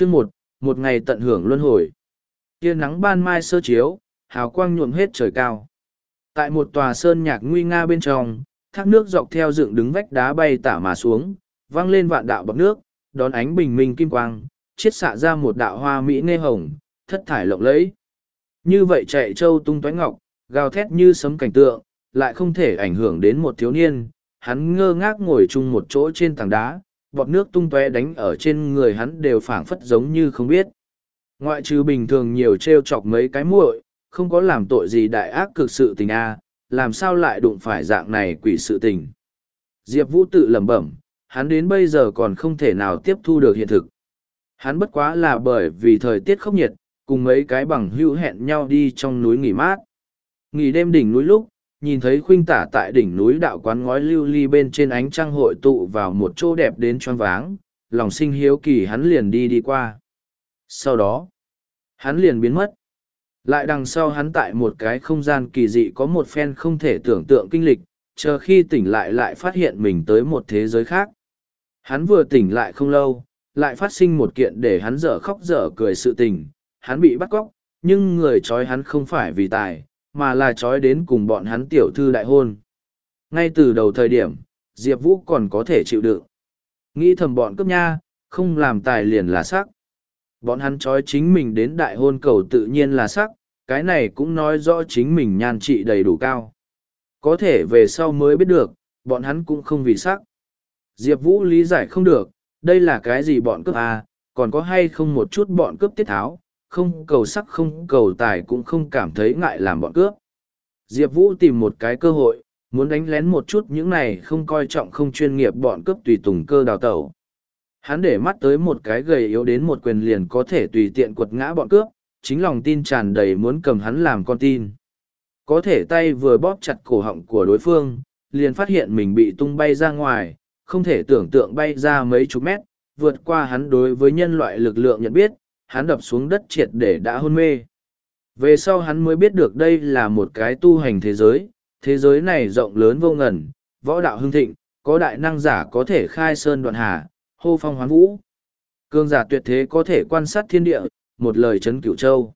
Chương một, một ngày tận hưởng luân hồi. Tia nắng ban mai sơ chiếu, hào quang nhuộm hết trời cao. Tại một tòa sơn nhạc nguy nga bên trong, thác nước dọc theo dựng đứng vách đá bay tả mà xuống, văng lên vạn đạo bọc nước, đón ánh bình minh kim quang, chiết xạ ra một đạo hoa mỹ nê hồng, thất thải lộng lẫy. Như vậy chạy trâu tung toái ngọc, gào thét như sấm cảnh tượng, lại không thể ảnh hưởng đến một thiếu niên, hắn ngơ ngác ngồi chung một chỗ trên tảng đá, bọt nước tung tóe đánh ở trên người hắn đều phảng phất giống như không biết. Ngoại trừ bình thường nhiều trêu chọc mấy cái muội, không có làm tội gì đại ác cực sự tình a, làm sao lại đụng phải dạng này quỷ sự tình. Diệp Vũ tự lẩm bẩm, hắn đến bây giờ còn không thể nào tiếp thu được hiện thực. Hắn bất quá là bởi vì thời tiết khốc nhiệt, cùng mấy cái bằng hữu hẹn nhau đi trong núi nghỉ mát. Nghỉ đêm đỉnh núi lúc, nhìn thấy khuynh tả tại đỉnh núi đạo quán ngói lưu ly bên trên ánh trăng hội tụ vào một chỗ đẹp đến choáng váng, lòng sinh hiếu kỳ hắn liền đi đi qua. Sau đó, hắn liền biến mất. Lại đằng sau hắn tại một cái không gian kỳ dị có một phen không thể tưởng tượng kinh lịch, chờ khi tỉnh lại lại phát hiện mình tới một thế giới khác. Hắn vừa tỉnh lại không lâu, lại phát sinh một kiện để hắn dở khóc dở cười sự tình, hắn bị bắt cóc, nhưng người trói hắn không phải vì tài, mà là trói đến cùng bọn hắn tiểu thư đại hôn. Ngay từ đầu thời điểm, Diệp Vũ còn có thể chịu đựng. Nghĩ thầm bọn cấp nha, không làm tài liền là sắc. Bọn hắn trói chính mình đến đại hôn cầu tự nhiên là sắc, cái này cũng nói rõ chính mình nhan trị đầy đủ cao. Có thể về sau mới biết được, bọn hắn cũng không vì sắc. Diệp Vũ lý giải không được, đây là cái gì bọn cướp à, còn có hay không một chút bọn cướp tiết tháo, không cầu sắc không cầu tài cũng không cảm thấy ngại làm bọn cướp. Diệp Vũ tìm một cái cơ hội, muốn đánh lén một chút những này không coi trọng không chuyên nghiệp bọn cướp tùy tùng cơ đào tẩu. Hắn để mắt tới một cái gầy yếu đến một quyền liền có thể tùy tiện quật ngã bọn cướp, chính lòng tin tràn đầy muốn cầm hắn làm con tin. Có thể tay vừa bóp chặt cổ họng của đối phương, liền phát hiện mình bị tung bay ra ngoài, không thể tưởng tượng bay ra mấy chục mét, vượt qua hắn đối với nhân loại lực lượng nhận biết, hắn đập xuống đất triệt để đã hôn mê. Về sau hắn mới biết được đây là một cái tu hành thế giới, thế giới này rộng lớn vô ngần, võ đạo hưng thịnh, có đại năng giả có thể khai sơn đoạn hà, hô phong hoán vũ. Cương giả tuyệt thế có thể quan sát thiên địa, một lời chấn cửu châu.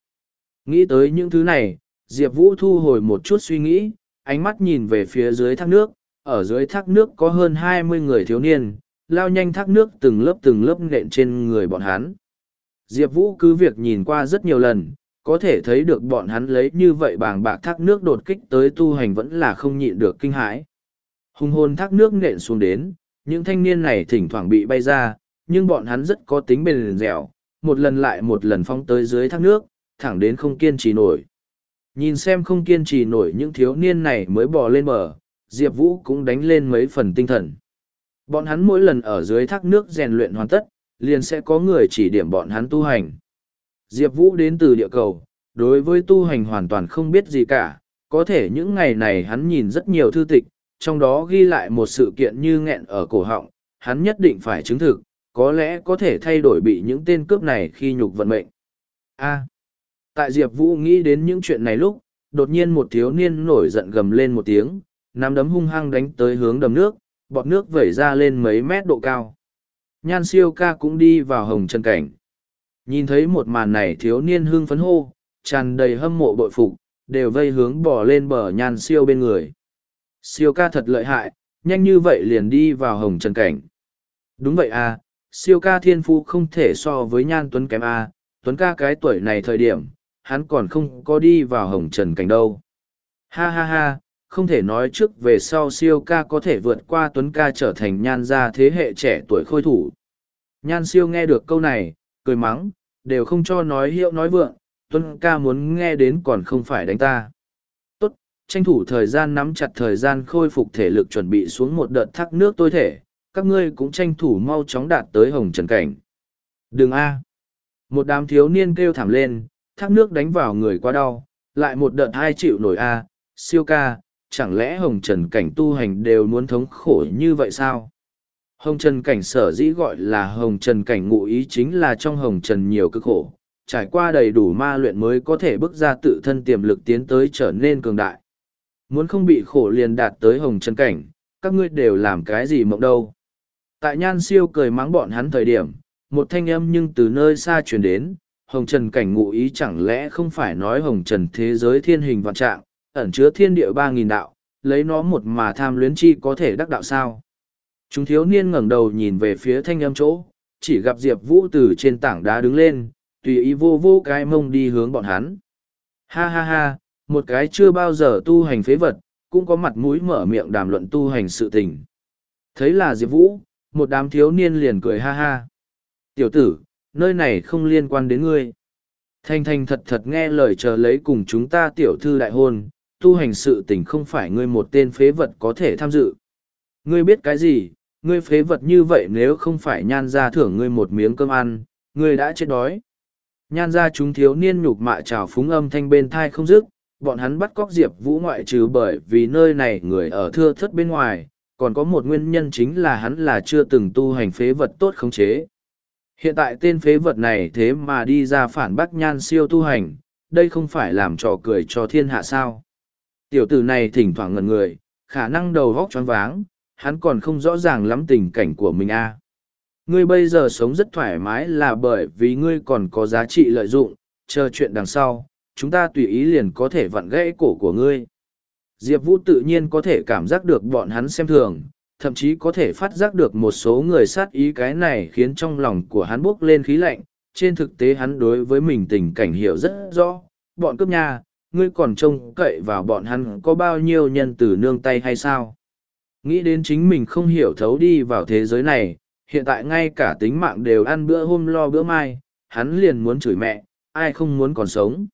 Nghĩ tới những thứ này, Diệp Vũ thu hồi một chút suy nghĩ, ánh mắt nhìn về phía dưới thác nước, ở dưới thác nước có hơn hai mươi người thiếu niên, lao nhanh thác nước từng lớp từng lớp nện trên người bọn hắn. Diệp Vũ cứ việc nhìn qua rất nhiều lần, có thể thấy được bọn hắn lấy như vậy bàng bạc thác nước đột kích tới tu hành vẫn là không nhịn được kinh hãi. Hùng hồn thác nước nện xuống đến, những thanh niên này thỉnh thoảng bị bay ra, nhưng bọn hắn rất có tính bền dẻo, một lần lại một lần phóng tới dưới thác nước, thẳng đến không kiên trì nổi. Nhìn xem không kiên trì nổi những thiếu niên này mới bò lên bờ, Diệp Vũ cũng đánh lên mấy phần tinh thần. Bọn hắn mỗi lần ở dưới thác nước rèn luyện hoàn tất, liền sẽ có người chỉ điểm bọn hắn tu hành. Diệp Vũ đến từ địa cầu, đối với tu hành hoàn toàn không biết gì cả, có thể những ngày này hắn nhìn rất nhiều thư tịch, trong đó ghi lại một sự kiện như nghẹn ở cổ họng, hắn nhất định phải chứng thực, có lẽ có thể thay đổi bị những tên cướp này khi nhục vận mệnh. A. tại Diệp Vũ nghĩ đến những chuyện này lúc, đột nhiên một thiếu niên nổi giận gầm lên một tiếng, nắm đấm hung hăng đánh tới hướng đầm nước, bọt nước vẩy ra lên mấy mét độ cao. Nhan siêu ca cũng đi vào hồng chân cảnh. Nhìn thấy một màn này thiếu niên hưng phấn hô, tràn đầy hâm mộ bội phục, đều vây hướng bỏ lên bờ nhan siêu bên người. Siêu ca thật lợi hại, nhanh như vậy liền đi vào hồng trần cảnh. Đúng vậy à, siêu ca thiên phu không thể so với nhan tuấn kém à, tuấn ca cái tuổi này thời điểm, hắn còn không có đi vào hồng trần cảnh đâu. Ha ha ha, không thể nói trước về sau siêu ca có thể vượt qua tuấn ca trở thành nhan gia thế hệ trẻ tuổi khôi thủ. Nhan siêu nghe được câu này, cười mắng, đều không cho nói hiệu nói vượng, tuấn ca muốn nghe đến còn không phải đánh ta. Tốt, tranh thủ thời gian nắm chặt thời gian khôi phục thể lực chuẩn bị xuống một đợt thác nước tôi thể, các ngươi cũng tranh thủ mau chóng đạt tới hồng trần cảnh. Đừng a Một đám thiếu niên kêu thảm lên, thác nước đánh vào người quá đau, lại một đợt hai chịu nổi a siêu ca, chẳng lẽ hồng trần cảnh tu hành đều muốn thống khổ như vậy sao? Hồng trần cảnh sở dĩ gọi là hồng trần cảnh ngụ ý chính là trong hồng trần nhiều cực khổ, trải qua đầy đủ ma luyện mới có thể bước ra tự thân tiềm lực tiến tới trở nên cường đại. Muốn không bị khổ liền đạt tới hồng trần cảnh, các ngươi đều làm cái gì mộng đâu. Tại nhan siêu cười mắng bọn hắn thời điểm, một thanh âm nhưng từ nơi xa truyền đến, hồng trần cảnh ngụ ý chẳng lẽ không phải nói hồng trần thế giới thiên hình vạn trạng, ẩn chứa thiên địa ba nghìn đạo, lấy nó một mà tham luyến chi có thể đắc đạo sao. Chúng thiếu niên ngẩng đầu nhìn về phía thanh âm chỗ, chỉ gặp Diệp Vũ từ trên tảng đá đứng lên, tùy ý vô vô cái mông đi hướng bọn hắn. Ha ha ha, một cái chưa bao giờ tu hành phế vật, cũng có mặt mũi mở miệng đàm luận tu hành sự tình. Thấy là Diệp Vũ, một đám thiếu niên liền cười ha ha. Tiểu tử, nơi này không liên quan đến ngươi. Thanh thanh thật thật nghe lời chờ lấy cùng chúng ta tiểu thư đại hôn, tu hành sự tình không phải ngươi một tên phế vật có thể tham dự. Ngươi biết cái gì, ngươi phế vật như vậy nếu không phải nhan ra thưởng ngươi một miếng cơm ăn, ngươi đã chết đói. Nhan ra chúng thiếu niên nhục mạ trào phúng âm thanh bên thai không dứt, bọn hắn bắt cóc Diệp Vũ ngoại trừ bởi vì nơi này người ở thưa thất bên ngoài, còn có một nguyên nhân chính là hắn là chưa từng tu hành phế vật tốt khống chế. Hiện tại tên phế vật này thế mà đi ra phản bác nhan siêu tu hành, đây không phải làm trò cười cho thiên hạ sao. Tiểu tử này thỉnh thoảng ngẩn người, khả năng đầu góc choáng váng, hắn còn không rõ ràng lắm tình cảnh của mình a. À. Ngươi bây giờ sống rất thoải mái là bởi vì ngươi còn có giá trị lợi dụng, chờ chuyện đằng sau, chúng ta tùy ý liền có thể vặn gãy cổ của ngươi. Diệp Vũ tự nhiên có thể cảm giác được bọn hắn xem thường, thậm chí có thể phát giác được một số người sát ý cái này khiến trong lòng của hắn bốc lên khí lạnh. Trên thực tế hắn đối với mình tình cảnh hiểu rất rõ, bọn cướp nhà, ngươi còn trông cậy vào bọn hắn có bao nhiêu nhân từ nương tay hay sao? Nghĩ đến chính mình không hiểu thấu đi vào thế giới này, hiện tại ngay cả tính mạng đều ăn bữa hôm lo bữa mai, hắn liền muốn chửi mẹ, ai không muốn còn sống.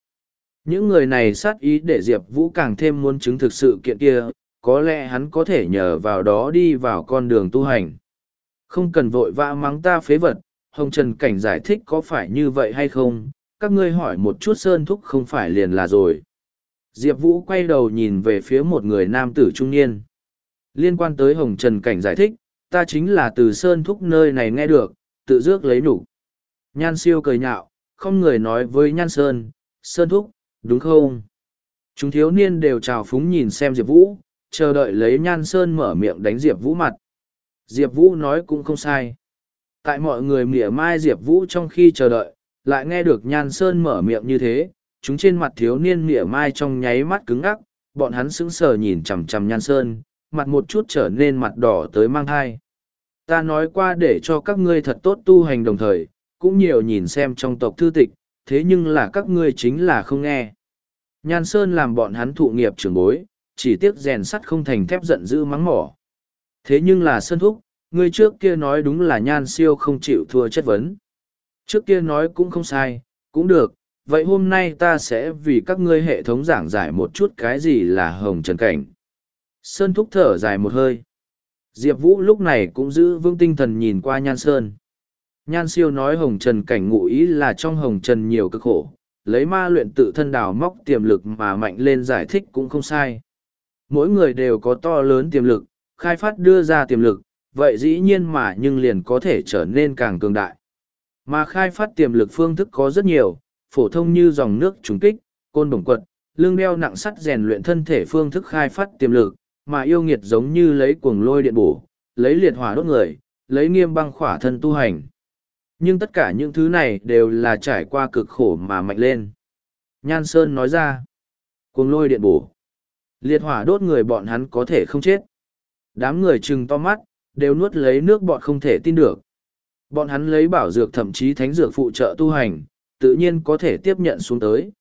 Những người này sát ý để Diệp Vũ càng thêm muốn chứng thực sự kiện kia, có lẽ hắn có thể nhờ vào đó đi vào con đường tu hành. Không cần vội vã mắng ta phế vật, Hồng Trần Cảnh giải thích có phải như vậy hay không, các ngươi hỏi một chút Sơn Thúc không phải liền là rồi. Diệp Vũ quay đầu nhìn về phía một người nam tử trung niên. Liên quan tới Hồng Trần Cảnh giải thích, ta chính là từ Sơn Thúc nơi này nghe được, tự dước lấy nụ. Nhan siêu cười nhạo, không người nói với Nhan Sơn, Sơn Thúc, đúng không? Chúng thiếu niên đều chào phúng nhìn xem Diệp Vũ, chờ đợi lấy Nhan Sơn mở miệng đánh Diệp Vũ mặt. Diệp Vũ nói cũng không sai. Tại mọi người mỉa mai Diệp Vũ trong khi chờ đợi, lại nghe được Nhan Sơn mở miệng như thế, chúng trên mặt thiếu niên mỉa mai trong nháy mắt cứng ngắc, bọn hắn sững sờ nhìn chằm chằm Nhan Sơn, mặt một chút trở nên mặt đỏ tới mang thai. Ta nói qua để cho các ngươi thật tốt tu hành đồng thời, cũng nhiều nhìn xem trong tộc thư tịch, thế nhưng là các ngươi chính là không nghe. Nhan Sơn làm bọn hắn thụ nghiệp trưởng bối, chỉ tiếc rèn sắt không thành thép giận dữ mắng mỏ. Thế nhưng là Sơn Thúc, ngươi trước kia nói đúng là Nhan Siêu không chịu thua chất vấn. Trước kia nói cũng không sai, cũng được, vậy hôm nay ta sẽ vì các ngươi hệ thống giảng giải một chút cái gì là hồng trần cảnh. Sơn Thúc thở dài một hơi. Diệp Vũ lúc này cũng giữ vững tinh thần nhìn qua Nhan Sơn. Nhan siêu nói hồng trần cảnh ngụ ý là trong hồng trần nhiều cực khổ, lấy ma luyện tự thân đào móc tiềm lực mà mạnh lên giải thích cũng không sai. Mỗi người đều có to lớn tiềm lực, khai phát đưa ra tiềm lực, vậy dĩ nhiên mà nhưng liền có thể trở nên càng cường đại. Mà khai phát tiềm lực phương thức có rất nhiều, phổ thông như dòng nước trùng kích, côn đồng quật, lương đeo nặng sắt rèn luyện thân thể phương thức khai phát tiềm lực, mà yêu nghiệt giống như lấy cuồng lôi điện bổ, lấy liệt hỏa đốt người, lấy nghiêm băng khỏa thân tu hành. Nhưng tất cả những thứ này đều là trải qua cực khổ mà mạnh lên. Nhan sơn nói ra cuồng lôi điện bổ liệt hỏa đốt người bọn hắn có thể không chết. Đám người trừng to mắt đều nuốt lấy nước bọn không thể tin được. Bọn hắn lấy bảo dược thậm chí thánh dược phụ trợ tu hành tự nhiên có thể tiếp nhận xuống tới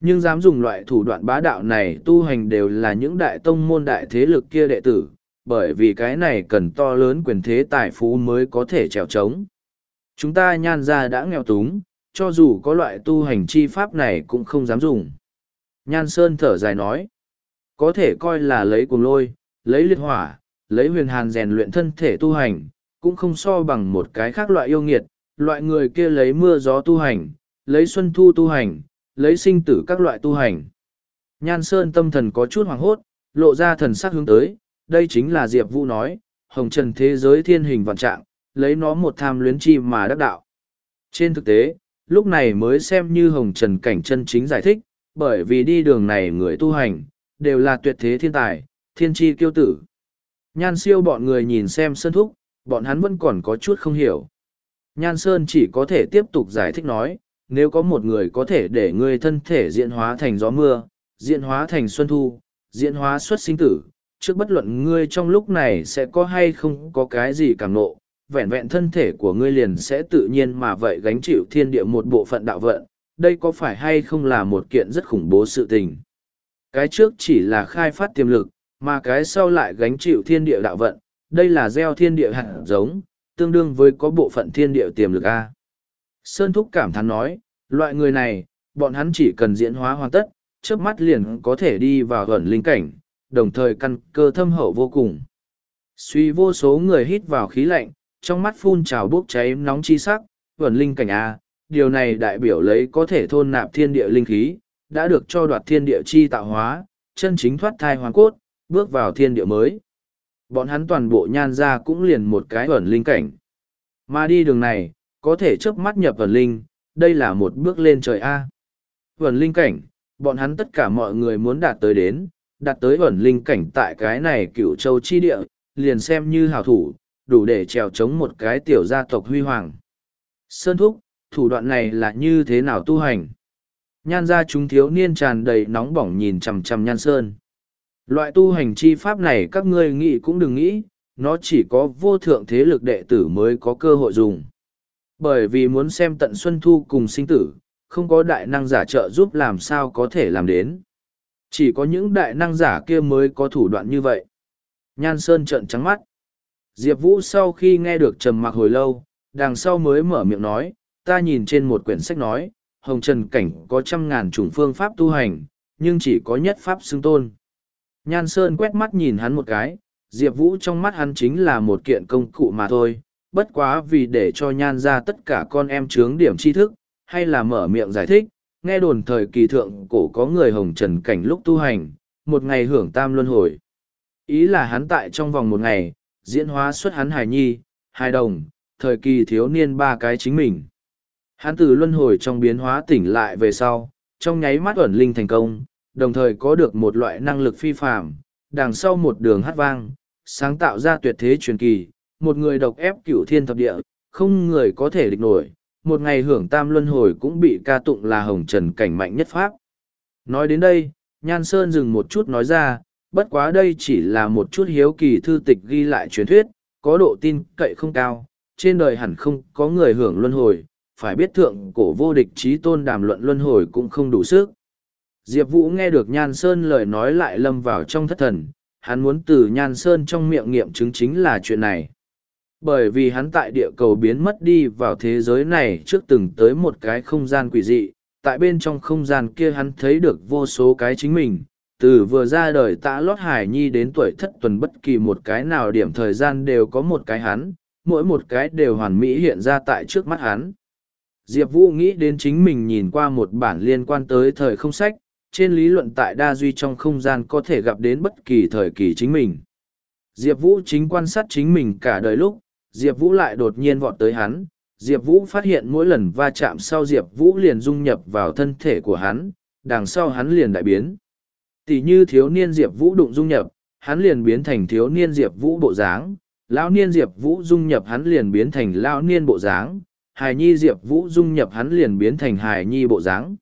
nhưng dám dùng loại thủ đoạn bá đạo này tu hành đều là những đại tông môn đại thế lực kia đệ tử bởi vì cái này cần to lớn quyền thế tài phú mới có thể trèo trống Chúng ta nhan ra đã nghèo túng, cho dù có loại tu hành chi pháp này cũng không dám dùng. Nhan Sơn thở dài nói, có thể coi là lấy cuồng lôi, lấy liệt hỏa, lấy huyền hàn rèn luyện thân thể tu hành, cũng không so bằng một cái khác loại yêu nghiệt, loại người kia lấy mưa gió tu hành, lấy xuân thu tu hành, lấy sinh tử các loại tu hành. Nhan Sơn tâm thần có chút hoàng hốt, lộ ra thần sắc hướng tới, đây chính là Diệp Vũ nói, hồng trần thế giới thiên hình vạn trạng, lấy nó một tham luyến chi mà đắc đạo. Trên thực tế, lúc này mới xem như hồng trần cảnh chân chính giải thích, bởi vì đi đường này người tu hành, đều là tuyệt thế thiên tài, thiên tri kiêu tử. Nhan siêu bọn người nhìn xem Sơn thúc, bọn hắn vẫn còn có chút không hiểu. Nhan Sơn chỉ có thể tiếp tục giải thích nói, nếu có một người có thể để ngươi thân thể diễn hóa thành gió mưa, diễn hóa thành xuân thu, diễn hóa xuất sinh tử, trước bất luận ngươi trong lúc này sẽ có hay không có cái gì cảm nộ, vẹn vẹn thân thể của ngươi liền sẽ tự nhiên mà vậy gánh chịu thiên địa một bộ phận đạo vận, đây có phải hay không là một kiện rất khủng bố sự tình. Cái trước chỉ là khai phát tiềm lực, mà cái sau lại gánh chịu thiên địa đạo vận, đây là gieo thiên địa hạt giống, tương đương với có bộ phận thiên địa tiềm lực A. Sơn Thúc cảm thán nói, loại người này, bọn hắn chỉ cần diễn hóa hoàn tất, trước mắt liền có thể đi vào gần linh cảnh, đồng thời căn cơ thâm hậu vô cùng. Suy vô số người hít vào khí lạnh, trong mắt phun trào bốc cháy nóng chi sắc, gần linh cảnh A, điều này đại biểu lấy có thể thôn nạp thiên địa linh khí, đã được cho đoạt thiên địa chi tạo hóa, chân chính thoát thai hoàn cốt, bước vào thiên địa mới. Bọn hắn toàn bộ nhan ra cũng liền một cái ẩn linh cảnh. Mà đi đường này, có thể chớp mắt nhập vần linh, đây là một bước lên trời A. Vần linh cảnh, bọn hắn tất cả mọi người muốn đạt tới đến, đạt tới vần linh cảnh tại cái này cửu châu chi địa, liền xem như hào thủ, đủ để trèo chống một cái tiểu gia tộc huy hoàng. Sơn Thúc, thủ đoạn này là như thế nào tu hành? Nhan ra chúng thiếu niên tràn đầy nóng bỏng nhìn chằm chằm nhan sơn. Loại tu hành chi pháp này các ngươi nghĩ cũng đừng nghĩ, nó chỉ có vô thượng thế lực đệ tử mới có cơ hội dùng. Bởi vì muốn xem tận xuân thu cùng sinh tử, không có đại năng giả trợ giúp làm sao có thể làm đến. Chỉ có những đại năng giả kia mới có thủ đoạn như vậy. Nhan Sơn trợn trắng mắt. Diệp Vũ sau khi nghe được trầm mặc hồi lâu, đằng sau mới mở miệng nói, ta nhìn trên một quyển sách nói, Hồng Trần Cảnh có trăm ngàn chủng phương pháp tu hành, nhưng chỉ có nhất pháp xưng tôn. Nhan Sơn quét mắt nhìn hắn một cái, Diệp Vũ trong mắt hắn chính là một kiện công cụ mà thôi, bất quá vì để cho nhan ra tất cả con em trướng điểm tri thức, hay là mở miệng giải thích, nghe đồn thời kỳ thượng cổ có người hồng trần cảnh lúc tu hành, một ngày hưởng tam luân hồi. Ý là hắn tại trong vòng một ngày, diễn hóa xuất hắn hài nhi, hài đồng, thời kỳ thiếu niên ba cái chính mình. Hắn từ luân hồi trong biến hóa tỉnh lại về sau, trong nháy mắt ẩn linh thành công, đồng thời có được một loại năng lực phi phạm, đằng sau một đường hát vang, sáng tạo ra tuyệt thế truyền kỳ, một người độc ép cửu thiên thập địa, không người có thể địch nổi, một ngày hưởng tam luân hồi cũng bị ca tụng là hồng trần cảnh mạnh nhất pháp. Nói đến đây, Nhan Sơn dừng một chút nói ra, bất quá đây chỉ là một chút hiếu kỳ thư tịch ghi lại truyền thuyết, có độ tin cậy không cao, trên đời hẳn không có người hưởng luân hồi, phải biết thượng cổ vô địch trí tôn đàm luận luân hồi cũng không đủ sức. Diệp Vũ nghe được Nhan Sơn lời nói lại lâm vào trong thất thần, hắn muốn từ Nhan Sơn trong miệng nghiệm chứng chính là chuyện này. Bởi vì hắn tại địa cầu biến mất đi vào thế giới này trước từng tới một cái không gian quỷ dị, tại bên trong không gian kia hắn thấy được vô số cái chính mình, từ vừa ra đời tạ lót hải nhi đến tuổi thất tuần bất kỳ một cái nào điểm thời gian đều có một cái hắn, mỗi một cái đều hoàn mỹ hiện ra tại trước mắt hắn. Diệp Vũ nghĩ đến chính mình nhìn qua một bản liên quan tới thời không sách, trên lý luận tại đa duy trong không gian có thể gặp đến bất kỳ thời kỳ chính mình. Diệp Vũ chính quan sát chính mình cả đời lúc, Diệp Vũ lại đột nhiên vọt tới hắn. Diệp Vũ phát hiện mỗi lần va chạm sau Diệp Vũ liền dung nhập vào thân thể của hắn, đằng sau hắn liền đại biến. Tỷ như thiếu niên Diệp Vũ đụng dung nhập, hắn liền biến thành thiếu niên Diệp Vũ bộ dáng, lão niên Diệp Vũ dung nhập hắn liền biến thành lão niên bộ dáng, hài nhi Diệp Vũ dung nhập hắn liền biến thành hài nhi bộ dáng.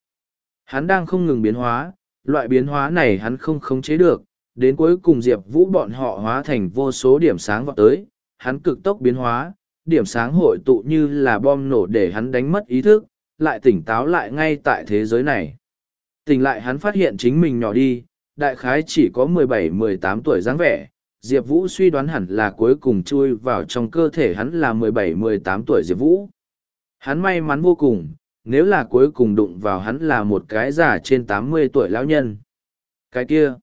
Hắn đang không ngừng biến hóa, loại biến hóa này hắn không khống chế được, đến cuối cùng Diệp Vũ bọn họ hóa thành vô số điểm sáng vọt tới, hắn cực tốc biến hóa, điểm sáng hội tụ như là bom nổ để hắn đánh mất ý thức, lại tỉnh táo lại ngay tại thế giới này. Tỉnh lại hắn phát hiện chính mình nhỏ đi, đại khái chỉ có 17-18 tuổi dáng vẻ, Diệp Vũ suy đoán hẳn là cuối cùng chui vào trong cơ thể hắn là 17-18 tuổi Diệp Vũ. Hắn may mắn vô cùng, nếu là cuối cùng đụng vào hắn là một cái già trên tám mươi tuổi lão nhân. Cái kia,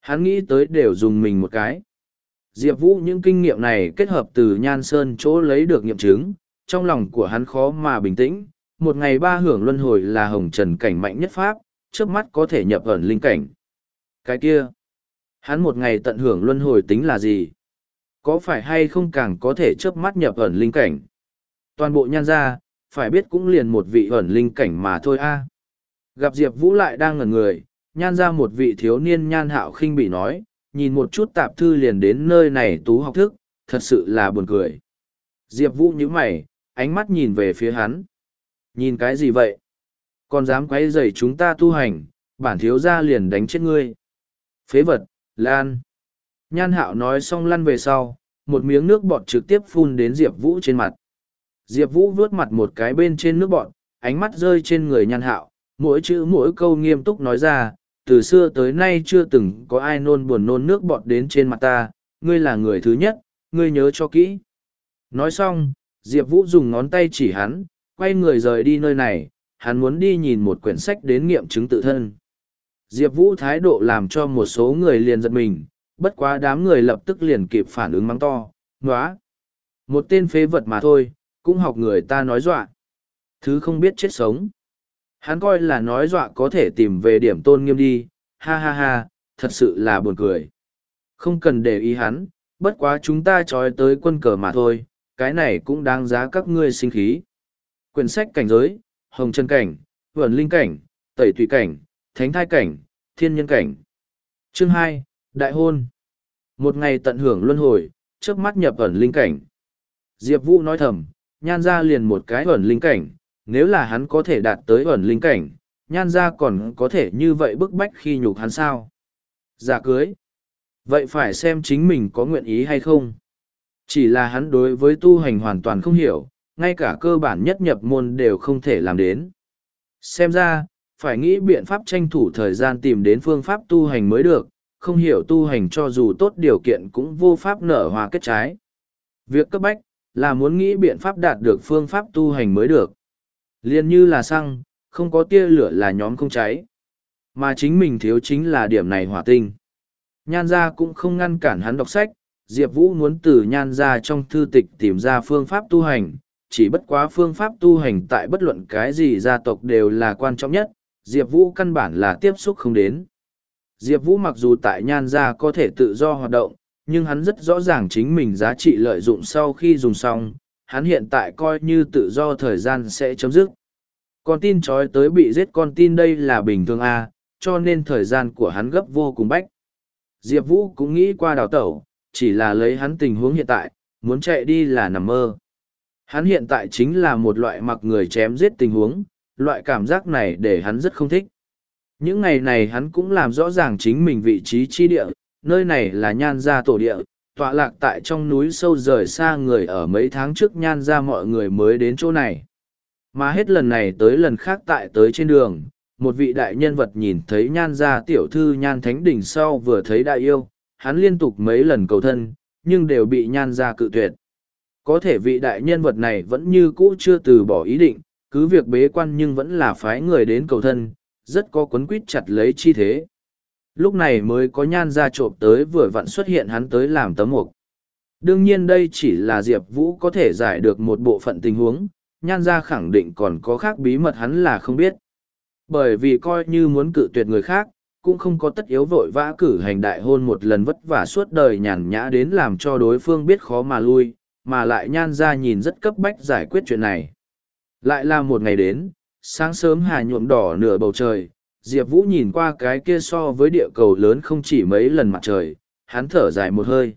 hắn nghĩ tới đều dùng mình một cái. Diệp Vũ những kinh nghiệm này kết hợp từ Nhan Sơn chỗ lấy được nghiệm chứng, trong lòng của hắn khó mà bình tĩnh, một ngày ba hưởng luân hồi là hồng trần cảnh mạnh nhất pháp, trước mắt có thể nhập ẩn linh cảnh. Cái kia, hắn một ngày tận hưởng luân hồi tính là gì? Có phải hay không càng có thể chớp mắt nhập ẩn linh cảnh? Toàn bộ nhan ra, phải biết cũng liền một vị ẩn linh cảnh mà thôi a. Gặp Diệp Vũ lại đang ngẩn người, nhan ra một vị thiếu niên nhan hạo khinh bị nói, nhìn một chút tạp thư liền đến nơi này tú học thức, thật sự là buồn cười. Diệp Vũ nhíu mày, ánh mắt nhìn về phía hắn. Nhìn cái gì vậy? Còn dám quấy rầy chúng ta tu hành, bản thiếu gia liền đánh chết ngươi. Phế vật, Lan. Nhan hạo nói xong lăn về sau, một miếng nước bọt trực tiếp phun đến Diệp Vũ trên mặt. Diệp Vũ vướt mặt một cái bên trên nước bọt, ánh mắt rơi trên người nhan hạo, mỗi chữ mỗi câu nghiêm túc nói ra, từ xưa tới nay chưa từng có ai nôn buồn nôn nước bọt đến trên mặt ta, ngươi là người thứ nhất, ngươi nhớ cho kỹ. Nói xong, Diệp Vũ dùng ngón tay chỉ hắn, quay người rời đi nơi này, hắn muốn đi nhìn một quyển sách đến nghiệm chứng tự thân. Diệp Vũ thái độ làm cho một số người liền giật mình, bất quá đám người lập tức liền kịp phản ứng mắng to, ngóa. Một tên phế vật mà thôi, cũng học người ta nói dọa. Thứ không biết chết sống. Hắn coi là nói dọa có thể tìm về điểm tôn nghiêm đi, ha ha ha, thật sự là buồn cười. Không cần để ý hắn, bất quá chúng ta trói tới quân cờ mà thôi, cái này cũng đáng giá các ngươi sinh khí. Quyển sách cảnh giới, hồng chân cảnh, vườn linh cảnh, tẩy tùy cảnh, thánh thai cảnh, thiên nhân cảnh. Chương hai Đại hôn. Một ngày tận hưởng luân hồi, trước mắt nhập ẩn linh cảnh. Diệp Vũ nói thầm, nhan ra liền một cái ẩn linh cảnh, nếu là hắn có thể đạt tới ẩn linh cảnh, nhan ra còn có thể như vậy bức bách khi nhục hắn sao. Giả cưới. Vậy phải xem chính mình có nguyện ý hay không. Chỉ là hắn đối với tu hành hoàn toàn không hiểu, ngay cả cơ bản nhất nhập môn đều không thể làm đến. Xem ra, phải nghĩ biện pháp tranh thủ thời gian tìm đến phương pháp tu hành mới được, không hiểu tu hành cho dù tốt điều kiện cũng vô pháp nở hòa kết trái. Việc cấp bách, là muốn nghĩ biện pháp đạt được phương pháp tu hành mới được. Liên như là xăng, không có tia lửa là nhóm không cháy. Mà chính mình thiếu chính là điểm này hỏa tinh. Nhan gia cũng không ngăn cản hắn đọc sách, Diệp Vũ muốn từ nhan gia trong thư tịch tìm ra phương pháp tu hành, chỉ bất quá phương pháp tu hành tại bất luận cái gì gia tộc đều là quan trọng nhất, Diệp Vũ căn bản là tiếp xúc không đến. Diệp Vũ mặc dù tại nhan gia có thể tự do hoạt động, nhưng hắn rất rõ ràng chính mình giá trị lợi dụng sau khi dùng xong, hắn hiện tại coi như tự do thời gian sẽ chấm dứt. Con tin trói tới bị giết con tin đây là bình thường à? cho nên thời gian của hắn gấp vô cùng bách. Diệp Vũ cũng nghĩ qua đào tẩu, chỉ là lấy hắn tình huống hiện tại, muốn chạy đi là nằm mơ. Hắn hiện tại chính là một loại mặc người chém giết tình huống, loại cảm giác này để hắn rất không thích. Những ngày này hắn cũng làm rõ ràng chính mình vị trí chi địa, nơi này là nhan gia tổ địa, tọa lạc tại trong núi sâu rời xa người ở mấy tháng trước nhan ra mọi người mới đến chỗ này. Mà hết lần này tới lần khác tại tới trên đường, một vị đại nhân vật nhìn thấy nhan gia tiểu thư nhan thánh đỉnh sau vừa thấy đại yêu, hắn liên tục mấy lần cầu thân, nhưng đều bị nhan gia cự tuyệt. Có thể vị đại nhân vật này vẫn như cũ chưa từ bỏ ý định, cứ việc bế quan nhưng vẫn là phái người đến cầu thân, rất có quấn quýt chặt lấy chi thế. Lúc này mới có nhan ra trộm tới vừa vặn xuất hiện hắn tới làm tấm mục. Đương nhiên đây chỉ là Diệp Vũ có thể giải được một bộ phận tình huống, nhan ra khẳng định còn có khác bí mật hắn là không biết. Bởi vì coi như muốn cự tuyệt người khác, cũng không có tất yếu vội vã cử hành đại hôn một lần vất vả suốt đời nhàn nhã đến làm cho đối phương biết khó mà lui, mà lại nhan ra nhìn rất cấp bách giải quyết chuyện này. Lại là một ngày đến, sáng sớm hà nhuộm đỏ nửa bầu trời, Diệp Vũ nhìn qua cái kia so với địa cầu lớn không chỉ mấy lần mặt trời, hắn thở dài một hơi.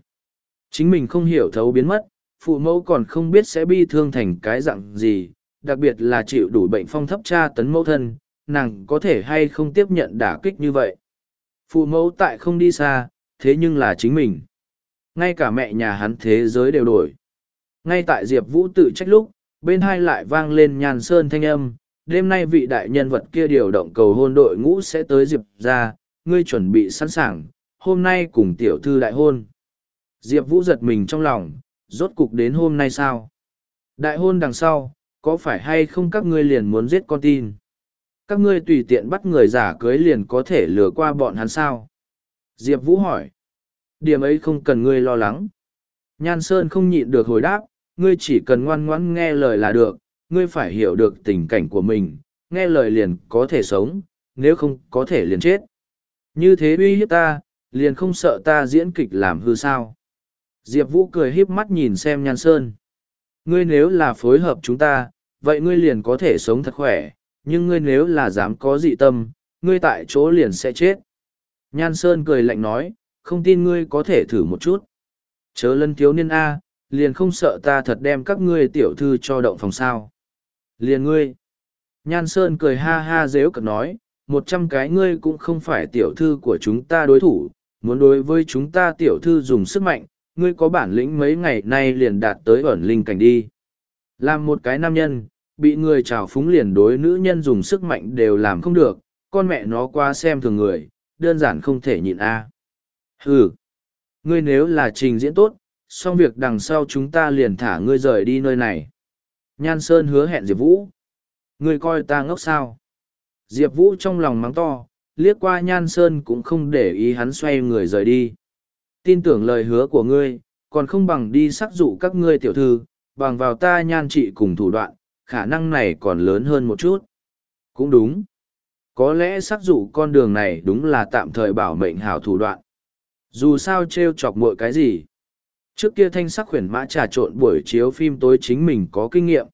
Chính mình không hiểu thấu biến mất, phụ mẫu còn không biết sẽ bi thương thành cái dạng gì, đặc biệt là chịu đủ bệnh phong thấp tra tấn mẫu thân, nàng có thể hay không tiếp nhận đả kích như vậy. Phụ mẫu tại không đi xa, thế nhưng là chính mình. Ngay cả mẹ nhà hắn thế giới đều đổi. Ngay tại Diệp Vũ tự trách lúc, bên hai lại vang lên nhàn sơn thanh âm, đêm nay vị đại nhân vật kia điều động cầu hôn đội ngũ sẽ tới Diệp ra, ngươi chuẩn bị sẵn sàng, hôm nay cùng tiểu thư đại hôn. Diệp Vũ giật mình trong lòng, rốt cục đến hôm nay sao? Đại hôn đằng sau, có phải hay không các ngươi liền muốn giết con tin? Các ngươi tùy tiện bắt người giả cưới liền có thể lừa qua bọn hắn sao? Diệp Vũ hỏi. Điểm ấy không cần ngươi lo lắng. Nhan Sơn không nhịn được hồi đáp, ngươi chỉ cần ngoan ngoãn nghe lời là được, ngươi phải hiểu được tình cảnh của mình, nghe lời liền có thể sống, nếu không có thể liền chết. Như thế uy hiếp ta, liền không sợ ta diễn kịch làm hư sao. Diệp Vũ cười híp mắt nhìn xem Nhan Sơn. Ngươi nếu là phối hợp chúng ta, vậy ngươi liền có thể sống thật khỏe, nhưng ngươi nếu là dám có dị tâm, ngươi tại chỗ liền sẽ chết. Nhan Sơn cười lạnh nói, không tin ngươi có thể thử một chút. Chớ lân thiếu niên A, liền không sợ ta thật đem các ngươi tiểu thư cho động phòng sao. Liền ngươi. Nhan Sơn cười ha ha dếu cật nói, một trăm cái ngươi cũng không phải tiểu thư của chúng ta đối thủ, muốn đối với chúng ta tiểu thư dùng sức mạnh, ngươi có bản lĩnh mấy ngày nay liền đạt tới ẩn linh cảnh đi. Làm một cái nam nhân, bị người trào phúng liền đối nữ nhân dùng sức mạnh đều làm không được, con mẹ nó qua xem thường người, đơn giản không thể nhịn a. À. Ừ, ngươi nếu là trình diễn tốt, xong việc đằng sau chúng ta liền thả ngươi rời đi nơi này. Nhan Sơn hứa hẹn Diệp Vũ. người coi ta ngốc sao? Diệp Vũ trong lòng mắng to, liếc qua Nhan Sơn cũng không để ý hắn xoay người rời đi. Tin tưởng lời hứa của ngươi, còn không bằng đi sắc dụ các ngươi tiểu thư, bằng vào ta nhan trị cùng thủ đoạn, khả năng này còn lớn hơn một chút. Cũng đúng. Có lẽ sắc dụ con đường này đúng là tạm thời bảo mệnh hảo thủ đoạn. Dù sao trêu chọc mọi cái gì. Trước kia thanh sắc khuyển mã trà trộn buổi chiếu phim tối chính mình có kinh nghiệm.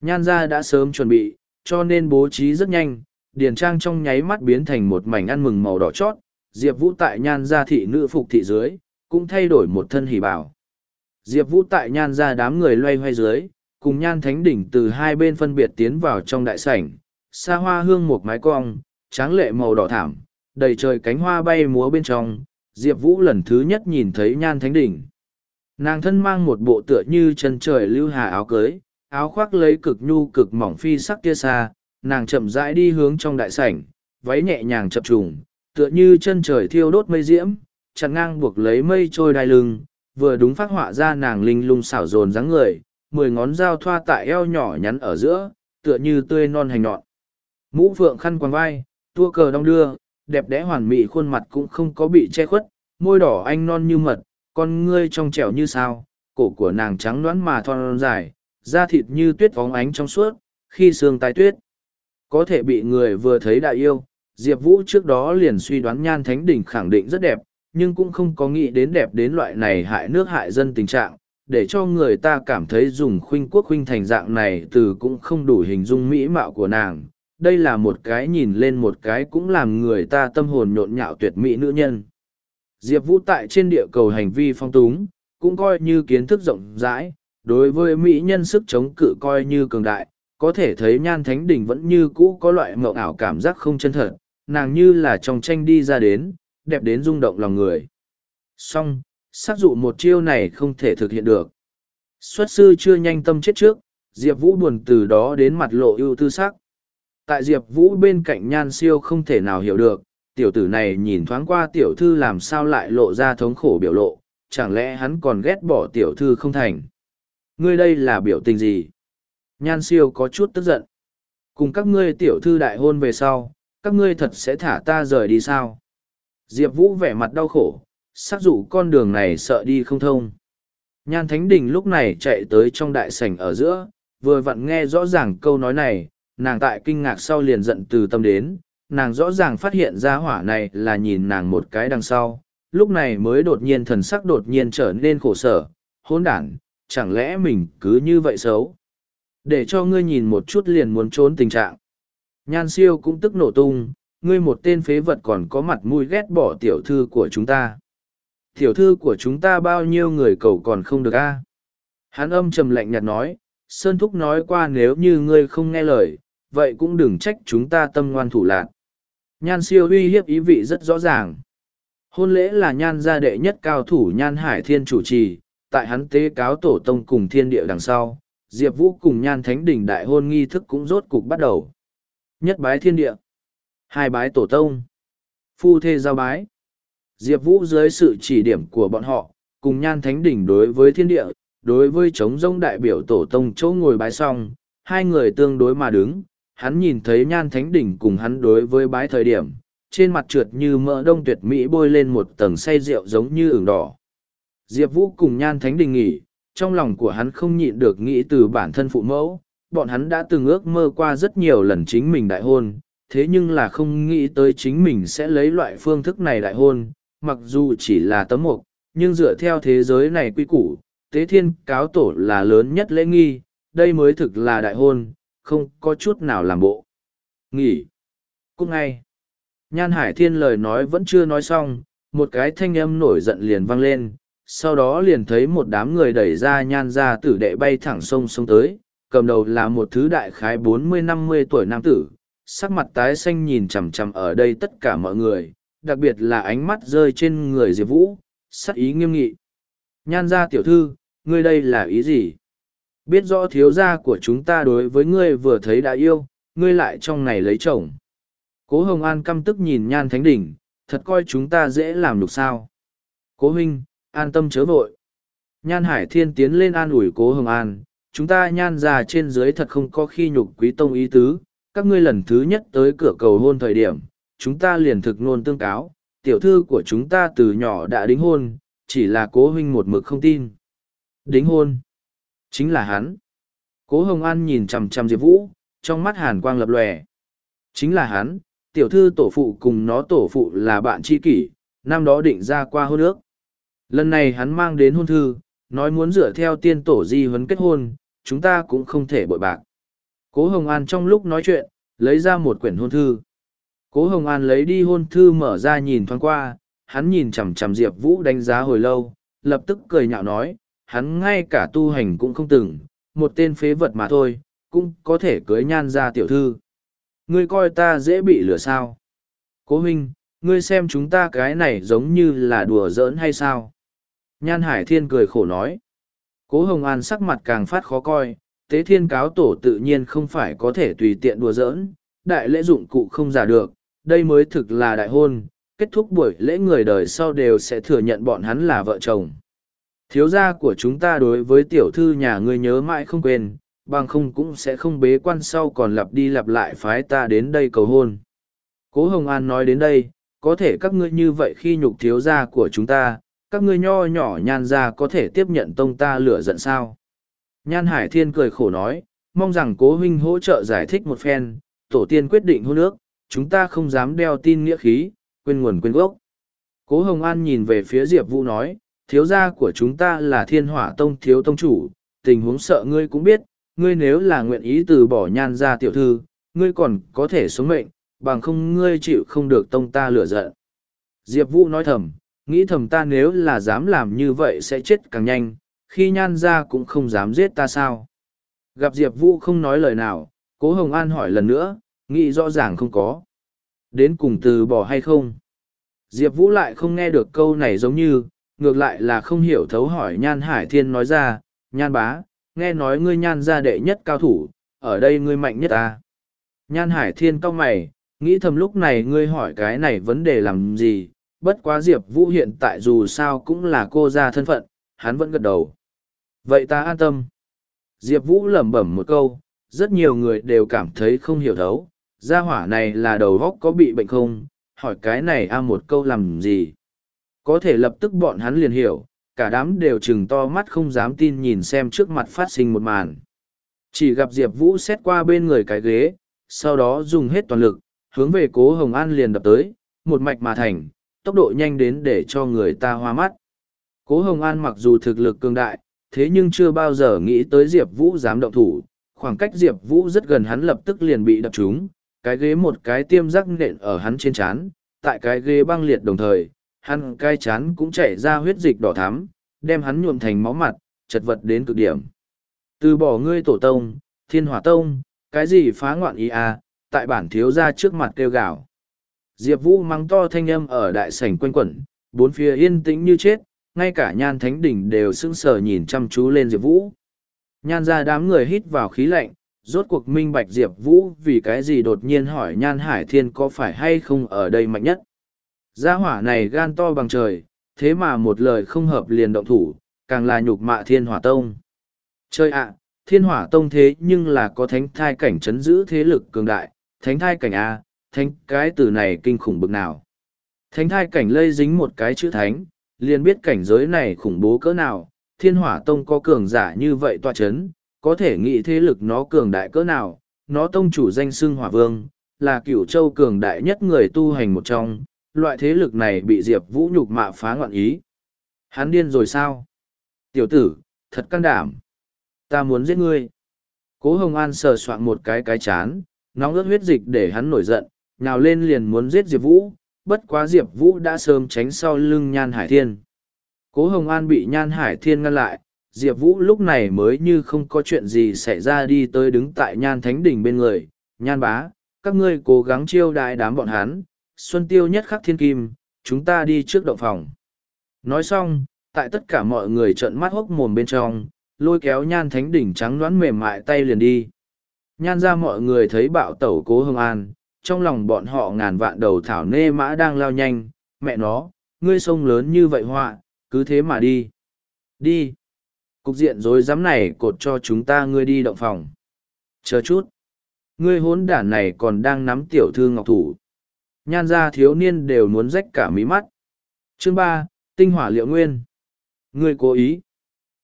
Nhan gia đã sớm chuẩn bị, cho nên bố trí rất nhanh, điền trang trong nháy mắt biến thành một mảnh ăn mừng màu đỏ chót, Diệp Vũ tại nhan gia thị nữ phục thị dưới, cũng thay đổi một thân hỉ bảo. Diệp Vũ tại nhan gia đám người loay hoay dưới, cùng nhan thánh đỉnh từ hai bên phân biệt tiến vào trong đại sảnh, xa hoa hương một mái cong, tráng lệ màu đỏ thảm, đầy trời cánh hoa bay múa bên trong, Diệp Vũ lần thứ nhất nhìn thấy nhan thánh đỉnh. Nàng thân mang một bộ tựa như chân trời lưu hà áo cưới, áo khoác lấy cực nhu cực mỏng phi sắc kia xa, nàng chậm rãi đi hướng trong đại sảnh, váy nhẹ nhàng chập trùng, tựa như chân trời thiêu đốt mây diễm, Chặt ngang buộc lấy mây trôi đai lưng, vừa đúng phát họa ra nàng linh lung xảo dồn dáng người, mười ngón dao thoa tại eo nhỏ nhắn ở giữa, tựa như tươi non hành nhọn. Mũ phượng khăn quàng vai, tua cờ đong đưa, đẹp đẽ hoàn mỹ khuôn mặt cũng không có bị che khuất, môi đỏ anh non như mật, con ngươi trong trẻo như sao, cổ của nàng trắng đoán mà thon dài, da thịt như tuyết vóng ánh trong suốt, khi xương tai tuyết. Có thể bị người vừa thấy đại yêu, Diệp Vũ trước đó liền suy đoán nhan thánh đỉnh khẳng định rất đẹp, nhưng cũng không có nghĩ đến đẹp đến loại này hại nước hại dân tình trạng, để cho người ta cảm thấy dùng khuynh quốc khuynh thành dạng này từ cũng không đủ hình dung mỹ mạo của nàng. Đây là một cái nhìn lên một cái cũng làm người ta tâm hồn nhộn nhạo tuyệt mỹ nữ nhân. Diệp Vũ tại trên địa cầu hành vi phong túng, cũng coi như kiến thức rộng rãi, đối với mỹ nhân sức chống cự coi như cường đại, có thể thấy nhan thánh đỉnh vẫn như cũ có loại mộng ảo cảm giác không chân thật, nàng như là trong tranh đi ra đến, đẹp đến rung động lòng người. Song, sát dụ một chiêu này không thể thực hiện được. Xuất sư chưa nhanh tâm chết trước, Diệp Vũ buồn từ đó đến mặt lộ ưu tư sắc. Tại Diệp Vũ bên cạnh nhan siêu không thể nào hiểu được, tiểu tử này nhìn thoáng qua tiểu thư làm sao lại lộ ra thống khổ biểu lộ, chẳng lẽ hắn còn ghét bỏ tiểu thư không thành. Ngươi đây là biểu tình gì? Nhan siêu có chút tức giận. Cùng các ngươi tiểu thư đại hôn về sau, các ngươi thật sẽ thả ta rời đi sao? Diệp Vũ vẻ mặt đau khổ, xác dụ con đường này sợ đi không thông. Nhan Thánh Đình lúc này chạy tới trong đại sảnh ở giữa, vừa vặn nghe rõ ràng câu nói này, nàng tại kinh ngạc sau liền giận từ tâm đến, nàng rõ ràng phát hiện ra hỏa này là nhìn nàng một cái đằng sau, lúc này mới đột nhiên thần sắc đột nhiên trở nên khổ sở, hôn đản, chẳng lẽ mình cứ như vậy xấu. Để cho ngươi nhìn một chút liền muốn trốn tình trạng. Nhan siêu cũng tức nổ tung, ngươi một tên phế vật còn có mặt mũi ghét bỏ tiểu thư của chúng ta. Tiểu thư của chúng ta bao nhiêu người cầu còn không được a Hán âm trầm lạnh nhạt nói, Sơn Thúc nói qua nếu như ngươi không nghe lời, vậy cũng đừng trách chúng ta tâm ngoan thủ lạc. Nhan siêu uy hiếp ý vị rất rõ ràng. Hôn lễ là nhan gia đệ nhất cao thủ nhan hải thiên chủ trì, tại hắn tế cáo tổ tông cùng thiên địa đằng sau, Diệp Vũ cùng nhan thánh đỉnh đại hôn nghi thức cũng rốt cục bắt đầu. Nhất bái thiên địa, hai bái tổ tông, phu thê giao bái. Diệp Vũ dưới sự chỉ điểm của bọn họ, cùng nhan thánh đỉnh đối với thiên địa, đối với chống rông đại biểu tổ tông chỗ ngồi bái xong, hai người tương đối mà đứng, hắn nhìn thấy nhan thánh đỉnh cùng hắn đối với bái thời điểm, trên mặt trượt như mỡ đông tuyệt mỹ bôi lên một tầng say rượu giống như ửng đỏ. Diệp Vũ cùng nhan thánh đình nghỉ, trong lòng của hắn không nhịn được nghĩ từ bản thân phụ mẫu, bọn hắn đã từng ước mơ qua rất nhiều lần chính mình đại hôn, thế nhưng là không nghĩ tới chính mình sẽ lấy loại phương thức này đại hôn, mặc dù chỉ là tấm mục, nhưng dựa theo thế giới này quy củ, tế thiên cáo tổ là lớn nhất lễ nghi, đây mới thực là đại hôn, không có chút nào làm bộ. Nghỉ. Cúc ngay. Nhan Hải Thiên lời nói vẫn chưa nói xong, một cái thanh âm nổi giận liền vang lên, sau đó liền thấy một đám người đẩy ra nhan ra tử đệ bay thẳng sông sông tới, cầm đầu là một thứ đại khái bốn mươi năm mươi tuổi nam tử, sắc mặt tái xanh nhìn chằm chằm ở đây tất cả mọi người, đặc biệt là ánh mắt rơi trên người Diệp Vũ, sắc ý nghiêm nghị. Nhan ra tiểu thư, ngươi đây là ý gì? Biết rõ thiếu gia của chúng ta đối với ngươi vừa thấy đã yêu, ngươi lại trong này lấy chồng. Cố Hồng An căm tức nhìn nhan thánh đỉnh, thật coi chúng ta dễ làm được sao. Cố huynh, an tâm chớ vội. Nhan Hải Thiên tiến lên an ủi cố Hồng An, chúng ta nhan ra trên dưới thật không có khi nhục quý tông ý tứ, các ngươi lần thứ nhất tới cửa cầu hôn thời điểm, chúng ta liền thực nôn tương cáo, tiểu thư của chúng ta từ nhỏ đã đính hôn, chỉ là cố huynh một mực không tin. Đính hôn? Chính là hắn. Cố Hồng An nhìn chằm chằm Diệp Vũ, trong mắt hàn quang lập lòe. Chính là hắn, tiểu thư tổ phụ cùng nó tổ phụ là bạn tri kỷ, năm đó định ra qua hôn ước. Lần này hắn mang đến hôn thư, nói muốn dựa theo tiên tổ di huấn kết hôn, chúng ta cũng không thể bội bạc. Cố Hồng An trong lúc nói chuyện, lấy ra một quyển hôn thư. Cố Hồng An lấy đi hôn thư mở ra nhìn thoáng qua, hắn nhìn chằm chằm Diệp Vũ đánh giá hồi lâu, lập tức cười nhạo nói, hắn ngay cả tu hành cũng không từng, một tên phế vật mà thôi, cũng có thể cưới nhan ra tiểu thư. Ngươi coi ta dễ bị lừa sao? Cố huynh, ngươi xem chúng ta cái này giống như là đùa giỡn hay sao? Nhan Hải Thiên cười khổ nói. Cố Hồng An sắc mặt càng phát khó coi, tế thiên cáo tổ tự nhiên không phải có thể tùy tiện đùa giỡn, đại lễ dụng cụ không giả được, đây mới thực là đại hôn, kết thúc buổi lễ người đời sau đều sẽ thừa nhận bọn hắn là vợ chồng. Thiếu gia của chúng ta đối với tiểu thư nhà ngươi nhớ mãi không quên, bằng không cũng sẽ không bế quan sau còn lặp đi lặp lại phái ta đến đây cầu hôn. Cố Hồng An nói đến đây, có thể các ngươi như vậy khi nhục thiếu gia của chúng ta, các ngươi nho nhỏ nhan ra có thể tiếp nhận tông ta lửa giận sao. Nhan Hải Thiên cười khổ nói, mong rằng cố huynh hỗ trợ giải thích một phen, tổ tiên quyết định hôn nước, chúng ta không dám đeo tin nghĩa khí, quên nguồn quên gốc. Cố Hồng An nhìn về phía Diệp Vũ nói, thiếu gia của chúng ta là thiên hỏa tông thiếu tông chủ, tình huống sợ ngươi cũng biết, ngươi nếu là nguyện ý từ bỏ nhan ra tiểu thư, ngươi còn có thể sống mệnh, bằng không ngươi chịu không được tông ta lửa giận. Diệp Vũ nói thầm, nghĩ thầm ta nếu là dám làm như vậy sẽ chết càng nhanh, khi nhan ra cũng không dám giết ta sao. Gặp Diệp Vũ không nói lời nào, cố Hồng An hỏi lần nữa, nghĩ rõ ràng không có. Đến cùng từ bỏ hay không? Diệp Vũ lại không nghe được câu này giống như, ngược lại là không hiểu thấu hỏi Nhan Hải Thiên nói ra, Nhan bá, nghe nói ngươi Nhan gia đệ nhất cao thủ, ở đây ngươi mạnh nhất ta. Nhan Hải Thiên cau mày, nghĩ thầm lúc này ngươi hỏi cái này vấn đề làm gì, bất quá Diệp Vũ hiện tại dù sao cũng là cô gia thân phận, hắn vẫn gật đầu. Vậy ta an tâm. Diệp Vũ lẩm bẩm một câu, rất nhiều người đều cảm thấy không hiểu thấu, gia hỏa này là đầu góc có bị bệnh không, hỏi cái này a một câu làm gì. Có thể lập tức bọn hắn liền hiểu, cả đám đều chừng to mắt không dám tin nhìn xem trước mặt phát sinh một màn. Chỉ gặp Diệp Vũ xét qua bên người cái ghế, sau đó dùng hết toàn lực, hướng về cố Hồng An liền đập tới, một mạch mà thành, tốc độ nhanh đến để cho người ta hoa mắt. Cố Hồng An mặc dù thực lực cường đại, thế nhưng chưa bao giờ nghĩ tới Diệp Vũ dám động thủ, khoảng cách Diệp Vũ rất gần hắn lập tức liền bị đập trúng, cái ghế một cái tiêm rắc nện ở hắn trên chán, tại cái ghế băng liệt đồng thời, hắn cai chán cũng chảy ra huyết dịch đỏ thắm, đem hắn nhuộm thành máu mặt, chật vật đến cực điểm. Từ bỏ ngươi tổ tông, thiên hỏa tông, cái gì phá ngoạn ý à, tại bản thiếu ra trước mặt kêu gạo. Diệp Vũ mắng to thanh âm ở đại sảnh quanh quẩn, bốn phía yên tĩnh như chết, ngay cả nhan thánh đỉnh đều sững sờ nhìn chăm chú lên Diệp Vũ. Nhan ra đám người hít vào khí lạnh, rốt cuộc minh bạch Diệp Vũ vì cái gì đột nhiên hỏi nhan hải thiên có phải hay không ở đây mạnh nhất. Gia hỏa này gan to bằng trời, thế mà một lời không hợp liền động thủ, càng là nhục mạ thiên hỏa tông. Chơi ạ, thiên hỏa tông thế nhưng là có thánh thai cảnh chấn giữ thế lực cường đại, thánh thai cảnh A, thánh cái từ này kinh khủng bực nào. Thánh thai cảnh lây dính một cái chữ thánh, liền biết cảnh giới này khủng bố cỡ nào, thiên hỏa tông có cường giả như vậy tòa chấn, có thể nghĩ thế lực nó cường đại cỡ nào, nó tông chủ danh xưng hỏa vương, là cửu châu cường đại nhất người tu hành một trong, loại thế lực này bị Diệp Vũ nhục mạ phá ngoạn ý. Hắn điên rồi sao? Tiểu tử, thật can đảm. Ta muốn giết ngươi. Cố Hồng An sờ soạn một cái cái chán, nóng ướt huyết dịch để hắn nổi giận, nào lên liền muốn giết Diệp Vũ, bất quá Diệp Vũ đã sớm tránh sau lưng Nhan Hải Thiên. Cố Hồng An bị Nhan Hải Thiên ngăn lại, Diệp Vũ lúc này mới như không có chuyện gì xảy ra đi tới đứng tại Nhan Thánh Đỉnh bên người. Nhan bá, các ngươi cố gắng chiêu đại đám bọn hắn, xuân tiêu nhất khắc thiên kim, chúng ta đi trước động phòng. Nói xong, tại tất cả mọi người trợn mắt hốc mồm bên trong, lôi kéo Nhan Thánh Đỉnh trắng đoán mềm mại tay liền đi. Nhan ra mọi người thấy bạo tẩu cố hương An, trong lòng bọn họ ngàn vạn đầu thảo nê mã đang lao nhanh, mẹ nó, ngươi sông lớn như vậy họa, cứ thế mà đi. Đi. Cục diện rối rắm này cột cho chúng ta ngươi đi động phòng. Chờ chút. Ngươi hốn đản này còn đang nắm tiểu thư ngọc thủ. Nhan ra thiếu niên đều muốn rách cả mí mắt. Chương ba Tinh hỏa liệu nguyên. Ngươi cố ý.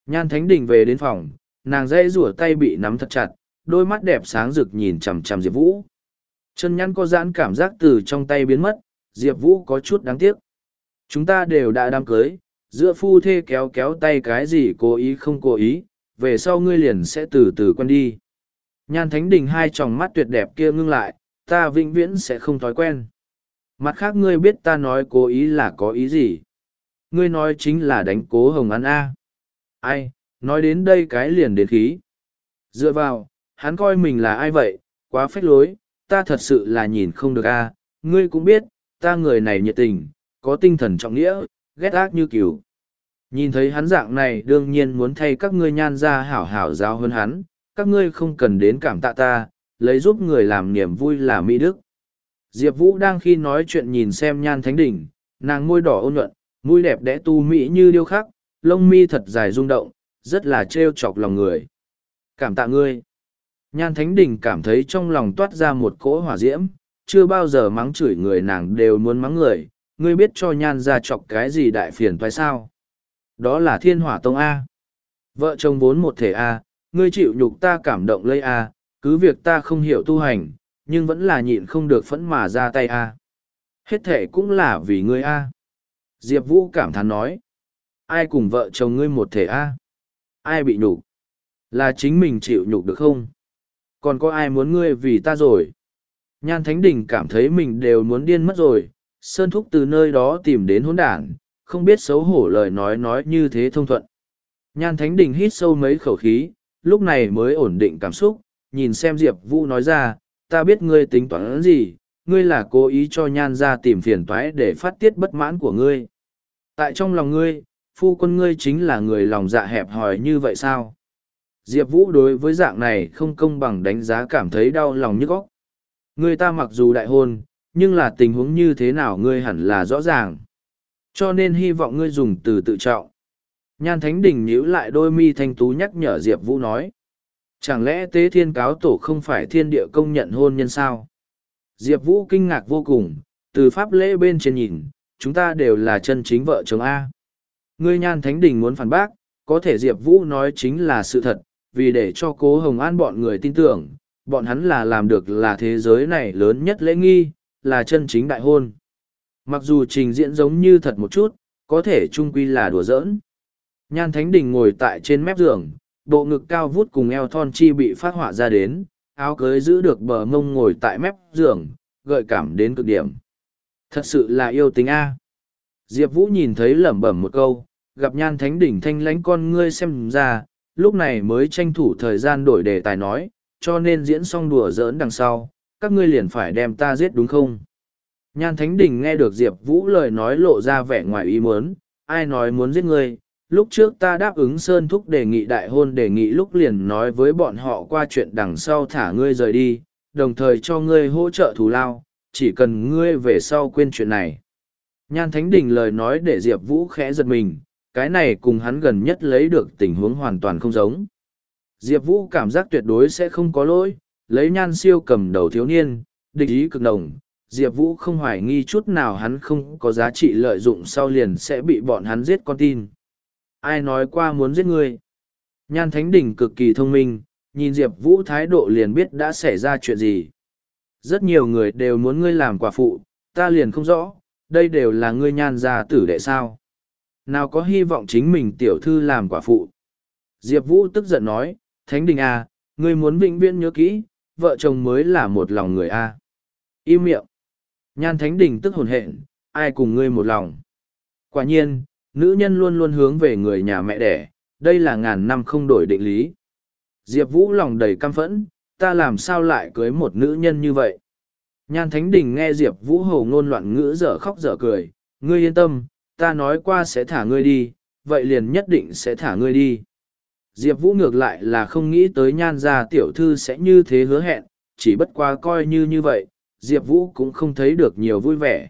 Nhan Thánh Đình về đến phòng, nàng dây rủa tay bị nắm thật chặt, đôi mắt đẹp sáng rực nhìn chằm chằm Diệp Vũ. Chân nhăn có giãn cảm giác từ trong tay biến mất, Diệp Vũ có chút đáng tiếc. Chúng ta đều đã đám cưới, giữa phu thê kéo kéo tay cái gì cố ý không cố ý, về sau ngươi liền sẽ từ từ quen đi. Nhan Thánh Đình hai tròng mắt tuyệt đẹp kia ngưng lại, ta vĩnh viễn sẽ không thói quen. Mặt khác ngươi biết ta nói cố ý là có ý gì? Ngươi nói chính là đánh cố hồng ăn A. Ai, nói đến đây cái liền đến khí. Dựa vào, hắn coi mình là ai vậy, quá phách lối, ta thật sự là nhìn không được A, ngươi cũng biết, ta người này nhiệt tình, có tinh thần trọng nghĩa, ghét ác như cừu. Nhìn thấy hắn dạng này đương nhiên muốn thay các ngươi nhan ra hảo hảo giáo hơn hắn, các ngươi không cần đến cảm tạ ta, lấy giúp người làm niềm vui là mỹ đức. Diệp Vũ đang khi nói chuyện nhìn xem nhan thánh đỉnh, nàng môi đỏ ôn nhuận, mũi đẹp đẽ tu mỹ như điêu khắc, lông mi thật dài rung động, rất là trêu chọc lòng người. Cảm tạ ngươi. Nhan thánh đỉnh cảm thấy trong lòng toát ra một cỗ hỏa diễm, chưa bao giờ mắng chửi người nàng đều muốn mắng người, ngươi biết cho nhan ra chọc cái gì đại phiền toái sao? Đó là thiên hỏa tông A. Vợ chồng vốn một thể A, ngươi chịu nhục ta cảm động lây A, cứ việc ta không hiểu tu hành, nhưng vẫn là nhịn không được phẫn mà ra tay A. Hết thệ cũng là vì ngươi A. Diệp Vũ cảm thán nói. Ai cùng vợ chồng ngươi một thể A? Ai bị nhục? Là chính mình chịu nhục được không? Còn có ai muốn ngươi vì ta rồi? Nhan Thánh Đình cảm thấy mình đều muốn điên mất rồi, Sơn Thúc từ nơi đó tìm đến hỗn đản, không biết xấu hổ lời nói nói như thế thông thuận. Nhan Thánh Đình hít sâu mấy khẩu khí, lúc này mới ổn định cảm xúc, nhìn xem Diệp Vũ nói ra, ta biết ngươi tính toán gì, ngươi là cố ý cho Nhan ra tìm phiền toái để phát tiết bất mãn của ngươi. Tại trong lòng ngươi, phu quân ngươi chính là người lòng dạ hẹp hòi như vậy sao? Diệp Vũ đối với dạng này không công bằng đánh giá cảm thấy đau lòng nhức óc. Ngươi ta mặc dù đại hôn, nhưng là tình huống như thế nào ngươi hẳn là rõ ràng. Cho nên hy vọng ngươi dùng từ tự trọng. Nhan Thánh Đình nhíu lại đôi mi thanh tú nhắc nhở Diệp Vũ nói. Chẳng lẽ tế thiên cáo tổ không phải thiên địa công nhận hôn nhân sao? Diệp Vũ kinh ngạc vô cùng, từ pháp lễ bên trên nhìn, chúng ta đều là chân chính vợ chồng A. Ngươi Nhan Thánh Đình muốn phản bác, có thể Diệp Vũ nói chính là sự thật, vì để cho cố Hồng An bọn người tin tưởng, bọn hắn là làm được là thế giới này lớn nhất lễ nghi, là chân chính đại hôn. Mặc dù trình diễn giống như thật một chút, có thể trung quy là đùa giỡn. Nhan Thánh Đình ngồi tại trên mép giường, bộ ngực cao vút cùng eo thon chi bị phát họa ra đến, áo cưới giữ được bờ mông ngồi tại mép giường, gợi cảm đến cực điểm. Thật sự là yêu tính A. Diệp Vũ nhìn thấy lẩm bẩm một câu, gặp Nhan Thánh đỉnh thanh lánh con ngươi xem ra, lúc này mới tranh thủ thời gian đổi đề tài nói, cho nên diễn xong đùa giỡn đằng sau, các ngươi liền phải đem ta giết đúng không? Nhan Thánh Đình nghe được Diệp Vũ lời nói lộ ra vẻ ngoài ý muốn, ai nói muốn giết ngươi, lúc trước ta đáp ứng Sơn Thúc đề nghị đại hôn đề nghị lúc liền nói với bọn họ qua chuyện đằng sau thả ngươi rời đi, đồng thời cho ngươi hỗ trợ thù lao, chỉ cần ngươi về sau quên chuyện này. Nhan Thánh Đình lời nói để Diệp Vũ khẽ giật mình, cái này cùng hắn gần nhất lấy được tình huống hoàn toàn không giống. Diệp Vũ cảm giác tuyệt đối sẽ không có lỗi, lấy nhan siêu cầm đầu thiếu niên, địch ý cực đồng. Diệp Vũ không hoài nghi chút nào hắn không có giá trị lợi dụng sau liền sẽ bị bọn hắn giết con tin. Ai nói qua muốn giết ngươi? Nhan Thánh Đình cực kỳ thông minh, nhìn Diệp Vũ thái độ liền biết đã xảy ra chuyện gì. Rất nhiều người đều muốn ngươi làm quả phụ, ta liền không rõ, đây đều là ngươi nhan gia tử đệ sao. Nào có hy vọng chính mình tiểu thư làm quả phụ. Diệp Vũ tức giận nói, Thánh Đình à, ngươi muốn vĩnh viễn nhớ kỹ, vợ chồng mới là một lòng người a im miệng nhan thánh đình tức hồn hện ai cùng ngươi một lòng quả nhiên nữ nhân luôn luôn hướng về người nhà mẹ đẻ, đây là ngàn năm không đổi định lý. Diệp Vũ lòng đầy căm phẫn, ta làm sao lại cưới một nữ nhân như vậy? Nhan Thánh Đình nghe Diệp Vũ hồ ngôn loạn ngữ dở khóc dở cười, ngươi yên tâm, ta nói qua sẽ thả ngươi đi, vậy liền nhất định sẽ thả ngươi đi. Diệp Vũ ngược lại là không nghĩ tới nhan gia tiểu thư sẽ như thế hứa hẹn, chỉ bất quá coi như như vậy, Diệp Vũ cũng không thấy được nhiều vui vẻ.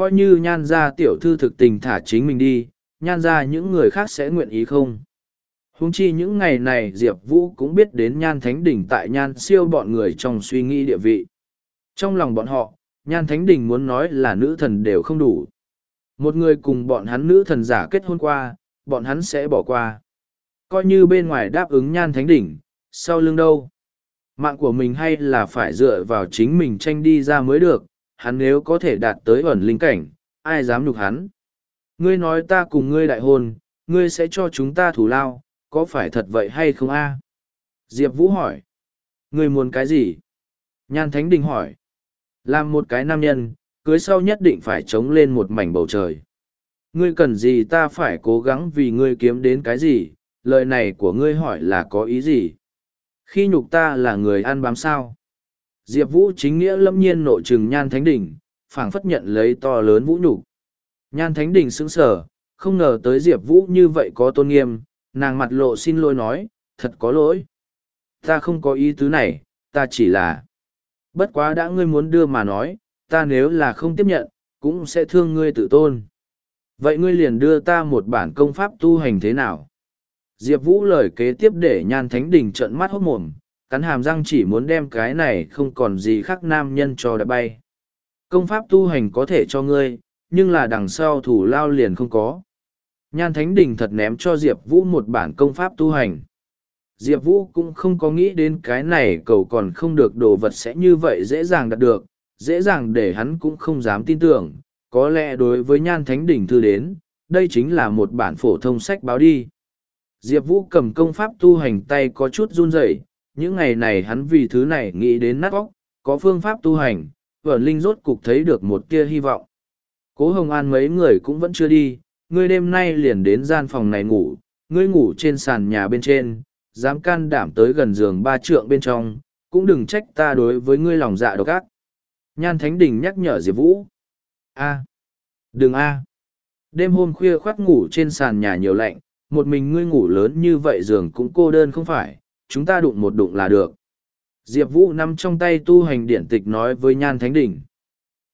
Coi như nhan gia tiểu thư thực tình thả chính mình đi, nhan gia những người khác sẽ nguyện ý không? Húng chi những ngày này Diệp Vũ cũng biết đến nhan thánh đỉnh tại nhan siêu bọn người trong suy nghĩ địa vị. Trong lòng bọn họ, nhan thánh đỉnh muốn nói là nữ thần đều không đủ. Một người cùng bọn hắn nữ thần giả kết hôn qua, bọn hắn sẽ bỏ qua. Coi như bên ngoài đáp ứng nhan thánh đỉnh, sau lưng đâu? Mạng của mình hay là phải dựa vào chính mình tranh đi ra mới được, hắn nếu có thể đạt tới ẩn linh cảnh, ai dám nhục hắn? Ngươi nói ta cùng ngươi đại hôn, ngươi sẽ cho chúng ta thủ lao, có phải thật vậy hay không a? Diệp Vũ hỏi. Ngươi muốn cái gì? Nhan Thánh Đình hỏi. Làm một cái nam nhân, cưới sau nhất định phải chống lên một mảnh bầu trời. Ngươi cần gì ta phải cố gắng vì ngươi kiếm đến cái gì, lời này của ngươi hỏi là có ý gì? Khi nhục ta là người ăn bám sao? Diệp Vũ chính nghĩa lâm nhiên nội trừng Nhan Thánh Đình, phảng phất nhận lấy to lớn vũ nhục Nhan Thánh Đình sững sờ, không ngờ tới Diệp Vũ như vậy có tôn nghiêm, nàng mặt lộ xin lỗi nói, thật có lỗi. Ta không có ý tứ này, ta chỉ là... Bất quá đã ngươi muốn đưa mà nói, ta nếu là không tiếp nhận, cũng sẽ thương ngươi tự tôn. Vậy ngươi liền đưa ta một bản công pháp tu hành thế nào? Diệp Vũ lời kế tiếp để nhan thánh đình trận mắt hốt mồm, cắn hàm răng chỉ muốn đem cái này không còn gì khác nam nhân cho đã bay. Công pháp tu hành có thể cho ngươi, nhưng là đằng sau thủ lao liền không có. Nhan Thánh Đình thật ném cho Diệp Vũ một bản công pháp tu hành. Diệp Vũ cũng không có nghĩ đến cái này cầu còn không được đồ vật sẽ như vậy dễ dàng đạt được, dễ dàng để hắn cũng không dám tin tưởng. Có lẽ đối với Nhan Thánh Đình thư đến, đây chính là một bản phổ thông sách báo đi. Diệp Vũ cầm công pháp tu hành tay có chút run rẩy những ngày này hắn vì thứ này nghĩ đến nát óc, có phương pháp tu hành, vẩn linh rốt cục thấy được một tia hy vọng. Cố Hồng An mấy người cũng vẫn chưa đi, ngươi đêm nay liền đến gian phòng này ngủ, ngươi ngủ trên sàn nhà bên trên, dám can đảm tới gần giường ba trượng bên trong, cũng đừng trách ta đối với ngươi lòng dạ độc ác. Nhan Thánh Đình nhắc nhở Diệp Vũ. A. Đừng A. Đêm hôm khuya khoác ngủ trên sàn nhà nhiều lạnh, một mình ngươi ngủ lớn như vậy giường cũng cô đơn không phải, chúng ta đụng một đụng là được. Diệp Vũ nằm trong tay tu hành điển tịch nói với Nhan Thánh Đình.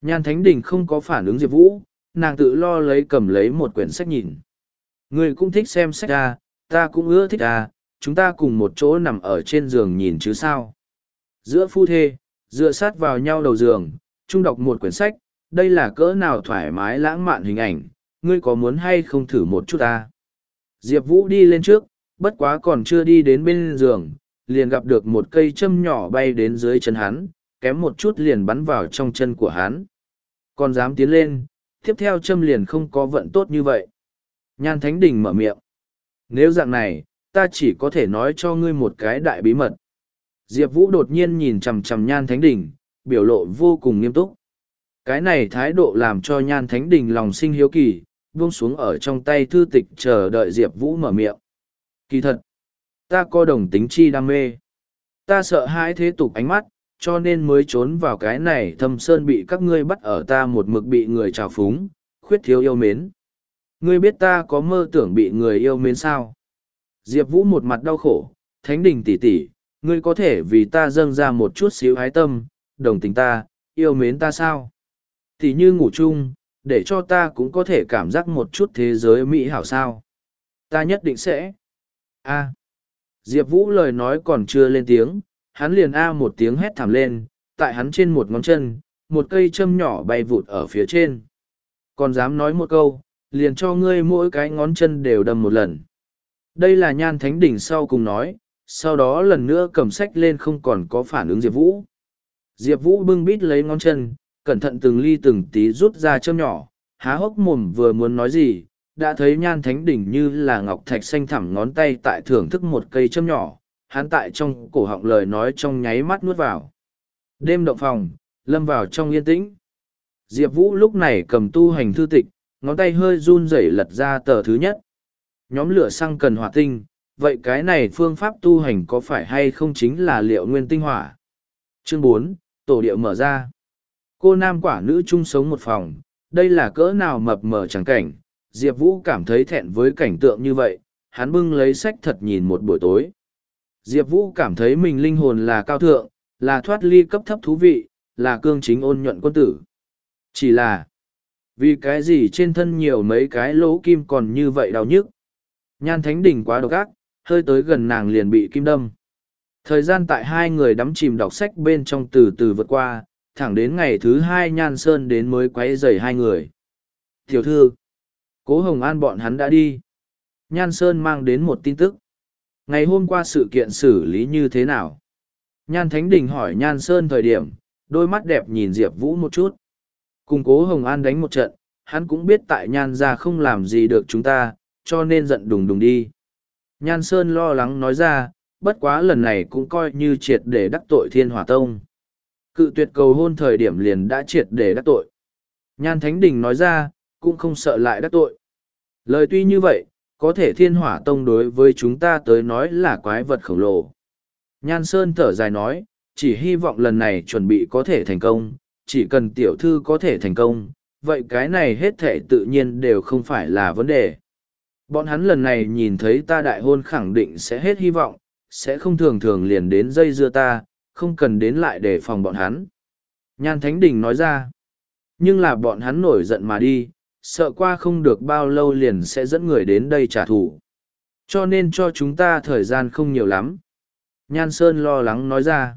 Nhan Thánh Đình không có phản ứng Diệp Vũ, nàng tự lo lấy cầm lấy một quyển sách nhìn. Người cũng thích xem sách à, ta cũng ưa thích à, chúng ta cùng một chỗ nằm ở trên giường nhìn chứ sao. Giữa phu thê, dựa sát vào nhau đầu giường, chung đọc một quyển sách, đây là cỡ nào thoải mái lãng mạn hình ảnh, ngươi có muốn hay không thử một chút à? Diệp Vũ đi lên trước, bất quá còn chưa đi đến bên giường, liền gặp được một cây châm nhỏ bay đến dưới chân hắn, kém một chút liền bắn vào trong chân của hắn. Còn dám tiến lên, tiếp theo châm liền không có vận tốt như vậy. Nhan Thánh Đình mở miệng. Nếu dạng này, ta chỉ có thể nói cho ngươi một cái đại bí mật. Diệp Vũ đột nhiên nhìn chằm chằm Nhan Thánh Đình, biểu lộ vô cùng nghiêm túc. Cái này thái độ làm cho Nhan Thánh Đình lòng sinh hiếu kỳ, buông xuống ở trong tay thư tịch chờ đợi Diệp Vũ mở miệng. Kỳ thật, ta có đồng tính chi đam mê. Ta sợ hãi thế tục ánh mắt, cho nên mới trốn vào cái này thâm sơn bị các ngươi bắt ở ta một mực bị người trào phúng, khuyết thiếu yêu mến. Ngươi biết ta có mơ tưởng bị người yêu mến sao? Diệp Vũ một mặt đau khổ, thánh đình tỷ tỷ, ngươi có thể vì ta dâng ra một chút xíu hái tâm, đồng tình ta, yêu mến ta sao? Tỷ như ngủ chung, để cho ta cũng có thể cảm giác một chút thế giới mỹ hảo sao? Ta nhất định sẽ. A. Diệp Vũ lời nói còn chưa lên tiếng, hắn liền a một tiếng hét thảm lên, tại hắn trên một ngón chân, một cây châm nhỏ bay vụt ở phía trên. Còn dám nói một câu, liền cho ngươi mỗi cái ngón chân đều đâm một lần. Đây là nhan thánh đỉnh sau cùng nói, sau đó lần nữa cầm sách lên không còn có phản ứng Diệp Vũ. Diệp Vũ bưng bít lấy ngón chân, cẩn thận từng ly từng tí rút ra châm nhỏ, há hốc mồm vừa muốn nói gì, đã thấy nhan thánh đỉnh như là ngọc thạch xanh thẳm ngón tay tại thưởng thức một cây châm nhỏ, hắn tại trong cổ họng lời nói trong nháy mắt nuốt vào. Đêm động phòng, lâm vào trong yên tĩnh. Diệp Vũ lúc này cầm tu hành thư tịch, ngón tay hơi run rẩy lật ra tờ thứ nhất. Nhóm lửa xăng cần hỏa tinh, vậy cái này phương pháp tu hành có phải hay không chính là liệu nguyên tinh hỏa? Chương bốn Tổ điệu mở ra. Cô nam quả nữ chung sống một phòng, đây là cỡ nào mập mờ chẳng cảnh, Diệp Vũ cảm thấy thẹn với cảnh tượng như vậy, hắn bưng lấy sách thật nhìn một buổi tối. Diệp Vũ cảm thấy mình linh hồn là cao thượng, là thoát ly cấp thấp thú vị, là cương chính ôn nhuận quân tử. Chỉ là, vì cái gì trên thân nhiều mấy cái lỗ kim còn như vậy đau nhức. Nhan Thánh Đình quá độc ác, hơi tới gần nàng liền bị kim đâm. Thời gian tại hai người đắm chìm đọc sách bên trong từ từ vượt qua, thẳng đến ngày thứ hai Nhan Sơn đến mới quấy rầy hai người. Tiểu thư, cố Hồng An bọn hắn đã đi. Nhan Sơn mang đến một tin tức. Ngày hôm qua sự kiện xử lý như thế nào? Nhan Thánh Đình hỏi Nhan Sơn thời điểm, đôi mắt đẹp nhìn Diệp Vũ một chút. Cùng cố Hồng An đánh một trận, hắn cũng biết tại Nhan ra không làm gì được chúng ta, cho nên giận đùng đùng đi. Nhan Sơn lo lắng nói ra, bất quá lần này cũng coi như triệt để đắc tội thiên hỏa tông. Cự tuyệt cầu hôn thời điểm liền đã triệt để đắc tội. Nhan Thánh Đình nói ra, cũng không sợ lại đắc tội. Lời tuy như vậy, có thể thiên hỏa tông đối với chúng ta tới nói là quái vật khổng lồ. Nhan Sơn thở dài nói, chỉ hy vọng lần này chuẩn bị có thể thành công, chỉ cần tiểu thư có thể thành công, vậy cái này hết thể tự nhiên đều không phải là vấn đề. Bọn hắn lần này nhìn thấy ta đại hôn khẳng định sẽ hết hy vọng, sẽ không thường thường liền đến dây dưa ta, không cần đến lại để phòng bọn hắn. Nhan Thánh Đình nói ra, nhưng là bọn hắn nổi giận mà đi, sợ qua không được bao lâu liền sẽ dẫn người đến đây trả thù. Cho nên cho chúng ta thời gian không nhiều lắm. Nhan Sơn lo lắng nói ra,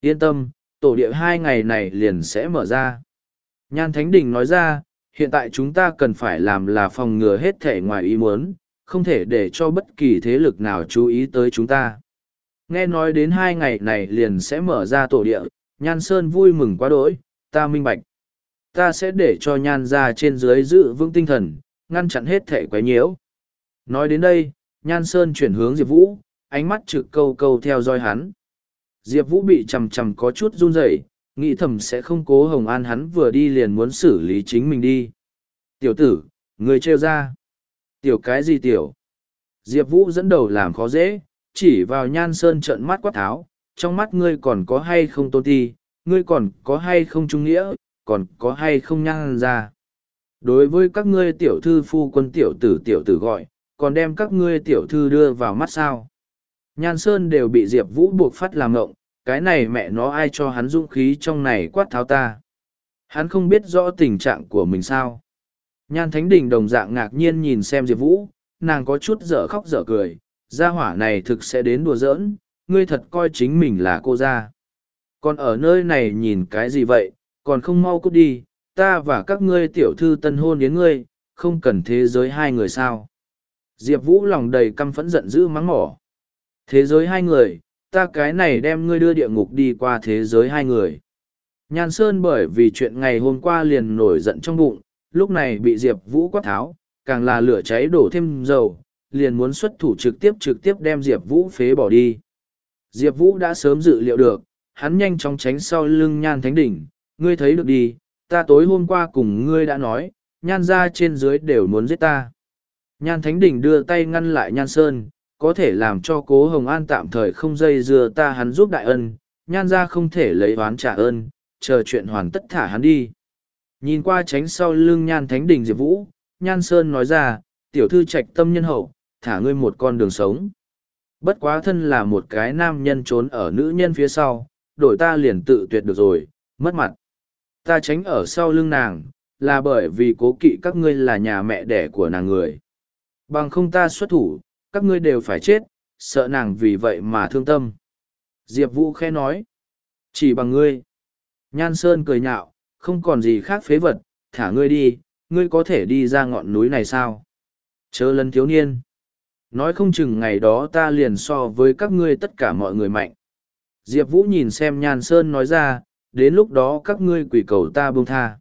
yên tâm, tổ địa hai ngày này liền sẽ mở ra. Nhan Thánh Đình nói ra, hiện tại chúng ta cần phải làm là phòng ngừa hết thể ngoài ý muốn, không thể để cho bất kỳ thế lực nào chú ý tới chúng ta. Nghe nói đến hai ngày này liền sẽ mở ra tổ địa, Nhan Sơn vui mừng quá đỗi, ta minh bạch. Ta sẽ để cho Nhan ra trên dưới giữ vững tinh thần, ngăn chặn hết thể quấy nhiễu. Nói đến đây, Nhan Sơn chuyển hướng Diệp Vũ, ánh mắt trực câu câu theo dõi hắn. Diệp Vũ bị chầm chầm có chút run rẩy, nghĩ thầm sẽ không cố Hồng An hắn vừa đi liền muốn xử lý chính mình đi. Tiểu tử, người trêu ra. Tiểu cái gì tiểu? Diệp Vũ dẫn đầu làm khó dễ, chỉ vào nhan sơn trận mắt quát tháo, trong mắt ngươi còn có hay không tôn ti, ngươi còn có hay không trung nghĩa, còn có hay không nhan ra. Đối với các ngươi tiểu thư phu quân tiểu tử tiểu tử gọi, còn đem các ngươi tiểu thư đưa vào mắt sao. Nhan Sơn đều bị Diệp Vũ buộc phát làm ngộng, cái này mẹ nó ai cho hắn dũng khí trong này quát tháo ta. Hắn không biết rõ tình trạng của mình sao. Nhan Thánh Đình đồng dạng ngạc nhiên nhìn xem Diệp Vũ, nàng có chút dở khóc dở cười, gia hỏa này thực sẽ đến đùa giỡn, ngươi thật coi chính mình là cô gia. Còn ở nơi này nhìn cái gì vậy, còn không mau cút đi, ta và các ngươi tiểu thư tân hôn đến ngươi, không cần thế giới hai người sao. Diệp Vũ lòng đầy căm phẫn giận dữ mắng mỏ. Thế giới hai người, ta cái này đem ngươi đưa địa ngục đi qua thế giới hai người. Nhan Sơn bởi vì chuyện ngày hôm qua liền nổi giận trong bụng, lúc này bị Diệp Vũ quát tháo, càng là lửa cháy đổ thêm dầu, liền muốn xuất thủ trực tiếp trực tiếp đem Diệp Vũ phế bỏ đi. Diệp Vũ đã sớm dự liệu được, hắn nhanh chóng tránh sau lưng nhan thánh đỉnh, ngươi thấy được đi, ta tối hôm qua cùng ngươi đã nói, nhan ra trên dưới đều muốn giết ta. Nhan thánh đình đưa tay ngăn lại nhan sơn, có thể làm cho cố Hồng An tạm thời không dây dưa ta hắn giúp đại ân, nhan ra không thể lấy oán trả ơn, chờ chuyện hoàn tất thả hắn đi. Nhìn qua tránh sau lưng nhan thánh đình Diệp Vũ, nhan sơn nói ra, tiểu thư trạch tâm nhân hậu, thả ngươi một con đường sống. Bất quá thân là một cái nam nhân trốn ở nữ nhân phía sau, đổi ta liền tự tuyệt được rồi, mất mặt. Ta tránh ở sau lưng nàng, là bởi vì cố kỵ các ngươi là nhà mẹ đẻ của nàng người. Bằng không ta xuất thủ, các ngươi đều phải chết, sợ nàng vì vậy mà thương tâm. Diệp Vũ khẽ nói, chỉ bằng ngươi. Nhan Sơn cười nhạo, không còn gì khác phế vật, thả ngươi đi, ngươi có thể đi ra ngọn núi này sao? Chớ lần thiếu niên. Nói không chừng ngày đó ta liền so với các ngươi tất cả mọi người mạnh. Diệp Vũ nhìn xem Nhan Sơn nói ra, đến lúc đó các ngươi quỷ cầu ta buông tha.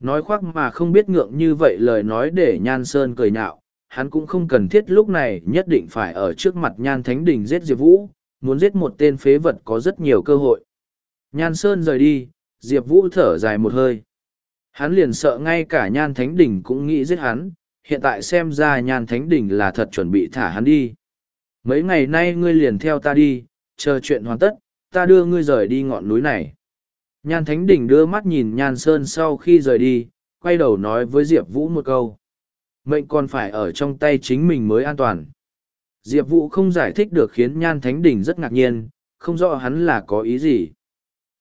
Nói khoác mà không biết ngượng như vậy lời nói để Nhan Sơn cười nhạo, hắn cũng không cần thiết lúc này nhất định phải ở trước mặt Nhan Thánh Đình giết Diệp Vũ, muốn giết một tên phế vật có rất nhiều cơ hội. Nhan Sơn rời đi, Diệp Vũ thở dài một hơi. Hắn liền sợ ngay cả nhan thánh đình cũng nghĩ giết hắn, hiện tại xem ra nhan thánh đình là thật chuẩn bị thả hắn đi. Mấy ngày nay ngươi liền theo ta đi, chờ chuyện hoàn tất, ta đưa ngươi rời đi ngọn núi này. Nhan thánh đỉnh đưa mắt nhìn nhan sơn sau khi rời đi, quay đầu nói với Diệp Vũ một câu. Mệnh còn phải ở trong tay chính mình mới an toàn. Diệp Vũ không giải thích được khiến Nhan Thánh Đỉnh rất ngạc nhiên, không rõ hắn là có ý gì.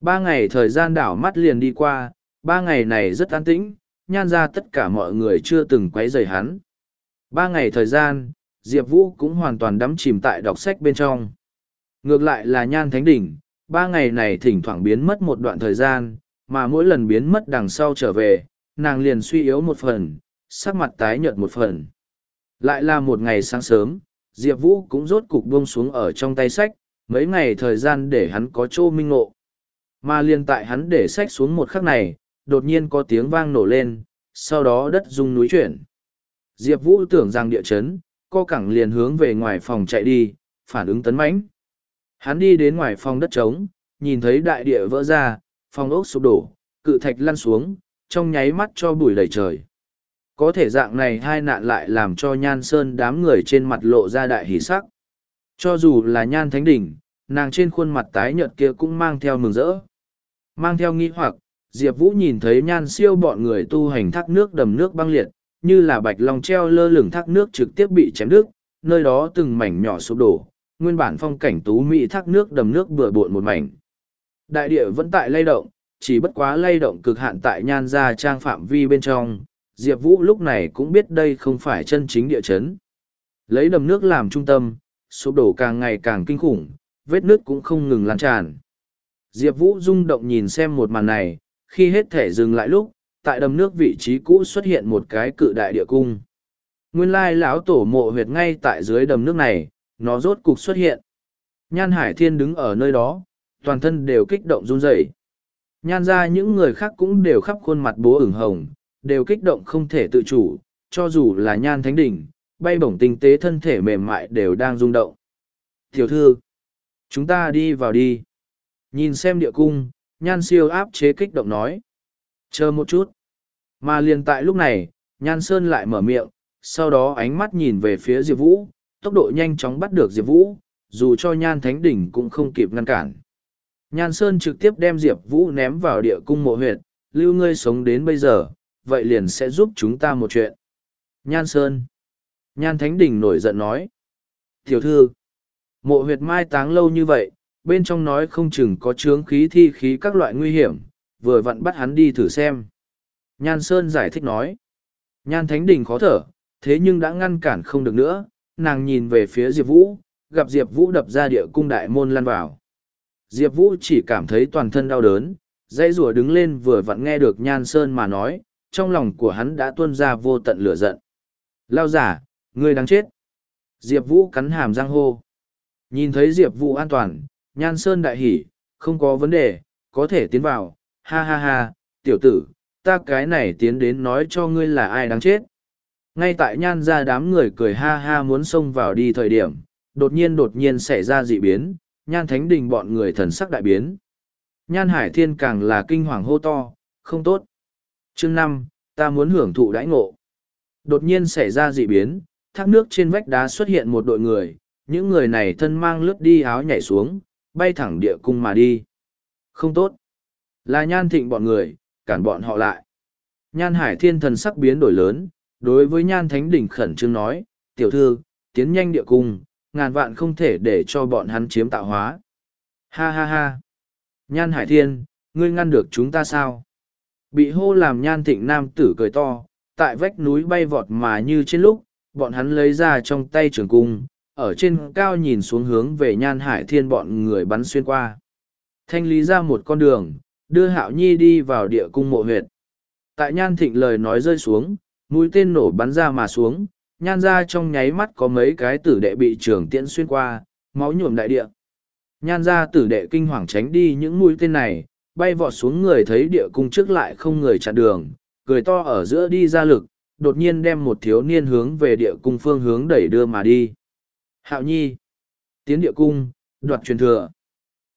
Ba ngày thời gian đảo mắt liền đi qua, ba ngày này rất an tĩnh, nhan ra tất cả mọi người chưa từng quấy rầy hắn. Ba ngày thời gian, Diệp Vũ cũng hoàn toàn đắm chìm tại đọc sách bên trong. Ngược lại là nhan thánh đỉnh, ba ngày này thỉnh thoảng biến mất một đoạn thời gian, mà mỗi lần biến mất đằng sau trở về, nàng liền suy yếu một phần, sắc mặt tái nhợt một phần. Lại là một ngày sáng sớm, Diệp Vũ cũng rốt cục buông xuống ở trong tay sách, mấy ngày thời gian để hắn có chỗ minh ngộ. Mà liên tại hắn để sách xuống một khắc này, đột nhiên có tiếng vang nổ lên, sau đó đất rung núi chuyển. Diệp Vũ tưởng rằng địa chấn, co cẳng liền hướng về ngoài phòng chạy đi, phản ứng tấn mãnh. Hắn đi đến ngoài phòng đất trống, nhìn thấy đại địa vỡ ra, phòng ốc sụp đổ, cự thạch lăn xuống, trong nháy mắt cho bụi đầy trời. Có thể dạng này hai nạn lại làm cho nhan sơn đám người trên mặt lộ ra đại hỷ sắc. Cho dù là nhan thánh đỉnh, nàng trên khuôn mặt tái nhợt kia cũng mang theo mừng rỡ. Mang theo nghi hoặc, Diệp Vũ nhìn thấy nhan siêu bọn người tu hành thác nước đầm nước băng liệt, như là bạch long treo lơ lửng thác nước trực tiếp bị chém đứt, nơi đó từng mảnh nhỏ sụp đổ, nguyên bản phong cảnh tú mỹ thác nước đầm nước bừa bộn một mảnh. Đại địa vẫn tại lay động, chỉ bất quá lay động cực hạn tại nhan gia trang phạm vi bên trong, Diệp Vũ lúc này cũng biết đây không phải chân chính địa chấn. Lấy đầm nước làm trung tâm, sụp đổ càng ngày càng kinh khủng, vết nước cũng không ngừng lan tràn. Diệp Vũ rung động nhìn xem một màn này, khi hết thể dừng lại lúc, tại đầm nước vị trí cũ xuất hiện một cái cự đại địa cung. Nguyên lai lão tổ mộ huyệt ngay tại dưới đầm nước này, nó rốt cục xuất hiện. Nhan Hải Thiên đứng ở nơi đó, toàn thân đều kích động run rẩy. Nhan ra những người khác cũng đều khắp khuôn mặt bố ửng hồng, đều kích động không thể tự chủ, cho dù là nhan thánh đỉnh, bay bổng tinh tế thân thể mềm mại đều đang rung động. Tiểu thư, chúng ta đi vào đi. Nhìn xem địa cung, nhan siêu áp chế kích động nói. Chờ một chút. Mà liền tại lúc này, nhan sơn lại mở miệng, sau đó ánh mắt nhìn về phía Diệp Vũ, tốc độ nhanh chóng bắt được Diệp Vũ, dù cho nhan thánh đỉnh cũng không kịp ngăn cản. Nhan Sơn trực tiếp đem Diệp Vũ ném vào địa cung mộ huyệt, lưu ngươi sống đến bây giờ, vậy liền sẽ giúp chúng ta một chuyện. Nhan Sơn. Nhan Thánh Đình nổi giận nói. Tiểu thư. Mộ huyệt mai táng lâu như vậy, bên trong nói không chừng có chướng khí thi khí các loại nguy hiểm, vừa vặn bắt hắn đi thử xem. Nhan Sơn giải thích nói. Nhan Thánh Đình khó thở, thế nhưng đã ngăn cản không được nữa, nàng nhìn về phía Diệp Vũ, gặp Diệp Vũ đập ra địa cung đại môn lăn vào. Diệp Vũ chỉ cảm thấy toàn thân đau đớn, dãy rùa đứng lên vừa vặn nghe được Nhan Sơn mà nói, trong lòng của hắn đã tuôn ra vô tận lửa giận. Lao giả, ngươi đáng chết. Diệp Vũ cắn hàm răng hô. Nhìn thấy Diệp Vũ an toàn, Nhan Sơn đại hỉ, không có vấn đề, có thể tiến vào, ha ha ha, tiểu tử, ta cái này tiến đến nói cho ngươi là ai đáng chết. Ngay tại Nhan ra đám người cười ha ha muốn xông vào đi thời điểm, đột nhiên đột nhiên xảy ra dị biến, Nhan Thánh Đình bọn người thần sắc đại biến. Nhan Hải Thiên càng là kinh hoàng hô to, không tốt. Chương năm ta muốn hưởng thụ đãi ngộ. Đột nhiên xảy ra dị biến thác nước trên vách đá xuất hiện một đội người những người này thân mang lướt đi áo nhảy xuống bay thẳng địa cung mà đi. Không tốt. Là nhan thịnh bọn người cản bọn họ lại. Nhan hải thiên thần sắc biến đổi lớn đối với nhan thánh đỉnh khẩn trương nói, tiểu thư, tiến nhanh địa cung, ngàn vạn không thể để cho bọn hắn chiếm tạo hóa. Ha ha ha. Nhan hải thiên, ngươi ngăn được chúng ta sao? Bị hô làm nhan thịnh nam tử cười to, tại vách núi bay vọt mà như trên lúc, bọn hắn lấy ra trong tay trường cung, ở trên cao nhìn xuống hướng về nhan hải thiên bọn người bắn xuyên qua. Thanh lý ra một con đường, đưa hạo nhi đi vào địa cung mộ huyệt. Tại nhan thịnh lời nói rơi xuống mũi tên nổ bắn ra mà xuống nhan ra trong nháy mắt có mấy cái tử đệ bị trường tiễn xuyên qua máu nhuộm đại địa nhan ra tử đệ kinh hoàng tránh đi những mũi tên này bay vọt xuống người thấy địa cung trước lại không người chặn đường, cười to ở giữa đi ra lực, đột nhiên đem một thiếu niên hướng về địa cung phương hướng đẩy đưa mà đi. Hạo nhi, tiến địa cung, đoạt truyền thừa.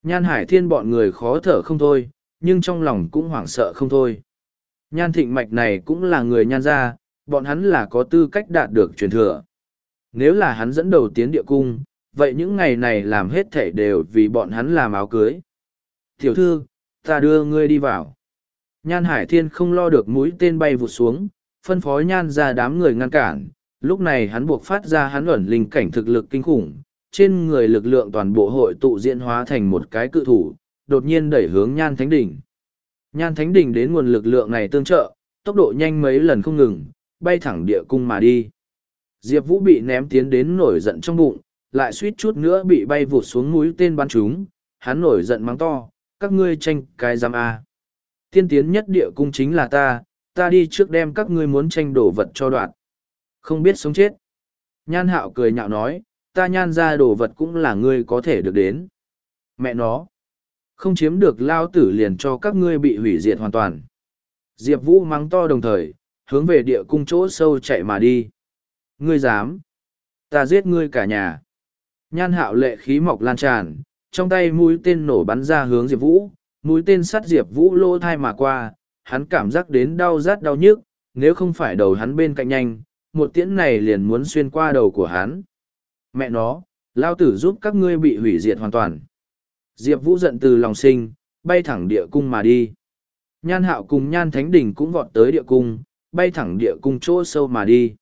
Nhan hải thiên bọn người khó thở không thôi, nhưng trong lòng cũng hoảng sợ không thôi. Nhan thịnh mạch này cũng là người nhan gia, bọn hắn là có tư cách đạt được truyền thừa. Nếu là hắn dẫn đầu tiến địa cung, vậy những ngày này làm hết thể đều vì bọn hắn làm áo cưới. Tiểu thư, ta đưa ngươi đi vào. Nhan Hải Thiên không lo được mũi tên bay vụt xuống, phân phó nhan ra đám người ngăn cản. Lúc này hắn buộc phát ra hắn ẩn linh cảnh thực lực kinh khủng, trên người lực lượng toàn bộ hội tụ diễn hóa thành một cái cự thủ, đột nhiên đẩy hướng nhan thánh đỉnh. Nhan thánh đỉnh đến nguồn lực lượng này tương trợ, tốc độ nhanh mấy lần không ngừng, bay thẳng địa cung mà đi. Diệp Vũ bị ném tiến đến nổi giận trong bụng, lại suýt chút nữa bị bay vụt xuống mũi tên bắn chúng, hắn nổi giận mắng to, các ngươi tranh cái giam A. Tiên tiến nhất địa cung chính là ta, ta đi trước đem các ngươi muốn tranh đổ vật cho đoạn. Không biết sống chết. Nhan hạo cười nhạo nói, ta nhan ra đồ vật cũng là ngươi có thể được đến. Mẹ nó. Không chiếm được lao tử liền cho các ngươi bị hủy diệt hoàn toàn. Diệp Vũ mắng to đồng thời, hướng về địa cung chỗ sâu chạy mà đi. Ngươi dám. Ta giết ngươi cả nhà. Nhan hạo lệ khí mọc lan tràn, trong tay mũi tên nổ bắn ra hướng Diệp Vũ, mũi tên sắt Diệp Vũ lô thai mà qua, hắn cảm giác đến đau rát đau nhức, nếu không phải đầu hắn bên cạnh nhanh, một tiễn này liền muốn xuyên qua đầu của hắn. Mẹ nó, lao tử giúp các ngươi bị hủy diệt hoàn toàn. Diệp Vũ giận từ lòng sinh, bay thẳng địa cung mà đi. Nhan hạo cùng nhan thánh đỉnh cũng vọt tới địa cung, bay thẳng địa cung chỗ sâu mà đi.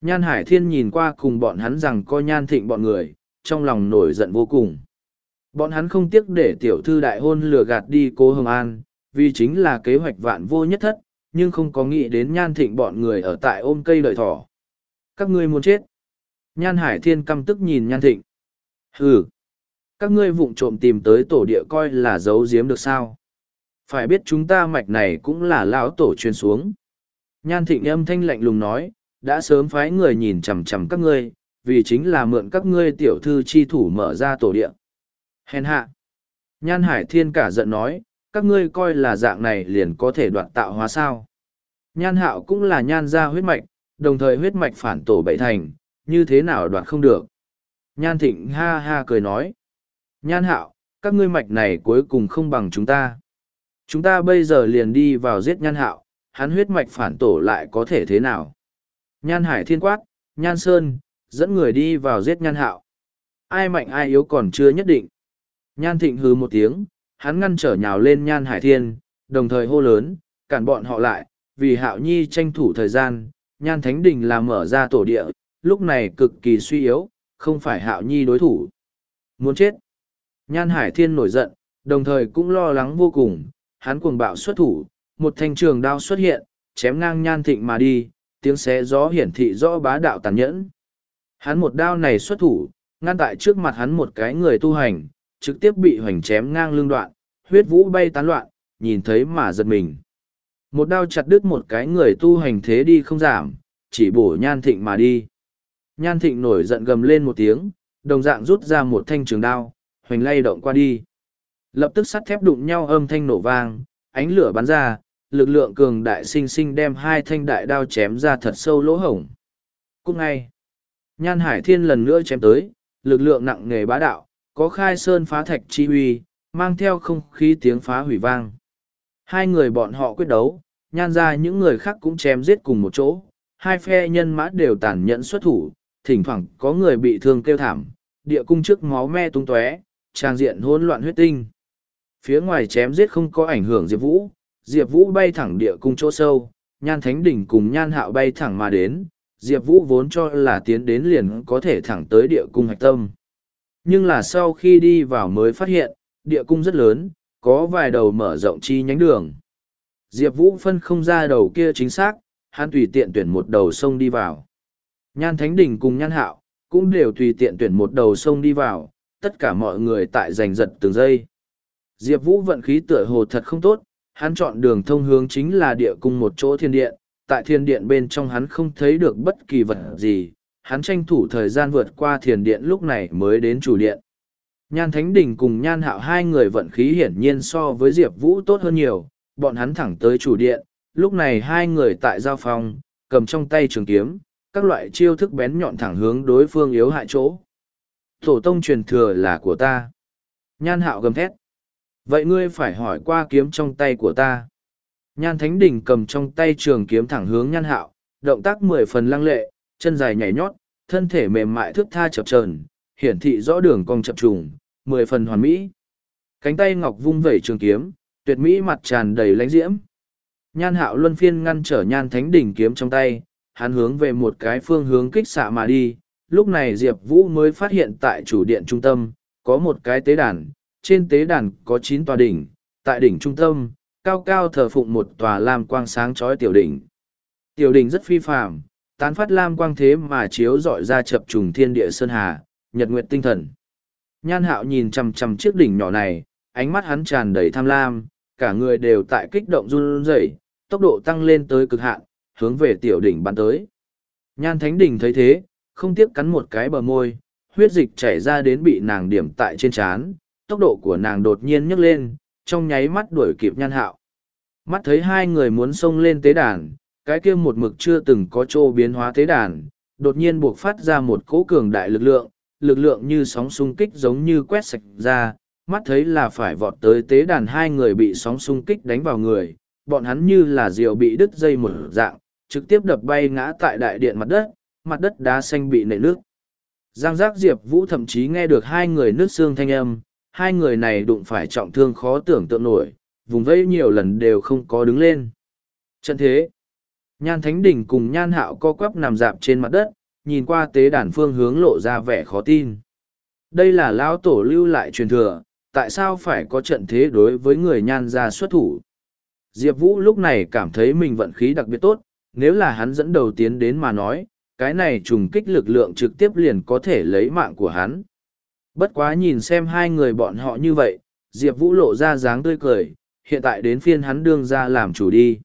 Nhan hải thiên nhìn qua cùng bọn hắn rằng coi nhan thịnh bọn người, trong lòng nổi giận vô cùng. Bọn hắn không tiếc để tiểu thư đại hôn lừa gạt đi cố Hồng An, vì chính là kế hoạch vạn vô nhất thất, nhưng không có nghĩ đến nhan thịnh bọn người ở tại ôm cây đợi thỏ. Các ngươi muốn chết. Nhan Hải Thiên căm tức nhìn nhan thịnh. Hừ. Các ngươi vụng trộm tìm tới tổ địa coi là giấu giếm được sao. Phải biết chúng ta mạch này cũng là lão tổ truyền xuống. Nhan thịnh âm thanh lạnh lùng nói, đã sớm phái người nhìn chằm chằm các ngươi, vì chính là mượn các ngươi tiểu thư chi thủ mở ra tổ địa. Hèn hạ. Nhan Hải Thiên cả giận nói, các ngươi coi là dạng này liền có thể đoạn tạo hóa sao. Nhan hạo cũng là nhan gia huyết mạch, đồng thời huyết mạch phản tổ bảy thành, như thế nào đoạn không được. Nhan thịnh ha ha cười nói. Nhan hạo, các ngươi mạch này cuối cùng không bằng chúng ta. Chúng ta bây giờ liền đi vào giết nhan hạo, hắn huyết mạch phản tổ lại có thể thế nào. Nhan hải thiên quát, nhan sơn, dẫn người đi vào giết nhan hạo. Ai mạnh ai yếu còn chưa nhất định. Nhan thịnh hừ một tiếng, hắn ngăn trở nhào lên nhan hải thiên, đồng thời hô lớn, cản bọn họ lại, vì hạo nhi tranh thủ thời gian, nhan thánh đình là mở ra tổ địa, lúc này cực kỳ suy yếu, không phải hạo nhi đối thủ. Muốn chết. Nhan hải thiên nổi giận, đồng thời cũng lo lắng vô cùng, hắn cuồng bạo xuất thủ, một thanh trường đao xuất hiện, chém ngang nhan thịnh mà đi, tiếng xé gió hiển thị rõ bá đạo tàn nhẫn. Hắn một đao này xuất thủ, ngăn tại trước mặt hắn một cái người tu hành, trực tiếp bị hoành chém ngang lưng đoạn, huyết vũ bay tán loạn, nhìn thấy mà giật mình. Một đao chặt đứt một cái người tu hành thế đi không giảm, chỉ bổ nhan thịnh mà đi. Nhan thịnh nổi giận gầm lên một tiếng, đồng dạng rút ra một thanh trường đao, hoành lay động qua đi. Lập tức sắt thép đụng nhau âm thanh nổ vang, ánh lửa bắn ra, lực lượng cường đại sinh sinh đem hai thanh đại đao chém ra thật sâu lỗ hổng. Cũng ngay, nhan hải thiên lần nữa chém tới, lực lượng nặng nề bá đạo, có khai sơn phá thạch chi uy, mang theo không khí tiếng phá hủy vang. Hai người bọn họ quyết đấu, nhan ra những người khác cũng chém giết cùng một chỗ, hai phe nhân mã đều tàn nhẫn xuất thủ, thỉnh thoảng có người bị thương kêu thảm, địa cung trước máu me tung tóe, trang diện hỗn loạn huyết tinh. Phía ngoài chém giết không có ảnh hưởng Diệp Vũ, Diệp Vũ bay thẳng địa cung chỗ sâu, nhan thánh đỉnh cùng nhan hạo bay thẳng mà đến, Diệp Vũ vốn cho là tiến đến liền có thể thẳng tới địa cung hạch tâm. Nhưng là sau khi đi vào mới phát hiện, địa cung rất lớn, có vài đầu mở rộng chi nhánh đường. Diệp Vũ phân không ra đầu kia chính xác, hắn tùy tiện tuyển một đầu sông đi vào. Nhan Thánh Đình cùng Nhan Hạo, cũng đều tùy tiện tuyển một đầu sông đi vào, tất cả mọi người tại giành giật từng giây. Diệp Vũ vận khí tựa hồ thật không tốt, hắn chọn đường thông hướng chính là địa cung một chỗ thiên điện, tại thiên điện bên trong hắn không thấy được bất kỳ vật gì, hắn tranh thủ thời gian vượt qua thiền điện lúc này mới đến chủ điện. Nhan Thánh Đình cùng Nhan Hạo hai người vận khí hiển nhiên so với Diệp Vũ tốt hơn nhiều, bọn hắn thẳng tới chủ điện, lúc này hai người tại giao phòng, cầm trong tay trường kiếm, các loại chiêu thức bén nhọn thẳng hướng đối phương yếu hại chỗ. Tổ tông truyền thừa là của ta. Nhan Hạo gầm thét. Vậy ngươi phải hỏi qua kiếm trong tay của ta. Nhan Thánh Đình cầm trong tay trường kiếm thẳng hướng nhan hạo, động tác mười phần lăng lệ, chân dài nhảy nhót, thân thể mềm mại thước tha chập trờn, hiển thị rõ đường cong chập trùng, mười phần hoàn mỹ. Cánh tay ngọc vung vẩy trường kiếm, tuyệt mỹ mặt tràn đầy lãnh diễm. Nhan hạo luân phiên ngăn trở nhan thánh đỉnh kiếm trong tay, hắn hướng về một cái phương hướng kích xạ mà đi. Lúc này Diệp Vũ mới phát hiện tại chủ điện trung tâm, có một cái tế đàn, trên tế đàn có chín tòa đỉnh, tại đỉnh trung tâm, cao cao thờ phụng một tòa lam quang sáng chói tiểu đỉnh. Tiểu đỉnh rất phi phàm, tán phát lam quang thế mà chiếu rọi ra chập trùng thiên địa sơn hà, nhật nguyệt tinh thần. Nhan hạo nhìn chằm chằm chiếc đỉnh nhỏ này, ánh mắt hắn tràn đầy tham lam, cả người đều tại kích động run rẩy, tốc độ tăng lên tới cực hạn, hướng về tiểu đỉnh bắn tới. Nhan thánh đỉnh thấy thế, không tiếc cắn một cái bờ môi, huyết dịch chảy ra đến bị nàng điểm tại trên trán, tốc độ của nàng đột nhiên nhấc lên, trong nháy mắt đuổi kịp nhan hạo. Mắt thấy hai người muốn xông lên tế đàn, cái kia một mực chưa từng có chỗ biến hóa tế đàn, đột nhiên buộc phát ra một cỗ cường đại lực lượng, lực lượng như sóng xung kích giống như quét sạch ra, mắt thấy là phải vọt tới tế đàn hai người bị sóng xung kích đánh vào người, bọn hắn như là diều bị đứt dây một dạng, trực tiếp đập bay ngã tại đại điện mặt đất, mặt đất đá xanh bị nệ nước. Giang giác Diệp Vũ thậm chí nghe được hai người nước xương thanh âm, hai người này đụng phải trọng thương khó tưởng tượng nổi, vùng vây nhiều lần đều không có đứng lên. Trận thế, Nhan Thánh Đình cùng Nhan Hạo co quắp nằm dạp trên mặt đất, nhìn qua tế đàn phương hướng lộ ra vẻ khó tin. Đây là lão tổ lưu lại truyền thừa, tại sao phải có trận thế đối với người nhan gia xuất thủ? Diệp Vũ lúc này cảm thấy mình vận khí đặc biệt tốt, nếu là hắn dẫn đầu tiến đến mà nói, cái này trùng kích lực lượng trực tiếp liền có thể lấy mạng của hắn. Bất quá nhìn xem hai người bọn họ như vậy, Diệp Vũ lộ ra dáng tươi cười, hiện tại đến phiên hắn đương ra làm chủ đi.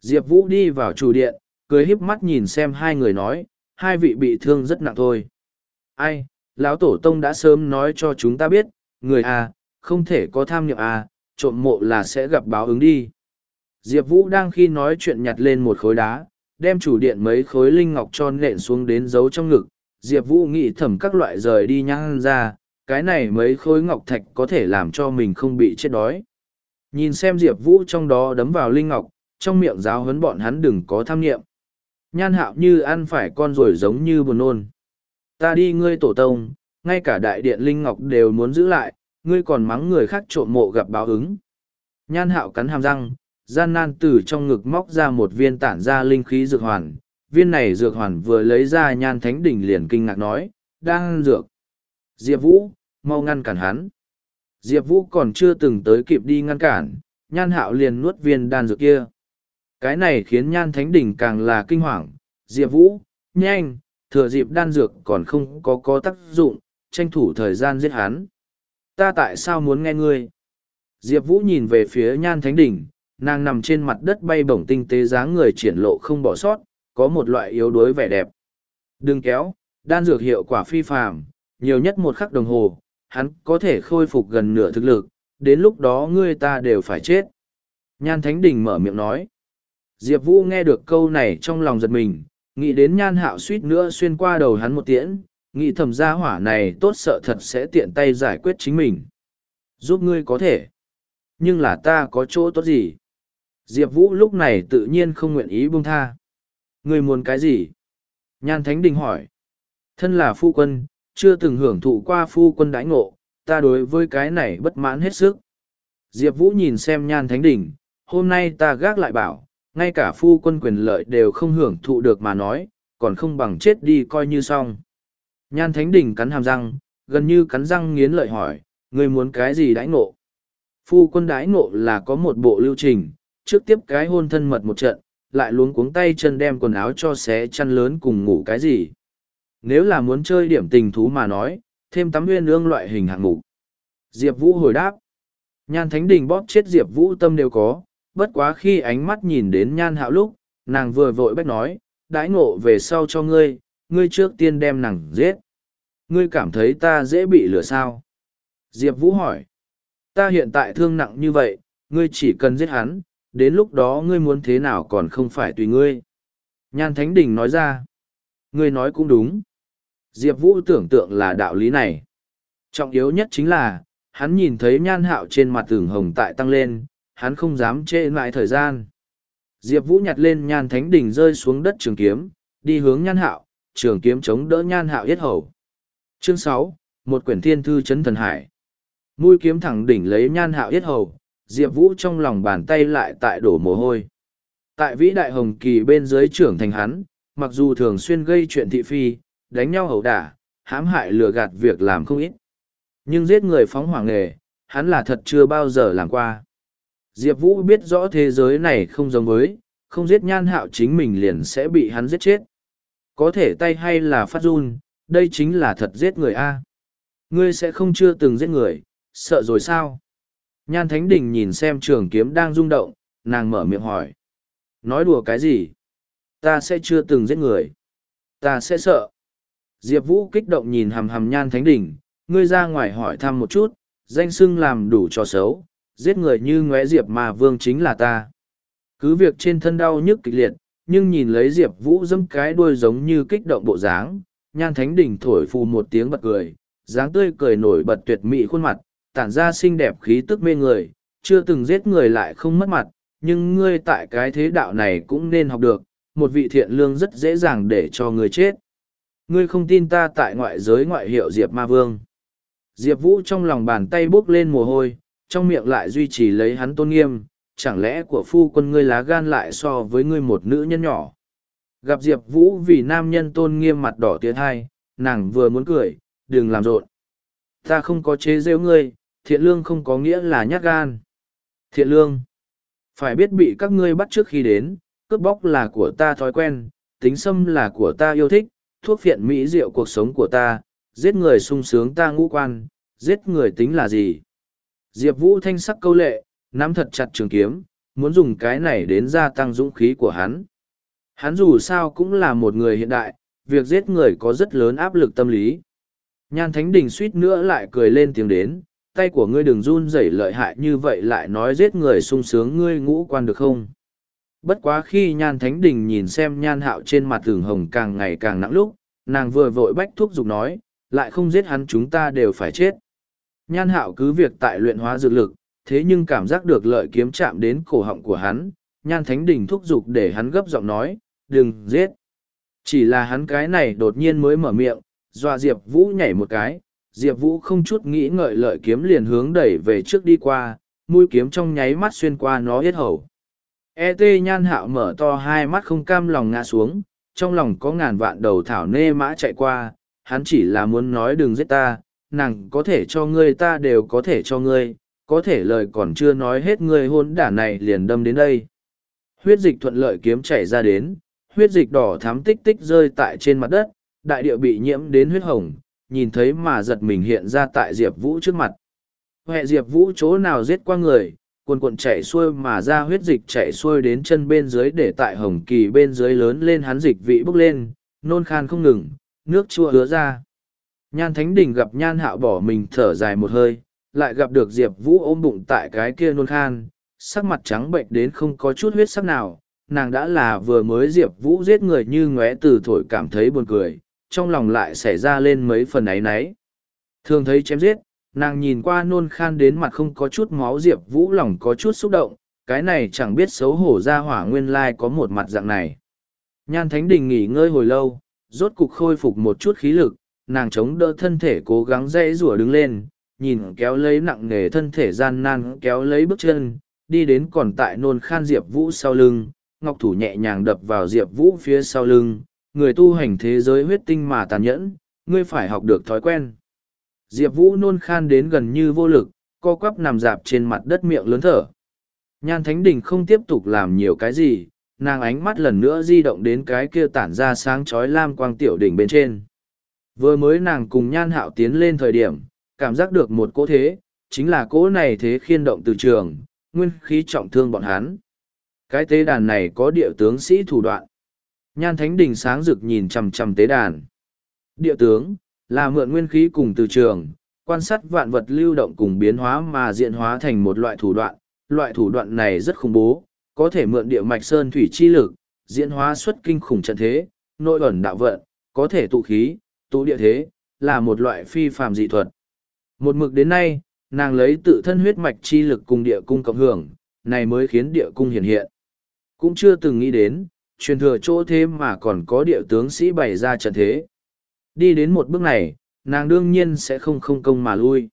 Diệp Vũ đi vào chủ điện, cười híp mắt nhìn xem hai người nói, hai vị bị thương rất nặng thôi. Ai, lão tổ tông đã sớm nói cho chúng ta biết, người à, không thể có tham niệm à, trộm mộ là sẽ gặp báo ứng đi. Diệp Vũ đang khi nói chuyện nhặt lên một khối đá, đem chủ điện mấy khối linh ngọc tròn nện xuống đến giấu trong ngực. Diệp Vũ nghĩ thầm các loại rời đi nhang ra, cái này mấy khối ngọc thạch có thể làm cho mình không bị chết đói. Nhìn xem Diệp Vũ trong đó đấm vào linh ngọc, trong miệng giáo huấn bọn hắn đừng có tham nghiệm. Nhan hạo như ăn phải con rồi giống như buồn nôn. Ta đi ngươi tổ tông, ngay cả đại điện linh ngọc đều muốn giữ lại, ngươi còn mắng người khác trộm mộ gặp báo ứng. Nhan hạo cắn hàm răng, gian nan từ trong ngực móc ra một viên tản ra linh khí dược hoàn. Viên này dược hoàn vừa lấy ra nhan thánh đỉnh liền kinh ngạc nói, đang dược. Diệp Vũ, mau ngăn cản hắn. Diệp Vũ còn chưa từng tới kịp đi ngăn cản, nhan hạo liền nuốt viên đan dược kia. Cái này khiến nhan thánh đỉnh càng là kinh hoàng. Diệp Vũ, nhanh, thừa dịp đan dược còn không có có tác dụng, tranh thủ thời gian giết hắn. Ta tại sao muốn nghe ngươi? Diệp Vũ nhìn về phía nhan thánh đỉnh, nàng nằm trên mặt đất bay bổng tinh tế dáng người triển lộ không bỏ sót, có một loại yếu đuối vẻ đẹp. Đừng kéo, đan dược hiệu quả phi phàm, nhiều nhất một khắc đồng hồ, hắn có thể khôi phục gần nửa thực lực, đến lúc đó ngươi ta đều phải chết. Nhan Thánh Đình mở miệng nói. Diệp Vũ nghe được câu này trong lòng giật mình, nghĩ đến nhan hạo suýt nữa xuyên qua đầu hắn một tiễn, nghĩ thầm gia hỏa này tốt sợ thật sẽ tiện tay giải quyết chính mình. Giúp ngươi có thể. Nhưng là ta có chỗ tốt gì? Diệp Vũ lúc này tự nhiên không nguyện ý buông tha. Ngươi muốn cái gì? Nhan Thánh Đình hỏi. Thân là phu quân, chưa từng hưởng thụ qua phu quân đãi ngộ, ta đối với cái này bất mãn hết sức. Diệp Vũ nhìn xem Nhan Thánh Đình, hôm nay ta gác lại bảo, ngay cả phu quân quyền lợi đều không hưởng thụ được mà nói, còn không bằng chết đi coi như xong. Nhan Thánh Đình cắn hàm răng, gần như cắn răng nghiến lợi hỏi, ngươi muốn cái gì đãi ngộ? Phu quân đãi ngộ là có một bộ lưu trình, trước tiếp cái hôn thân mật một trận, lại luống cuống tay chân đem quần áo cho xé chăn lớn cùng ngủ cái gì. Nếu là muốn chơi điểm tình thú mà nói, thêm tắm nguyên ương loại hình hạng mục. Diệp Vũ hồi đáp. Nhan Thánh Đình bóp chết Diệp Vũ tâm đều có, bất quá khi ánh mắt nhìn đến nhan hạo lúc, nàng vừa vội bách nói, đãi ngộ về sau cho ngươi, ngươi trước tiên đem nàng giết. Ngươi cảm thấy ta dễ bị lửa sao? Diệp Vũ hỏi. Ta hiện tại thương nặng như vậy, ngươi chỉ cần giết hắn, đến lúc đó ngươi muốn thế nào còn không phải tùy ngươi. Nhan Thánh Đình nói ra. Ngươi nói cũng đúng. Diệp Vũ tưởng tượng là đạo lý này. Trọng yếu nhất chính là, hắn nhìn thấy nhan hạo trên mặt tường hồng tại tăng lên, hắn không dám chê lại thời gian. Diệp Vũ nhặt lên nhan thánh Đình rơi xuống đất trường kiếm, đi hướng nhan hạo, trường kiếm chống đỡ nhan hạo yết hầu. Chương sáu một quyển thiên thư chấn thần hải. Mũi kiếm thẳng đỉnh lấy nhan hạo yết hầu, Diệp Vũ trong lòng bàn tay lại tại đổ mồ hôi. Tại vĩ đại hồng kỳ bên dưới trưởng thành hắn, mặc dù thường xuyên gây chuyện thị phi, đánh nhau hầu đả, hãm hại lừa gạt việc làm không ít. Nhưng giết người phóng hỏa nghề, hắn là thật chưa bao giờ làm qua. Diệp Vũ biết rõ thế giới này không giống với, không giết nhan hạo chính mình liền sẽ bị hắn giết chết. Có thể tay hay là phát run, đây chính là thật giết người A. Ngươi sẽ không chưa từng giết người, sợ rồi sao? Nhan Thánh Đình nhìn xem trường kiếm đang rung động, nàng mở miệng hỏi. Nói đùa cái gì? Ta sẽ chưa từng giết người. Ta sẽ sợ. Diệp Vũ kích động nhìn hầm hầm Nhan Thánh Đình, ngươi ra ngoài hỏi thăm một chút, danh xưng làm đủ trò xấu, giết người như ngóe Diệp mà vương chính là ta. Cứ việc trên thân đau nhức kịch liệt, nhưng nhìn lấy Diệp Vũ dâm cái đuôi giống như kích động bộ dáng, Nhan Thánh Đình thổi phù một tiếng bật cười, dáng tươi cười nổi bật tuyệt mỹ khuôn mặt, tản ra xinh đẹp khí tức mê người, chưa từng giết người lại không mất mặt, nhưng ngươi tại cái thế đạo này cũng nên học được, một vị thiện lương rất dễ dàng để cho người chết. Ngươi không tin ta tại ngoại giới ngoại hiệu Diệp Ma Vương. Diệp Vũ trong lòng bàn tay bốc lên mồ hôi, trong miệng lại duy trì lấy hắn tôn nghiêm, chẳng lẽ của phu quân ngươi lá gan lại so với ngươi một nữ nhân nhỏ. Gặp Diệp Vũ vì nam nhân tôn nghiêm mặt đỏ tiến hai, nàng vừa muốn cười, đừng làm rộn. Ta không có chế rêu ngươi, thiện lương không có nghĩa là nhát gan. Thiện lương. Phải biết bị các ngươi bắt trước khi đến, cướp bóc là của ta thói quen, tính xâm là của ta yêu thích, thuốc phiện mỹ rượu cuộc sống của ta, giết người sung sướng ta ngũ quan, giết người tính là gì. Diệp Vũ thanh sắc câu lệ, nắm thật chặt trường kiếm, muốn dùng cái này đến gia tăng dũng khí của hắn. Hắn dù sao cũng là một người hiện đại, việc giết người có rất lớn áp lực tâm lý. Nhan Thánh Đình suýt nữa lại cười lên tiếng đến, tay của ngươi đừng run rẩy lợi hại như vậy lại nói giết người sung sướng ngươi ngũ quan được không? Bất quá khi Nhan Thánh Đình nhìn xem Nhan Hạo trên mặt thường hồng càng ngày càng nặng lúc, nàng vừa vội bách thuốc dục nói, lại không giết hắn chúng ta đều phải chết. Nhan Hạo cứ việc tại luyện hóa dược lực, thế nhưng cảm giác được lợi kiếm chạm đến cổ họng của hắn, Nhan Thánh Đình thúc giục để hắn gấp giọng nói, đừng giết. Chỉ là hắn cái này đột nhiên mới mở miệng, dọa Diệp Vũ nhảy một cái, Diệp Vũ không chút nghĩ ngợi lợi kiếm liền hướng đẩy về trước đi qua, mũi kiếm trong nháy mắt xuyên qua nó hết hầu. E.T. nhan hạo mở to hai mắt không cam lòng ngã xuống, trong lòng có ngàn vạn đầu thảo nê mã chạy qua, hắn chỉ là muốn nói đừng giết ta, nàng có thể cho ngươi ta đều có thể cho ngươi, có thể lời còn chưa nói hết ngươi hôn đả này liền đâm đến đây. Huyết dịch thuận lợi kiếm chảy ra đến, huyết dịch đỏ thắm tích tích rơi tại trên mặt đất, đại địa bị nhiễm đến huyết hồng, nhìn thấy mà giật mình hiện ra tại Diệp Vũ trước mặt. Hệ Diệp Vũ chỗ nào giết qua người, cuồn cuộn chạy xuôi mà ra huyết dịch chạy xuôi đến chân bên dưới để tại hồng kỳ bên dưới lớn lên hắn dịch vị bốc lên, nôn khan không ngừng, nước chua hứa ra. Nhan Thánh Đình gặp Nhan Hạo bỏ mình thở dài một hơi, lại gặp được Diệp Vũ ôm bụng tại cái kia nôn khan, sắc mặt trắng bệnh đến không có chút huyết sắc nào, nàng đã là vừa mới Diệp Vũ giết người như ngóe từ thổi cảm thấy buồn cười, trong lòng lại xảy ra lên mấy phần ấy náy. Thường thấy chém giết, nàng nhìn qua nôn khan đến mặt không có chút máu Diệp Vũ lòng có chút xúc động, cái này chẳng biết xấu hổ ra hỏa nguyên lai có một mặt dạng này. Nhan Thánh Đình nghỉ ngơi hồi lâu, rốt cục khôi phục một chút khí lực, nàng chống đỡ thân thể cố gắng dãy rủa đứng lên, nhìn kéo lấy nặng nề thân thể gian nan kéo lấy bước chân, đi đến còn tại nôn khan Diệp Vũ sau lưng, ngọc thủ nhẹ nhàng đập vào Diệp Vũ phía sau lưng, người tu hành thế giới huyết tinh mà tàn nhẫn, ngươi phải học được thói quen. Diệp Vũ nôn khan đến gần như vô lực, co quắp nằm dạp trên mặt đất miệng lớn thở. Nhan Thánh Đình không tiếp tục làm nhiều cái gì, nàng ánh mắt lần nữa di động đến cái kia tản ra sáng chói lam quang tiểu đỉnh bên trên. Vừa mới nàng cùng Nhan Hạo tiến lên thời điểm, cảm giác được một cỗ thế, chính là cỗ này thế khiên động từ trường, nguyên khí trọng thương bọn hắn. Cái tế đàn này có địa tướng sĩ thủ đoạn. Nhan Thánh Đình sáng rực nhìn chằm chằm tế đàn. Địa tướng, là mượn nguyên khí cùng từ trường, quan sát vạn vật lưu động cùng biến hóa mà diện hóa thành một loại thủ đoạn. Loại thủ đoạn này rất khủng bố, có thể mượn địa mạch sơn thủy chi lực, diễn hóa xuất kinh khủng trận thế, nội ẩn đạo vận, có thể tụ khí, tụ địa thế, là một loại phi phàm dị thuật. Một mực đến nay, nàng lấy tự thân huyết mạch chi lực cùng địa cung cộng hưởng, này mới khiến địa cung hiện hiện. Cũng chưa từng nghĩ đến, truyền thừa chỗ thế mà còn có địa tướng sĩ bày ra trận thế. Đi đến một bước này, nàng đương nhiên sẽ không không công mà lui.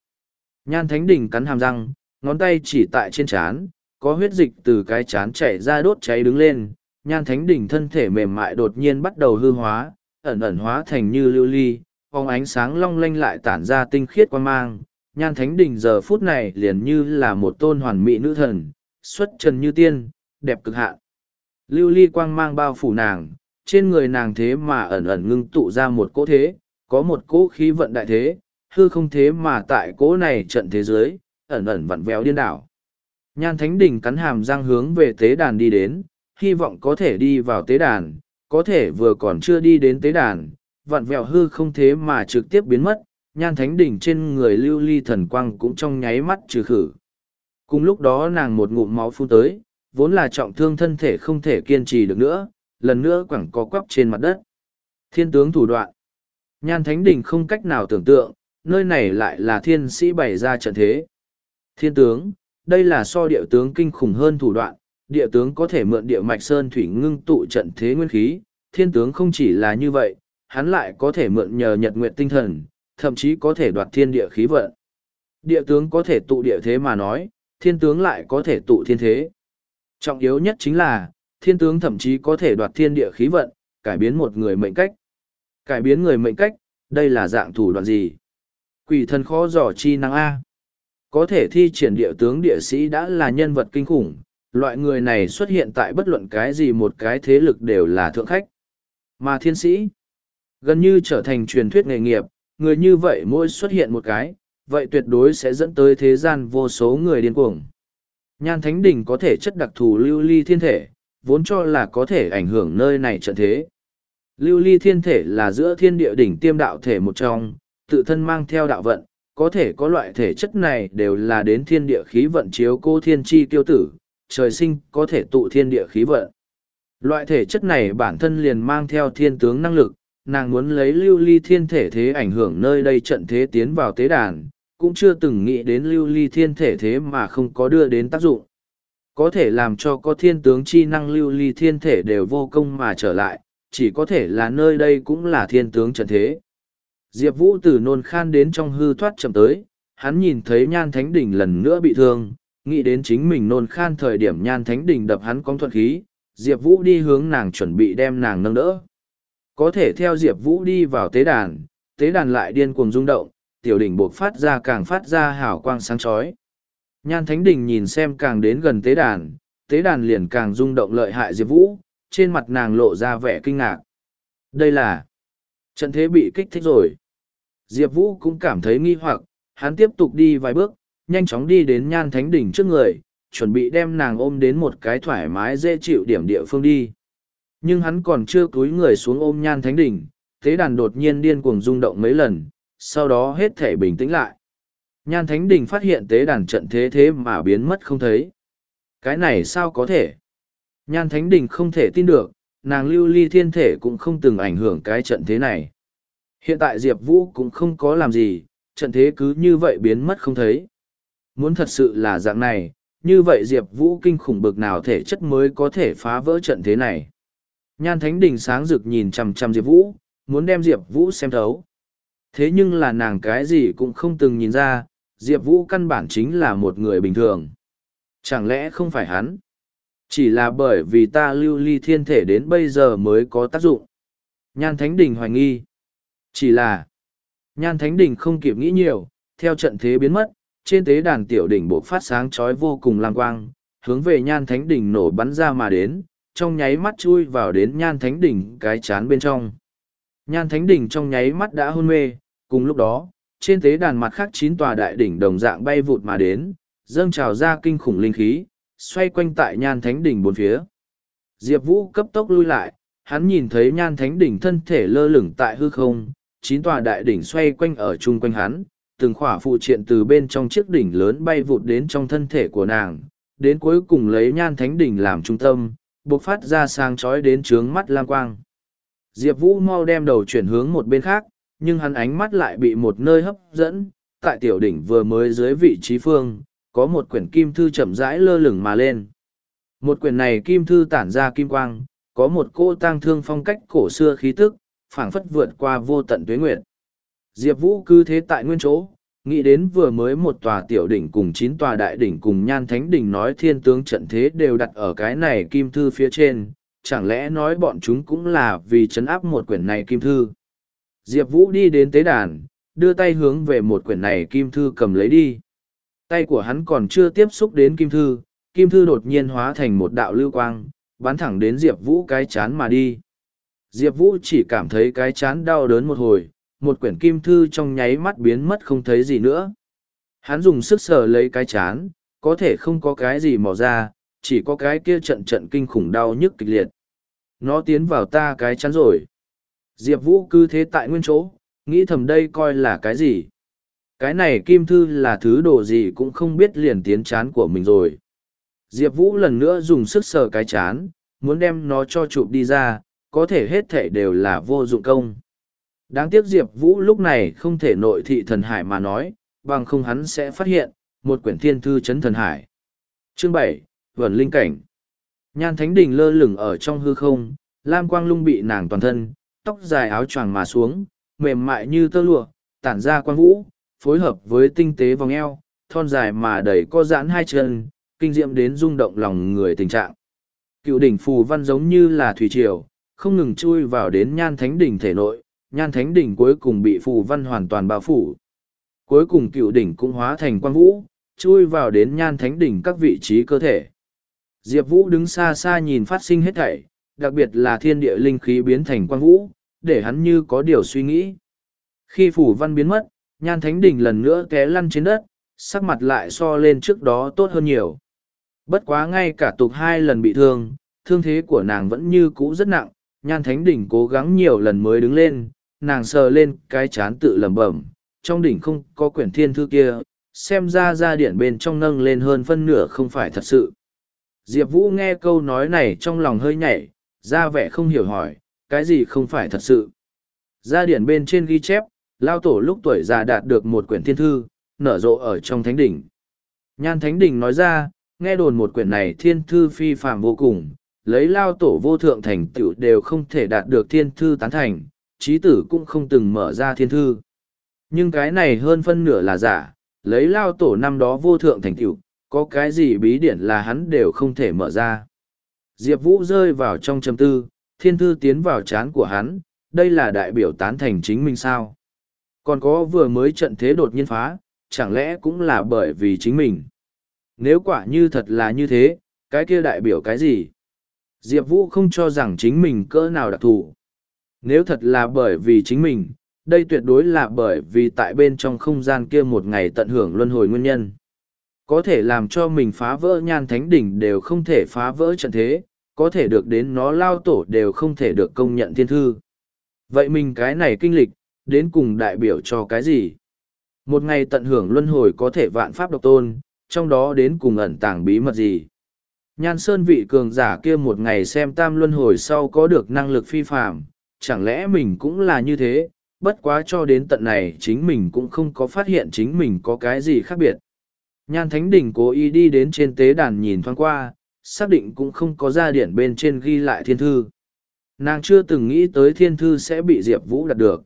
Nhan Thánh Đình cắn hàm răng, ngón tay chỉ tại trên chán, có huyết dịch từ cái chán chảy ra đốt cháy đứng lên. Nhan Thánh Đình thân thể mềm mại đột nhiên bắt đầu hư hóa, ẩn ẩn hóa thành như lưu ly, phóng ánh sáng long lanh lại tản ra tinh khiết quan mang. Nhan Thánh Đình giờ phút này liền như là một tôn hoàn mỹ nữ thần, xuất trần như tiên, đẹp cực hạn. Lưu ly quang mang bao phủ nàng, trên người nàng thế mà ẩn ẩn ngưng tụ ra một cỗ thế, có một cỗ khí vận đại thế, hư không thế mà tại cỗ này trận thế giới, ẩn ẩn vặn véo điên đảo. Nhan Thánh Đình cắn hàm răng hướng về tế đàn đi đến, hy vọng có thể đi vào tế đàn, có thể vừa còn chưa đi đến tế đàn, vặn vẹo hư không thế mà trực tiếp biến mất, Nhan Thánh Đình trên người lưu ly thần quang cũng trong nháy mắt trừ khử. Cùng lúc đó nàng một ngụm máu phun tới, vốn là trọng thương thân thể không thể kiên trì được nữa, lần nữa quẳng có quắp trên mặt đất. Thiên tướng thủ đoạn. Nhan Thánh Đình không cách nào tưởng tượng, nơi này lại là thiên sĩ bày ra trận thế. Thiên tướng, đây là so địa tướng kinh khủng hơn thủ đoạn, địa tướng có thể mượn địa mạch sơn thủy ngưng tụ trận thế nguyên khí, thiên tướng không chỉ là như vậy, hắn lại có thể mượn nhờ nhật nguyện tinh thần, thậm chí có thể đoạt thiên địa khí vận. Địa tướng có thể tụ địa thế mà nói, thiên tướng lại có thể tụ thiên thế. Trọng yếu nhất chính là, thiên tướng thậm chí có thể đoạt thiên địa khí vận, cải biến một người mệnh cách. Cải biến người mệnh cách, đây là dạng thủ đoạn gì? Quỷ thần khó dò chi năng A. Có thể thi triển địa tướng địa sĩ đã là nhân vật kinh khủng, loại người này xuất hiện tại bất luận cái gì một cái thế lực đều là thượng khách. Mà thiên sĩ, gần như trở thành truyền thuyết nghề nghiệp, người như vậy mỗi xuất hiện một cái, vậy tuyệt đối sẽ dẫn tới thế gian vô số người điên cuồng. Nhan Thánh Đình có thể chất đặc thù lưu ly thiên thể, vốn cho là có thể ảnh hưởng nơi này trận thế. Lưu ly thiên thể là giữa thiên địa đỉnh tiêm đạo thể một trong, tự thân mang theo đạo vận, có thể có loại thể chất này đều là đến thiên địa khí vận chiếu cô thiên chi tiêu tử, trời sinh có thể tụ thiên địa khí vận. Loại thể chất này bản thân liền mang theo thiên tướng năng lực, nàng muốn lấy lưu ly thiên thể thế ảnh hưởng nơi đây trận thế tiến vào tế đàn, cũng chưa từng nghĩ đến lưu ly thiên thể thế mà không có đưa đến tác dụng. Có thể làm cho có thiên tướng chi năng lưu ly thiên thể đều vô công mà trở lại, chỉ có thể là nơi đây cũng là thiên tướng trận thế. Diệp Vũ từ nôn khan đến trong hư thoát chậm tới, hắn nhìn thấy nhan thánh đỉnh lần nữa bị thương, nghĩ đến chính mình nôn khan thời điểm nhan thánh đỉnh đập hắn cong thuận khí, Diệp Vũ đi hướng nàng chuẩn bị đem nàng nâng đỡ. Có thể theo Diệp Vũ đi vào tế đàn, tế đàn lại điên cuồng rung động, tiểu đỉnh buộc phát ra càng phát ra hào quang sáng chói. Nhan Thánh Đình nhìn xem càng đến gần tế đàn, tế đàn liền càng rung động lợi hại Diệp Vũ, trên mặt nàng lộ ra vẻ kinh ngạc. Đây là trận thế bị kích thích rồi. Diệp Vũ cũng cảm thấy nghi hoặc, hắn tiếp tục đi vài bước, nhanh chóng đi đến Nhan Thánh Đình trước người, chuẩn bị đem nàng ôm đến một cái thoải mái dễ chịu điểm địa phương đi. Nhưng hắn còn chưa cúi người xuống ôm Nhan Thánh Đình, tế đàn đột nhiên điên cuồng rung động mấy lần, sau đó hết thể bình tĩnh lại. Nhan Thánh Đình phát hiện tế đàn trận thế thế mà biến mất không thấy. Cái này sao có thể? Nhan Thánh Đình không thể tin được, nàng lưu ly thiên thể cũng không từng ảnh hưởng cái trận thế này. Hiện tại Diệp Vũ cũng không có làm gì, trận thế cứ như vậy biến mất không thấy. Muốn thật sự là dạng này, như vậy Diệp Vũ kinh khủng bực nào thể chất mới có thể phá vỡ trận thế này. Nhan Thánh Đình sáng rực nhìn chằm chằm Diệp Vũ, muốn đem Diệp Vũ xem thấu. Thế nhưng là nàng cái gì cũng không từng nhìn ra, Diệp Vũ căn bản chính là một người bình thường. Chẳng lẽ không phải hắn? Chỉ là bởi vì ta lưu ly thiên thể đến bây giờ mới có tác dụng. Nhan Thánh Đình hoài nghi. Chỉ là, Nhan Thánh Đình không kịp nghĩ nhiều, theo trận thế biến mất, trên tế đàn tiểu đỉnh bộ phát sáng chói vô cùng lang quang, hướng về Nhan Thánh Đình nổ bắn ra mà đến, trong nháy mắt chui vào đến Nhan Thánh Đình cái chán bên trong. Nhan Thánh Đình trong nháy mắt đã hôn mê, cùng lúc đó, trên tế đàn mặt khác chín tòa đại đỉnh đồng dạng bay vụt mà đến, dâng trào ra kinh khủng linh khí, xoay quanh tại Nhan Thánh đỉnh bốn phía. Diệp Vũ cấp tốc lui lại, hắn nhìn thấy Nhan Thánh đỉnh thân thể lơ lửng tại hư không, chín tòa đại đỉnh xoay quanh ở chung quanh hắn, từng khỏa phụ triện từ bên trong chiếc đỉnh lớn bay vụt đến trong thân thể của nàng, đến cuối cùng lấy Nhan Thánh đỉnh làm trung tâm, bộc phát ra sang chói đến trướng mắt lam quang. Diệp Vũ mau đem đầu chuyển hướng một bên khác, nhưng hắn ánh mắt lại bị một nơi hấp dẫn, tại tiểu đỉnh vừa mới dưới vị trí phương, có một quyển kim thư chậm rãi lơ lửng mà lên. Một quyển này kim thư tản ra kim quang, có một cô tang thương phong cách cổ xưa khí tức, phảng phất vượt qua vô tận tuế nguyệt. Diệp Vũ cứ thế tại nguyên chỗ, nghĩ đến vừa mới một tòa tiểu đỉnh cùng chín tòa đại đỉnh cùng nhan thánh đỉnh nói thiên tướng trận thế đều đặt ở cái này kim thư phía trên, chẳng lẽ nói bọn chúng cũng là vì chấn áp một quyển này kim thư. Diệp Vũ đi đến tế đàn, đưa tay hướng về một quyển này kim thư cầm lấy đi. Tay của hắn còn chưa tiếp xúc đến kim thư, kim thư đột nhiên hóa thành một đạo lưu quang, bắn thẳng đến Diệp Vũ cái chán mà đi. Diệp Vũ chỉ cảm thấy cái chán đau đớn một hồi, một quyển kim thư trong nháy mắt biến mất không thấy gì nữa. Hắn dùng sức sờ lấy cái chán, có thể không có cái gì mò ra, chỉ có cái kia trận trận kinh khủng đau nhức kịch liệt. Nó tiến vào ta cái chán rồi. Diệp Vũ cứ thế tại nguyên chỗ, nghĩ thầm đây coi là cái gì. Cái này kim thư là thứ đồ gì cũng không biết liền tiến chán của mình rồi. Diệp Vũ lần nữa dùng sức sờ cái chán, muốn đem nó cho chụp đi ra, có thể hết thể đều là vô dụng công. Đáng tiếc Diệp Vũ lúc này không thể nội thị thần hải mà nói, bằng không hắn sẽ phát hiện, một quyển thiên thư chấn thần hải. Chương bảy Vẩn Linh Cảnh Nhan Thánh Đình lơ lửng ở trong hư không, Lam Quang lung bị nàng toàn thân, tóc dài áo choàng mà xuống, mềm mại như tơ lụa, tản ra quang vũ, phối hợp với tinh tế vòng eo, thon dài mà đầy co giãn hai chân, kinh diệm đến rung động lòng người tình trạng. Cựu đỉnh phù văn giống như là thủy triều, không ngừng chui vào đến nhan thánh đỉnh thể nội, nhan thánh đỉnh cuối cùng bị phù văn hoàn toàn bao phủ. Cuối cùng cựu đỉnh cũng hóa thành quang vũ, chui vào đến nhan thánh đỉnh các vị trí cơ thể. Diệp Vũ đứng xa xa nhìn phát sinh hết thảy, đặc biệt là thiên địa linh khí biến thành quang vũ, để hắn như có điều suy nghĩ. Khi phủ văn biến mất, nhan thánh đỉnh lần nữa té lăn trên đất, sắc mặt lại so lên trước đó tốt hơn nhiều. Bất quá ngay cả tục hai lần bị thương, thương thế của nàng vẫn như cũ rất nặng, nhan thánh đỉnh cố gắng nhiều lần mới đứng lên, nàng sờ lên cái chán tự lẩm bẩm, trong đỉnh không có quyển thiên thư kia, xem ra ra điện bên trong nâng lên hơn phân nửa không phải thật sự. Diệp Vũ nghe câu nói này trong lòng hơi nhảy, ra vẻ không hiểu hỏi, cái gì không phải thật sự. gia điển bên trên ghi chép, Lao Tổ lúc tuổi già đạt được một quyển thiên thư, nở rộ ở trong thánh đỉnh. Nhan thánh đỉnh nói ra, nghe đồn một quyển này thiên thư phi phạm vô cùng, lấy Lao Tổ vô thượng thành tựu đều không thể đạt được thiên thư tán thành, trí tử cũng không từng mở ra thiên thư. Nhưng cái này hơn phân nửa là giả, lấy Lao Tổ năm đó vô thượng thành tựu, có cái gì bí điển là hắn đều không thể mở ra. Diệp Vũ rơi vào trong trầm tư, thiên thư tiến vào chán của hắn, đây là đại biểu tán thành chính mình sao. Còn có vừa mới trận thế đột nhiên phá, chẳng lẽ cũng là bởi vì chính mình. Nếu quả như thật là như thế, cái kia đại biểu cái gì? Diệp Vũ không cho rằng chính mình cỡ nào đặc thù. Nếu thật là bởi vì chính mình, đây tuyệt đối là bởi vì tại bên trong không gian kia một ngày tận hưởng luân hồi nguyên nhân. Có thể làm cho mình phá vỡ nhan thánh đỉnh đều không thể phá vỡ trận thế, có thể được đến nó lao tổ đều không thể được công nhận thiên thư. Vậy mình cái này kinh lịch, đến cùng đại biểu cho cái gì? Một ngày tận hưởng luân hồi có thể vạn pháp độc tôn, trong đó đến cùng ẩn tàng bí mật gì? Nhan Sơn vị cường giả kia một ngày xem tam luân hồi sau có được năng lực phi phạm, chẳng lẽ mình cũng là như thế, bất quá cho đến tận này chính mình cũng không có phát hiện chính mình có cái gì khác biệt. Nhan Thánh Đình cố ý đi đến trên tế đàn nhìn thoáng qua, xác định cũng không có ra điển bên trên ghi lại thiên thư. Nàng chưa từng nghĩ tới thiên thư sẽ bị Diệp Vũ đạt được.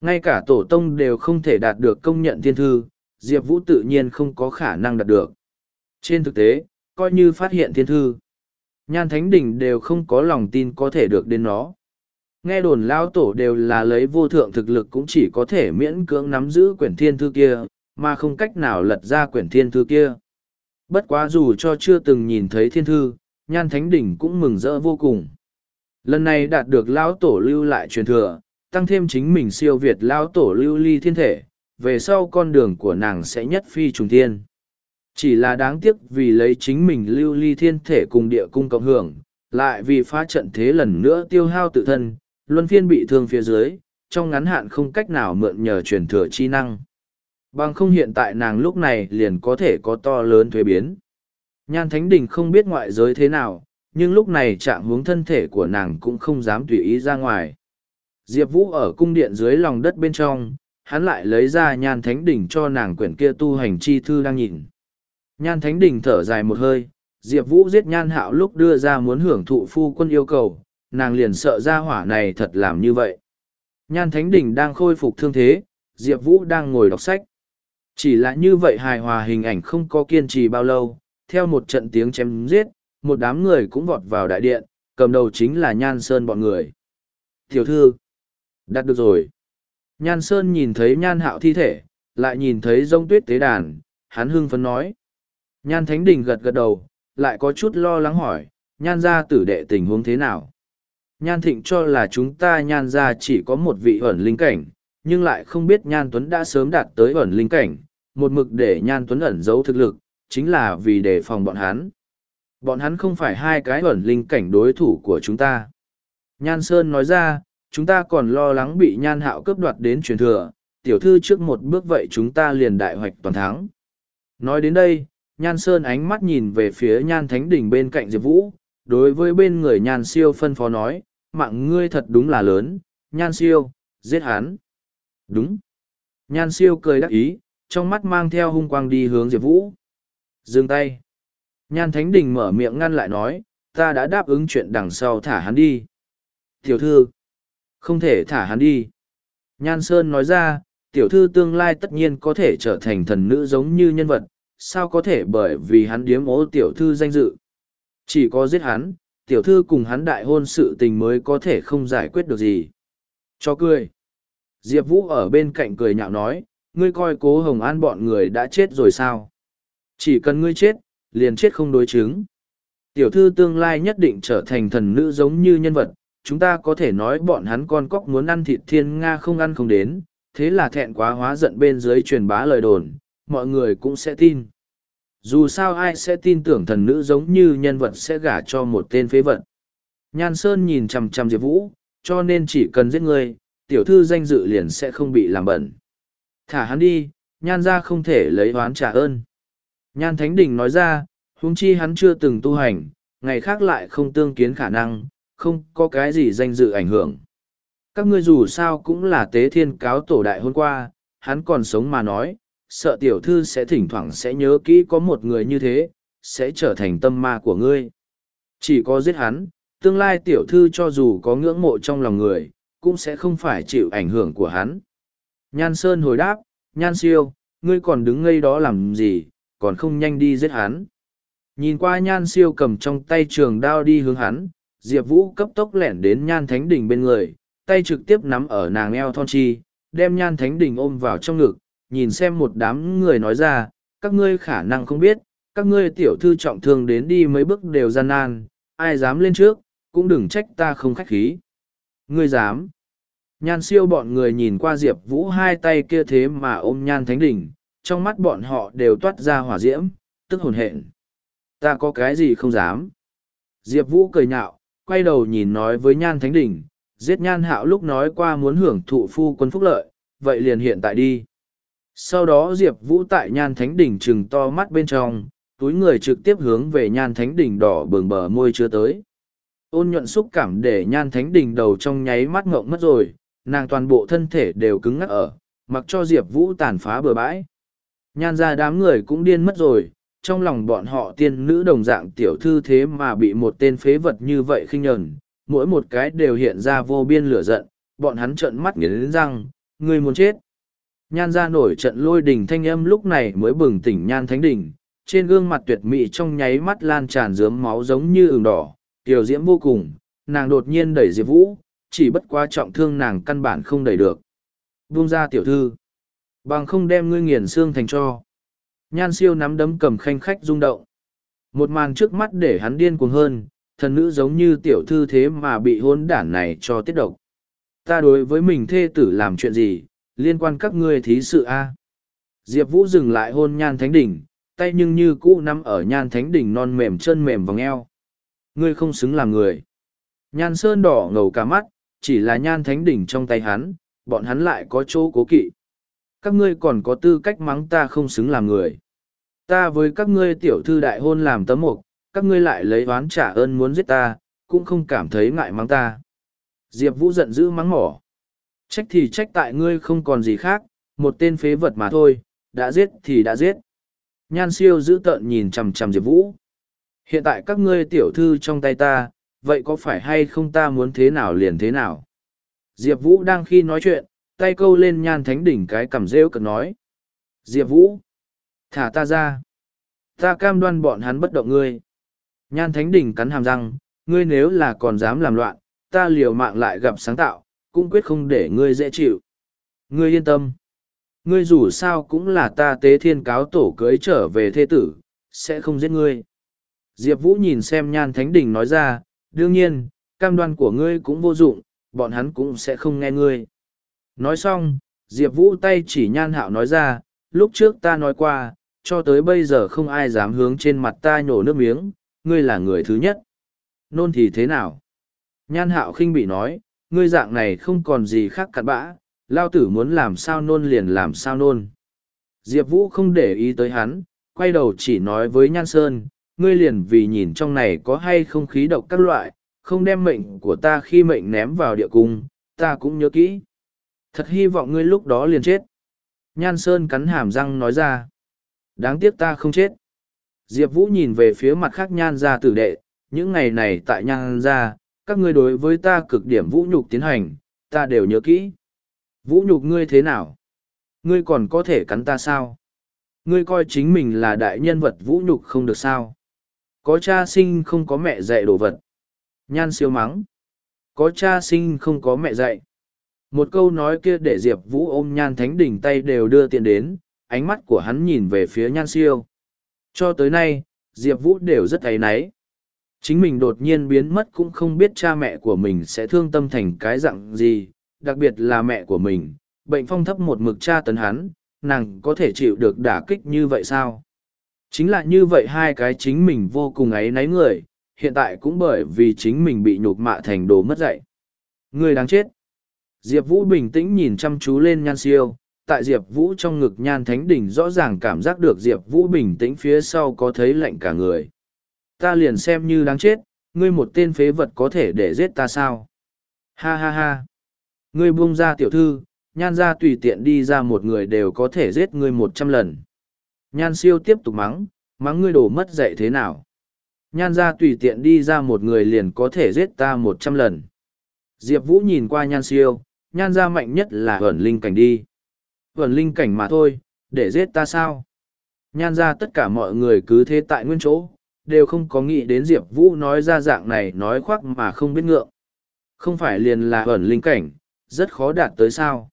Ngay cả tổ tông đều không thể đạt được công nhận thiên thư, Diệp Vũ tự nhiên không có khả năng đạt được. Trên thực tế, coi như phát hiện thiên thư. Nhan Thánh Đình đều không có lòng tin có thể được đến nó. Nghe đồn lao tổ đều là lấy vô thượng thực lực cũng chỉ có thể miễn cưỡng nắm giữ quyển thiên thư kia, mà không cách nào lật ra quyển thiên thư kia. Bất quá dù cho chưa từng nhìn thấy thiên thư, nhan thánh đỉnh cũng mừng rỡ vô cùng. Lần này đạt được lão tổ lưu lại truyền thừa, tăng thêm chính mình siêu việt lão tổ lưu ly thiên thể, về sau con đường của nàng sẽ nhất phi trùng thiên. Chỉ là đáng tiếc vì lấy chính mình lưu ly thiên thể cùng địa cung cộng hưởng, lại vì phá trận thế lần nữa tiêu hao tự thân, luân phiên bị thương phía dưới, trong ngắn hạn không cách nào mượn nhờ truyền thừa chi năng. Bằng không hiện tại nàng lúc này liền có thể có to lớn thuế biến. Nhan Thánh Đình không biết ngoại giới thế nào, nhưng lúc này trạng hướng thân thể của nàng cũng không dám tùy ý ra ngoài. Diệp Vũ ở cung điện dưới lòng đất bên trong, hắn lại lấy ra nhan thánh Đình cho nàng quyển kia tu hành chi thư đang nhìn. Nhan Thánh Đình thở dài một hơi, Diệp Vũ giết Nhan Hạo lúc đưa ra muốn hưởng thụ phu quân yêu cầu, nàng liền sợ ra hỏa này thật làm như vậy. Nhan Thánh Đình đang khôi phục thương thế, Diệp Vũ đang ngồi đọc sách. Chỉ là như vậy hài hòa hình ảnh không có kiên trì bao lâu, theo một trận tiếng chém giết, một đám người cũng vọt vào đại điện, cầm đầu chính là Nhan Sơn bọn người. Tiểu thư, đạt được rồi. Nhan Sơn nhìn thấy Nhan Hạo thi thể, lại nhìn thấy rông tuyết tế đàn, hắn hưng phấn nói. Nhan Thánh Đình gật gật đầu, lại có chút lo lắng hỏi, Nhan gia tử đệ tình huống thế nào? Nhan Thịnh cho là chúng ta Nhan gia chỉ có một vị ẩn linh cảnh, nhưng lại không biết Nhan Tuấn đã sớm đạt tới ẩn linh cảnh, một mực để Nhan Tuấn ẩn giấu thực lực, chính là vì đề phòng bọn hắn. Bọn hắn không phải hai cái ẩn linh cảnh đối thủ của chúng ta. Nhan Sơn nói ra, chúng ta còn lo lắng bị Nhan Hạo cướp đoạt đến truyền thừa, tiểu thư trước một bước vậy chúng ta liền đại hoạch toàn thắng. Nói đến đây, Nhan Sơn ánh mắt nhìn về phía Nhan Thánh Đỉnh bên cạnh Diệp Vũ, đối với bên người Nhan Siêu phân phó nói, mạng ngươi thật đúng là lớn, Nhan Siêu, giết hắn. Đúng. Nhan Siêu cười đắc ý, trong mắt mang theo hung quang đi hướng Diệp Vũ. Dừng tay. Nhan Thánh Đình mở miệng ngăn lại nói, ta đã đáp ứng chuyện đằng sau thả hắn đi. Tiểu thư, không thể thả hắn đi. Nhan Sơn nói ra, tiểu thư tương lai tất nhiên có thể trở thành thần nữ giống như nhân vật, sao có thể bởi vì hắn điếm ố tiểu thư danh dự. Chỉ có giết hắn, tiểu thư cùng hắn đại hôn sự tình mới có thể không giải quyết được gì. Cho cười. Diệp Vũ ở bên cạnh cười nhạo nói, ngươi coi cố Hồng An bọn người đã chết rồi sao? Chỉ cần ngươi chết, liền chết không đối chứng. Tiểu thư tương lai nhất định trở thành thần nữ giống như nhân vật, chúng ta có thể nói bọn hắn con cóc muốn ăn thịt thiên Nga không ăn không đến, thế là thẹn quá hóa giận bên dưới truyền bá lời đồn, mọi người cũng sẽ tin. Dù sao ai sẽ tin tưởng thần nữ giống như nhân vật sẽ gả cho một tên phế vật. Nhan Sơn nhìn chằm chằm Diệp Vũ, cho nên chỉ cần giết người, tiểu thư danh dự liền sẽ không bị làm bẩn. Thả hắn đi, nhan ra không thể lấy oán trả ơn. Nhan Thánh Đình nói ra, huống chi hắn chưa từng tu hành, ngày khác lại không tương kiến khả năng, không có cái gì danh dự ảnh hưởng. Các ngươi dù sao cũng là tế thiên cáo tổ đại hôm qua, hắn còn sống mà nói, sợ tiểu thư sẽ thỉnh thoảng sẽ nhớ kỹ có một người như thế, sẽ trở thành tâm ma của ngươi. Chỉ có giết hắn, tương lai tiểu thư cho dù có ngưỡng mộ trong lòng người, cũng sẽ không phải chịu ảnh hưởng của hắn. Nhan Sơn hồi đáp, Nhan Siêu, ngươi còn đứng ngây đó làm gì, còn không nhanh đi giết hắn. Nhìn qua Nhan Siêu cầm trong tay trường đao đi hướng hắn, Diệp Vũ cấp tốc lẻn đến Nhan Thánh Đình bên người, tay trực tiếp nắm ở nàng eo thon chi, đem Nhan Thánh Đình ôm vào trong ngực, nhìn xem một đám người nói ra, các ngươi khả năng không biết, các ngươi tiểu thư trọng thương đến đi mấy bước đều gian nan, ai dám lên trước, cũng đừng trách ta không khách khí. Ngươi dám. Nhan siêu bọn người nhìn qua Diệp Vũ hai tay kia thế mà ôm nhan thánh đỉnh, trong mắt bọn họ đều toát ra hỏa diễm, tức hồn hện. Ta có cái gì không dám. Diệp Vũ cười nhạo, quay đầu nhìn nói với nhan thánh đỉnh, giết nhan hạo lúc nói qua muốn hưởng thụ phu quân phúc lợi, vậy liền hiện tại đi. Sau đó Diệp Vũ tại nhan thánh đỉnh trừng to mắt bên trong, túi người trực tiếp hướng về nhan thánh đỉnh đỏ bừng bờ môi chưa tới. Ôn nhuận xúc cảm để nhan thánh đỉnh đầu trong nháy mắt ngộng mất rồi, nàng toàn bộ thân thể đều cứng ngắc ở, mặc cho Diệp Vũ tàn phá bờ bãi. Nhan ra đám người cũng điên mất rồi, trong lòng bọn họ tiên nữ đồng dạng tiểu thư thế mà bị một tên phế vật như vậy khinh nhờn, mỗi một cái đều hiện ra vô biên lửa giận, bọn hắn trợn mắt nghiến răng, người muốn chết. Nhan ra nổi trận lôi đình thanh âm lúc này mới bừng tỉnh nhan thánh đỉnh, trên gương mặt tuyệt mị trong nháy mắt lan tràn dướm máu giống như ửng đỏ, tiểu diễm vô cùng, nàng đột nhiên đẩy Diệp Vũ, chỉ bất quá trọng thương nàng căn bản không đẩy được. Buông ra tiểu thư, bằng không đem ngươi nghiền xương thành cho. Nhan siêu nắm đấm cầm khanh khách rung động. Một màn trước mắt để hắn điên cuồng hơn, thần nữ giống như tiểu thư thế mà bị hôn đản này cho tiết độc. Ta đối với mình thê tử làm chuyện gì, liên quan các ngươi thí sự A. Diệp Vũ dừng lại hôn nhan thánh đỉnh, tay nhưng như cũ nắm ở nhan thánh đỉnh non mềm chân mềm vòng eo. Ngươi không xứng làm người. Nhan sơn đỏ ngầu cả mắt, chỉ là nhan thánh đỉnh trong tay hắn, bọn hắn lại có chỗ cố kỵ. Các ngươi còn có tư cách mắng ta không xứng làm người. Ta với các ngươi tiểu thư đại hôn làm tấm mục, các ngươi lại lấy oán trả ơn muốn giết ta, cũng không cảm thấy ngại mắng ta. Diệp Vũ giận dữ mắng mỏ. Trách thì trách tại ngươi không còn gì khác, một tên phế vật mà thôi, đã giết thì đã giết. Nhan siêu giữ tợn nhìn chằm chằm Diệp Vũ. Hiện tại các ngươi tiểu thư trong tay ta, vậy có phải hay không ta muốn thế nào liền thế nào? Diệp Vũ đang khi nói chuyện, tay câu lên nhan thánh đỉnh cái cầm rêu cực nói. Diệp Vũ! Thả ta ra! Ta cam đoan bọn hắn bất động ngươi. Nhan thánh đỉnh cắn hàm răng, ngươi nếu là còn dám làm loạn, ta liều mạng lại gặp sáng tạo, cũng quyết không để ngươi dễ chịu. Ngươi yên tâm. Ngươi dù sao cũng là ta tế thiên cáo tổ cưới trở về thế tử, sẽ không giết ngươi. Diệp Vũ nhìn xem nhan thánh đỉnh nói ra, đương nhiên, cam đoan của ngươi cũng vô dụng, bọn hắn cũng sẽ không nghe ngươi. Nói xong, Diệp Vũ tay chỉ nhan hạo nói ra, lúc trước ta nói qua, cho tới bây giờ không ai dám hướng trên mặt ta nhổ nước miếng, ngươi là người thứ nhất. Nôn thì thế nào? Nhan hạo khinh bị nói, ngươi dạng này không còn gì khác cặn bã, lao tử muốn làm sao nôn liền làm sao nôn. Diệp Vũ không để ý tới hắn, quay đầu chỉ nói với Nhan Sơn, ngươi liền vì nhìn trong này có hay không khí độc các loại, không đem mệnh của ta khi mệnh ném vào địa cung, ta cũng nhớ kỹ. Thật hy vọng ngươi lúc đó liền chết. Nhan Sơn cắn hàm răng nói ra. Đáng tiếc ta không chết. Diệp Vũ nhìn về phía mặt khác nhan gia tử đệ, những ngày này tại nhan gia, các ngươi đối với ta cực điểm vũ nhục tiến hành, ta đều nhớ kỹ. Vũ nhục ngươi thế nào? Ngươi còn có thể cắn ta sao? Ngươi coi chính mình là đại nhân vật vũ nhục không được sao? Có cha sinh không có mẹ dạy đồ vật. Nhan siêu mắng. Có cha sinh không có mẹ dạy. Một câu nói kia để Diệp Vũ ôm nhan thánh đỉnh tay đều đưa tiền đến, ánh mắt của hắn nhìn về phía nhan siêu. Cho tới nay, Diệp Vũ đều rất áy náy. Chính mình đột nhiên biến mất cũng không biết cha mẹ của mình sẽ thương tâm thành cái dạng gì, đặc biệt là mẹ của mình. Bệnh phong thấp một mực cha tấn hắn, nàng có thể chịu được đả kích như vậy sao? Chính là như vậy hai cái chính mình vô cùng ấy náy người, hiện tại cũng bởi vì chính mình bị nhục mạ thành đồ mất dạy. Người đáng chết. Diệp Vũ bình tĩnh nhìn chăm chú lên nhan siêu, tại Diệp Vũ trong ngực nhan thánh đỉnh rõ ràng cảm giác được Diệp Vũ bình tĩnh phía sau có thấy lạnh cả người. Ta liền xem như đáng chết, ngươi một tên phế vật có thể để giết ta sao? Ha ha ha! Ngươi buông ra tiểu thư, nhan ra tùy tiện đi ra một người đều có thể giết ngươi một trăm lần. Nhan siêu tiếp tục mắng, mắng ngươi đổ mất dạy thế nào? Nhan ra tùy tiện đi ra một người liền có thể giết ta một trăm lần. Diệp Vũ nhìn qua nhan siêu, nhan ra mạnh nhất là ẩn linh cảnh đi. Ẩn linh cảnh mà thôi, để giết ta sao? Nhan ra tất cả mọi người cứ thế tại nguyên chỗ, đều không có nghĩ đến Diệp Vũ nói ra dạng này nói khoác mà không biết ngượng. Không phải liền là ẩn linh cảnh, rất khó đạt tới sao.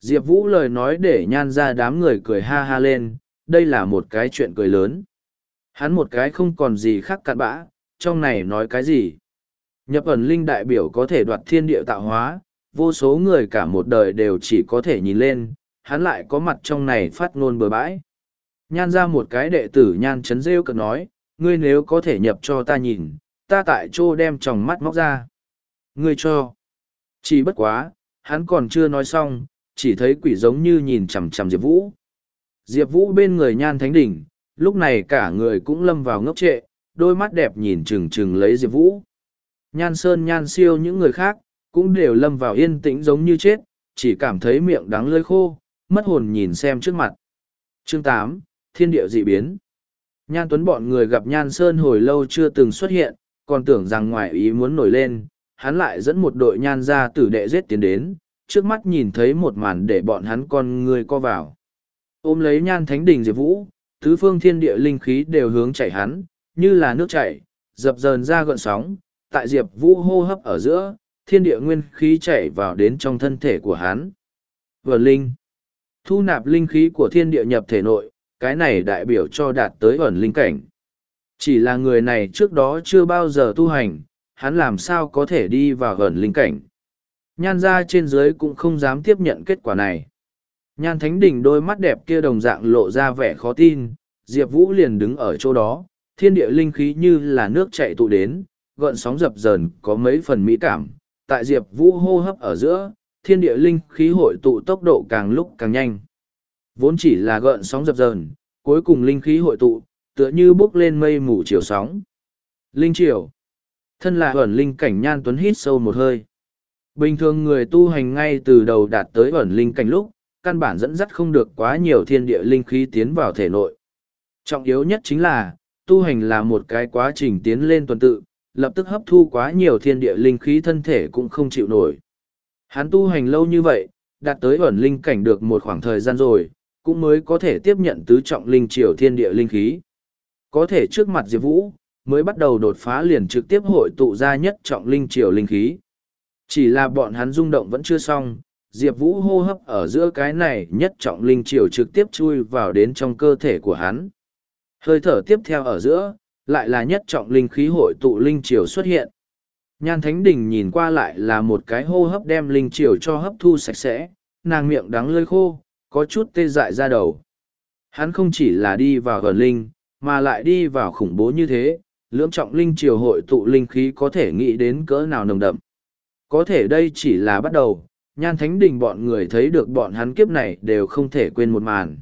Diệp Vũ lời nói để nhan ra đám người cười ha ha lên, đây là một cái chuyện cười lớn. Hắn một cái không còn gì khác cặn bã, trong này nói cái gì. Nhập ẩn linh đại biểu có thể đoạt thiên địa tạo hóa, vô số người cả một đời đều chỉ có thể nhìn lên, hắn lại có mặt trong này phát ngôn bừa bãi. Nhan ra một cái đệ tử nhan chấn rêu cực nói, ngươi nếu có thể nhập cho ta nhìn, ta tại chỗ đem tròng mắt móc ra. Ngươi cho. Chỉ bất quá, hắn còn chưa nói xong, chỉ thấy quỷ giống như nhìn chằm chằm Diệp Vũ. Diệp Vũ bên người nhan thánh đỉnh, lúc này cả người cũng lâm vào ngốc trệ, đôi mắt đẹp nhìn chừng chừng lấy Diệp Vũ. Nhan Sơn nhan siêu những người khác, cũng đều lâm vào yên tĩnh giống như chết, chỉ cảm thấy miệng đắng lơi khô, mất hồn nhìn xem trước mặt. Chương tám Thiên địa dị biến Nhan Tuấn bọn người gặp Nhan Sơn hồi lâu chưa từng xuất hiện, còn tưởng rằng ngoại ý muốn nổi lên, hắn lại dẫn một đội nhan ra tử đệ giết tiến đến, trước mắt nhìn thấy một màn để bọn hắn con người co vào. Ôm lấy nhan thánh đình diệp vũ, tứ phương thiên địa linh khí đều hướng chảy hắn, như là nước chảy, dập dờn ra gợn sóng, tại diệp vũ hô hấp ở giữa, thiên địa nguyên khí chảy vào đến trong thân thể của hắn. Vở linh, thu nạp linh khí của thiên địa nhập thể nội, cái này đại biểu cho đạt tới ẩn linh cảnh. Chỉ là người này trước đó chưa bao giờ tu hành, hắn làm sao có thể đi vào ẩn linh cảnh. Nhan ra trên dưới cũng không dám tiếp nhận kết quả này. Nhan Thánh Đình đôi mắt đẹp kia đồng dạng lộ ra vẻ khó tin, Diệp Vũ liền đứng ở chỗ đó, thiên địa linh khí như là nước chạy tụ đến, gợn sóng dập dờn có mấy phần mỹ cảm. Tại Diệp Vũ hô hấp ở giữa, thiên địa linh khí hội tụ tốc độ càng lúc càng nhanh. Vốn chỉ là gợn sóng dập dờn, cuối cùng linh khí hội tụ, tựa như bốc lên mây mù chiều sóng. Linh triều. Thân là ẩn linh cảnh nhan tuấn hít sâu một hơi. Bình thường người tu hành ngay từ đầu đạt tới ẩn linh cảnh lúc, căn bản dẫn dắt không được quá nhiều thiên địa linh khí tiến vào thể nội. Trọng yếu nhất chính là, tu hành là một cái quá trình tiến lên tuần tự, lập tức hấp thu quá nhiều thiên địa linh khí thân thể cũng không chịu nổi. Hắn tu hành lâu như vậy, đạt tới ẩn linh cảnh được một khoảng thời gian rồi, cũng mới có thể tiếp nhận tứ trọng linh triều thiên địa linh khí. Có thể trước mặt Diệp Vũ, mới bắt đầu đột phá liền trực tiếp hội tụ ra nhất trọng linh triều linh khí. Chỉ là bọn hắn rung động vẫn chưa xong, Diệp Vũ hô hấp ở giữa cái này nhất trọng linh triều trực tiếp chui vào đến trong cơ thể của hắn. Hơi thở tiếp theo ở giữa, lại là nhất trọng linh khí hội tụ linh triều xuất hiện. Nhan Thánh Đình nhìn qua lại là một cái hô hấp đem linh triều cho hấp thu sạch sẽ, nàng miệng đắng lơi khô, có chút tê dại ra đầu. Hắn không chỉ là đi vào gần linh, mà lại đi vào khủng bố như thế, lưỡng trọng linh triều hội tụ linh khí có thể nghĩ đến cỡ nào nồng đậm. Có thể đây chỉ là bắt đầu, nhan thánh đình bọn người thấy được bọn hắn kiếp này đều không thể quên một màn.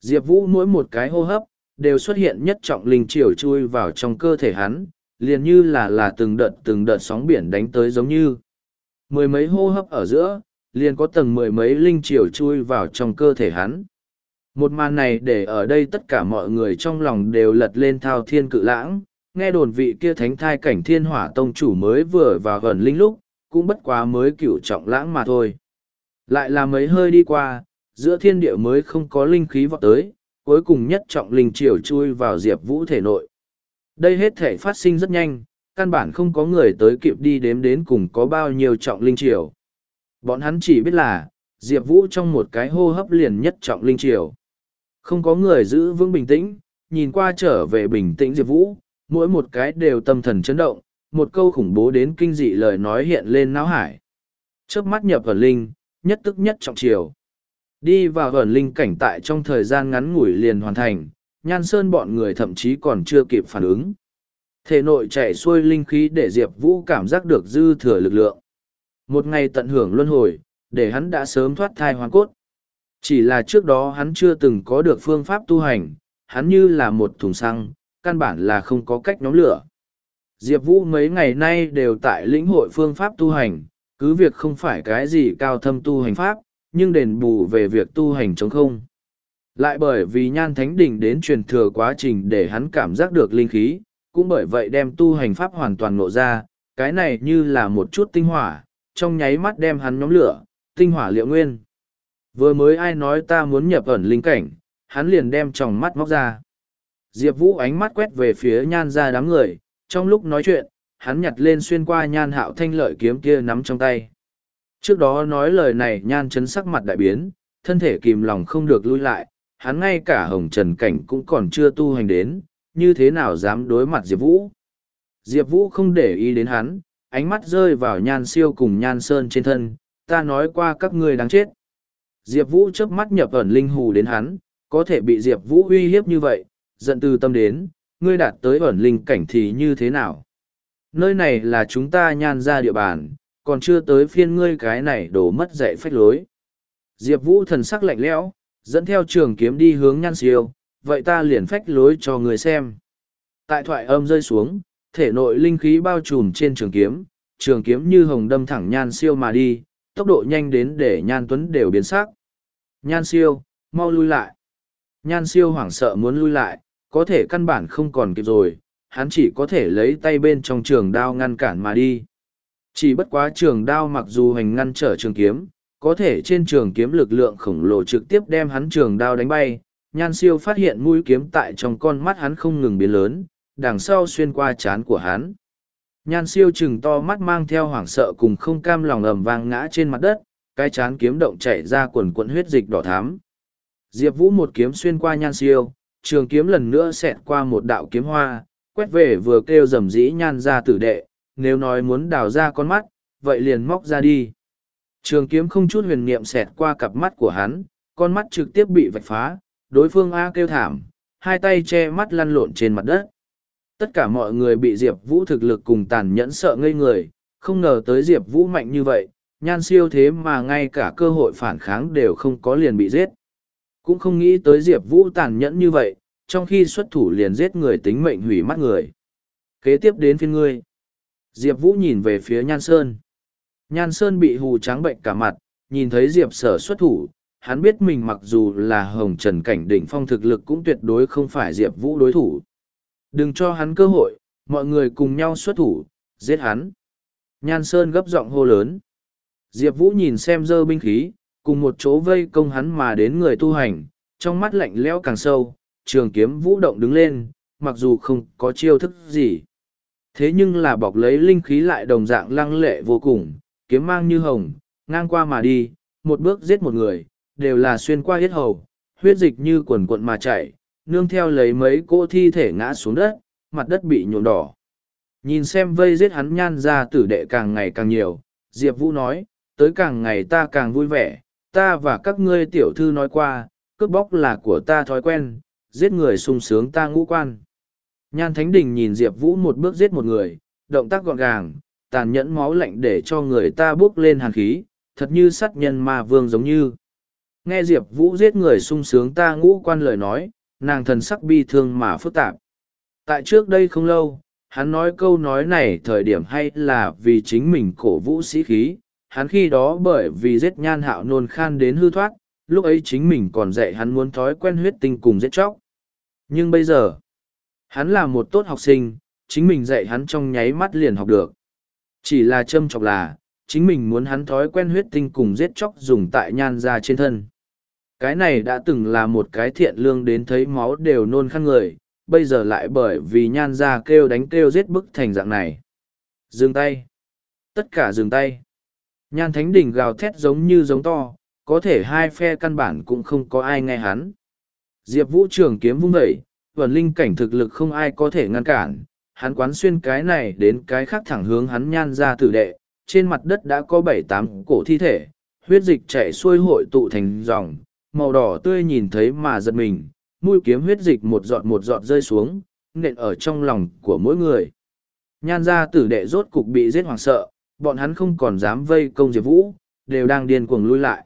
Diệp Vũ mỗi một cái hô hấp, đều xuất hiện nhất trọng linh triều chui vào trong cơ thể hắn, liền như là là từng đợt từng đợt sóng biển đánh tới giống như. Mười mấy hô hấp ở giữa, liền có tầng mười mấy linh triều chui vào trong cơ thể hắn. Một màn này để ở đây tất cả mọi người trong lòng đều lật lên thao thiên cự lãng, nghe đồn vị kia thánh thai cảnh thiên hỏa tông chủ mới vừa vào gần linh lúc, cũng bất quá mới cửu trọng lãng mà thôi. Lại là mấy hơi đi qua, giữa thiên địa mới không có linh khí vọt tới, cuối cùng nhất trọng linh triều chui vào diệp vũ thể nội. Đây hết thể phát sinh rất nhanh, căn bản không có người tới kịp đi đếm đến cùng có bao nhiêu trọng linh triều. Bọn hắn chỉ biết là, Diệp Vũ trong một cái hô hấp liền nhất trọng linh triều. Không có người giữ vững bình tĩnh, nhìn qua trở về bình tĩnh Diệp Vũ, mỗi một cái đều tâm thần chấn động, một câu khủng bố đến kinh dị lời nói hiện lên não hải. Chớp mắt nhập vào linh, nhất tức nhất trọng triều. Đi vào gần linh cảnh tại trong thời gian ngắn ngủi liền hoàn thành, nhan sơn bọn người thậm chí còn chưa kịp phản ứng. Thể nội chạy xuôi linh khí để Diệp Vũ cảm giác được dư thừa lực lượng. Một ngày tận hưởng luân hồi, để hắn đã sớm thoát thai hoàn cốt. Chỉ là trước đó hắn chưa từng có được phương pháp tu hành, hắn như là một thùng xăng, căn bản là không có cách nhóm lửa. Diệp Vũ mấy ngày nay đều tại lĩnh hội phương pháp tu hành, cứ việc không phải cái gì cao thâm tu hành pháp, nhưng đền bù về việc tu hành chống không. Lại bởi vì nhan thánh đỉnh đến truyền thừa quá trình để hắn cảm giác được linh khí, cũng bởi vậy đem tu hành pháp hoàn toàn nộ ra, cái này như là một chút tinh hỏa, trong nháy mắt đem hắn nhóm lửa, tinh hỏa liệu nguyên. Vừa mới ai nói ta muốn nhập ẩn linh cảnh, hắn liền đem tròng mắt móc ra. Diệp Vũ ánh mắt quét về phía nhan ra đám người, trong lúc nói chuyện, hắn nhặt lên xuyên qua nhan hạo thanh lợi kiếm kia nắm trong tay. Trước đó nói lời này nhan chấn sắc mặt đại biến, thân thể kìm lòng không được lui lại, hắn ngay cả hồng trần cảnh cũng còn chưa tu hành đến, như thế nào dám đối mặt Diệp Vũ. Diệp Vũ không để ý đến hắn, ánh mắt rơi vào nhan siêu cùng nhan sơn trên thân, ta nói qua các ngươi đáng chết. Diệp Vũ chớp mắt nhập ẩn linh hù đến hắn, có thể bị Diệp Vũ uy hiếp như vậy, giận từ tâm đến, ngươi đạt tới ẩn linh cảnh thì như thế nào? Nơi này là chúng ta nhan ra địa bàn, còn chưa tới phiên ngươi cái này đổ mất dạy phách lối. Diệp Vũ thần sắc lạnh lẽo, dẫn theo trường kiếm đi hướng nhan siêu, vậy ta liền phách lối cho người xem. Tại thoại âm rơi xuống, thể nội linh khí bao trùm trên trường kiếm, trường kiếm như hồng đâm thẳng nhan siêu mà đi, tốc độ nhanh đến để nhan tuấn đều biến sắc. Nhan siêu, mau lui lại. Nhan siêu hoảng sợ muốn lui lại, có thể căn bản không còn kịp rồi, hắn chỉ có thể lấy tay bên trong trường đao ngăn cản mà đi. Chỉ bất quá trường đao mặc dù hành ngăn trở trường kiếm, có thể trên trường kiếm lực lượng khổng lồ trực tiếp đem hắn trường đao đánh bay. Nhan siêu phát hiện mũi kiếm tại trong con mắt hắn không ngừng biến lớn, đằng sau xuyên qua chán của hắn. Nhan siêu chừng to mắt mang theo hoảng sợ cùng không cam lòng ầm vang ngã trên mặt đất, cái chán kiếm động chạy ra quần quận huyết dịch đỏ thám. Diệp Vũ một kiếm xuyên qua nhan siêu, trường kiếm lần nữa xẹt qua một đạo kiếm hoa, quét về vừa kêu rầm rĩ nhan ra tử đệ, nếu nói muốn đào ra con mắt, vậy liền móc ra đi. Trường kiếm không chút huyền niệm xẹt qua cặp mắt của hắn, con mắt trực tiếp bị vạch phá, đối phương A kêu thảm, hai tay che mắt lăn lộn trên mặt đất. Tất cả mọi người bị Diệp Vũ thực lực cùng tàn nhẫn sợ ngây người, không ngờ tới Diệp Vũ mạnh như vậy, nhan siêu thế mà ngay cả cơ hội phản kháng đều không có liền bị giết. Cũng không nghĩ tới Diệp Vũ tàn nhẫn như vậy, trong khi xuất thủ liền giết người tính mệnh hủy mắt người. Kế tiếp đến phiên ngươi. Diệp Vũ nhìn về phía Nhan Sơn. Nhan Sơn bị hù trắng bệnh cả mặt, nhìn thấy Diệp sở xuất thủ, hắn biết mình mặc dù là hồng trần cảnh đỉnh phong thực lực cũng tuyệt đối không phải diệp vũ đối thủ đừng cho hắn cơ hội mọi người cùng nhau xuất thủ giết hắn nhan sơn gấp giọng hô lớn diệp vũ nhìn xem dơ binh khí cùng một chỗ vây công hắn mà đến người tu hành, trong mắt lạnh lẽo càng sâu, trường kiếm vũ động đứng lên, mặc dù không có chiêu thức gì. Thế nhưng là bọc lấy linh khí lại đồng dạng lăng lệ vô cùng, kiếm mang như hồng, ngang qua mà đi, một bước giết một người, đều là xuyên qua hết hầu, huyết dịch như quần cuộn mà chảy nương theo lấy mấy cỗ thi thể ngã xuống đất, mặt đất bị nhuộm đỏ. Nhìn xem vây giết hắn nhan ra tử đệ càng ngày càng nhiều, diệp vũ nói, tới càng ngày ta càng vui vẻ ta và các ngươi tiểu thư nói qua, cướp bóc là của ta thói quen, giết người sung sướng ta ngũ quan. Nhan thánh đình nhìn diệp vũ một bước giết một người, động tác gọn gàng, tàn nhẫn máu lạnh để cho người ta bước lên hàn khí, thật như sát nhân ma vương giống như. Nghe diệp vũ giết người sung sướng ta ngũ quan lời nói, nàng thần sắc bi thương mà phức tạp. Tại trước đây không lâu, hắn nói câu nói này thời điểm hay là vì chính mình cổ vũ sĩ khí hắn khi đó bởi vì giết nhan hạo nôn khan đến hư thoát, lúc ấy chính mình còn dạy hắn muốn thói quen huyết tinh cùng giết chóc. Nhưng bây giờ, hắn là một tốt học sinh, chính mình dạy hắn trong nháy mắt liền học được. Chỉ là châm chọc là, chính mình muốn hắn thói quen huyết tinh cùng giết chóc dùng tại nhan ra trên thân. Cái này đã từng là một cái thiện lương đến thấy máu đều nôn khăn người, bây giờ lại bởi vì nhan ra kêu đánh kêu giết bức thành dạng này. Dừng tay. Tất cả dừng tay nhan thánh đình gào thét giống như giống to, có thể hai phe căn bản cũng không có ai nghe hắn. Diệp vũ trường kiếm vung vẩy vần linh cảnh thực lực không ai có thể ngăn cản. Hắn quán xuyên cái này đến cái khác thẳng hướng hắn nhan ra tử đệ, trên mặt đất đã có bảy tám cổ thi thể, huyết dịch chạy xuôi hội tụ thành dòng, màu đỏ tươi nhìn thấy mà giật mình, mũi kiếm huyết dịch một giọt một giọt rơi xuống, nện ở trong lòng của mỗi người. Nhan ra tử đệ rốt cục bị giết hoảng sợ bọn hắn không còn dám vây công diệp vũ, đều đang điên cuồng lui lại.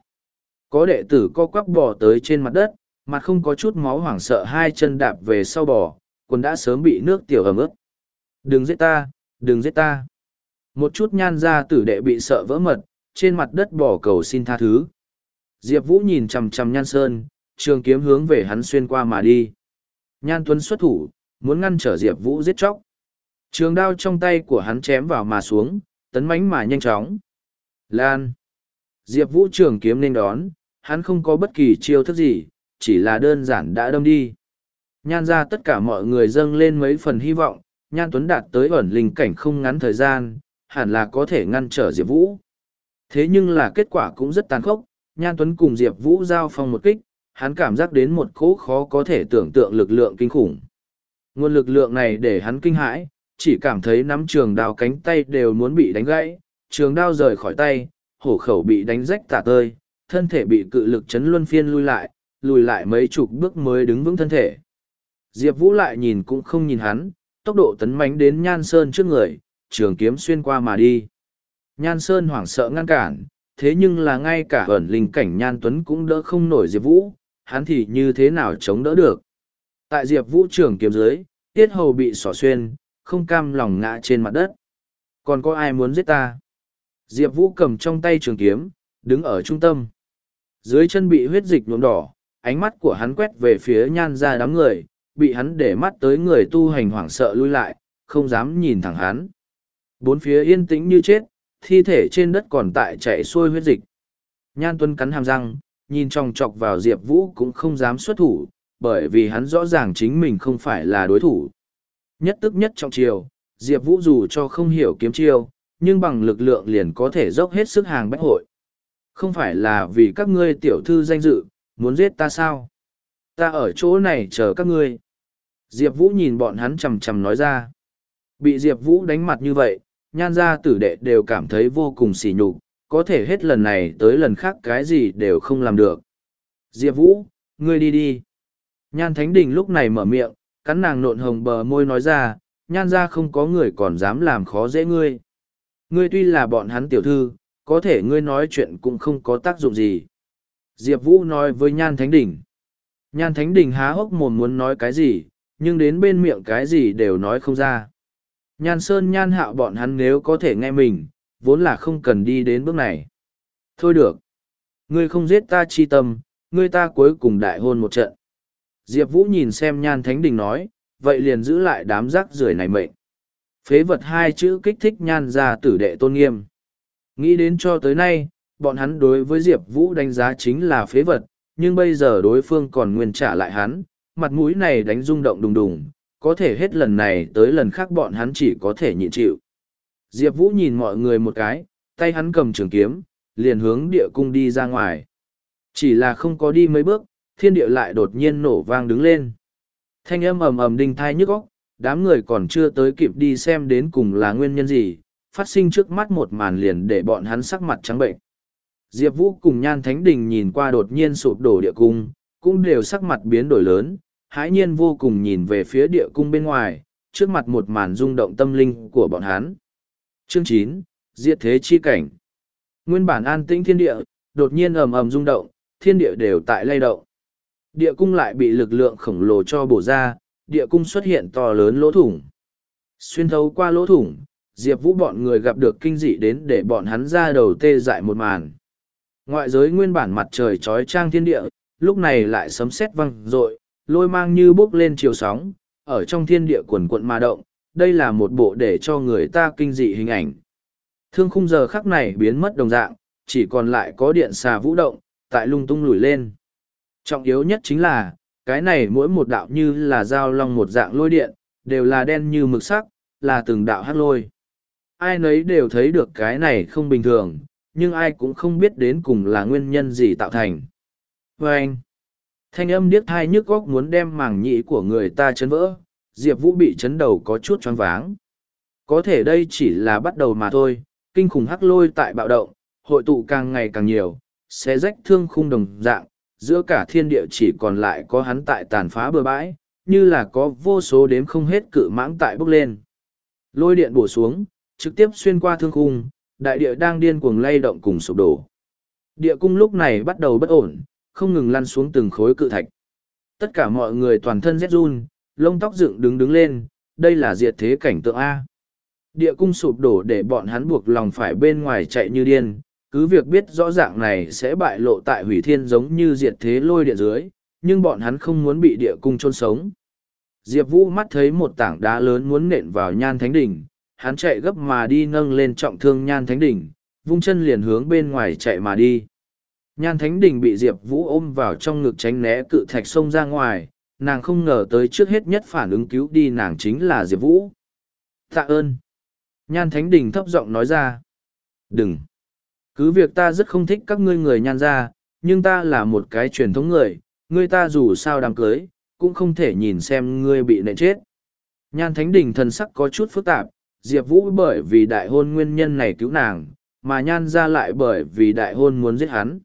Có đệ tử co quắp bò tới trên mặt đất, mặt không có chút máu hoảng sợ hai chân đạp về sau bò, quần đã sớm bị nước tiểu ẩm ướt. Đừng giết ta, đừng giết ta. Một chút nhan ra tử đệ bị sợ vỡ mật, trên mặt đất bỏ cầu xin tha thứ. Diệp vũ nhìn chằm chằm nhan sơn, trường kiếm hướng về hắn xuyên qua mà đi. Nhan tuấn xuất thủ, muốn ngăn trở diệp vũ giết chóc. Trường đao trong tay của hắn chém vào mà xuống tấn mánh mà nhanh chóng. Lan. Diệp vũ trường kiếm nên đón, hắn không có bất kỳ chiêu thức gì, chỉ là đơn giản đã đâm đi. Nhan ra tất cả mọi người dâng lên mấy phần hy vọng, nhan tuấn đạt tới ẩn linh cảnh không ngắn thời gian, hẳn là có thể ngăn trở diệp vũ. Thế nhưng là kết quả cũng rất tàn khốc, nhan tuấn cùng diệp vũ giao phong một kích, hắn cảm giác đến một cỗ khó có thể tưởng tượng lực lượng kinh khủng. Nguồn lực lượng này để hắn kinh hãi chỉ cảm thấy nắm trường đao cánh tay đều muốn bị đánh gãy, trường đao rời khỏi tay, hổ khẩu bị đánh rách tả tơi, thân thể bị cự lực chấn luân phiên lui lại, lùi lại mấy chục bước mới đứng vững thân thể. Diệp vũ lại nhìn cũng không nhìn hắn, tốc độ tấn mánh đến nhan sơn trước người, trường kiếm xuyên qua mà đi. Nhan sơn hoảng sợ ngăn cản, thế nhưng là ngay cả ẩn linh cảnh nhan tuấn cũng đỡ không nổi diệp vũ, hắn thì như thế nào chống đỡ được? Tại diệp vũ trường kiếm dưới, tiết hầu bị xỏ xuyên không cam lòng ngã trên mặt đất. Còn có ai muốn giết ta? Diệp vũ cầm trong tay trường kiếm, đứng ở trung tâm. Dưới chân bị huyết dịch nhuộm đỏ, ánh mắt của hắn quét về phía nhan ra đám người, bị hắn để mắt tới người tu hành hoảng sợ lui lại, không dám nhìn thẳng hắn. Bốn phía yên tĩnh như chết, thi thể trên đất còn tại chạy xuôi huyết dịch. Nhan tuân cắn hàm răng, nhìn trong chọc vào diệp vũ cũng không dám xuất thủ, bởi vì hắn rõ ràng chính mình không phải là đối thủ nhất tức nhất trong chiều, diệp vũ dù cho không hiểu kiếm chiêu, nhưng bằng lực lượng liền có thể dốc hết sức hàng bách hội. Không phải là vì các ngươi tiểu thư danh dự, muốn giết ta sao? Ta ở chỗ này chờ các ngươi. Diệp vũ nhìn bọn hắn chầm chầm nói ra. Bị diệp vũ đánh mặt như vậy, nhan gia tử đệ đều cảm thấy vô cùng sỉ nhục, có thể hết lần này tới lần khác cái gì đều không làm được. Diệp vũ, ngươi đi đi. Nhan thánh đình lúc này mở miệng cắn nàng nộn hồng bờ môi nói ra nhan gia không có người còn dám làm khó dễ ngươi ngươi tuy là bọn hắn tiểu thư có thể ngươi nói chuyện cũng không có tác dụng gì diệp vũ nói với nhan thánh đỉnh, nhan thánh đỉnh há hốc mồm muốn nói cái gì nhưng đến bên miệng cái gì đều nói không ra Nhan Sơn nhan hạo bọn hắn nếu có thể nghe mình, vốn là không cần đi đến bước này. Thôi được. Ngươi không giết ta chi tâm, ngươi ta cuối cùng đại hôn một trận. Diệp Vũ nhìn xem nhan thánh đình nói, vậy liền giữ lại đám rác rưởi này mệnh. Phế vật hai chữ kích thích nhan ra tử đệ tôn nghiêm. Nghĩ đến cho tới nay, bọn hắn đối với Diệp Vũ đánh giá chính là phế vật, nhưng bây giờ đối phương còn nguyên trả lại hắn, mặt mũi này đánh rung động đùng đùng, có thể hết lần này tới lần khác bọn hắn chỉ có thể nhịn chịu. Diệp Vũ nhìn mọi người một cái, tay hắn cầm trường kiếm, liền hướng địa cung đi ra ngoài. Chỉ là không có đi mấy bước, thiên địa lại đột nhiên nổ vang đứng lên. Thanh âm ầm ầm đinh thai nhức óc, đám người còn chưa tới kịp đi xem đến cùng là nguyên nhân gì, phát sinh trước mắt một màn liền để bọn hắn sắc mặt trắng bệnh. Diệp Vũ cùng Nhan Thánh Đình nhìn qua đột nhiên sụp đổ địa cung, cũng đều sắc mặt biến đổi lớn, hãi nhiên vô cùng nhìn về phía địa cung bên ngoài, trước mặt một màn rung động tâm linh của bọn hắn. Chương chín Diệt thế chi cảnh Nguyên bản an tĩnh thiên địa, đột nhiên ầm ầm rung động, thiên địa đều tại lay động. Địa cung lại bị lực lượng khổng lồ cho bổ ra, địa cung xuất hiện to lớn lỗ thủng. Xuyên thấu qua lỗ thủng, Diệp Vũ bọn người gặp được kinh dị đến để bọn hắn ra đầu tê dại một màn. Ngoại giới nguyên bản mặt trời trói trang thiên địa, lúc này lại sấm sét văng rội, lôi mang như bốc lên chiều sóng, ở trong thiên địa quần quận mà động, đây là một bộ để cho người ta kinh dị hình ảnh. Thương khung giờ khắc này biến mất đồng dạng, chỉ còn lại có điện xà vũ động, tại lung tung lùi lên. Trọng yếu nhất chính là, cái này mỗi một đạo như là dao long một dạng lôi điện, đều là đen như mực sắc, là từng đạo hát lôi. Ai nấy đều thấy được cái này không bình thường, nhưng ai cũng không biết đến cùng là nguyên nhân gì tạo thành. Và anh, thanh âm điếc thai nhức góc muốn đem màng nhĩ của người ta chấn vỡ, Diệp Vũ bị chấn đầu có chút choáng váng. Có thể đây chỉ là bắt đầu mà thôi, kinh khủng hắc lôi tại bạo động, hội tụ càng ngày càng nhiều, sẽ rách thương khung đồng dạng, giữa cả thiên địa chỉ còn lại có hắn tại tàn phá bờ bãi, như là có vô số đếm không hết cự mãng tại bốc lên. Lôi điện bổ xuống, trực tiếp xuyên qua thương khung, đại địa đang điên cuồng lay động cùng sụp đổ. Địa cung lúc này bắt đầu bất ổn, không ngừng lăn xuống từng khối cự thạch. Tất cả mọi người toàn thân rét run, lông tóc dựng đứng đứng lên, đây là diệt thế cảnh tượng A. Địa cung sụp đổ để bọn hắn buộc lòng phải bên ngoài chạy như điên, cứ việc biết rõ ràng này sẽ bại lộ tại hủy thiên giống như diệt thế lôi điện dưới, nhưng bọn hắn không muốn bị địa cung chôn sống. Diệp Vũ mắt thấy một tảng đá lớn muốn nện vào nhan thánh đỉnh, hắn chạy gấp mà đi nâng lên trọng thương nhan thánh đỉnh, vung chân liền hướng bên ngoài chạy mà đi. Nhan thánh đỉnh bị Diệp Vũ ôm vào trong ngực tránh né cự thạch sông ra ngoài, nàng không ngờ tới trước hết nhất phản ứng cứu đi nàng chính là Diệp Vũ. Tạ ơn. Nhan thánh đỉnh thấp giọng nói ra. Đừng. Cứ việc ta rất không thích các ngươi người nhan ra, nhưng ta là một cái truyền thống người, ngươi ta dù sao đám cưới, cũng không thể nhìn xem ngươi bị nện chết. Nhan Thánh Đình thần sắc có chút phức tạp, Diệp Vũ bởi vì đại hôn nguyên nhân này cứu nàng, mà Nhan ra lại bởi vì đại hôn muốn giết hắn.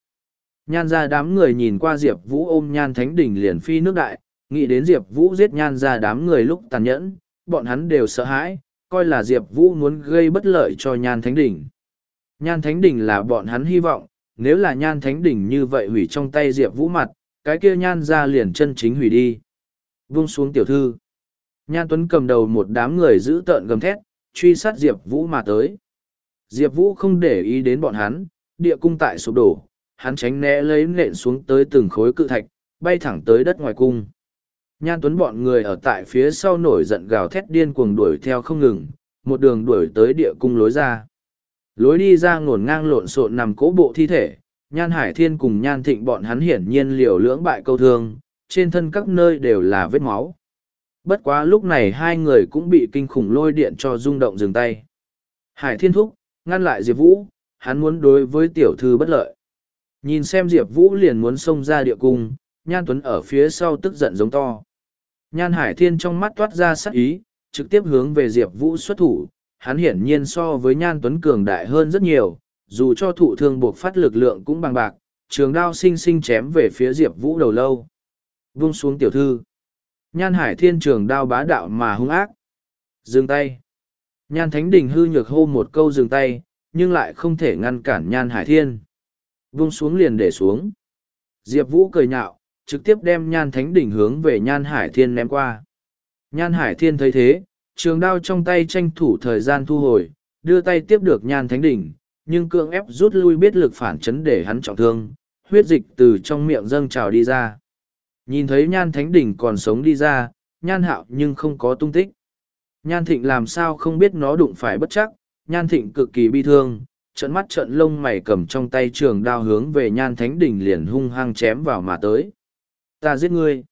Nhan ra đám người nhìn qua Diệp Vũ ôm Nhan Thánh Đình liền phi nước đại, nghĩ đến Diệp Vũ giết Nhan ra đám người lúc tàn nhẫn, bọn hắn đều sợ hãi, coi là Diệp Vũ muốn gây bất lợi cho Nhan Thánh Đình. Nhan Thánh Đình là bọn hắn hy vọng, nếu là Nhan Thánh Đình như vậy hủy trong tay Diệp Vũ mặt, cái kia Nhan ra liền chân chính hủy đi. Vung xuống tiểu thư. Nhan Tuấn cầm đầu một đám người giữ tợn gầm thét, truy sát Diệp Vũ mà tới. Diệp Vũ không để ý đến bọn hắn, địa cung tại sụp đổ, hắn tránh né lấy nện xuống tới từng khối cự thạch, bay thẳng tới đất ngoài cung. Nhan Tuấn bọn người ở tại phía sau nổi giận gào thét điên cuồng đuổi theo không ngừng, một đường đuổi tới địa cung lối ra. Lối đi ra ngổn ngang lộn xộn nằm cố bộ thi thể, Nhan Hải Thiên cùng Nhan Thịnh bọn hắn hiển nhiên liều lưỡng bại câu thương, trên thân các nơi đều là vết máu. Bất quá lúc này hai người cũng bị kinh khủng lôi điện cho rung động dừng tay. Hải Thiên thúc, ngăn lại Diệp Vũ, hắn muốn đối với tiểu thư bất lợi. Nhìn xem Diệp Vũ liền muốn xông ra địa cung, Nhan Tuấn ở phía sau tức giận giống to. Nhan Hải Thiên trong mắt toát ra sắc ý, trực tiếp hướng về Diệp Vũ xuất thủ, hắn hiển nhiên so với Nhan Tuấn cường đại hơn rất nhiều, dù cho thụ thương buộc phát lực lượng cũng bằng bạc, trường đao sinh sinh chém về phía Diệp Vũ đầu lâu. Vung xuống tiểu thư. Nhan Hải Thiên trường đao bá đạo mà hung ác. Dừng tay. Nhan Thánh Đình hư nhược hô một câu dừng tay, nhưng lại không thể ngăn cản Nhan Hải Thiên. Vung xuống liền để xuống. Diệp Vũ cười nhạo, trực tiếp đem Nhan Thánh Đình hướng về Nhan Hải Thiên ném qua. Nhan Hải Thiên thấy thế, trường đao trong tay tranh thủ thời gian thu hồi, đưa tay tiếp được Nhan Thánh Đình, nhưng cương ép rút lui biết lực phản chấn để hắn trọng thương, huyết dịch từ trong miệng dâng trào đi ra. Nhìn thấy nhan thánh đỉnh còn sống đi ra, nhan hạo nhưng không có tung tích. Nhan thịnh làm sao không biết nó đụng phải bất chắc, nhan thịnh cực kỳ bi thương, trận mắt trận lông mày cầm trong tay trường đao hướng về nhan thánh đỉnh liền hung hăng chém vào mà tới. Ta giết ngươi.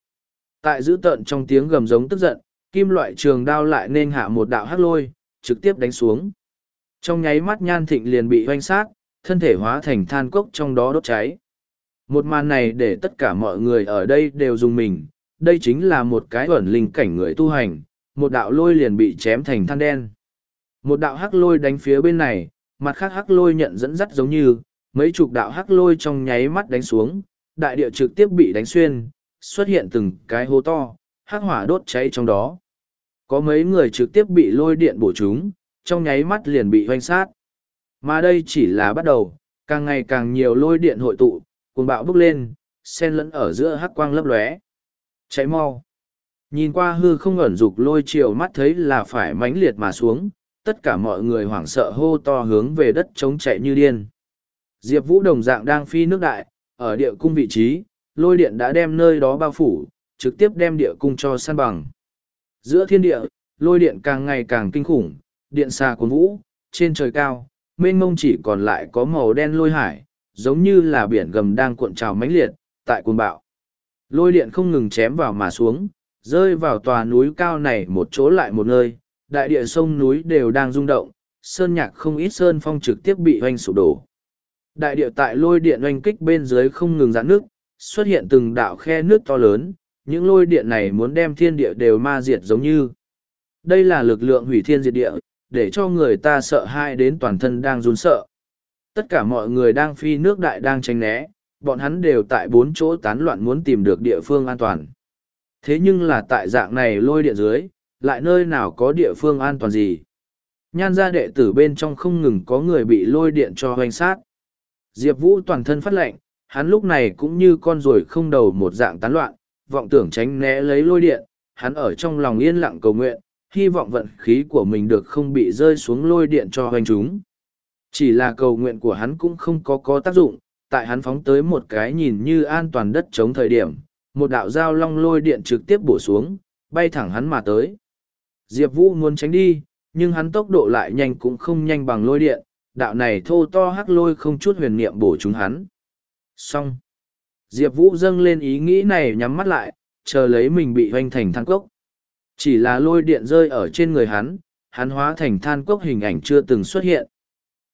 Tại giữ tận trong tiếng gầm giống tức giận, kim loại trường đao lại nên hạ một đạo hắc lôi, trực tiếp đánh xuống. Trong nháy mắt nhan thịnh liền bị hoanh sát, thân thể hóa thành than cốc trong đó đốt cháy. Một màn này để tất cả mọi người ở đây đều dùng mình, đây chính là một cái ẩn linh cảnh người tu hành, một đạo lôi liền bị chém thành than đen. Một đạo hắc lôi đánh phía bên này, mặt khác hắc lôi nhận dẫn dắt giống như, mấy chục đạo hắc lôi trong nháy mắt đánh xuống, đại địa trực tiếp bị đánh xuyên, xuất hiện từng cái hố to, hắc hỏa đốt cháy trong đó. Có mấy người trực tiếp bị lôi điện bổ chúng, trong nháy mắt liền bị hoanh sát. Mà đây chỉ là bắt đầu, càng ngày càng nhiều lôi điện hội tụ, cuồng bạo bốc lên, xen lẫn ở giữa hắc quang lấp lóe. Cháy mau. Nhìn qua hư không ẩn dục lôi chiều mắt thấy là phải mãnh liệt mà xuống, tất cả mọi người hoảng sợ hô to hướng về đất chống chạy như điên. Diệp Vũ đồng dạng đang phi nước đại, ở địa cung vị trí, lôi điện đã đem nơi đó bao phủ, trực tiếp đem địa cung cho săn bằng. Giữa thiên địa, lôi điện càng ngày càng kinh khủng, điện xa cuốn vũ, trên trời cao, mênh mông chỉ còn lại có màu đen lôi hải, giống như là biển gầm đang cuộn trào mãnh liệt, tại cuồng bạo. Lôi điện không ngừng chém vào mà xuống, rơi vào tòa núi cao này một chỗ lại một nơi, đại địa sông núi đều đang rung động, sơn nhạc không ít sơn phong trực tiếp bị hoanh sụp đổ. Đại địa tại lôi điện oanh kích bên dưới không ngừng giãn nước, xuất hiện từng đạo khe nước to lớn, những lôi điện này muốn đem thiên địa đều ma diệt giống như. Đây là lực lượng hủy thiên diệt địa, để cho người ta sợ hãi đến toàn thân đang run sợ. Tất cả mọi người đang phi nước đại đang tránh né, bọn hắn đều tại bốn chỗ tán loạn muốn tìm được địa phương an toàn. Thế nhưng là tại dạng này lôi điện dưới, lại nơi nào có địa phương an toàn gì. Nhan gia đệ tử bên trong không ngừng có người bị lôi điện cho hoành sát. Diệp Vũ toàn thân phát lệnh, hắn lúc này cũng như con ruồi không đầu một dạng tán loạn, vọng tưởng tránh né lấy lôi điện, hắn ở trong lòng yên lặng cầu nguyện, hy vọng vận khí của mình được không bị rơi xuống lôi điện cho hoành chúng. Chỉ là cầu nguyện của hắn cũng không có có tác dụng, tại hắn phóng tới một cái nhìn như an toàn đất chống thời điểm, một đạo dao long lôi điện trực tiếp bổ xuống, bay thẳng hắn mà tới. Diệp Vũ muốn tránh đi, nhưng hắn tốc độ lại nhanh cũng không nhanh bằng lôi điện, đạo này thô to hắc lôi không chút huyền niệm bổ chúng hắn. Xong. Diệp Vũ dâng lên ý nghĩ này nhắm mắt lại, chờ lấy mình bị hoanh thành than cốc. Chỉ là lôi điện rơi ở trên người hắn, hắn hóa thành than cốc hình ảnh chưa từng xuất hiện.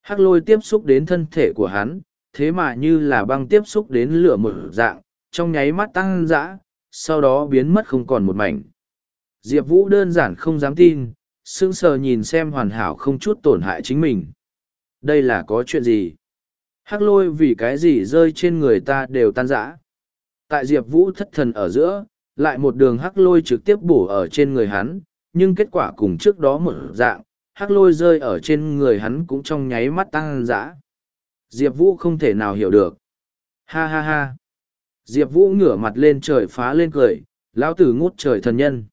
Hắc lôi tiếp xúc đến thân thể của hắn, thế mà như là băng tiếp xúc đến lửa một dạng, trong nháy mắt tăng dã, sau đó biến mất không còn một mảnh. Diệp Vũ đơn giản không dám tin, sững sờ nhìn xem hoàn hảo không chút tổn hại chính mình. Đây là có chuyện gì? Hắc lôi vì cái gì rơi trên người ta đều tan rã. Tại Diệp Vũ thất thần ở giữa, lại một đường hắc lôi trực tiếp bổ ở trên người hắn, nhưng kết quả cùng trước đó một dạng, hắc lôi rơi ở trên người hắn cũng trong nháy mắt tan rã. Diệp Vũ không thể nào hiểu được. Ha ha ha. Diệp Vũ ngửa mặt lên trời phá lên cười, lão tử ngút trời thần nhân.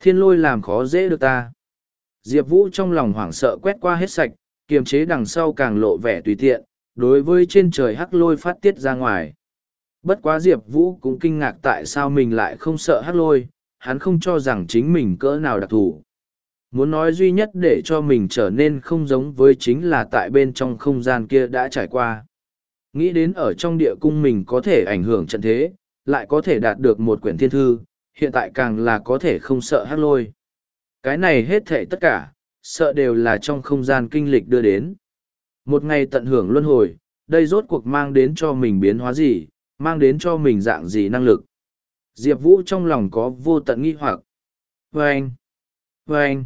Thiên lôi làm khó dễ được ta. Diệp Vũ trong lòng hoảng sợ quét qua hết sạch, kiềm chế đằng sau càng lộ vẻ tùy tiện, đối với trên trời hắc lôi phát tiết ra ngoài. Bất quá Diệp Vũ cũng kinh ngạc tại sao mình lại không sợ hắc lôi, hắn không cho rằng chính mình cỡ nào đặc thù. Muốn nói duy nhất để cho mình trở nên không giống với chính là tại bên trong không gian kia đã trải qua. Nghĩ đến ở trong địa cung mình có thể ảnh hưởng trận thế, lại có thể đạt được một quyển thiên thư, hiện tại càng là có thể không sợ hát lôi. Cái này hết thể tất cả, sợ đều là trong không gian kinh lịch đưa đến. Một ngày tận hưởng luân hồi, đây rốt cuộc mang đến cho mình biến hóa gì, mang đến cho mình dạng gì năng lực. Diệp Vũ trong lòng có vô tận nghi hoặc. Vâng! Vâng!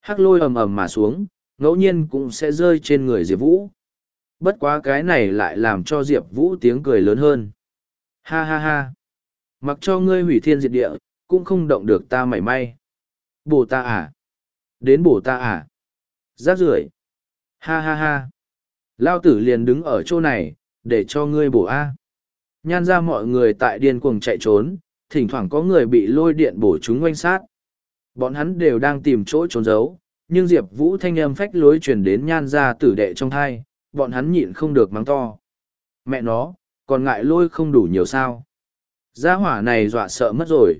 Hắc lôi ầm ầm mà xuống, ngẫu nhiên cũng sẽ rơi trên người Diệp Vũ. Bất quá cái này lại làm cho Diệp Vũ tiếng cười lớn hơn. Ha ha ha! Mặc cho ngươi hủy thiên diệt địa, cũng không động được ta mảy may. Bổ ta à? Đến bổ ta à? Rác rưởi Ha ha ha! Lao tử liền đứng ở chỗ này, để cho ngươi bổ A. Nhan ra mọi người tại điên cuồng chạy trốn, thỉnh thoảng có người bị lôi điện bổ chúng oanh sát. Bọn hắn đều đang tìm chỗ trốn giấu, nhưng Diệp Vũ thanh âm phách lối truyền đến nhan ra tử đệ trong thai, bọn hắn nhịn không được mắng to. Mẹ nó, còn ngại lôi không đủ nhiều sao. Gia hỏa này dọa sợ mất rồi.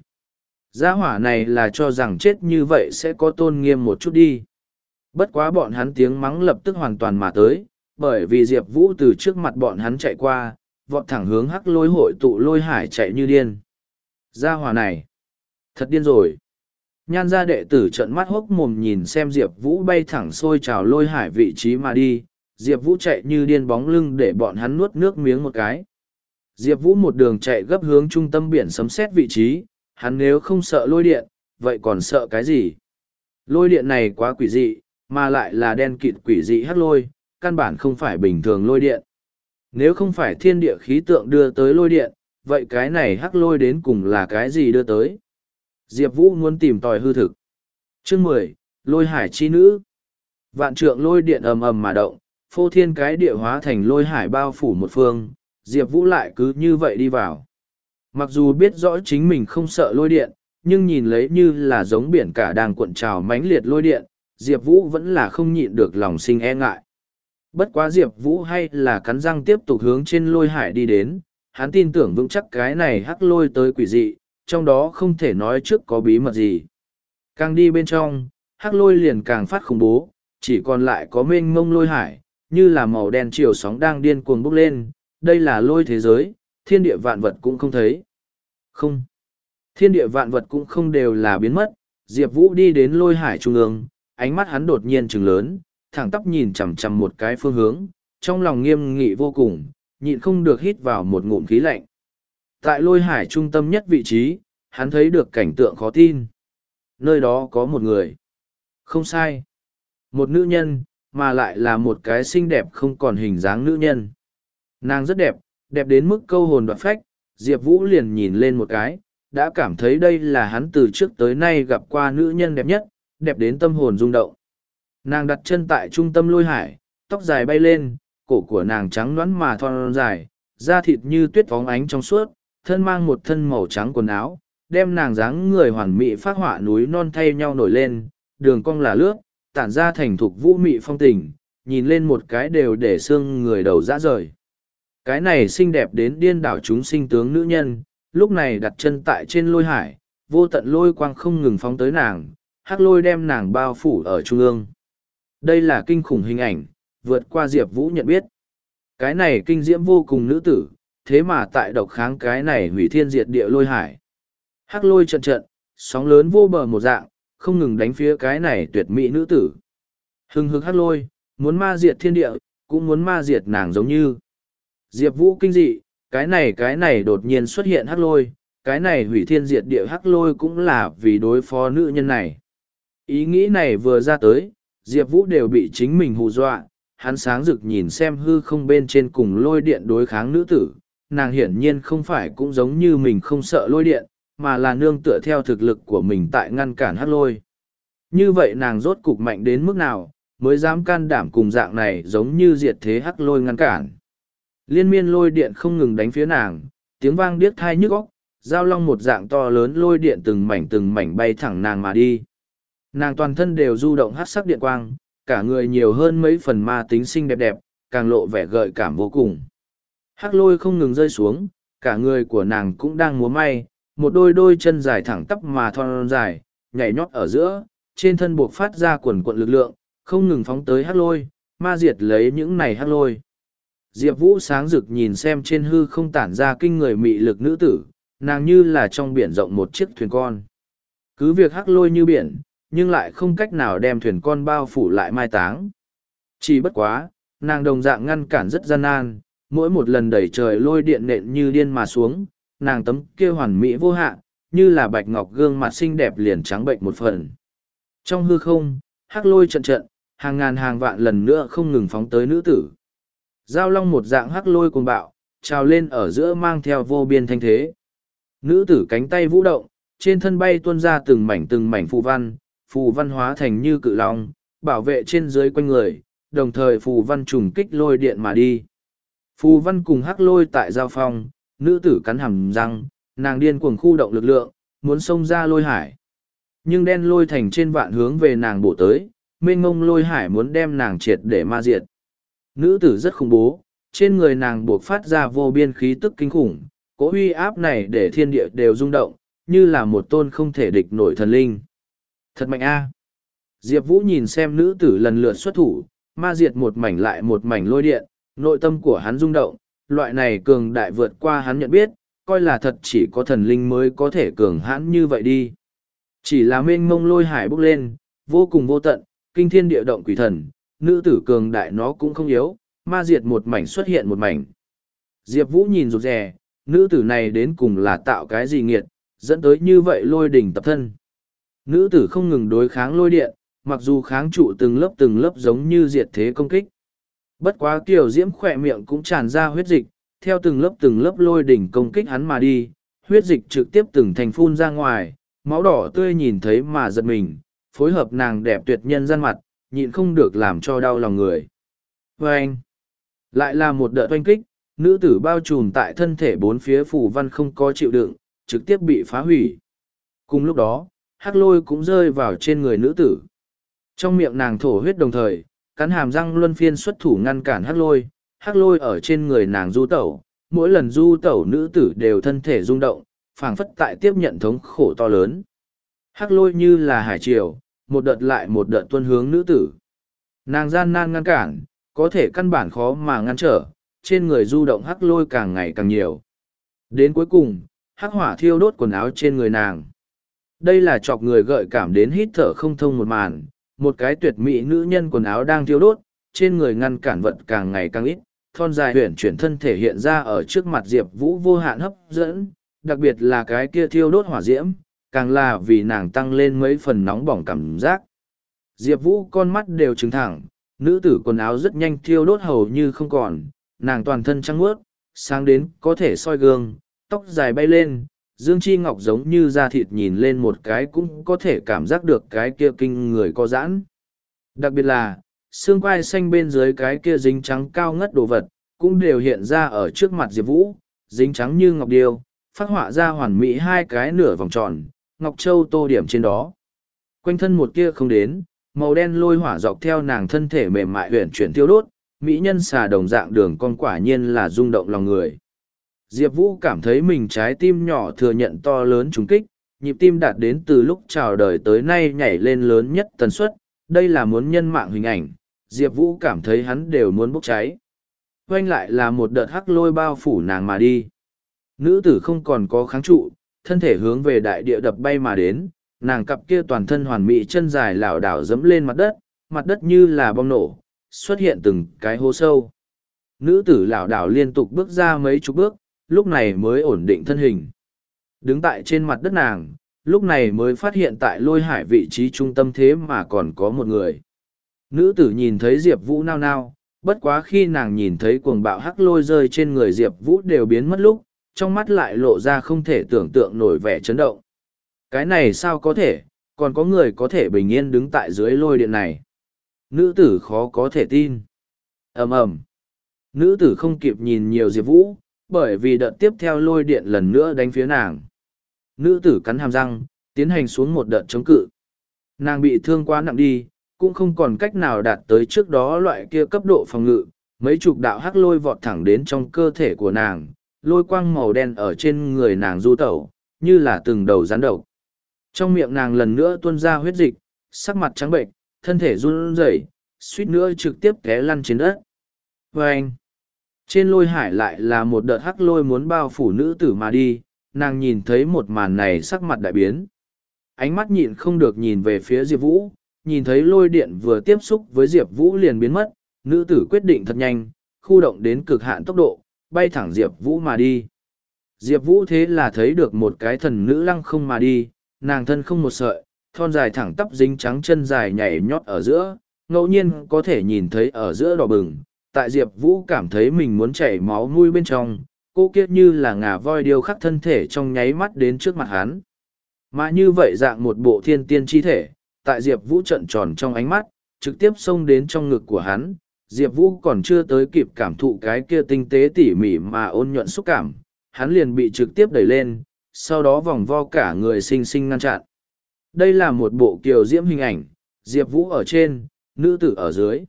Gia hỏa này là cho rằng chết như vậy sẽ có tôn nghiêm một chút đi. Bất quá bọn hắn tiếng mắng lập tức hoàn toàn mà tới, bởi vì Diệp Vũ từ trước mặt bọn hắn chạy qua, vọt thẳng hướng hắc lôi hội tụ lôi hải chạy như điên. Gia hỏa này, thật điên rồi. Nhan gia đệ tử trận mắt hốc mồm nhìn xem Diệp Vũ bay thẳng xôi trào lôi hải vị trí mà đi, Diệp Vũ chạy như điên bóng lưng để bọn hắn nuốt nước miếng một cái. Diệp Vũ một đường chạy gấp hướng trung tâm biển sấm xét vị trí, hắn nếu không sợ lôi điện, vậy còn sợ cái gì? Lôi điện này quá quỷ dị, mà lại là đen kịt quỷ dị hắc lôi, căn bản không phải bình thường lôi điện. Nếu không phải thiên địa khí tượng đưa tới lôi điện, vậy cái này hắc lôi đến cùng là cái gì đưa tới? Diệp Vũ muốn tìm tòi hư thực. Chương mười Lôi hải chi nữ. Vạn trượng lôi điện ầm ầm mà động, phô thiên cái địa hóa thành lôi hải bao phủ một phương, Diệp Vũ lại cứ như vậy đi vào. Mặc dù biết rõ chính mình không sợ lôi điện, nhưng nhìn lấy như là giống biển cả đang cuộn trào mãnh liệt lôi điện, Diệp Vũ vẫn là không nhịn được lòng sinh e ngại. Bất quá Diệp Vũ hay là cắn răng tiếp tục hướng trên lôi hải đi đến, hắn tin tưởng vững chắc cái này hắc lôi tới quỷ dị, trong đó không thể nói trước có bí mật gì. Càng đi bên trong, hắc lôi liền càng phát khủng bố, chỉ còn lại có mênh mông lôi hải, như là màu đen chiều sóng đang điên cuồng bốc lên, đây là lôi thế giới, thiên địa vạn vật cũng không thấy. Không. Thiên địa vạn vật cũng không đều là biến mất, Diệp Vũ đi đến lôi hải trung ương, ánh mắt hắn đột nhiên trừng lớn, thẳng tắp nhìn chằm chằm một cái phương hướng, trong lòng nghiêm nghị vô cùng, nhịn không được hít vào một ngụm khí lạnh. Tại lôi hải trung tâm nhất vị trí, hắn thấy được cảnh tượng khó tin. Nơi đó có một người. Không sai. Một nữ nhân, mà lại là một cái xinh đẹp không còn hình dáng nữ nhân. Nàng rất đẹp, đẹp đến mức câu hồn đoạt phách, Diệp Vũ liền nhìn lên một cái, đã cảm thấy đây là hắn từ trước tới nay gặp qua nữ nhân đẹp nhất, đẹp đến tâm hồn rung động. Nàng đặt chân tại trung tâm lôi hải, tóc dài bay lên, cổ của nàng trắng nõn mà thon dài, da thịt như tuyết phóng ánh trong suốt, thân mang một thân màu trắng quần áo, đem nàng dáng người hoàn mỹ phát họa núi non thay nhau nổi lên, đường cong là lướt, tản ra thành thục vũ mị phong tình, nhìn lên một cái đều để xương người đầu dã rời. Cái này xinh đẹp đến điên đảo chúng sinh tướng nữ nhân, lúc này đặt chân tại trên lôi hải, vô tận lôi quang không ngừng phóng tới nàng, hắc lôi đem nàng bao phủ ở trung ương. Đây là kinh khủng hình ảnh, vượt qua Diệp Vũ nhận biết. Cái này kinh diễm vô cùng nữ tử, thế mà tại độc kháng cái này hủy thiên diệt địa lôi hải. Hắc lôi trận trận, sóng lớn vô bờ một dạng, không ngừng đánh phía cái này tuyệt mỹ nữ tử. Hưng hực hắc lôi, muốn ma diệt thiên địa, cũng muốn ma diệt nàng giống như. Diệp Vũ kinh dị, cái này cái này đột nhiên xuất hiện hắc lôi, cái này hủy thiên diệt địa hắc lôi cũng là vì đối phó nữ nhân này. Ý nghĩ này vừa ra tới, Diệp Vũ đều bị chính mình hù dọa, hắn sáng rực nhìn xem hư không bên trên cùng lôi điện đối kháng nữ tử, nàng hiển nhiên không phải cũng giống như mình không sợ lôi điện, mà là nương tựa theo thực lực của mình tại ngăn cản hát lôi. Như vậy nàng rốt cục mạnh đến mức nào, mới dám can đảm cùng dạng này giống như diệt thế hắc lôi ngăn cản. Liên miên lôi điện không ngừng đánh phía nàng, tiếng vang điếc thai nhức óc, giao long một dạng to lớn lôi điện từng mảnh từng mảnh bay thẳng nàng mà đi. Nàng toàn thân đều du động hát sắc điện quang, cả người nhiều hơn mấy phần ma tính xinh đẹp đẹp, càng lộ vẻ gợi cảm vô cùng. Hắc lôi không ngừng rơi xuống, cả người của nàng cũng đang múa may, một đôi đôi chân dài thẳng tắp mà thon dài, nhảy nhót ở giữa, trên thân buộc phát ra quần quận lực lượng, không ngừng phóng tới hắc lôi, ma diệt lấy những này hắc lôi. Diệp Vũ sáng rực nhìn xem trên hư không tản ra kinh người mị lực nữ tử, nàng như là trong biển rộng một chiếc thuyền con. Cứ việc hắc lôi như biển, nhưng lại không cách nào đem thuyền con bao phủ lại mai táng. Chỉ bất quá, nàng đồng dạng ngăn cản rất gian nan, mỗi một lần đẩy trời lôi điện nện như điên mà xuống, nàng tấm kia hoàn mỹ vô hạn, như là bạch ngọc gương mặt xinh đẹp liền trắng bệnh một phần. Trong hư không, hắc lôi trận trận, hàng ngàn hàng vạn lần nữa không ngừng phóng tới nữ tử. Giao long một dạng hắc lôi cuồng bạo, trào lên ở giữa mang theo vô biên thanh thế. Nữ tử cánh tay vũ động, trên thân bay tuôn ra từng mảnh từng mảnh phù văn, phù văn hóa thành như cự long, bảo vệ trên dưới quanh người, đồng thời phù văn trùng kích lôi điện mà đi. Phù văn cùng hắc lôi tại giao phong, nữ tử cắn hàm răng, nàng điên cuồng khu động lực lượng, muốn xông ra lôi hải. Nhưng đen lôi thành trên vạn hướng về nàng bổ tới, mênh mông lôi hải muốn đem nàng triệt để ma diệt. Nữ tử rất khủng bố, trên người nàng buộc phát ra vô biên khí tức kinh khủng, cỗ uy áp này để thiên địa đều rung động, như là một tôn không thể địch nổi thần linh. Thật mạnh a! Diệp Vũ nhìn xem nữ tử lần lượt xuất thủ, ma diệt một mảnh lại một mảnh lôi điện, nội tâm của hắn rung động, loại này cường đại vượt qua hắn nhận biết, coi là thật chỉ có thần linh mới có thể cường hãn như vậy đi. Chỉ là mênh mông lôi hải bốc lên, vô cùng vô tận, kinh thiên địa động quỷ thần, nữ tử cường đại nó cũng không yếu, ma diệt một mảnh xuất hiện một mảnh. Diệp Vũ nhìn rụt rè, nữ tử này đến cùng là tạo cái gì nghiệt, dẫn tới như vậy lôi đỉnh tập thân. Nữ tử không ngừng đối kháng lôi điện, mặc dù kháng trụ từng lớp từng lớp giống như diệt thế công kích. Bất quá kiểu diễm khỏe miệng cũng tràn ra huyết dịch, theo từng lớp từng lớp lôi đỉnh công kích hắn mà đi, huyết dịch trực tiếp từng thành phun ra ngoài, máu đỏ tươi nhìn thấy mà giật mình, phối hợp nàng đẹp tuyệt nhân gian mặt, nhịn không được làm cho đau lòng người. Và anh, lại là một đợt oanh kích, nữ tử bao trùm tại thân thể bốn phía phủ văn không có chịu đựng, trực tiếp bị phá hủy. Cùng lúc đó, hắc lôi cũng rơi vào trên người nữ tử. Trong miệng nàng thổ huyết đồng thời, cắn hàm răng luân phiên xuất thủ ngăn cản hắc lôi, hắc lôi ở trên người nàng du tẩu, mỗi lần du tẩu nữ tử đều thân thể rung động, phảng phất tại tiếp nhận thống khổ to lớn. Hắc lôi như là hải triều, một đợt lại một đợt tuân hướng nữ tử. Nàng gian nan ngăn cản, có thể căn bản khó mà ngăn trở, trên người du động hắc lôi càng ngày càng nhiều. Đến cuối cùng, hắc hỏa thiêu đốt quần áo trên người nàng. Đây là chọc người gợi cảm đến hít thở không thông một màn, một cái tuyệt mỹ nữ nhân quần áo đang thiêu đốt, trên người ngăn cản vật càng ngày càng ít, thon dài huyển chuyển thân thể hiện ra ở trước mặt Diệp Vũ vô hạn hấp dẫn, đặc biệt là cái kia thiêu đốt hỏa diễm, càng là vì nàng tăng lên mấy phần nóng bỏng cảm giác. Diệp Vũ con mắt đều trừng thẳng, nữ tử quần áo rất nhanh thiêu đốt hầu như không còn, nàng toàn thân trắng muốt, sáng đến có thể soi gương, tóc dài bay lên, dương chi ngọc giống như da thịt nhìn lên một cái cũng có thể cảm giác được cái kia kinh người có giãn. Đặc biệt là, xương quai xanh bên dưới cái kia dính trắng cao ngất đồ vật, cũng đều hiện ra ở trước mặt Diệp Vũ, dính trắng như ngọc điêu, phát họa ra hoàn mỹ hai cái nửa vòng tròn, ngọc châu tô điểm trên đó. Quanh thân một kia không đến, màu đen lôi hỏa dọc theo nàng thân thể mềm mại huyền chuyển tiêu đốt, mỹ nhân xà đồng dạng đường con quả nhiên là rung động lòng người. Diệp Vũ cảm thấy mình trái tim nhỏ thừa nhận to lớn trúng kích, nhịp tim đạt đến từ lúc chào đời tới nay nhảy lên lớn nhất tần suất, đây là muốn nhân mạng hình ảnh, Diệp Vũ cảm thấy hắn đều muốn bốc cháy. Quanh lại là một đợt hắc lôi bao phủ nàng mà đi. Nữ tử không còn có kháng trụ, thân thể hướng về đại địa đập bay mà đến, nàng cặp kia toàn thân hoàn mỹ chân dài lảo đảo dẫm lên mặt đất, mặt đất như là bom nổ, xuất hiện từng cái hố sâu. Nữ tử lảo đảo liên tục bước ra mấy chục bước, lúc này mới ổn định thân hình. Đứng tại trên mặt đất nàng, lúc này mới phát hiện tại lôi hải vị trí trung tâm thế mà còn có một người. Nữ tử nhìn thấy Diệp Vũ nao nao, bất quá khi nàng nhìn thấy cuồng bạo hắc lôi rơi trên người Diệp Vũ đều biến mất lúc, trong mắt lại lộ ra không thể tưởng tượng nổi vẻ chấn động. Cái này sao có thể, còn có người có thể bình yên đứng tại dưới lôi điện này. Nữ tử khó có thể tin. ầm ầm Nữ tử không kịp nhìn nhiều Diệp Vũ, bởi vì đợt tiếp theo lôi điện lần nữa đánh phía nàng. Nữ tử cắn hàm răng, tiến hành xuống một đợt chống cự. Nàng bị thương quá nặng đi, cũng không còn cách nào đạt tới trước đó loại kia cấp độ phòng ngự. Mấy chục đạo hắc lôi vọt thẳng đến trong cơ thể của nàng, lôi quang màu đen ở trên người nàng du tẩu, như là từng đầu rắn độc. Trong miệng nàng lần nữa tuôn ra huyết dịch, sắc mặt trắng bệnh, thân thể run rẩy, suýt nữa trực tiếp té lăn trên đất. Và anh, trên lôi hải lại là một đợt hắc lôi muốn bao phủ nữ tử mà đi, nàng nhìn thấy một màn này sắc mặt đại biến. Ánh mắt nhịn không được nhìn về phía Diệp Vũ, nhìn thấy lôi điện vừa tiếp xúc với Diệp Vũ liền biến mất, nữ tử quyết định thật nhanh, khu động đến cực hạn tốc độ, bay thẳng Diệp Vũ mà đi. Diệp Vũ thế là thấy được một cái thần nữ lăng không mà đi, nàng thân không một sợi, thon dài thẳng tắp dính trắng chân dài nhảy nhót ở giữa, ngẫu nhiên có thể nhìn thấy ở giữa đỏ bừng. Tại Diệp Vũ cảm thấy mình muốn chảy máu nuôi bên trong, cô kiết như là ngà voi điêu khắc thân thể trong nháy mắt đến trước mặt hắn. Mà như vậy dạng một bộ thiên tiên chi thể, tại Diệp Vũ trận tròn trong ánh mắt, trực tiếp xông đến trong ngực của hắn. Diệp Vũ còn chưa tới kịp cảm thụ cái kia tinh tế tỉ mỉ mà ôn nhuận xúc cảm, hắn liền bị trực tiếp đẩy lên, sau đó vòng vo cả người sinh sinh ngăn chặn. Đây là một bộ kiều diễm hình ảnh, Diệp Vũ ở trên, nữ tử ở dưới.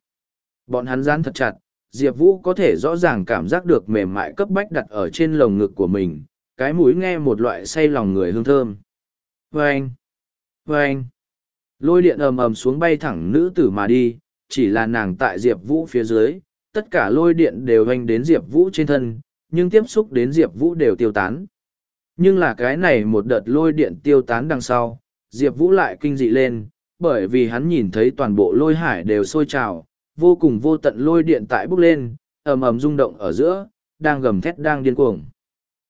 Bọn hắn dán thật chặt, Diệp Vũ có thể rõ ràng cảm giác được mềm mại cấp bách đặt ở trên lồng ngực của mình, cái mũi nghe một loại say lòng người hương thơm. Vâng! Vâng! Lôi điện ầm ầm xuống bay thẳng nữ tử mà đi, chỉ là nàng tại Diệp Vũ phía dưới, tất cả lôi điện đều hoành đến Diệp Vũ trên thân, nhưng tiếp xúc đến Diệp Vũ đều tiêu tán. Nhưng là cái này một đợt lôi điện tiêu tán đằng sau, Diệp Vũ lại kinh dị lên, bởi vì hắn nhìn thấy toàn bộ lôi hải đều sôi trào, vô cùng vô tận lôi điện tại bốc lên, ầm ầm rung động ở giữa, đang gầm thét đang điên cuồng.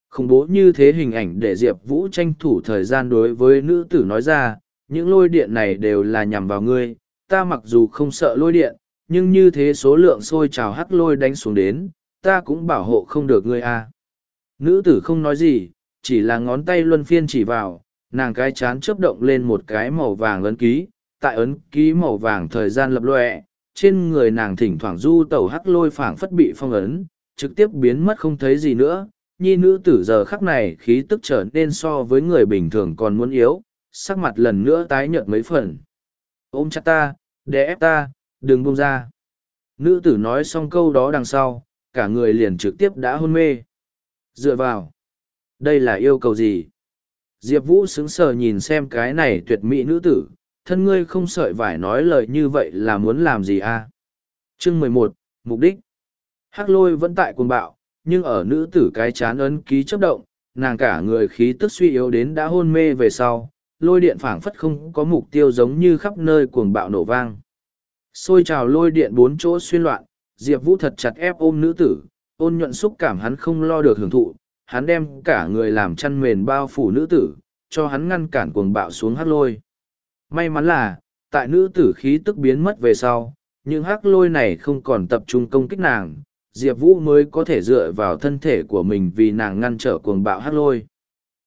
Khủng bố như thế hình ảnh để Diệp Vũ tranh thủ thời gian đối với nữ tử nói ra, những lôi điện này đều là nhằm vào ngươi, ta mặc dù không sợ lôi điện, nhưng như thế số lượng sôi trào hắc lôi đánh xuống đến, ta cũng bảo hộ không được ngươi a. À. Nữ tử không nói gì, chỉ là ngón tay luân phiên chỉ vào, nàng cái chán chớp động lên một cái màu vàng ấn ký, tại ấn ký màu vàng thời gian lập lòe, trên người nàng thỉnh thoảng du tẩu hắc lôi phảng phất bị phong ấn, trực tiếp biến mất không thấy gì nữa. Nhi nữ tử giờ khắc này khí tức trở nên so với người bình thường còn muốn yếu, sắc mặt lần nữa tái nhợt mấy phần. Ôm chặt ta, để ép ta, đừng buông ra. Nữ tử nói xong câu đó đằng sau, cả người liền trực tiếp đã hôn mê. Dựa vào. Đây là yêu cầu gì? Diệp Vũ sững sờ nhìn xem cái này tuyệt mỹ nữ tử, thân ngươi không sợi vải nói lời như vậy là muốn làm gì à? Chương mười một Mục đích Hắc lôi vẫn tại cuồng bạo, nhưng ở nữ tử cái chán ấn ký chấp động, nàng cả người khí tức suy yếu đến đã hôn mê về sau, lôi điện phảng phất không có mục tiêu giống như khắp nơi cuồng bạo nổ vang. Xôi trào lôi điện bốn chỗ xuyên loạn, Diệp Vũ thật chặt ép ôm nữ tử, ôn nhuận xúc cảm hắn không lo được hưởng thụ, hắn đem cả người làm chăn mền bao phủ nữ tử, cho hắn ngăn cản cuồng bạo xuống hắc lôi. May mắn là, tại nữ tử khí tức biến mất về sau, những hắc lôi này không còn tập trung công kích nàng, Diệp Vũ mới có thể dựa vào thân thể của mình vì nàng ngăn trở cuồng bạo hắc lôi.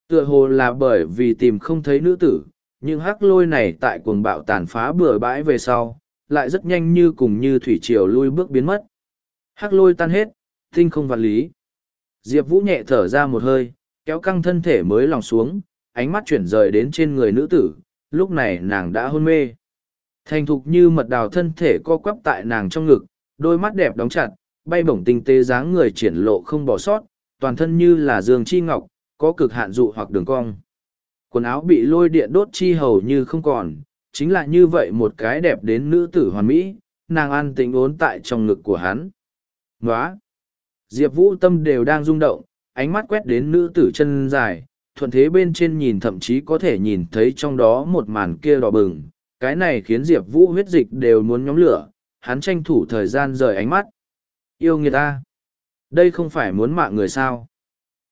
Tựa hồ là bởi vì tìm không thấy nữ tử, nhưng hắc lôi này tại cuồng bạo tàn phá bừa bãi về sau, lại rất nhanh như cùng như thủy triều lui bước biến mất. Hắc lôi tan hết, tinh không vật lý. Diệp Vũ nhẹ thở ra một hơi, kéo căng thân thể mới lòng xuống, ánh mắt chuyển rời đến trên người nữ tử, lúc này nàng đã hôn mê. Thành thục như mật đào thân thể co quắp tại nàng trong ngực, đôi mắt đẹp đóng chặt, bay bổng tinh tế dáng người triển lộ không bỏ sót, toàn thân như là dương chi ngọc, có cực hạn dụ hoặc đường cong. Quần áo bị lôi điện đốt chi hầu như không còn, chính là như vậy một cái đẹp đến nữ tử hoàn mỹ, nàng an tĩnh ốn tại trong ngực của hắn. nói Diệp Vũ tâm đều đang rung động, ánh mắt quét đến nữ tử chân dài, thuận thế bên trên nhìn thậm chí có thể nhìn thấy trong đó một màn kia đỏ bừng. Cái này khiến Diệp Vũ huyết dịch đều muốn nhóm lửa, hắn tranh thủ thời gian rời ánh mắt. Yêu người ta! Đây không phải muốn mạng người sao?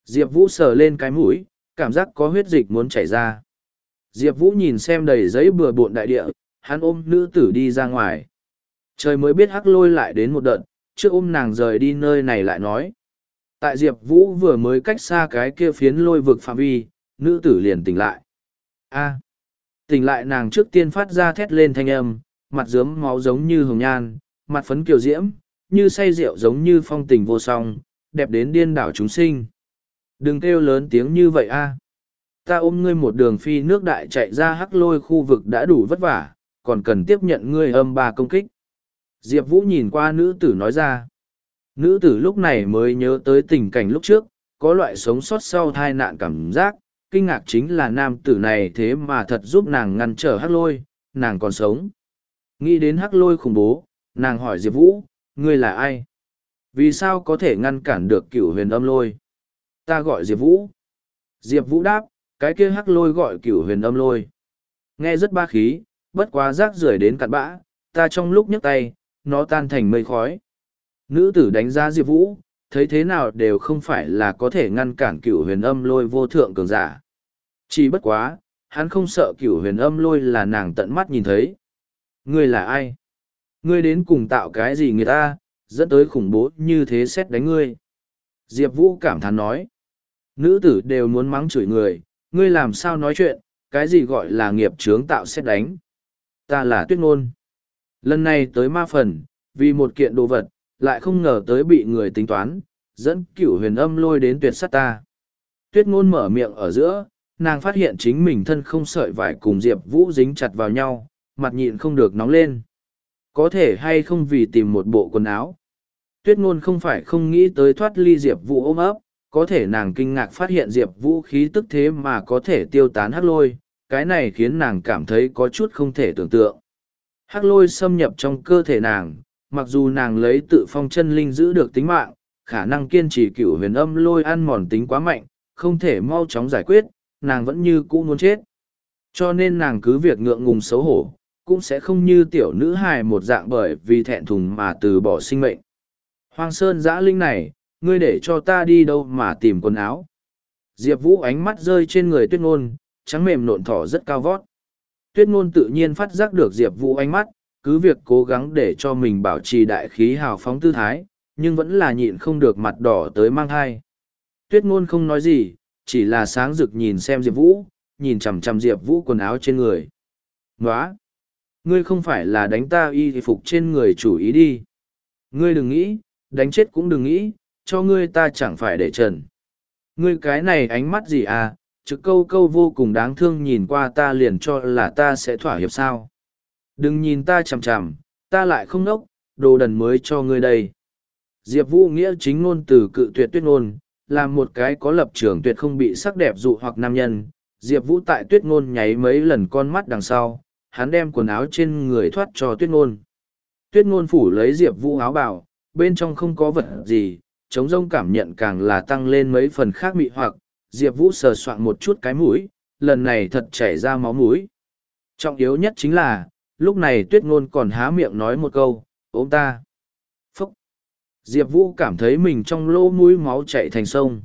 Diệp Vũ sờ lên cái mũi, cảm giác có huyết dịch muốn chảy ra. Diệp Vũ nhìn xem đầy giấy bừa bộn đại địa, hắn ôm nữ tử đi ra ngoài. Trời mới biết hắc lôi lại đến một đợt, trước ôm nàng rời đi nơi này lại nói. Tại Diệp Vũ vừa mới cách xa cái kia phiến lôi vực phạm vi, nữ tử liền tỉnh lại. A. tỉnh lại nàng trước tiên phát ra thét lên thanh âm, mặt dướm máu giống như hồng nhan, mặt phấn kiều diễm, như say rượu giống như phong tình vô song, đẹp đến điên đảo chúng sinh. Đừng kêu lớn tiếng như vậy a. Ta ôm ngươi một đường phi nước đại chạy ra hắc lôi khu vực đã đủ vất vả, còn cần tiếp nhận ngươi âm ba công kích. Diệp Vũ nhìn qua nữ tử nói ra. Nữ tử lúc này mới nhớ tới tình cảnh lúc trước, có loại sống sót sau thai nạn cảm giác, kinh ngạc chính là nam tử này thế mà thật giúp nàng ngăn trở hắc lôi, nàng còn sống. Nghĩ đến hắc lôi khủng bố, nàng hỏi Diệp Vũ, ngươi là ai? Vì sao có thể ngăn cản được cửu huyền âm lôi? Ta gọi Diệp Vũ. Diệp Vũ đáp, cái kia hắc lôi gọi cửu huyền âm lôi. Nghe rất ba khí, bất quá rác rưởi đến cặn bã, ta trong lúc nhấc tay, nó tan thành mây khói. Nữ tử đánh giá Diệp Vũ, thấy thế nào đều không phải là có thể ngăn cản cửu huyền âm lôi vô thượng cường giả. Chỉ bất quá, hắn không sợ cửu huyền âm lôi là nàng tận mắt nhìn thấy. Ngươi là ai? Ngươi đến cùng tạo cái gì người ta, dẫn tới khủng bố như thế xét đánh ngươi. Diệp Vũ cảm thán nói. Nữ tử đều muốn mắng chửi người, ngươi làm sao nói chuyện, cái gì gọi là nghiệp chướng tạo xét đánh. Ta là tuyết ngôn. Lần này tới ma phần, vì một kiện đồ vật, lại không ngờ tới bị người tính toán, dẫn cửu huyền âm lôi đến tuyệt sát ta. Tuyết ngôn mở miệng ở giữa, nàng phát hiện chính mình thân không sợi vải cùng Diệp Vũ dính chặt vào nhau, mặt nhịn không được nóng lên. Có thể hay không vì tìm một bộ quần áo. Tuyết ngôn không phải không nghĩ tới thoát ly Diệp Vũ ôm ấp, có thể nàng kinh ngạc phát hiện Diệp Vũ khí tức thế mà có thể tiêu tán hắc lôi, cái này khiến nàng cảm thấy có chút không thể tưởng tượng. Hắc lôi xâm nhập trong cơ thể nàng, mặc dù nàng lấy tự phong chân linh giữ được tính mạng, khả năng kiên trì cựu huyền âm lôi ăn mòn tính quá mạnh, không thể mau chóng giải quyết, nàng vẫn như cũ muốn chết. Cho nên nàng cứ việc ngượng ngùng xấu hổ, cũng sẽ không như tiểu nữ hài một dạng bởi vì thẹn thùng mà từ bỏ sinh mệnh. Hoang sơn giã linh này, ngươi để cho ta đi đâu mà tìm quần áo. Diệp Vũ ánh mắt rơi trên người tuyết ngôn, trắng mềm nộn thỏ rất cao vót. Tuyết ngôn tự nhiên phát giác được Diệp Vũ ánh mắt, cứ việc cố gắng để cho mình bảo trì đại khí hào phóng tư thái, nhưng vẫn là nhịn không được mặt đỏ tới mang thai. Tuyết ngôn không nói gì, chỉ là sáng rực nhìn xem Diệp Vũ, nhìn chằm chằm Diệp Vũ quần áo trên người. Nóa! Ngươi không phải là đánh ta y phục trên người chủ ý đi. Ngươi đừng nghĩ, đánh chết cũng đừng nghĩ, cho ngươi ta chẳng phải để trần. Ngươi cái này ánh mắt gì à, trực câu câu vô cùng đáng thương nhìn qua ta liền cho là ta sẽ thỏa hiệp sao. Đừng nhìn ta chằm chằm, ta lại không nốc, đồ đần mới cho ngươi đây. Diệp Vũ nghĩa chính ngôn từ cự tuyệt tuyết ngôn, là một cái có lập trường tuyệt không bị sắc đẹp dụ hoặc nam nhân. Diệp Vũ tại tuyết ngôn nháy mấy lần con mắt đằng sau, hắn đem quần áo trên người thoát cho tuyết ngôn. Tuyết ngôn phủ lấy Diệp Vũ áo bảo, bên trong không có vật gì, chống rông cảm nhận càng là tăng lên mấy phần khác mị hoặc, Diệp Vũ sờ soạn một chút cái mũi, lần này thật chảy ra máu mũi. Trọng yếu nhất chính là, lúc này tuyết ngôn còn há miệng nói một câu, ôm ta. Phúc! Diệp Vũ cảm thấy mình trong lỗ mũi máu chạy thành sông.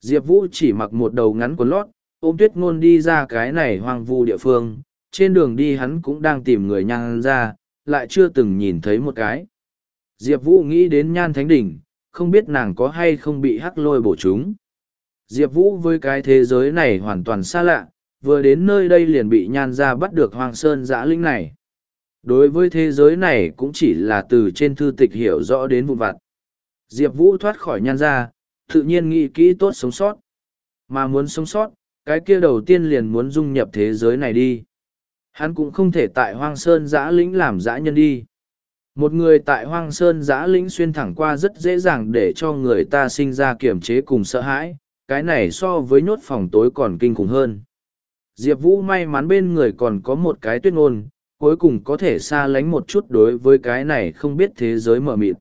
Diệp Vũ chỉ mặc một đầu ngắn quần lót, ôm tuyết ngôn đi ra cái này hoang vu địa phương, trên đường đi hắn cũng đang tìm người nhan ra, lại chưa từng nhìn thấy một cái. Diệp Vũ nghĩ đến nhan thánh đỉnh, không biết nàng có hay không bị hắc lôi bổ chúng. Diệp Vũ với cái thế giới này hoàn toàn xa lạ, vừa đến nơi đây liền bị nhan ra bắt được Hoàng Sơn giã linh này. Đối với thế giới này cũng chỉ là từ trên thư tịch hiểu rõ đến vụn vặt. Diệp Vũ thoát khỏi nhan ra, tự nhiên nghĩ kỹ tốt sống sót. Mà muốn sống sót, cái kia đầu tiên liền muốn dung nhập thế giới này đi. Hắn cũng không thể tại Hoang Sơn giã lĩnh làm giã nhân đi. Một người tại Hoang Sơn giã lĩnh xuyên thẳng qua rất dễ dàng để cho người ta sinh ra kiểm chế cùng sợ hãi, cái này so với nhốt phòng tối còn kinh khủng hơn. Diệp Vũ may mắn bên người còn có một cái tuyết ngôn, cuối cùng có thể xa lánh một chút đối với cái này không biết thế giới mở mịt.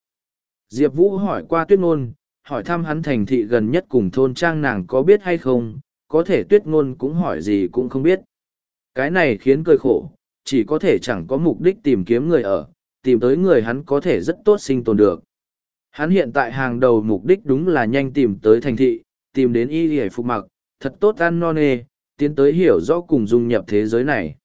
Diệp Vũ hỏi qua tuyết ngôn, hỏi thăm hắn thành thị gần nhất cùng thôn trang nàng có biết hay không, có thể tuyết ngôn cũng hỏi gì cũng không biết. Cái này khiến cười khổ, chỉ có thể chẳng có mục đích tìm kiếm người ở, tìm tới người hắn có thể rất tốt sinh tồn được. Hắn hiện tại hàng đầu mục đích đúng là nhanh tìm tới thành thị, tìm đến y hề phục mặc, thật tốt ăn non nê, tiến tới hiểu rõ cùng dung nhập thế giới này.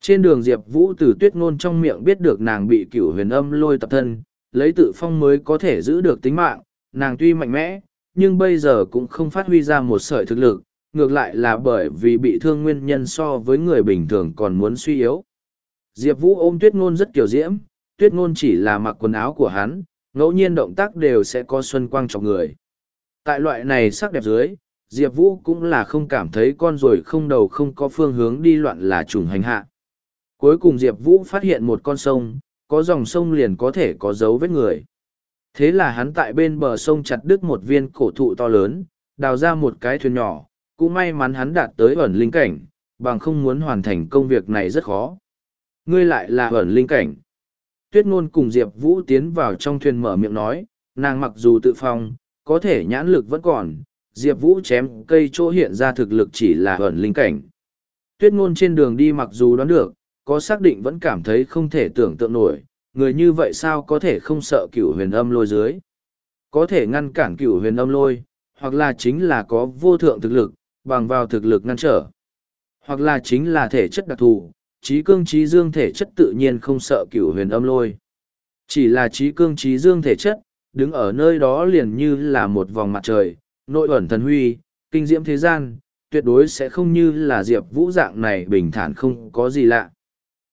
Trên đường Diệp Vũ từ tuyết ngôn trong miệng biết được nàng bị cửu huyền âm lôi tập thân, lấy tự phong mới có thể giữ được tính mạng, nàng tuy mạnh mẽ, nhưng bây giờ cũng không phát huy ra một sợi thực lực, ngược lại là bởi vì bị thương nguyên nhân so với người bình thường còn muốn suy yếu. Diệp Vũ ôm tuyết ngôn rất kiểu diễm, tuyết ngôn chỉ là mặc quần áo của hắn, ngẫu nhiên động tác đều sẽ có xuân quang trong người. Tại loại này sắc đẹp dưới, Diệp Vũ cũng là không cảm thấy con rồi không đầu không có phương hướng đi loạn là trùng hành hạ. Cuối cùng Diệp Vũ phát hiện một con sông, có dòng sông liền có thể có dấu vết người. Thế là hắn tại bên bờ sông chặt đứt một viên cổ thụ to lớn, đào ra một cái thuyền nhỏ, cũng may mắn hắn đạt tới ẩn linh cảnh, bằng không muốn hoàn thành công việc này rất khó. Ngươi lại là ẩn linh cảnh. Tuyết ngôn cùng Diệp Vũ tiến vào trong thuyền mở miệng nói, nàng mặc dù tự phong, có thể nhãn lực vẫn còn, Diệp Vũ chém cây chỗ hiện ra thực lực chỉ là ẩn linh cảnh. Tuyết ngôn trên đường đi mặc dù đoán được, có xác định vẫn cảm thấy không thể tưởng tượng nổi, người như vậy sao có thể không sợ cửu huyền âm lôi dưới. Có thể ngăn cản cửu huyền âm lôi, hoặc là chính là có vô thượng thực lực, bằng vào thực lực ngăn trở. Hoặc là chính là thể chất đặc thù, trí cương trí dương thể chất tự nhiên không sợ cửu huyền âm lôi. Chỉ là trí cương trí dương thể chất, đứng ở nơi đó liền như là một vòng mặt trời, nội ẩn thần huy, kinh diễm thế gian, tuyệt đối sẽ không như là diệp vũ dạng này bình thản không có gì lạ.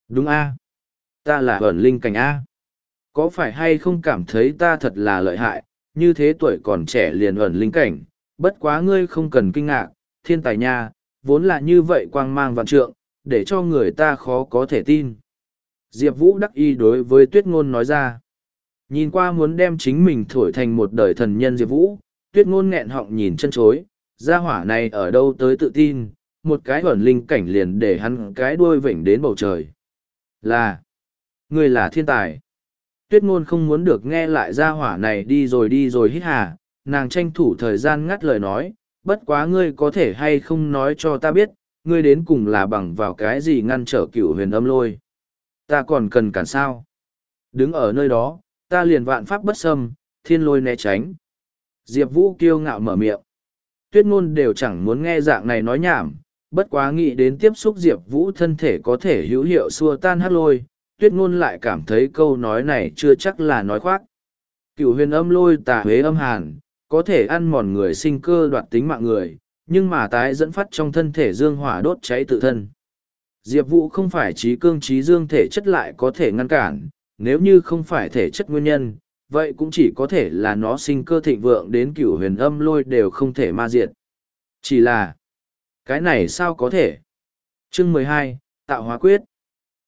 Đúng a Ta là ẩn linh cảnh A. Có phải hay không cảm thấy ta thật là lợi hại, như thế tuổi còn trẻ liền ẩn linh cảnh, bất quá ngươi không cần kinh ngạc, thiên tài nha, vốn là như vậy quang mang vạn trượng, để cho người ta khó có thể tin. Diệp Vũ đắc y đối với tuyết ngôn nói ra. Nhìn qua muốn đem chính mình thổi thành một đời thần nhân Diệp Vũ, tuyết ngôn nghẹn họng nhìn chân chối, gia hỏa này ở đâu tới tự tin, một cái ẩn linh cảnh liền để hắn cái đuôi vểnh đến bầu trời. Là, người là thiên tài. Tuyết ngôn không muốn được nghe lại gia hỏa này đi rồi đi rồi hít hà, nàng tranh thủ thời gian ngắt lời nói, bất quá ngươi có thể hay không nói cho ta biết, ngươi đến cùng là bằng vào cái gì ngăn trở cựu huyền âm lôi. Ta còn cần cản sao. Đứng ở nơi đó, ta liền vạn pháp bất xâm, thiên lôi né tránh. Diệp Vũ kiêu ngạo mở miệng. Tuyết ngôn đều chẳng muốn nghe dạng này nói nhảm, bất quá nghĩ đến tiếp xúc Diệp Vũ thân thể có thể hữu hiệu xua tan hát lôi, tuyết ngôn lại cảm thấy câu nói này chưa chắc là nói khoác. Cựu huyền âm lôi tà huế âm hàn, có thể ăn mòn người sinh cơ đoạt tính mạng người, nhưng mà tái dẫn phát trong thân thể dương hỏa đốt cháy tự thân. Diệp Vũ không phải trí cương trí dương thể chất lại có thể ngăn cản, nếu như không phải thể chất nguyên nhân, vậy cũng chỉ có thể là nó sinh cơ thịnh vượng đến cửu huyền âm lôi đều không thể ma diệt. Chỉ là, cái này sao có thể? Chương mười hai Tạo hóa quyết.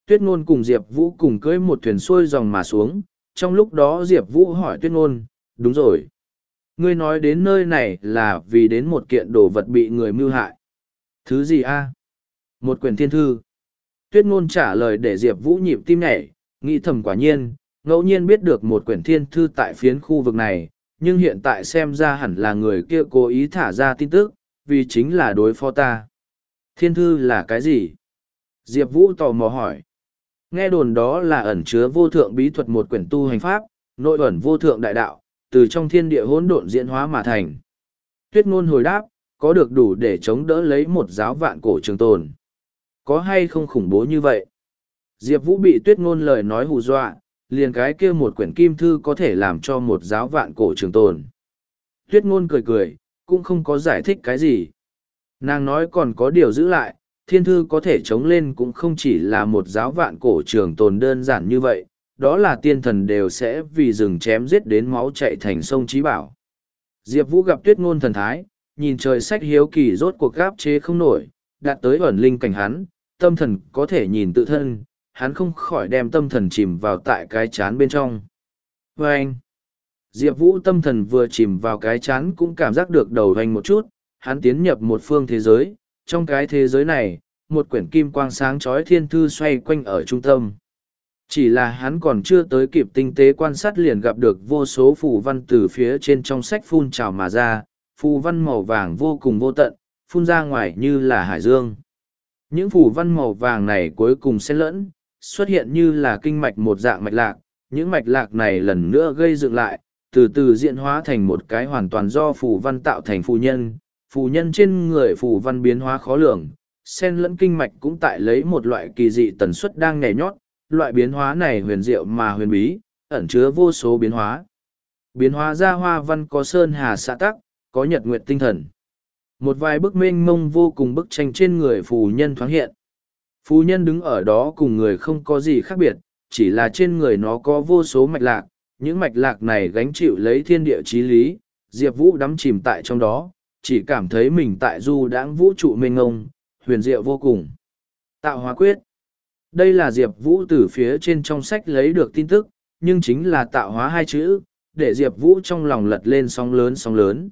Tuyết Ngôn cùng Diệp Vũ cùng cưỡi một thuyền xuôi dòng mà xuống, trong lúc đó Diệp Vũ hỏi Tuyết Ngôn, đúng rồi. Ngươi nói đến nơi này là vì đến một kiện đồ vật bị người mưu hại. Thứ gì a? Một quyển thiên thư. Tuyết Ngôn trả lời để Diệp Vũ nhịp tim nhảy, nghĩ thầm quả nhiên, ngẫu nhiên biết được một quyển thiên thư tại phiến khu vực này, nhưng hiện tại xem ra hẳn là người kia cố ý thả ra tin tức, vì chính là đối phó ta. Thiên thư là cái gì? Diệp Vũ tò mò hỏi. Nghe đồn đó là ẩn chứa vô thượng bí thuật một quyển tu hành pháp, nội ẩn vô thượng đại đạo, từ trong thiên địa hỗn độn diễn hóa mà thành. Tuyết ngôn hồi đáp, có được đủ để chống đỡ lấy một giáo vạn cổ trường tồn. Có hay không khủng bố như vậy? Diệp Vũ bị tuyết ngôn lời nói hù dọa, liền cái kia một quyển kim thư có thể làm cho một giáo vạn cổ trường tồn. Tuyết ngôn cười cười, cũng không có giải thích cái gì. Nàng nói còn có điều giữ lại, thiên thư có thể chống lên cũng không chỉ là một giáo vạn cổ trường tồn đơn giản như vậy, đó là tiên thần đều sẽ vì rừng chém giết đến máu chạy thành sông trí bảo. Diệp Vũ gặp tuyết ngôn thần thái, nhìn trời sách hiếu kỳ rốt cuộc gáp chế không nổi, đạt tới ẩn linh cảnh hắn, tâm thần có thể nhìn tự thân, hắn không khỏi đem tâm thần chìm vào tại cái chán bên trong. Và anh, Diệp Vũ tâm thần vừa chìm vào cái chán cũng cảm giác được đầu hoành một chút, hắn tiến nhập một phương thế giới, trong cái thế giới này, một quyển kim quang sáng chói thiên thư xoay quanh ở trung tâm. Chỉ là hắn còn chưa tới kịp tinh tế quan sát liền gặp được vô số phù văn từ phía trên trong sách phun trào mà ra, phù văn màu vàng vô cùng vô tận, phun ra ngoài như là hải dương. Những phù văn màu vàng này cuối cùng xen lẫn, xuất hiện như là kinh mạch một dạng mạch lạc, những mạch lạc này lần nữa gây dựng lại, từ từ diễn hóa thành một cái hoàn toàn do phù văn tạo thành phù nhân, phù nhân trên người phù văn biến hóa khó lường, sen lẫn kinh mạch cũng tại lấy một loại kỳ dị tần suất đang nhảy nhót, loại biến hóa này huyền diệu mà huyền bí, ẩn chứa vô số biến hóa. Biến hóa ra hoa văn có sơn hà xã tắc, có nhật nguyệt tinh thần. Một vài bức mênh mông vô cùng bức tranh trên người phù nhân thoáng hiện. Phu nhân đứng ở đó cùng người không có gì khác biệt, chỉ là trên người nó có vô số mạch lạc, những mạch lạc này gánh chịu lấy thiên địa chí lý, Diệp Vũ đắm chìm tại trong đó, chỉ cảm thấy mình tại du đãng vũ trụ mênh ngông, huyền diệu vô cùng. Tạo hóa quyết đây là Diệp Vũ từ phía trên trong sách lấy được tin tức, nhưng chính là tạo hóa hai chữ, để Diệp Vũ trong lòng lật lên sóng lớn sóng lớn.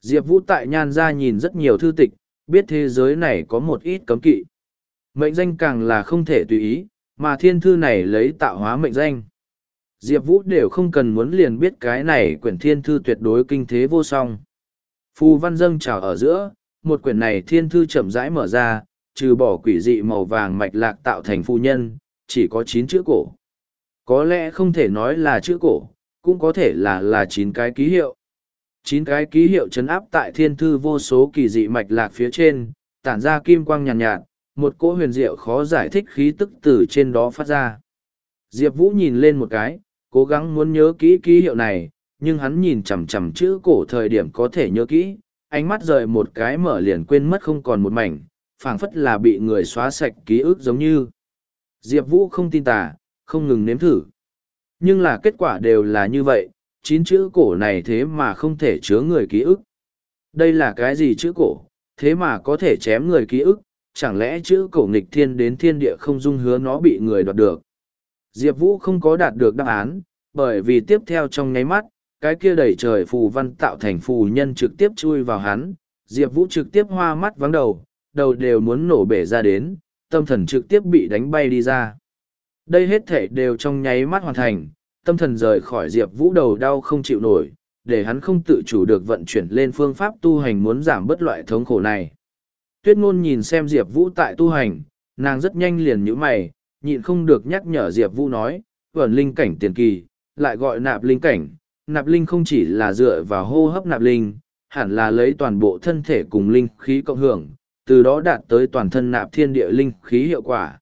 Diệp Vũ tại nhan ra nhìn rất nhiều thư tịch, biết thế giới này có một ít cấm kỵ. Mệnh danh càng là không thể tùy ý, mà thiên thư này lấy tạo hóa mệnh danh. Diệp Vũ đều không cần muốn liền biết cái này quyển thiên thư tuyệt đối kinh thế vô song. Phù văn dâng trào ở giữa, một quyển này thiên thư chậm rãi mở ra, trừ bỏ quỷ dị màu vàng mạch lạc tạo thành phu nhân, chỉ có chín chữ cổ. Có lẽ không thể nói là chữ cổ, cũng có thể là là chín cái ký hiệu. Chín cái ký hiệu chấn áp tại thiên thư vô số kỳ dị mạch lạc phía trên, tản ra kim quang nhàn nhạt, nhạt, một cỗ huyền diệu khó giải thích khí tức từ trên đó phát ra. Diệp Vũ nhìn lên một cái, cố gắng muốn nhớ kỹ ký hiệu này, nhưng hắn nhìn chằm chằm chữ cổ thời điểm có thể nhớ kỹ, ánh mắt rời một cái mở liền quên mất không còn một mảnh, phảng phất là bị người xóa sạch ký ức giống như. Diệp Vũ không tin tà, không ngừng nếm thử. Nhưng là kết quả đều là như vậy, chín chữ cổ này thế mà không thể chứa người ký ức. Đây là cái gì chữ cổ, thế mà có thể chém người ký ức, chẳng lẽ chữ cổ nghịch thiên đến thiên địa không dung hứa nó bị người đoạt được. Diệp Vũ không có đạt được đáp án, Bởi vì tiếp theo trong nháy mắt, cái kia đẩy trời phù văn tạo thành phù nhân trực tiếp chui vào hắn, Diệp Vũ trực tiếp hoa mắt vắng đầu, đầu đều muốn nổ bể ra đến, tâm thần trực tiếp bị đánh bay đi ra. Đây hết thể đều trong nháy mắt hoàn thành, tâm thần rời khỏi Diệp Vũ đầu đau không chịu nổi, để hắn không tự chủ được vận chuyển lên phương pháp tu hành muốn giảm bớt loại thống khổ này. Tuyết ngôn nhìn xem Diệp Vũ tại tu hành, nàng rất nhanh liền nhữ mày, nhịn không được nhắc nhở Diệp Vũ nói, vẩn linh cảnh tiền kỳ, lại gọi nạp linh cảnh. Nạp linh không chỉ là dựa vào hô hấp nạp linh, hẳn là lấy toàn bộ thân thể cùng linh khí cộng hưởng, từ đó đạt tới toàn thân nạp thiên địa linh khí hiệu quả.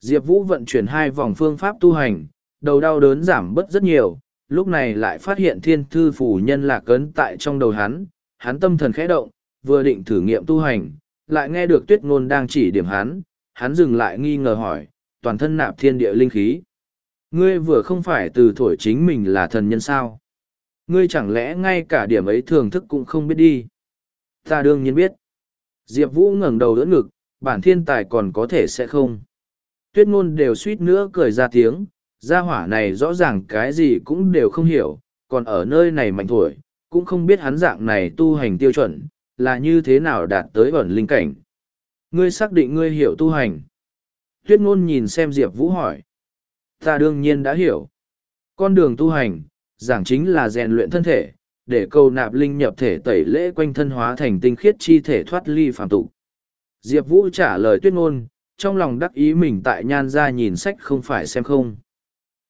Diệp Vũ vận chuyển hai vòng phương pháp tu hành, đầu đau đớn giảm bớt rất nhiều, lúc này lại phát hiện thiên thư phủ nhân lạc cấn tại trong đầu hắn, hắn tâm thần khẽ động, vừa định thử nghiệm tu hành, lại nghe được tuyết ngôn đang chỉ điểm hắn, hắn dừng lại nghi ngờ hỏi, toàn thân nạp thiên địa linh khí. Ngươi vừa không phải từ thổi chính mình là thần nhân sao? Ngươi chẳng lẽ ngay cả điểm ấy thường thức cũng không biết đi? Ta đương nhiên biết. Diệp Vũ ngẩng đầu đỡ ngực, bản thiên tài còn có thể sẽ không. Tuyết ngôn đều suýt nữa cười ra tiếng, gia hỏa này rõ ràng cái gì cũng đều không hiểu, còn ở nơi này mạnh thổi, cũng không biết hắn dạng này tu hành tiêu chuẩn, là như thế nào đạt tới ẩn linh cảnh. Ngươi xác định ngươi hiểu tu hành. Tuyết ngôn nhìn xem Diệp Vũ hỏi. Ta đương nhiên đã hiểu. Con đường tu hành, giảng chính là rèn luyện thân thể, để cầu nạp linh nhập thể tẩy lễ quanh thân hóa thành tinh khiết chi thể thoát ly phàm tục. Diệp Vũ trả lời tuyết ngôn, trong lòng đắc ý mình tại nhan ra nhìn sách không phải xem không.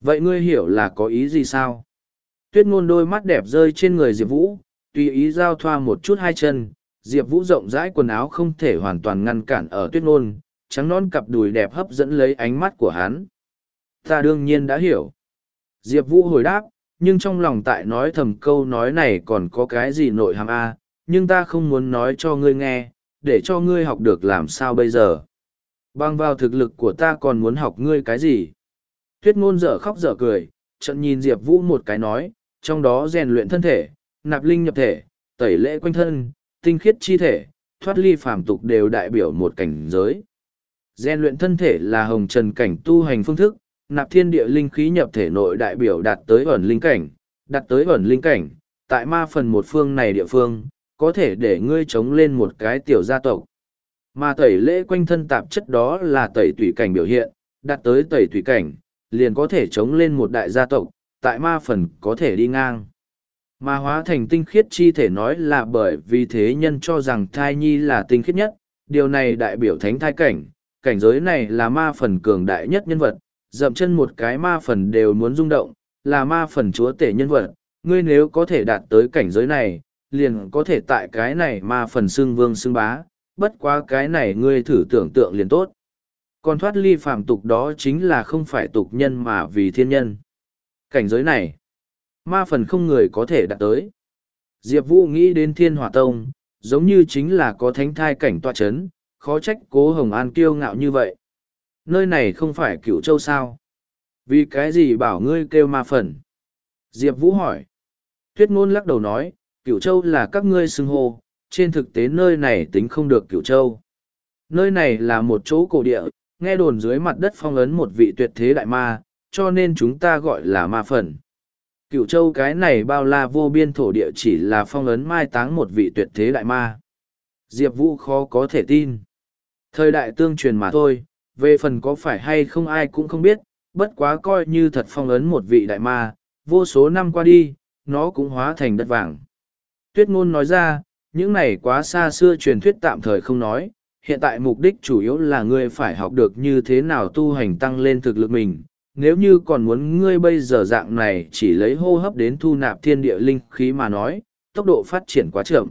Vậy ngươi hiểu là có ý gì sao? Tuyết ngôn đôi mắt đẹp rơi trên người Diệp Vũ, tùy ý giao thoa một chút hai chân, Diệp Vũ rộng rãi quần áo không thể hoàn toàn ngăn cản ở tuyết Nôn, trắng non cặp đùi đẹp hấp dẫn lấy ánh mắt của hắn. Ta đương nhiên đã hiểu. Diệp Vũ hồi đáp, nhưng trong lòng tại nói thầm câu nói này còn có cái gì nội hàm a nhưng ta không muốn nói cho ngươi nghe, để cho ngươi học được làm sao bây giờ. Bằng vào thực lực của ta còn muốn học ngươi cái gì? Tuyết ngôn dở khóc dở cười, trận nhìn Diệp Vũ một cái nói, trong đó rèn luyện thân thể, nạp linh nhập thể, tẩy lễ quanh thân, tinh khiết chi thể, thoát ly phàm tục đều đại biểu một cảnh giới. Gen luyện thân thể là hồng trần cảnh tu hành phương thức, nạp thiên địa linh khí nhập thể nội đại biểu đạt tới ẩn linh cảnh, đạt tới ẩn linh cảnh, tại ma phần một phương này địa phương, có thể để ngươi chống lên một cái tiểu gia tộc. Mà tẩy lễ quanh thân tạp chất đó là tẩy tủy cảnh biểu hiện, đạt tới tẩy tủy cảnh, liền có thể chống lên một đại gia tộc, tại ma phần có thể đi ngang. Mà hóa thành tinh khiết chi thể nói là bởi vì thế nhân cho rằng thai nhi là tinh khiết nhất, điều này đại biểu thánh thai cảnh, cảnh giới này là ma phần cường đại nhất nhân vật, dậm chân một cái ma phần đều muốn rung động, là ma phần chúa tể nhân vật, ngươi nếu có thể đạt tới cảnh giới này, liền có thể tại cái này ma phần xưng vương xưng bá, bất quá cái này ngươi thử tưởng tượng liền tốt. Còn thoát ly phàm tục đó chính là không phải tục nhân mà vì thiên nhân. Cảnh giới này, ma phần không người có thể đạt tới. Diệp Vũ nghĩ đến thiên hỏa tông, giống như chính là có thánh thai cảnh tọa chấn, khó trách cố Hồng An kiêu ngạo như vậy. Nơi này không phải cửu châu sao? Vì cái gì bảo ngươi kêu ma phần? Diệp Vũ hỏi. Tuyết ngôn lắc đầu nói, cửu châu là các ngươi xưng hô, trên thực tế nơi này tính không được cửu châu. Nơi này là một chỗ cổ địa, nghe đồn dưới mặt đất phong ấn một vị tuyệt thế đại ma, cho nên chúng ta gọi là ma phần. Cửu châu cái này bao la vô biên thổ địa chỉ là phong ấn mai táng một vị tuyệt thế đại ma. Diệp Vũ khó có thể tin. Thời đại tương truyền mà thôi, về phần có phải hay không ai cũng không biết, bất quá coi như thật phong ấn một vị đại ma, vô số năm qua đi, nó cũng hóa thành đất vàng. Tuyết ngôn nói ra, những này quá xa xưa truyền thuyết tạm thời không nói, hiện tại mục đích chủ yếu là ngươi phải học được như thế nào tu hành tăng lên thực lực mình. Nếu như còn muốn ngươi bây giờ dạng này chỉ lấy hô hấp đến thu nạp thiên địa linh khí mà nói, tốc độ phát triển quá chậm.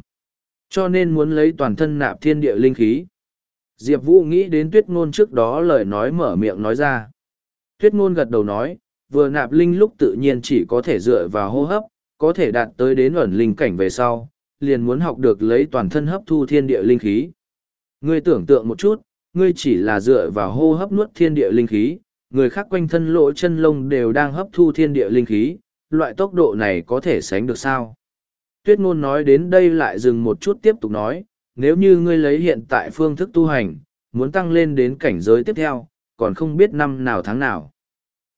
Cho nên muốn lấy toàn thân nạp thiên địa linh khí. Diệp Vũ nghĩ đến tuyết ngôn trước đó lời nói mở miệng nói ra. Tuyết ngôn gật đầu nói, vừa nạp linh lúc tự nhiên chỉ có thể dựa vào hô hấp, có thể đạt tới đến ẩn linh cảnh về sau, liền muốn học được lấy toàn thân hấp thu thiên địa linh khí. Ngươi tưởng tượng một chút, ngươi chỉ là dựa vào hô hấp nuốt thiên địa linh khí, người khác quanh thân lỗ chân lông đều đang hấp thu thiên địa linh khí, loại tốc độ này có thể sánh được sao? Tuyết ngôn nói đến đây lại dừng một chút tiếp tục nói, nếu như ngươi lấy hiện tại phương thức tu hành, muốn tăng lên đến cảnh giới tiếp theo, còn không biết năm nào tháng nào.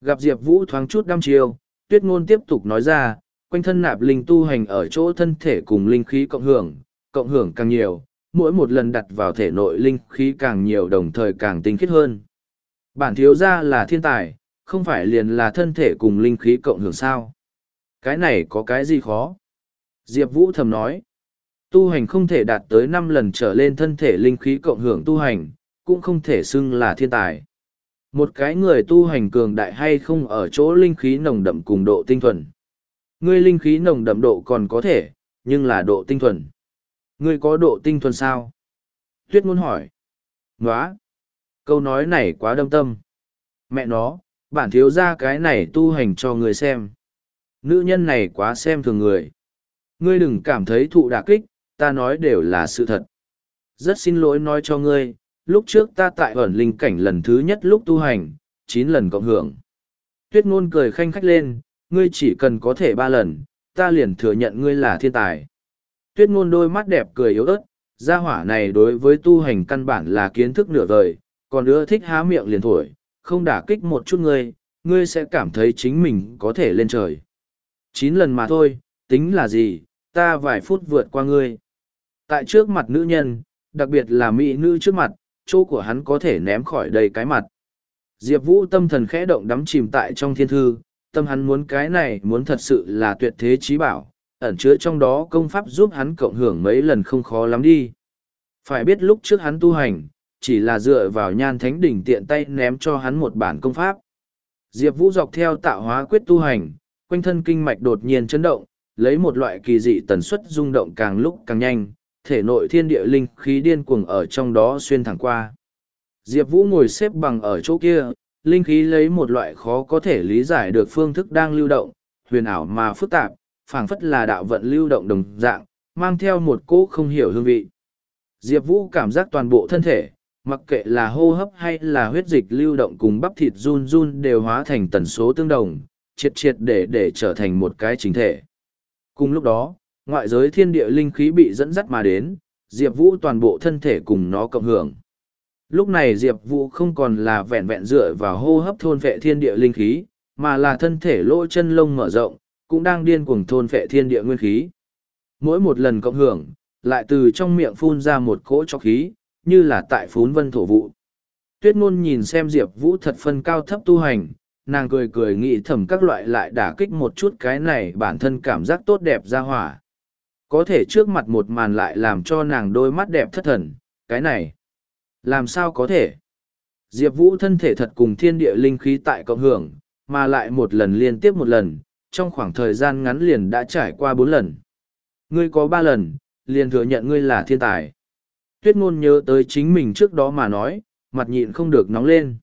Gặp Diệp Vũ thoáng chút đăm chiêu, tuyết ngôn tiếp tục nói ra, quanh thân nạp linh tu hành ở chỗ thân thể cùng linh khí cộng hưởng, cộng hưởng càng nhiều, mỗi một lần đặt vào thể nội linh khí càng nhiều đồng thời càng tinh khiết hơn. Bản thiếu gia là thiên tài, không phải liền là thân thể cùng linh khí cộng hưởng sao. Cái này có cái gì khó? Diệp Vũ thầm nói, tu hành không thể đạt tới năm lần trở lên thân thể linh khí cộng hưởng tu hành, cũng không thể xưng là thiên tài. Một cái người tu hành cường đại hay không ở chỗ linh khí nồng đậm cùng độ tinh thuần. Ngươi linh khí nồng đậm độ còn có thể, nhưng là độ tinh thuần. Ngươi có độ tinh thuần sao? Tuyết ngôn hỏi. Nóa! Câu nói này quá đâm tâm. Mẹ nó, bản thiếu ra cái này tu hành cho người xem. Nữ nhân này quá xem thường người. Ngươi đừng cảm thấy thụ đả kích, ta nói đều là sự thật. Rất xin lỗi nói cho ngươi, lúc trước ta tại ẩn linh cảnh lần thứ nhất lúc tu hành, chín lần cộng hưởng. Tuyết ngôn cười khanh khách lên, ngươi chỉ cần có thể ba lần, ta liền thừa nhận ngươi là thiên tài. Tuyết ngôn đôi mắt đẹp cười yếu ớt, gia hỏa này đối với tu hành căn bản là kiến thức nửa vời, còn nữa thích há miệng liền thổi, không đả kích một chút ngươi, ngươi sẽ cảm thấy chính mình có thể lên trời. Chín lần mà thôi, tính là gì, ta vài phút vượt qua ngươi. Tại trước mặt nữ nhân, đặc biệt là mỹ nữ trước mặt, chỗ của hắn có thể ném khỏi đầy cái mặt. Diệp Vũ tâm thần khẽ động đắm chìm tại trong thiên thư, tâm hắn muốn cái này muốn thật sự là tuyệt thế trí bảo, ẩn chứa trong đó công pháp giúp hắn cộng hưởng mấy lần không khó lắm đi. Phải biết lúc trước hắn tu hành, chỉ là dựa vào nhan thánh đỉnh tiện tay ném cho hắn một bản công pháp. Diệp Vũ dọc theo tạo hóa quyết tu hành, quanh thân kinh mạch đột nhiên chấn động, lấy một loại kỳ dị tần suất rung động càng lúc càng nhanh, thể nội thiên địa linh khí điên cuồng ở trong đó xuyên thẳng qua. Diệp Vũ ngồi xếp bằng ở chỗ kia, linh khí lấy một loại khó có thể lý giải được phương thức đang lưu động, huyền ảo mà phức tạp, phảng phất là đạo vận lưu động đồng dạng, mang theo một cỗ không hiểu hương vị. Diệp Vũ cảm giác toàn bộ thân thể, mặc kệ là hô hấp hay là huyết dịch lưu động cùng bắp thịt run run đều hóa thành tần số tương đồng, triệt triệt để để trở thành một cái chính thể. Cùng lúc đó, ngoại giới thiên địa linh khí bị dẫn dắt mà đến, Diệp Vũ toàn bộ thân thể cùng nó cộng hưởng. Lúc này Diệp Vũ không còn là vẹn vẹn dựa vào hô hấp thôn vệ thiên địa linh khí, mà là thân thể lỗ chân lông mở rộng, cũng đang điên cuồng thôn vệ thiên địa nguyên khí. Mỗi một lần cộng hưởng, lại từ trong miệng phun ra một cỗ cho khí, như là tại phún vân thổ vụ. Tuyết ngôn nhìn xem Diệp Vũ thật phân cao thấp tu hành, nàng cười cười nghĩ thầm các loại lại đả kích một chút cái này bản thân cảm giác tốt đẹp ra hỏa. Có thể trước mặt một màn lại làm cho nàng đôi mắt đẹp thất thần, cái này. Làm sao có thể? Diệp Vũ thân thể thật cùng thiên địa linh khí tại cộng hưởng, mà lại một lần liên tiếp một lần, trong khoảng thời gian ngắn liền đã trải qua bốn lần. Ngươi có ba lần, liền thừa nhận ngươi là thiên tài. Tuyết ngôn nhớ tới chính mình trước đó mà nói, mặt nhịn không được nóng lên.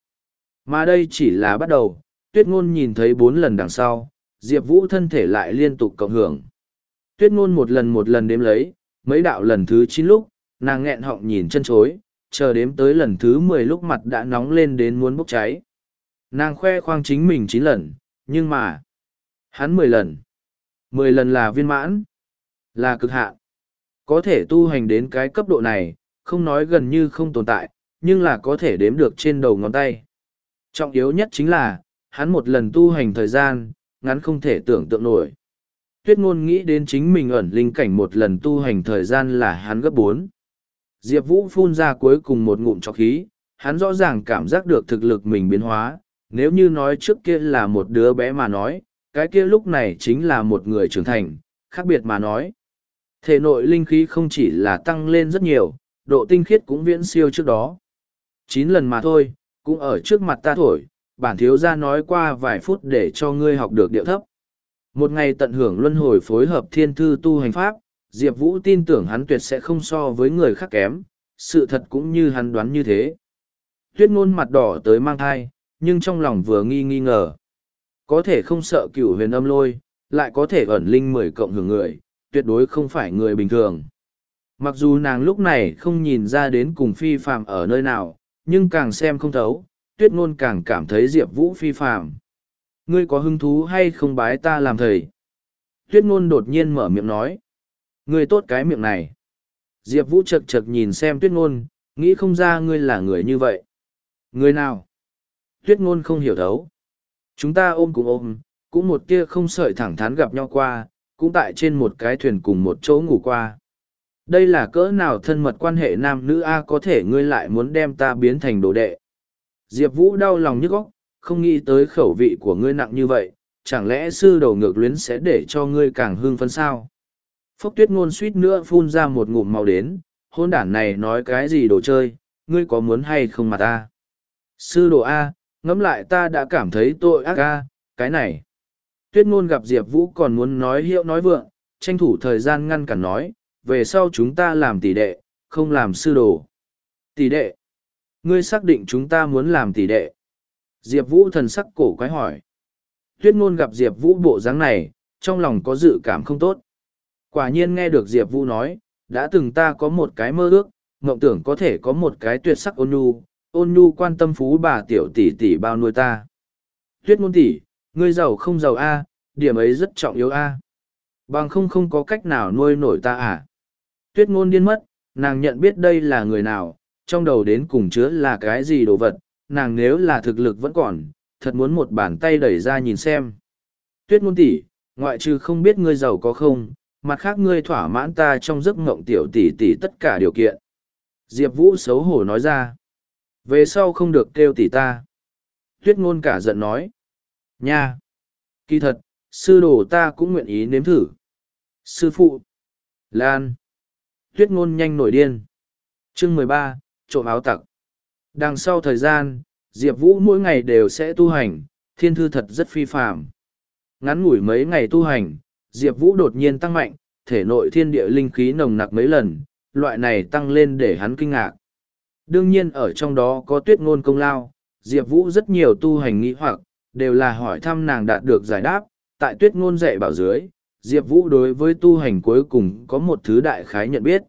Mà đây chỉ là bắt đầu, tuyết ngôn nhìn thấy bốn lần đằng sau, Diệp Vũ thân thể lại liên tục cộng hưởng. Tuyết ngôn một lần một lần đếm lấy, mấy đạo lần thứ chín lúc, nàng nghẹn họng nhìn chân chối, chờ đếm tới lần thứ mười lúc mặt đã nóng lên đến muốn bốc cháy. Nàng khoe khoang chính mình chín lần, nhưng mà, hắn mười lần. mười lần là viên mãn, là cực hạn. Có thể tu hành đến cái cấp độ này, không nói gần như không tồn tại, nhưng là có thể đếm được trên đầu ngón tay. Trọng yếu nhất chính là, hắn một lần tu hành thời gian, ngắn không thể tưởng tượng nổi. Tuyết ngôn nghĩ đến chính mình ẩn linh cảnh một lần tu hành thời gian là hắn gấp bốn. Diệp Vũ phun ra cuối cùng một ngụm cho khí, hắn rõ ràng cảm giác được thực lực mình biến hóa, nếu như nói trước kia là một đứa bé mà nói, cái kia lúc này chính là một người trưởng thành, khác biệt mà nói. Thể nội linh khí không chỉ là tăng lên rất nhiều, độ tinh khiết cũng viễn siêu trước đó. Chín lần mà thôi, cũng ở trước mặt ta thổi, bản thiếu gia nói qua vài phút để cho ngươi học được điệu thấp. Một ngày tận hưởng luân hồi phối hợp thiên thư tu hành pháp, Diệp Vũ tin tưởng hắn tuyệt sẽ không so với người khác kém, sự thật cũng như hắn đoán như thế. Tuyết ngôn mặt đỏ tới mang thai, nhưng trong lòng vừa nghi nghi ngờ. Có thể không sợ cửu huyền âm lôi, lại có thể ẩn linh mười cộng hưởng người, tuyệt đối không phải người bình thường. Mặc dù nàng lúc này không nhìn ra đến cùng phi phạm ở nơi nào, nhưng càng xem không thấu, tuyết ngôn càng cảm thấy Diệp Vũ phi phạm. Ngươi có hứng thú hay không bái ta làm thầy? Tuyết ngôn đột nhiên mở miệng nói. Ngươi tốt cái miệng này. Diệp Vũ chật chật nhìn xem tuyết ngôn, nghĩ không ra ngươi là người như vậy. Người nào? Tuyết ngôn không hiểu thấu. Chúng ta ôm cùng ôm, cũng một tia không sợi thẳng thắn gặp nhau qua, cũng tại trên một cái thuyền cùng một chỗ ngủ qua. Đây là cỡ nào thân mật quan hệ nam nữ A có thể ngươi lại muốn đem ta biến thành đồ đệ. Diệp Vũ đau lòng nhức góc không nghĩ tới khẩu vị của ngươi nặng như vậy, chẳng lẽ sư đầu ngược luyến sẽ để cho ngươi càng hưng phấn sao? Phốc tuyết ngôn suýt nữa phun ra một ngụm màu đến, hôn đản này nói cái gì đồ chơi, ngươi có muốn hay không mà ta? Sư đồ A, ngẫm lại ta đã cảm thấy tội ác A, cái này. Tuyết ngôn gặp Diệp Vũ còn muốn nói hiệu nói vượng, tranh thủ thời gian ngăn cản nói, về sau chúng ta làm tỷ đệ, không làm sư đồ. Tỷ đệ? Ngươi xác định chúng ta muốn làm tỷ đệ. Diệp Vũ thần sắc cổ quái hỏi. Tuyết ngôn gặp Diệp Vũ bộ dáng này, trong lòng có dự cảm không tốt. Quả nhiên nghe được Diệp Vũ nói, đã từng ta có một cái mơ ước, mộng tưởng có thể có một cái tuyệt sắc ôn nhu, ôn nhu quan tâm phú bà tiểu tỷ tỷ bao nuôi ta. Tuyết ngôn tỷ, ngươi giàu không giàu a, điểm ấy rất trọng yếu a. Bằng không không có cách nào nuôi nổi ta à. Tuyết ngôn điên mất, nàng nhận biết đây là người nào, trong đầu đến cùng chứa là cái gì đồ vật, nàng nếu là thực lực vẫn còn, thật muốn một bàn tay đẩy ra nhìn xem. Tuyết ngôn tỷ, ngoại trừ không biết ngươi giàu có không, mặt khác ngươi thỏa mãn ta trong giấc ngộng tiểu tỷ tỷ tất cả điều kiện. Diệp Vũ xấu hổ nói ra. Về sau không được kêu tỷ ta. Tuyết ngôn cả giận nói. Nha! Kỳ thật, sư đồ ta cũng nguyện ý nếm thử. Sư phụ! Lan! Tuyết ngôn nhanh nổi điên. Chương mười ba trộm áo tặc. Đằng sau thời gian, Diệp Vũ mỗi ngày đều sẽ tu hành, thiên thư thật rất phi phạm. Ngắn ngủi mấy ngày tu hành, Diệp Vũ đột nhiên tăng mạnh, thể nội thiên địa linh khí nồng nặc mấy lần, loại này tăng lên để hắn kinh ngạc. Đương nhiên ở trong đó có tuyết ngôn công lao, Diệp Vũ rất nhiều tu hành nghĩ hoặc, đều là hỏi thăm nàng đạt được giải đáp, tại tuyết ngôn dạy bảo dưới, Diệp Vũ đối với tu hành cuối cùng có một thứ đại khái nhận biết.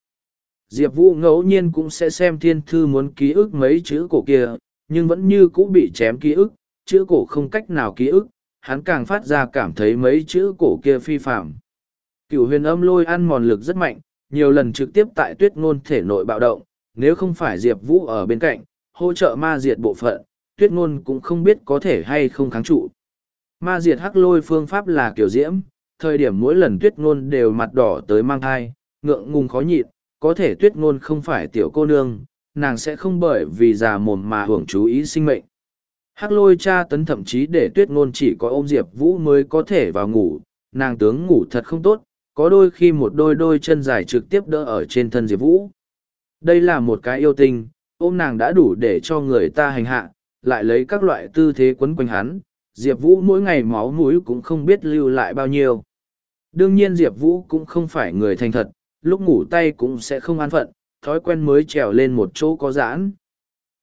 Diệp Vũ ngẫu nhiên cũng sẽ xem thiên thư muốn ký ức mấy chữ cổ kia, nhưng vẫn như cũ bị chém ký ức, chữ cổ không cách nào ký ức, hắn càng phát ra cảm thấy mấy chữ cổ kia phi phạm. Cửu huyền âm lôi ăn mòn lực rất mạnh, nhiều lần trực tiếp tại tuyết ngôn thể nội bạo động, nếu không phải Diệp Vũ ở bên cạnh, hỗ trợ ma diệt bộ phận, tuyết ngôn cũng không biết có thể hay không kháng trụ. Ma diệt hắc lôi phương pháp là kiểu diễm, thời điểm mỗi lần tuyết ngôn đều mặt đỏ tới mang thai, ngượng ngùng khó nhịn, có thể tuyết ngôn không phải tiểu cô nương, nàng sẽ không bởi vì già mồm mà hưởng chú ý sinh mệnh. Hắc lôi cha tấn thậm chí để tuyết ngôn chỉ có ôm Diệp Vũ mới có thể vào ngủ, nàng tướng ngủ thật không tốt, có đôi khi một đôi đôi chân dài trực tiếp đỡ ở trên thân Diệp Vũ. Đây là một cái yêu tình, ôm nàng đã đủ để cho người ta hành hạ, lại lấy các loại tư thế quấn quanh hắn, Diệp Vũ mỗi ngày máu mũi cũng không biết lưu lại bao nhiêu. Đương nhiên Diệp Vũ cũng không phải người thành thật, lúc ngủ tay cũng sẽ không an phận, thói quen mới trèo lên một chỗ có giãn.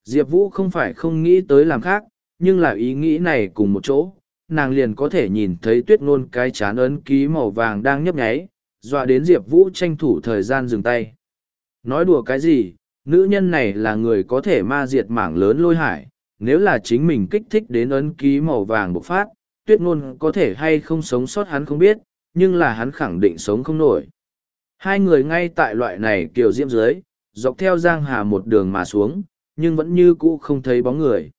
Diệp Vũ không phải không nghĩ tới làm khác, nhưng là ý nghĩ này cùng một chỗ, nàng liền có thể nhìn thấy tuyết ngôn cái chán ấn ký màu vàng đang nhấp nháy, dọa đến Diệp Vũ tranh thủ thời gian dừng tay. Nói đùa cái gì, nữ nhân này là người có thể ma diệt mảng lớn lôi hải, nếu là chính mình kích thích đến ấn ký màu vàng bộc phát, tuyết ngôn có thể hay không sống sót hắn không biết, nhưng là hắn khẳng định sống không nổi. Hai người ngay tại loại này kiểu diễm dưới, dọc theo giang hà một đường mà xuống, nhưng vẫn như cũ không thấy bóng người.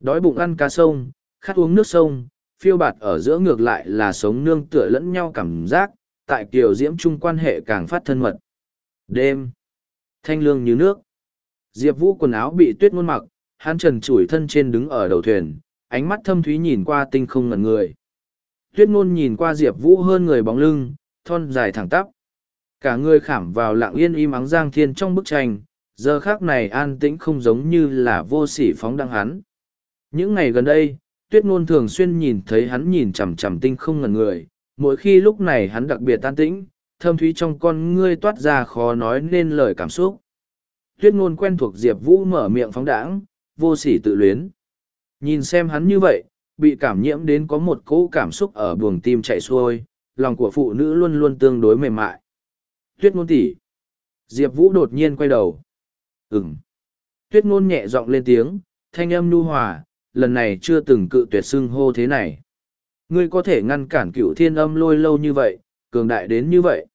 Đói bụng ăn cá sông, khát uống nước sông, phiêu bạt ở giữa ngược lại là sống nương tựa lẫn nhau cảm giác, tại kiểu diễm chung quan hệ càng phát thân mật. Đêm, thanh lương như nước. Diệp Vũ quần áo bị tuyết ngôn mặc, hắn trần trụi thân trên đứng ở đầu thuyền, ánh mắt thâm thúy nhìn qua tinh không ngẩn người. Tuyết ngôn nhìn qua Diệp Vũ hơn người bóng lưng, thon dài thẳng tắp. Cả người khảm vào lặng yên im ắng giang thiên trong bức tranh, giờ khác này an tĩnh không giống như là vô sỉ phóng đăng hắn. Những ngày gần đây, tuyết ngôn thường xuyên nhìn thấy hắn nhìn chằm chằm tinh không ngẩn người, mỗi khi lúc này hắn đặc biệt an tĩnh, thâm thúy trong con ngươi toát ra khó nói nên lời cảm xúc. Tuyết ngôn quen thuộc Diệp Vũ mở miệng phóng đãng, vô sỉ tự luyến. Nhìn xem hắn như vậy, bị cảm nhiễm đến có một cỗ cảm xúc ở buồng tim chạy xuôi, lòng của phụ nữ luôn luôn tương đối mềm mại. Tuyết ngôn tỷ. Diệp Vũ đột nhiên quay đầu. Ừm. Tuyết ngôn nhẹ giọng lên tiếng, thanh âm nu hòa, lần này chưa từng cự tuyệt xưng hô thế này. Ngươi có thể ngăn cản cựu thiên âm lôi lâu như vậy, cường đại đến như vậy.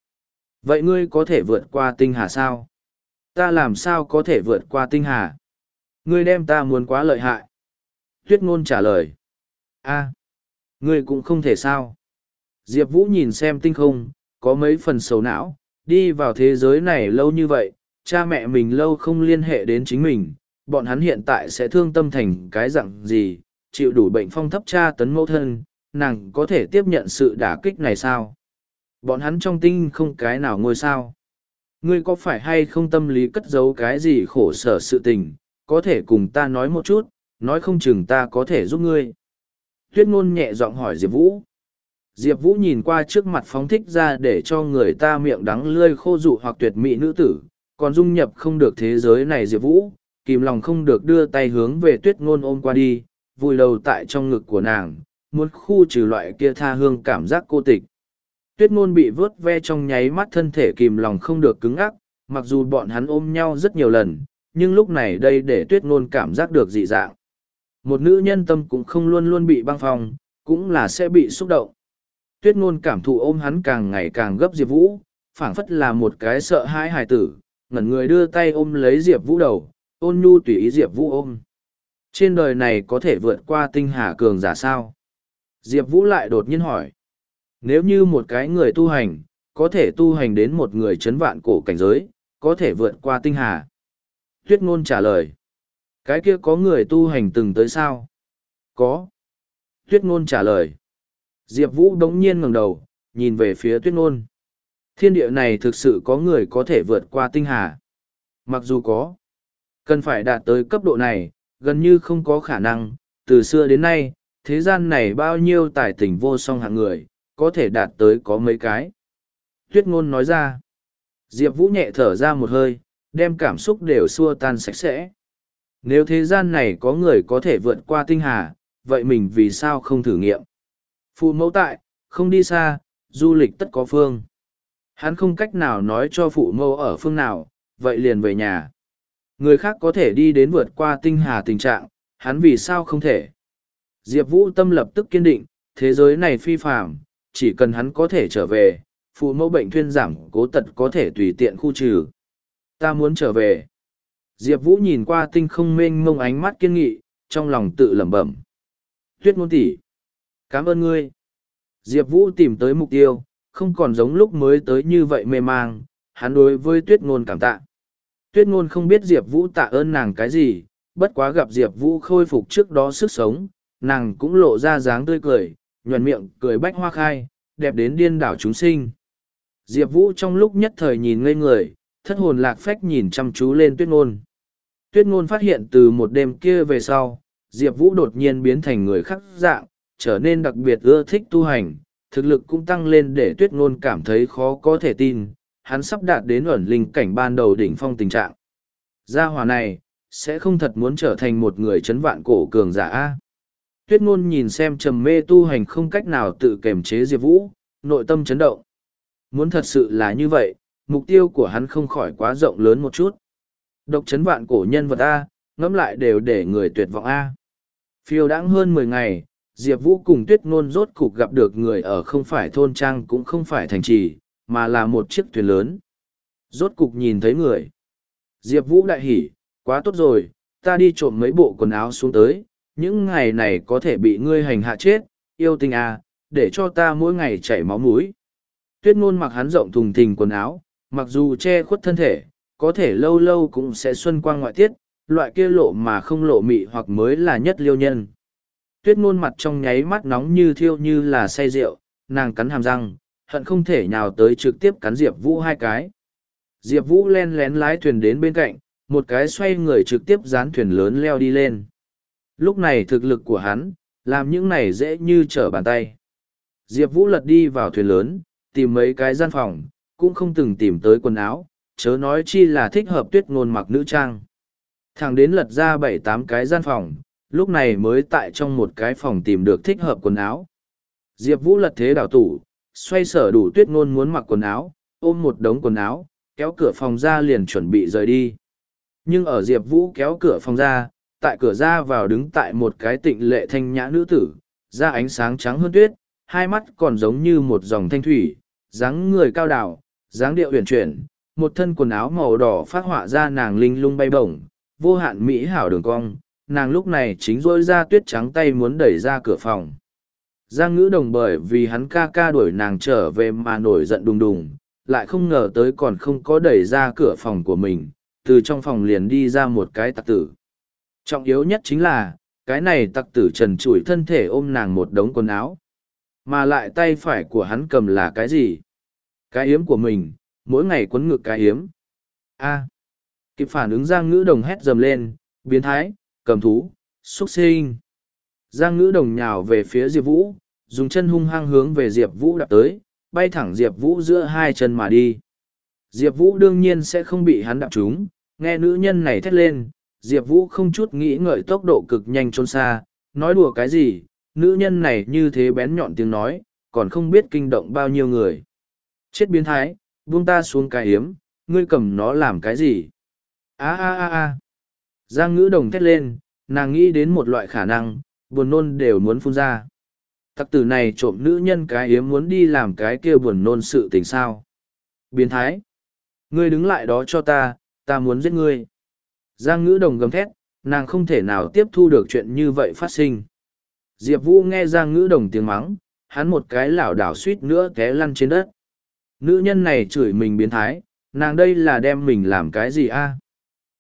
Vậy ngươi có thể vượt qua tinh hà sao? Ta làm sao có thể vượt qua tinh hà? Ngươi đem ta muốn quá lợi hại. Tuyết ngôn trả lời. a Ngươi cũng không thể sao. Diệp Vũ nhìn xem tinh không, có mấy phần sầu não, đi vào thế giới này lâu như vậy, cha mẹ mình lâu không liên hệ đến chính mình, bọn hắn hiện tại sẽ thương tâm thành cái dạng gì, chịu đủ bệnh phong thấp cha tấn mẫu thân, nàng có thể tiếp nhận sự đả kích này sao? Bọn hắn trong tinh không cái nào ngôi sao? Ngươi có phải hay không tâm lý cất giấu cái gì khổ sở sự tình, có thể cùng ta nói một chút, nói không chừng ta có thể giúp ngươi. Tuyết ngôn nhẹ giọng hỏi Diệp Vũ. Diệp Vũ nhìn qua trước mặt phóng thích ra để cho người ta miệng đắng lươi khô dụ hoặc tuyệt mỹ nữ tử, còn dung nhập không được thế giới này Diệp Vũ, kìm lòng không được đưa tay hướng về tuyết ngôn ôm qua đi, vùi đầu tại trong ngực của nàng, muốn khu trừ loại kia tha hương cảm giác cô tịch. Tuyết ngôn bị vớt ve trong nháy mắt thân thể kìm lòng không được cứng ắc, mặc dù bọn hắn ôm nhau rất nhiều lần, nhưng lúc này đây để tuyết ngôn cảm giác được dị dạng. Một nữ nhân tâm cũng không luôn luôn bị băng phong, cũng là sẽ bị xúc động. Tuyết ngôn cảm thụ ôm hắn càng ngày càng gấp Diệp Vũ, phảng phất là một cái sợ hãi hài tử, ngẩn người đưa tay ôm lấy Diệp Vũ đầu, ôn nhu tùy ý Diệp Vũ ôm. Trên đời này có thể vượt qua tinh hà cường giả sao? Diệp Vũ lại đột nhiên hỏi. Nếu như một cái người tu hành, có thể tu hành đến một người chấn vạn cổ cảnh giới, có thể vượt qua tinh hà. Tuyết ngôn trả lời. Cái kia có người tu hành từng tới sao? Có. Tuyết ngôn trả lời. Diệp Vũ đống nhiên ngẩng đầu, nhìn về phía tuyết ngôn. Thiên địa này thực sự có người có thể vượt qua tinh hà. Mặc dù có, cần phải đạt tới cấp độ này, gần như không có khả năng, từ xưa đến nay, thế gian này bao nhiêu tài tình vô song hạng người, có thể đạt tới có mấy cái. Tuyết ngôn nói ra, Diệp Vũ nhẹ thở ra một hơi, đem cảm xúc đều xua tan sạch sẽ. Nếu thế gian này có người có thể vượt qua tinh hà, vậy mình vì sao không thử nghiệm? Phụ mẫu tại, không đi xa, du lịch tất có phương. Hắn không cách nào nói cho phụ mẫu ở phương nào, vậy liền về nhà. Người khác có thể đi đến vượt qua tinh hà tình trạng, hắn vì sao không thể. Diệp Vũ tâm lập tức kiên định, thế giới này phi phạm, chỉ cần hắn có thể trở về, phụ mẫu bệnh thuyên giảm cố tật có thể tùy tiện khu trừ. Ta muốn trở về. Diệp Vũ nhìn qua tinh không mênh mông ánh mắt kiên nghị, trong lòng tự lẩm bẩm. Tuyết ngôn tỷ, Cảm ơn ngươi. Diệp Vũ tìm tới mục tiêu, không còn giống lúc mới tới như vậy mê mang, hắn đối với tuyết ngôn cảm tạ. Tuyết ngôn không biết Diệp Vũ tạ ơn nàng cái gì, bất quá gặp Diệp Vũ khôi phục trước đó sức sống, nàng cũng lộ ra dáng tươi cười, nhuần miệng cười bách hoa khai, đẹp đến điên đảo chúng sinh. Diệp Vũ trong lúc nhất thời nhìn ngây người, thất hồn lạc phách nhìn chăm chú lên tuyết ngôn. Tuyết ngôn phát hiện từ một đêm kia về sau, Diệp Vũ đột nhiên biến thành người khác dạng, trở nên đặc biệt ưa thích tu hành, thực lực cũng tăng lên để tuyết ngôn cảm thấy khó có thể tin, hắn sắp đạt đến ẩn linh cảnh ban đầu đỉnh phong tình trạng. Gia hòa này, sẽ không thật muốn trở thành một người chấn vạn cổ cường giả A. Tuyết ngôn nhìn xem trầm mê tu hành không cách nào tự kềm chế Diệp Vũ, nội tâm chấn động. Muốn thật sự là như vậy, mục tiêu của hắn không khỏi quá rộng lớn một chút. Độc chấn vạn cổ nhân vật A, ngẫm lại đều để người tuyệt vọng A. Phiêu đãng hơn mười ngày, Diệp Vũ cùng Tuyết Ngôn rốt cục gặp được người ở không phải thôn trang cũng không phải thành trì, mà là một chiếc thuyền lớn. Rốt cục nhìn thấy người. Diệp Vũ đại hỉ, quá tốt rồi, ta đi trộm mấy bộ quần áo xuống tới, những ngày này có thể bị ngươi hành hạ chết, yêu tình à, để cho ta mỗi ngày chảy máu mũi. Tuyết ngôn mặc hắn rộng thùng thình quần áo, mặc dù che khuất thân thể, có thể lâu lâu cũng sẽ xuân quang ngoại tiết, loại kia lộ mà không lộ mị hoặc mới là nhất liêu nhân. Tuyết ngôn mặt trong nháy mắt nóng như thiêu như là say rượu, nàng cắn hàm răng, hận không thể nhào tới trực tiếp cắn Diệp Vũ hai cái. Diệp Vũ len lén lái thuyền đến bên cạnh, một cái xoay người trực tiếp dán thuyền lớn leo đi lên. Lúc này thực lực của hắn, làm những này dễ như trở bàn tay. Diệp Vũ lật đi vào thuyền lớn, tìm mấy cái gian phòng, cũng không từng tìm tới quần áo, chớ nói chi là thích hợp tuyết ngôn mặc nữ trang. Thằng đến lật ra bảy tám cái gian phòng, lúc này mới tại trong một cái phòng tìm được thích hợp quần áo. Diệp Vũ lật thế đảo tủ, xoay sở đủ tuyết ngôn muốn mặc quần áo, ôm một đống quần áo, kéo cửa phòng ra liền chuẩn bị rời đi. Nhưng ở Diệp Vũ kéo cửa phòng ra, tại cửa ra vào đứng tại một cái tịnh lệ thanh nhã nữ tử, da ánh sáng trắng hơn tuyết, hai mắt còn giống như một dòng thanh thủy, dáng người cao đảo, dáng điệu uyển chuyển, một thân quần áo màu đỏ phát họa ra nàng linh lung bay bổng, vô hạn mỹ hảo đường cong, nàng lúc này chính rôi ra tuyết trắng tay muốn đẩy ra cửa phòng. Giang ngữ đồng bởi vì hắn ca ca đuổi nàng trở về mà nổi giận đùng đùng, lại không ngờ tới còn không có đẩy ra cửa phòng của mình, từ trong phòng liền đi ra một cái tặc tử. Trọng yếu nhất chính là, cái này tặc tử trần trụi thân thể ôm nàng một đống quần áo. Mà lại tay phải của hắn cầm là cái gì? Cái yếm của mình, mỗi ngày quấn ngực cái yếm. A. Kịp phản ứng Giang ngữ đồng hét dầm lên, biến thái, cầm thú, xuất sinh. Giang ngữ đồng nhào về phía Diệp Vũ, dùng chân hung hăng hướng về Diệp Vũ đạp tới, bay thẳng Diệp Vũ giữa hai chân mà đi. Diệp Vũ đương nhiên sẽ không bị hắn đạp trúng, nghe nữ nhân này thét lên, Diệp Vũ không chút nghĩ ngợi tốc độ cực nhanh trốn xa, nói đùa cái gì, nữ nhân này như thế bén nhọn tiếng nói, còn không biết kinh động bao nhiêu người. Chết biến thái, buông ta xuống cái hiếm, ngươi cầm nó làm cái gì? a a a a Giang ngữ đồng thét lên, nàng nghĩ đến một loại khả năng, buồn nôn đều muốn phun ra. Tặc tử này trộm nữ nhân cái hiếm muốn đi làm cái kia buồn nôn sự tình sao. Biến thái. Ngươi đứng lại đó cho ta, ta muốn giết ngươi. Giang ngữ đồng gầm thét, nàng không thể nào tiếp thu được chuyện như vậy phát sinh. Diệp Vũ nghe Giang ngữ đồng tiếng mắng, hắn một cái lảo đảo suýt nữa té lăn trên đất. Nữ nhân này chửi mình biến thái, nàng đây là đem mình làm cái gì a?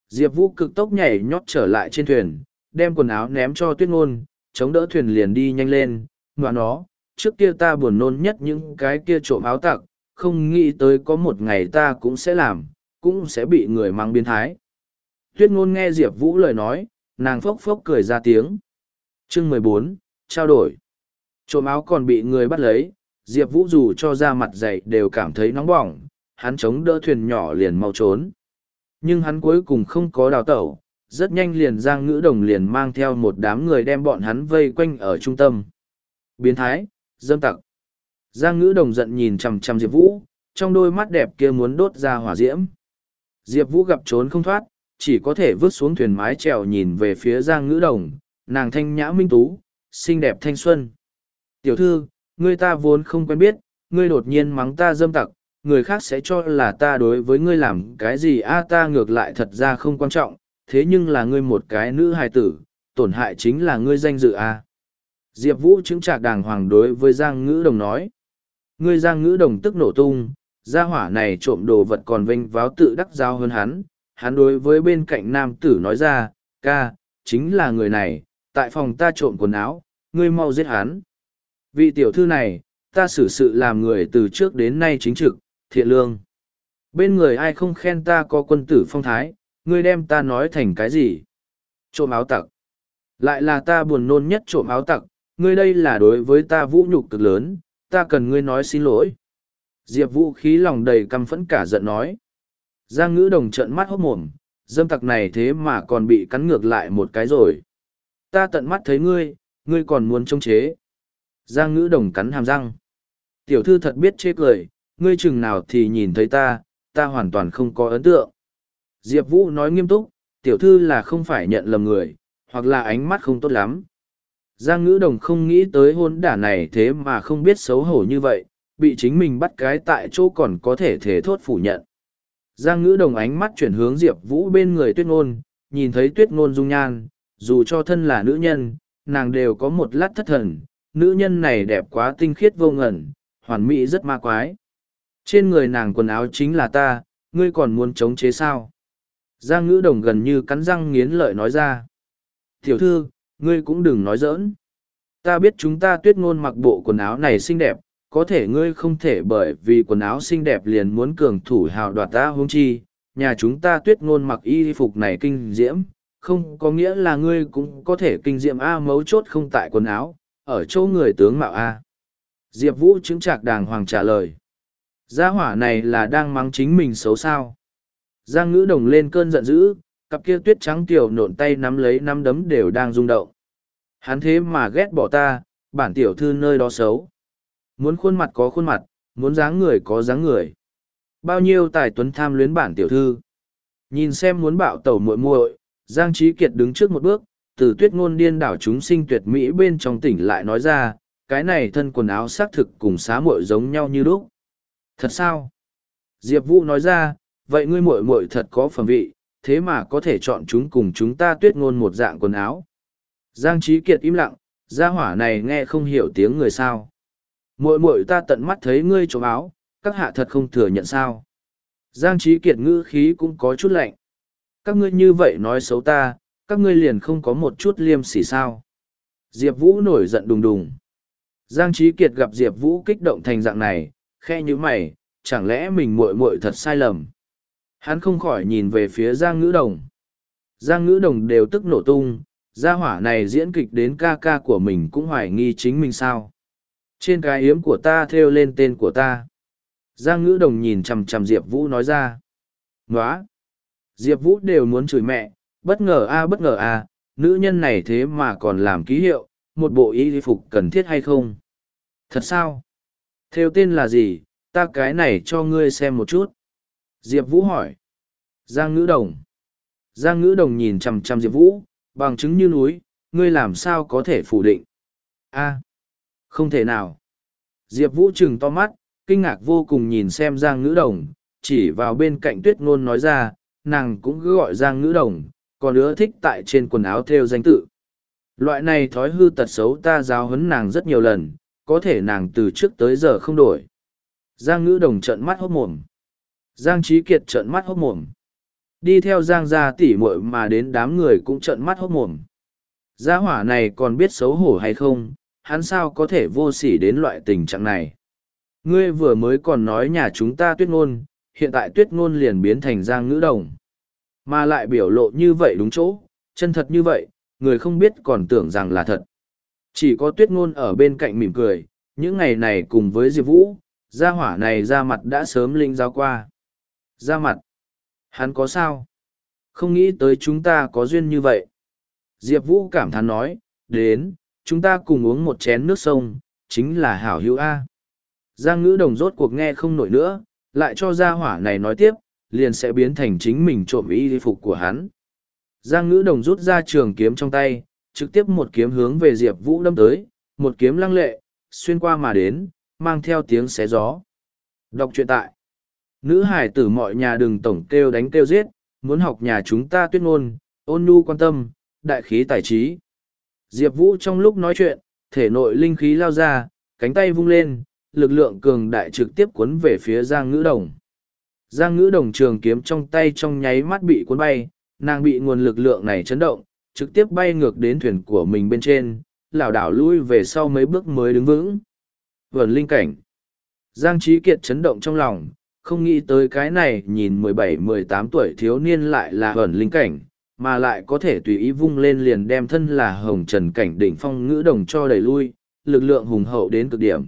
Diệp Vũ cực tốc nhảy nhót trở lại trên thuyền, đem quần áo ném cho tuyết ngôn, chống đỡ thuyền liền đi nhanh lên, ngoạ nó, trước kia ta buồn nôn nhất những cái kia trộm áo tặc, không nghĩ tới có một ngày ta cũng sẽ làm, cũng sẽ bị người mang biến thái. Tuyết ngôn nghe Diệp Vũ lời nói, nàng phốc phốc cười ra tiếng. Chương mười bốn trao đổi. Trộm áo còn bị người bắt lấy, Diệp Vũ dù cho ra mặt dày đều cảm thấy nóng bỏng, hắn chống đỡ thuyền nhỏ liền mau trốn. Nhưng hắn cuối cùng không có đào tẩu, rất nhanh liền Giang Ngữ Đồng liền mang theo một đám người đem bọn hắn vây quanh ở trung tâm. Biến thái, dâm tặc. Giang Ngữ Đồng giận nhìn chằm chằm Diệp Vũ, trong đôi mắt đẹp kia muốn đốt ra hỏa diễm. Diệp Vũ gặp trốn không thoát, chỉ có thể vứt xuống thuyền mái trèo nhìn về phía Giang Ngữ Đồng, nàng thanh nhã minh tú, xinh đẹp thanh xuân. Tiểu thư, ngươi ta vốn không quen biết, ngươi đột nhiên mắng ta dâm tặc, người khác sẽ cho là ta đối với ngươi làm cái gì a ta ngược lại thật ra không quan trọng, thế nhưng là ngươi một cái nữ hài tử, tổn hại chính là ngươi danh dự a. Diệp Vũ chứng trạc đàng hoàng đối với Giang Ngữ Đồng nói. Ngươi Giang Ngữ Đồng tức nổ tung, gia hỏa này trộm đồ vật còn vinh váo tự đắc giao hơn hắn. Hắn đối với bên cạnh nam tử nói ra, ca, chính là người này, tại phòng ta trộm quần áo, ngươi mau giết hắn. Vị tiểu thư này, ta xử sự làm người từ trước đến nay chính trực, thiện lương. Bên người ai không khen ta có quân tử phong thái, ngươi đem ta nói thành cái gì? Trộm áo tặc. Lại là ta buồn nôn nhất trộm áo tặc, ngươi đây là đối với ta vũ nhục cực lớn, ta cần ngươi nói xin lỗi. Diệp vũ khí lòng đầy căm phẫn cả giận nói. Giang ngữ đồng trợn mắt hốt mồm, dâm tặc này thế mà còn bị cắn ngược lại một cái rồi. Ta tận mắt thấy ngươi, ngươi còn muốn trông chế. Giang ngữ đồng cắn hàm răng. Tiểu thư thật biết chê cười, ngươi chừng nào thì nhìn thấy ta, ta hoàn toàn không có ấn tượng. Diệp Vũ nói nghiêm túc, tiểu thư là không phải nhận lầm người, hoặc là ánh mắt không tốt lắm. Giang ngữ đồng không nghĩ tới hôn đả này thế mà không biết xấu hổ như vậy, bị chính mình bắt cái tại chỗ còn có thể thể thốt phủ nhận. Giang ngữ đồng ánh mắt chuyển hướng Diệp Vũ bên người tuyết ngôn, nhìn thấy tuyết ngôn dung nhan, dù cho thân là nữ nhân, nàng đều có một lát thất thần, nữ nhân này đẹp quá tinh khiết vô ngẩn, hoàn mỹ rất ma quái. Trên người nàng quần áo chính là ta, ngươi còn muốn chống chế sao? Giang ngữ đồng gần như cắn răng nghiến lợi nói ra. Tiểu thư, ngươi cũng đừng nói giỡn. Ta biết chúng ta tuyết ngôn mặc bộ quần áo này xinh đẹp, có thể ngươi không thể bởi vì quần áo xinh đẹp liền muốn cường thủ hào đoạt ta hung chi. Nhà chúng ta tuyết ngôn mặc y phục này kinh diễm, không có nghĩa là ngươi cũng có thể kinh diễm A mấu chốt không tại quần áo, ở chỗ người tướng mạo A. Diệp Vũ chứng trạc đàng hoàng trả lời. Gia hỏa này là đang mắng chính mình xấu sao. Giang ngữ đồng lên cơn giận dữ, cặp kia tuyết trắng tiểu nộn tay nắm lấy nắm đấm đều đang rung động. Hắn thế mà ghét bỏ ta, bản tiểu thư nơi đó xấu. Muốn khuôn mặt có khuôn mặt, muốn dáng người có dáng người. Bao nhiêu tài tuấn tham luyến bản tiểu thư. Nhìn xem muốn bạo tẩu muội muội, Giang Trí Kiệt đứng trước một bước, từ tuyết ngôn điên đảo chúng sinh tuyệt mỹ bên trong tỉnh lại nói ra, cái này thân quần áo xác thực cùng xá muội giống nhau như lúc. Thật sao? Diệp Vũ nói ra, vậy ngươi muội muội thật có phẩm vị, thế mà có thể chọn chúng cùng chúng ta tuyết ngôn một dạng quần áo. Giang Trí Kiệt im lặng, gia hỏa này nghe không hiểu tiếng người sao. muội muội ta tận mắt thấy ngươi trộm áo, các hạ thật không thừa nhận sao. Giang trí kiệt ngữ khí cũng có chút lạnh. Các ngươi như vậy nói xấu ta, các ngươi liền không có một chút liêm sỉ sao. Diệp Vũ nổi giận đùng đùng. Giang trí kiệt gặp Diệp Vũ kích động thành dạng này, khe như mày, chẳng lẽ mình muội muội thật sai lầm. Hắn không khỏi nhìn về phía Giang Ngữ Đồng. Giang Ngữ Đồng đều tức nổ tung, gia hỏa này diễn kịch đến ca ca của mình cũng hoài nghi chính mình sao. Trên cái yếm của ta thêu lên tên của ta. Giang Ngữ Đồng nhìn chằm chằm Diệp Vũ nói ra. Nóa! Diệp Vũ đều muốn chửi mẹ, bất ngờ a bất ngờ a, nữ nhân này thế mà còn làm ký hiệu, một bộ y phục cần thiết hay không? Thật sao? Theo tên là gì, ta cái này cho ngươi xem một chút. Diệp Vũ hỏi. Giang Ngữ Đồng. Giang Ngữ Đồng nhìn chằm chằm Diệp Vũ, bằng chứng như núi, ngươi làm sao có thể phủ định. a không thể nào. Diệp Vũ chừng to mắt, kinh ngạc vô cùng nhìn xem Giang Ngữ Đồng, chỉ vào bên cạnh tuyết ngôn nói ra, nàng cũng cứ gọi Giang Ngữ Đồng, còn ưa thích tại trên quần áo theo danh tự. Loại này thói hư tật xấu ta giáo huấn nàng rất nhiều lần, có thể nàng từ trước tới giờ không đổi. Giang ngữ đồng trợn mắt hốt mồm. Giang trí kiệt trợn mắt hốt mồm. Đi theo Giang gia tỉ muội mà đến đám người cũng trợn mắt hốt mồm. Gia hỏa này còn biết xấu hổ hay không, hắn sao có thể vô sỉ đến loại tình trạng này. Ngươi vừa mới còn nói nhà chúng ta tuyết ngôn, hiện tại tuyết ngôn liền biến thành Giang ngữ đồng. Mà lại biểu lộ như vậy đúng chỗ, chân thật như vậy, người không biết còn tưởng rằng là thật. Chỉ có tuyết ngôn ở bên cạnh mỉm cười, những ngày này cùng với Diệp Vũ, gia hỏa này ra mặt đã sớm linh giao qua. Ra mặt? Hắn có sao? Không nghĩ tới chúng ta có duyên như vậy. Diệp Vũ cảm thán nói, đến, chúng ta cùng uống một chén nước sông, chính là hảo hữu A. Giang ngữ đồng rốt cuộc nghe không nổi nữa, lại cho gia hỏa này nói tiếp, liền sẽ biến thành chính mình trộm y phục của hắn. Giang ngữ đồng rút ra trường kiếm trong tay, trực tiếp một kiếm hướng về Diệp Vũ đâm tới, một kiếm lăng lệ, xuyên qua mà đến, mang theo tiếng xé gió. Đọc truyện tại. Nữ hải tử mọi nhà đừng tổng kêu đánh kêu giết, muốn học nhà chúng ta tuyết ngôn, ôn nhu quan tâm, đại khí tài trí. Diệp Vũ trong lúc nói chuyện, thể nội linh khí lao ra, cánh tay vung lên, lực lượng cường đại trực tiếp cuốn về phía Giang Ngữ Đồng. Giang Ngữ Đồng trường kiếm trong tay trong nháy mắt bị cuốn bay, nàng bị nguồn lực lượng này chấn động, trực tiếp bay ngược đến thuyền của mình bên trên, lảo đảo lui về sau mấy bước mới đứng vững. Vườn linh cảnh. Giang Trí Kiệt chấn động trong lòng, không nghĩ tới cái này nhìn mười bảy mười tám tuổi thiếu niên lại là vườn linh cảnh, mà lại có thể tùy ý vung lên liền đem thân là hồng trần cảnh đỉnh phong ngữ đồng cho đẩy lui, lực lượng hùng hậu đến cực điểm.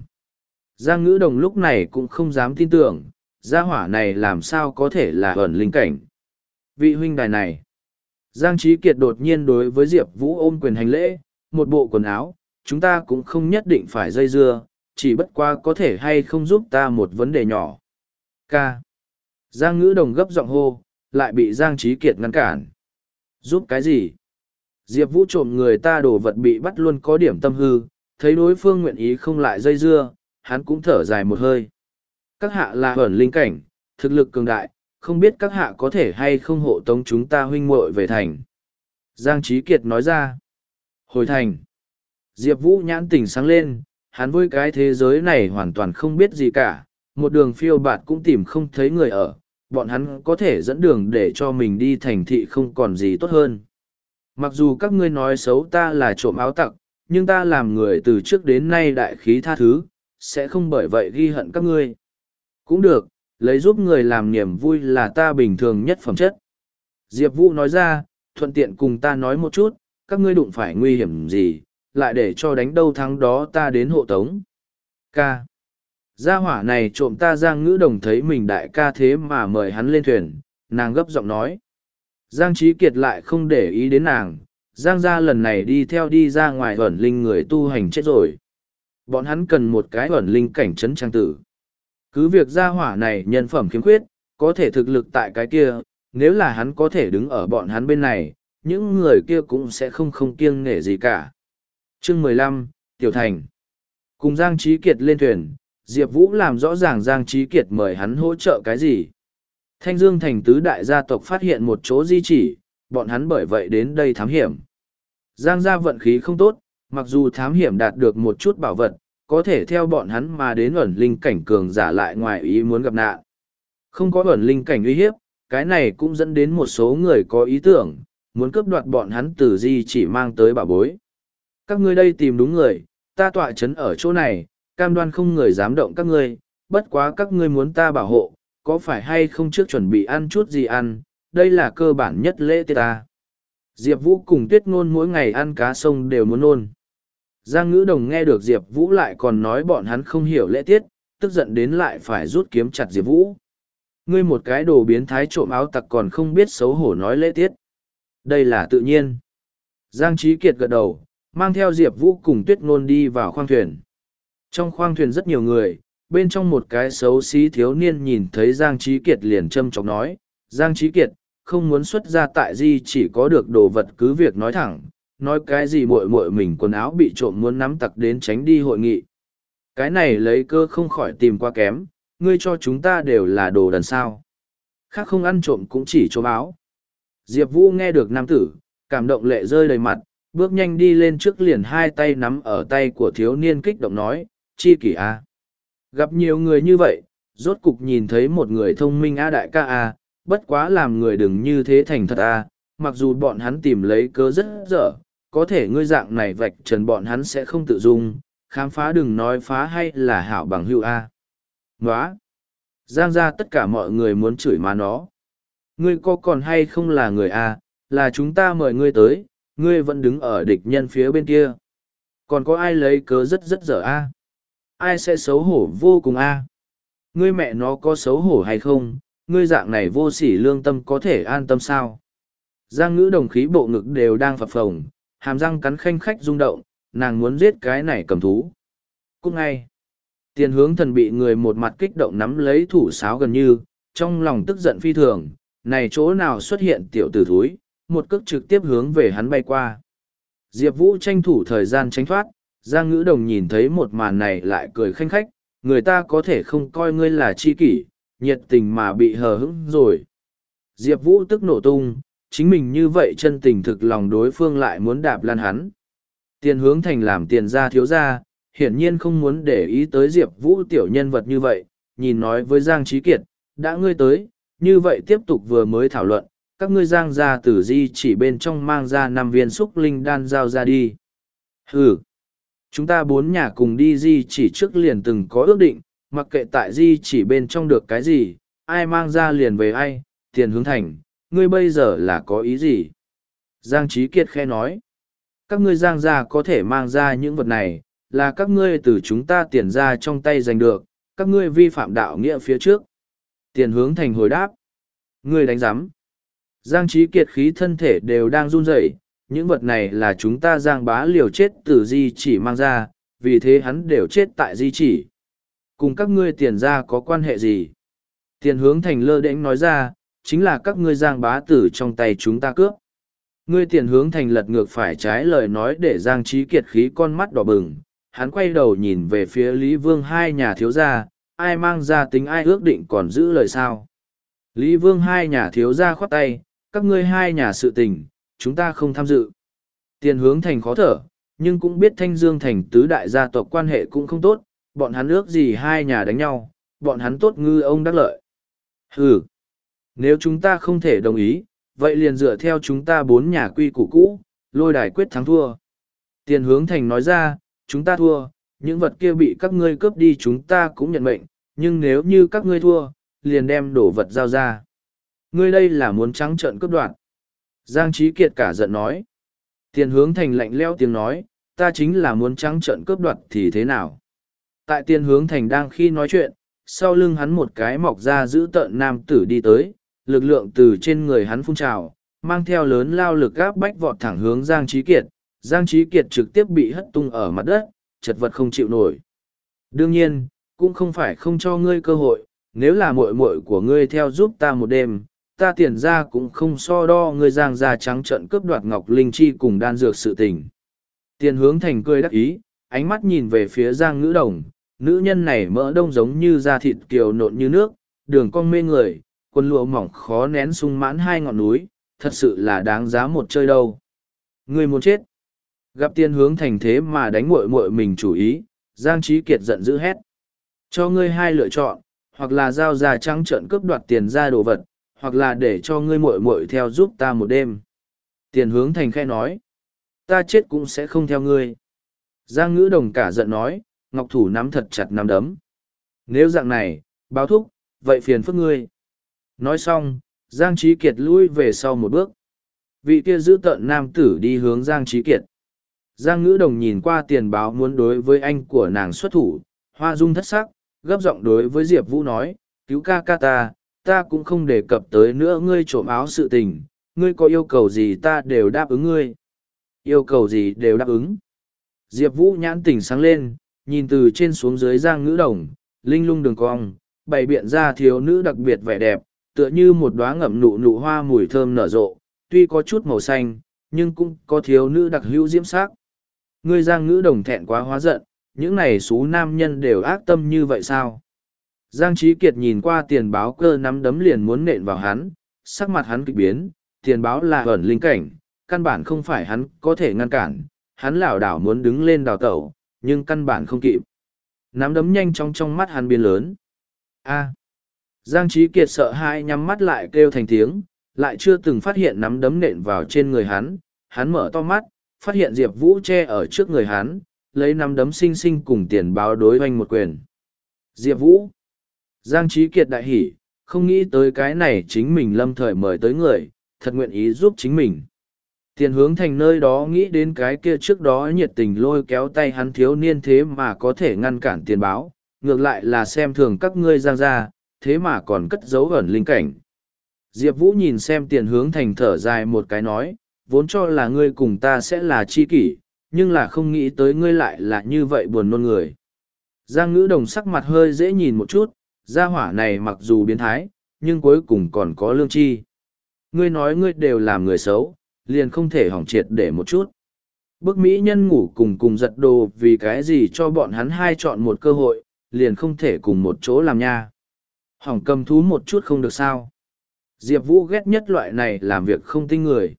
Giang ngữ đồng lúc này cũng không dám tin tưởng, gia hỏa này làm sao có thể là ẩn linh cảnh. Vị huynh đài này, Giang Trí Kiệt đột nhiên đối với Diệp Vũ ôm quyền hành lễ, một bộ quần áo, chúng ta cũng không nhất định phải dây dưa, chỉ bất qua có thể hay không giúp ta một vấn đề nhỏ. K. Giang ngữ đồng gấp giọng hô, lại bị Giang Trí Kiệt ngăn cản. Giúp cái gì? Diệp Vũ trộm người ta đồ vật bị bắt luôn có điểm tâm hư, thấy đối phương nguyện ý không lại dây dưa, hắn cũng thở dài một hơi. Các hạ là ẩn linh cảnh, thực lực cường đại, không biết các hạ có thể hay không hộ tống chúng ta huynh muội về thành. Giang Trí Kiệt nói ra. Hồi thành. Diệp Vũ nhãn tỉnh sáng lên, hắn với cái thế giới này hoàn toàn không biết gì cả, một đường phiêu bạt cũng tìm không thấy người ở, bọn hắn có thể dẫn đường để cho mình đi thành thị không còn gì tốt hơn. Mặc dù các ngươi nói xấu ta là trộm áo tặc, nhưng ta làm người từ trước đến nay đại khí tha thứ, sẽ không bởi vậy ghi hận các ngươi. Cũng được, lấy giúp người làm niềm vui là ta bình thường nhất phẩm chất. Diệp Vũ nói ra, thuận tiện cùng ta nói một chút, các ngươi đụng phải nguy hiểm gì, lại để cho đánh đâu thắng đó ta đến hộ tống. Ca. Gia hỏa này trộm ta Giang ngữ đồng thấy mình đại ca thế mà mời hắn lên thuyền, nàng gấp giọng nói. Giang Trí Kiệt lại không để ý đến nàng, Giang gia lần này đi theo đi ra ngoài ẩn linh người tu hành chết rồi. Bọn hắn cần một cái ẩn linh cảnh trấn trang tử. Cứ việc gia hỏa này nhân phẩm khiếm khuyết, có thể thực lực tại cái kia, nếu là hắn có thể đứng ở bọn hắn bên này, những người kia cũng sẽ không không kiêng nể gì cả. Chương mười lăm Tiểu Thành Cùng Giang Trí Kiệt lên thuyền, Diệp Vũ làm rõ ràng Giang Trí Kiệt mời hắn hỗ trợ cái gì. Thanh Dương thành tứ đại gia tộc phát hiện một chỗ di chỉ, bọn hắn bởi vậy đến đây thám hiểm. Giang gia vận khí không tốt, mặc dù thám hiểm đạt được một chút bảo vật, có thể theo bọn hắn mà đến ẩn linh cảnh cường giả lại ngoài ý muốn gặp nạn. Không có ẩn linh cảnh uy hiếp, cái này cũng dẫn đến một số người có ý tưởng, muốn cướp đoạt bọn hắn từ di chỉ mang tới bảo bối. Các ngươi đây tìm đúng người, ta tọa chấn ở chỗ này, cam đoan không người dám động các ngươi, bất quá các ngươi muốn ta bảo hộ, có phải hay không trước chuẩn bị ăn chút gì ăn, đây là cơ bản nhất lễ tiết ta. Diệp Vũ cùng Tuyết Ngôn mỗi ngày ăn cá sông đều muốn nôn. Giang Ngữ Đồng nghe được Diệp Vũ lại còn nói bọn hắn không hiểu lễ tiết, tức giận đến lại phải rút kiếm chặt Diệp Vũ. Ngươi một cái đồ biến thái trộm áo tặc còn không biết xấu hổ nói lễ tiết. Đây là tự nhiên. Giang Trí Kiệt gật đầu, mang theo Diệp Vũ cùng Tuyết Nôn đi vào khoang thuyền. Trong khoang thuyền rất nhiều người, bên trong một cái xấu xí thiếu niên nhìn thấy Giang Trí Kiệt liền châm chọc nói, Giang Trí Kiệt, không muốn xuất ra tại di chỉ có được đồ vật cứ việc nói thẳng, nói cái gì muội muội mình quần áo bị trộm muốn nắm tặc đến tránh đi hội nghị. Cái này lấy cơ không khỏi tìm qua kém, ngươi cho chúng ta đều là đồ đần sao. Khác không ăn trộm cũng chỉ trộm áo. Diệp Vũ nghe được nam tử, cảm động lệ rơi đầy mặt, bước nhanh đi lên trước liền hai tay nắm ở tay của thiếu niên kích động nói, chi kỷ a Gặp nhiều người như vậy, rốt cục nhìn thấy một người thông minh a đại ca a bất quá làm người đừng như thế thành thật a mặc dù bọn hắn tìm lấy cớ rất dở, có thể ngươi dạng này vạch trần bọn hắn sẽ không tự dung, khám phá đừng nói phá hay là hảo bằng hữu a. Nóa! Giang ra tất cả mọi người muốn chửi má nó. Ngươi có còn hay không là người a, là chúng ta mời ngươi tới, ngươi vẫn đứng ở địch nhân phía bên kia. Còn có ai lấy cớ rất rất dở a? Ai sẽ xấu hổ vô cùng a? Ngươi mẹ nó có xấu hổ hay không? Ngươi dạng này vô sỉ lương tâm có thể an tâm sao? Giang ngữ đồng khí bộ ngực đều đang phập phồng, hàm răng cắn khanh khách rung động, nàng muốn giết cái này cầm thú. Cũng ngay, tiền hướng thần bị người một mặt kích động nắm lấy thủ sáo gần như, trong lòng tức giận phi thường, này chỗ nào xuất hiện tiểu tử thúi, một cước trực tiếp hướng về hắn bay qua. Diệp Vũ tranh thủ thời gian tránh thoát, Giang Ngữ Đồng nhìn thấy một màn này lại cười khanh khách, người ta có thể không coi ngươi là chi kỷ, nhiệt tình mà bị hờ hững rồi. Diệp Vũ tức nổ tung, chính mình như vậy chân tình thực lòng đối phương lại muốn đạp lan hắn. Tiền hướng thành làm tiền ra thiếu ra, hiển nhiên không muốn để ý tới Diệp Vũ tiểu nhân vật như vậy, nhìn nói với Giang Trí Kiệt, đã ngươi tới, như vậy tiếp tục vừa mới thảo luận, các ngươi giang ra tử di chỉ bên trong mang ra năm viên xúc linh đan giao ra đi. Ừ, chúng ta bốn nhà cùng đi di chỉ trước liền từng có ước định, mặc kệ tại di chỉ bên trong được cái gì, ai mang ra liền về ai, tiền hướng thành, ngươi bây giờ là có ý gì? Giang Trí Kiệt khe nói, các ngươi giang gia có thể mang ra những vật này, là các ngươi từ chúng ta tiền ra trong tay giành được, các ngươi vi phạm đạo nghĩa phía trước. Tiền hướng thành hồi đáp, ngươi đánh giám. Giang Trí Kiệt khí thân thể đều đang run rẩy, những vật này là chúng ta giang bá liều chết từ di chỉ mang ra, vì thế hắn đều chết tại di chỉ. Cùng các ngươi tiền ra có quan hệ gì? Tiền hướng thành lơ đễnh nói ra, chính là các ngươi giang bá tử trong tay chúng ta cướp. Ngươi tiền hướng thành lật ngược phải trái lời nói để giang trí kiệt khí con mắt đỏ bừng, hắn quay đầu nhìn về phía Lý Vương hai nhà thiếu gia, ai mang ra tính ai ước định còn giữ lời sao. Lý Vương hai nhà thiếu gia khoát tay, các ngươi hai nhà sự tình, chúng ta không tham dự. Tiền hướng thành khó thở, nhưng cũng biết thanh dương thành tứ đại gia tộc quan hệ cũng không tốt, bọn hắn ước gì hai nhà đánh nhau, bọn hắn tốt ngư ông đắc lợi. Hừ, nếu chúng ta không thể đồng ý, vậy liền dựa theo chúng ta bốn nhà quy củ cũ, lôi đài quyết thắng thua. Tiền hướng thành nói ra, chúng ta thua, những vật kia bị các ngươi cướp đi chúng ta cũng nhận mệnh, nhưng nếu như các ngươi thua, liền đem đổ vật giao ra. Ngươi đây là muốn trắng trợn cướp đoạt. Giang Trí Kiệt cả giận nói. Tiền hướng thành lạnh leo tiếng nói, ta chính là muốn trắng trợn cướp đoạt thì thế nào? Tại tiền hướng thành đang khi nói chuyện, sau lưng hắn một cái mọc ra giữ tợn nam tử đi tới, lực lượng từ trên người hắn phun trào, mang theo lớn lao lực gáp bách vọt thẳng hướng Giang Trí Kiệt. Giang Trí Kiệt trực tiếp bị hất tung ở mặt đất, chật vật không chịu nổi. Đương nhiên, cũng không phải không cho ngươi cơ hội, nếu là muội muội của ngươi theo giúp ta một đêm, ta tiền ra cũng không so đo ngươi giang ra trắng trận cướp đoạt ngọc linh chi cùng đan dược sự tình. Tiền hướng thành cười đắc ý, ánh mắt nhìn về phía giang ngữ đồng, nữ nhân này mỡ đông giống như da thịt kiều nộn như nước, đường cong mê người, quần lụa mỏng khó nén sung mãn hai ngọn núi, thật sự là đáng giá một chơi đâu. Ngươi muốn chết. Gặp tiền hướng thành thế mà đánh muội muội mình chủ ý, Giang Trí Kiệt giận dữ hét. Cho ngươi hai lựa chọn, hoặc là giao ra trắng trợn cướp đoạt tiền ra đồ vật, hoặc là để cho ngươi muội muội theo giúp ta một đêm. Tiền hướng thành khe nói. Ta chết cũng sẽ không theo ngươi. Giang ngữ đồng cả giận nói, ngọc thủ nắm thật chặt nắm đấm. Nếu dạng này, báo thúc, vậy phiền phức ngươi. Nói xong, Giang Trí Kiệt lui về sau một bước. Vị kia giữ tợn nam tử đi hướng Giang Trí Kiệt. Giang ngữ đồng nhìn qua tiền báo muốn đối với anh của nàng xuất thủ, hoa dung thất sắc, gấp giọng đối với Diệp Vũ nói, cứu ca ca ta, ta cũng không đề cập tới nữa ngươi trộm áo sự tình, ngươi có yêu cầu gì ta đều đáp ứng ngươi. Yêu cầu gì đều đáp ứng. Diệp Vũ nhãn tỉnh sáng lên, nhìn từ trên xuống dưới giang ngữ đồng, linh lung đường cong, bày biện ra thiếu nữ đặc biệt vẻ đẹp, tựa như một đóa ngậm nụ nụ hoa mùi thơm nở rộ, tuy có chút màu xanh, nhưng cũng có thiếu nữ đặc hữu diễm sắc. Ngươi giang ngữ đồng thẹn quá hóa giận, những này xú nam nhân đều ác tâm như vậy sao? Giang Trí Kiệt nhìn qua tiền báo cơ nắm đấm liền muốn nện vào hắn, sắc mặt hắn kịch biến, tiền báo là ẩn linh cảnh, căn bản không phải hắn có thể ngăn cản, hắn lảo đảo muốn đứng lên đào tẩu, nhưng căn bản không kịp. Nắm đấm nhanh trong trong mắt hắn biến lớn. A. Giang Trí Kiệt sợ hãi nhắm mắt lại kêu thành tiếng, lại chưa từng phát hiện nắm đấm nện vào trên người hắn, hắn mở to mắt, phát hiện Diệp Vũ che ở trước người hắn, lấy nắm đấm xinh xinh cùng tiền báo đối hoanh một quyền. Diệp Vũ. Giang Trí Kiệt đại hỉ, không nghĩ tới cái này chính mình lâm thời mời tới người, thật nguyện ý giúp chính mình. Tiền hướng thành nơi đó nghĩ đến cái kia trước đó nhiệt tình lôi kéo tay hắn thiếu niên thế mà có thể ngăn cản tiền báo, ngược lại là xem thường các ngươi giang ra, thế mà còn cất giấu ẩn linh cảnh. Diệp Vũ nhìn xem tiền hướng thành thở dài một cái nói, vốn cho là ngươi cùng ta sẽ là chi kỷ, nhưng là không nghĩ tới ngươi lại là như vậy buồn nôn người. Giang ngữ đồng sắc mặt hơi dễ nhìn một chút, gia hỏa này mặc dù biến thái, nhưng cuối cùng còn có lương chi. Ngươi nói ngươi đều làm người xấu, liền không thể hỏng triệt để một chút. Bức Mỹ nhân ngủ cùng cùng giật đồ vì cái gì cho bọn hắn hai chọn một cơ hội, liền không thể cùng một chỗ làm nha. Hỏng cầm thú một chút không được sao. Diệp Vũ ghét nhất loại này làm việc không tin người.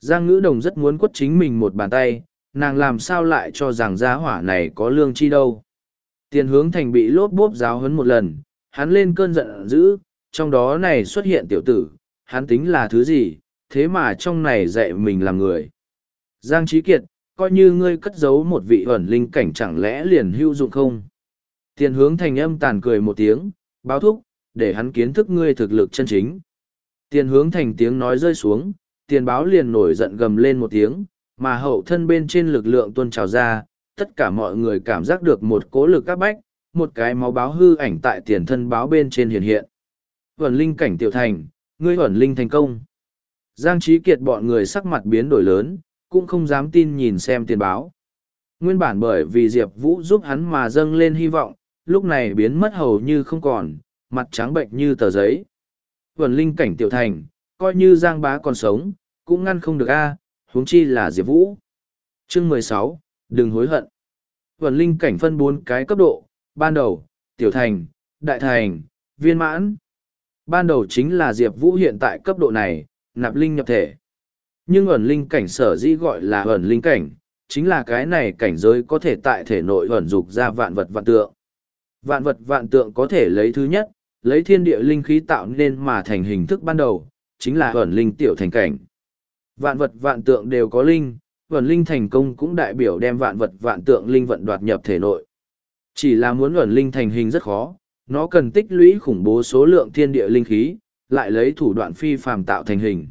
Giang ngữ đồng rất muốn quất chính mình một bàn tay, nàng làm sao lại cho rằng giá hỏa này có lương chi đâu. Tiền hướng thành bị lốp bốp giáo hấn một lần, hắn lên cơn giận dữ, trong đó này xuất hiện tiểu tử, hắn tính là thứ gì, thế mà trong này dạy mình làm người. Giang Trí Kiệt, coi như ngươi cất giấu một vị ẩn linh cảnh chẳng lẽ liền hữu dụng không? Tiền hướng thành âm tàn cười một tiếng, báo thúc, để hắn kiến thức ngươi thực lực chân chính. Tiền hướng thành tiếng nói rơi xuống, tiền báo liền nổi giận gầm lên một tiếng, mà hậu thân bên trên lực lượng tuôn trào ra, tất cả mọi người cảm giác được một cố lực các bách, một cái máu báo hư ảnh tại tiền thân báo bên trên hiện hiện. Vẩn linh cảnh tiểu thành, ngươi vẩn linh thành công. Giang Trí Kiệt bọn người sắc mặt biến đổi lớn, cũng không dám tin nhìn xem tiền báo. Nguyên bản bởi vì Diệp Vũ giúp hắn mà dâng lên hy vọng, lúc này biến mất hầu như không còn, mặt trắng bệnh như tờ giấy. Vẩn linh cảnh tiểu thành, coi như Giang bá còn sống, cũng ngăn không được a huống chi là Diệp Vũ. Chương mười sáu đừng hối hận. Vẩn linh cảnh phân bốn cái cấp độ, ban đầu, tiểu thành, đại thành, viên mãn. Ban đầu chính là Diệp Vũ hiện tại cấp độ này, nạp linh nhập thể. Nhưng ẩn linh cảnh sở dĩ gọi là ẩn linh cảnh, chính là cái này cảnh giới có thể tại thể nội ẩn dục ra vạn vật vạn tượng. Vạn vật vạn tượng có thể lấy thứ nhất, lấy thiên địa linh khí tạo nên mà thành hình thức ban đầu, chính là ẩn linh tiểu thành cảnh. Vạn vật vạn tượng đều có linh, ẩn linh thành công cũng đại biểu đem vạn vật vạn tượng linh vận đoạt nhập thể nội. Chỉ là muốn ẩn linh thành hình rất khó, nó cần tích lũy khủng bố số lượng thiên địa linh khí, lại lấy thủ đoạn phi phàm tạo thành hình.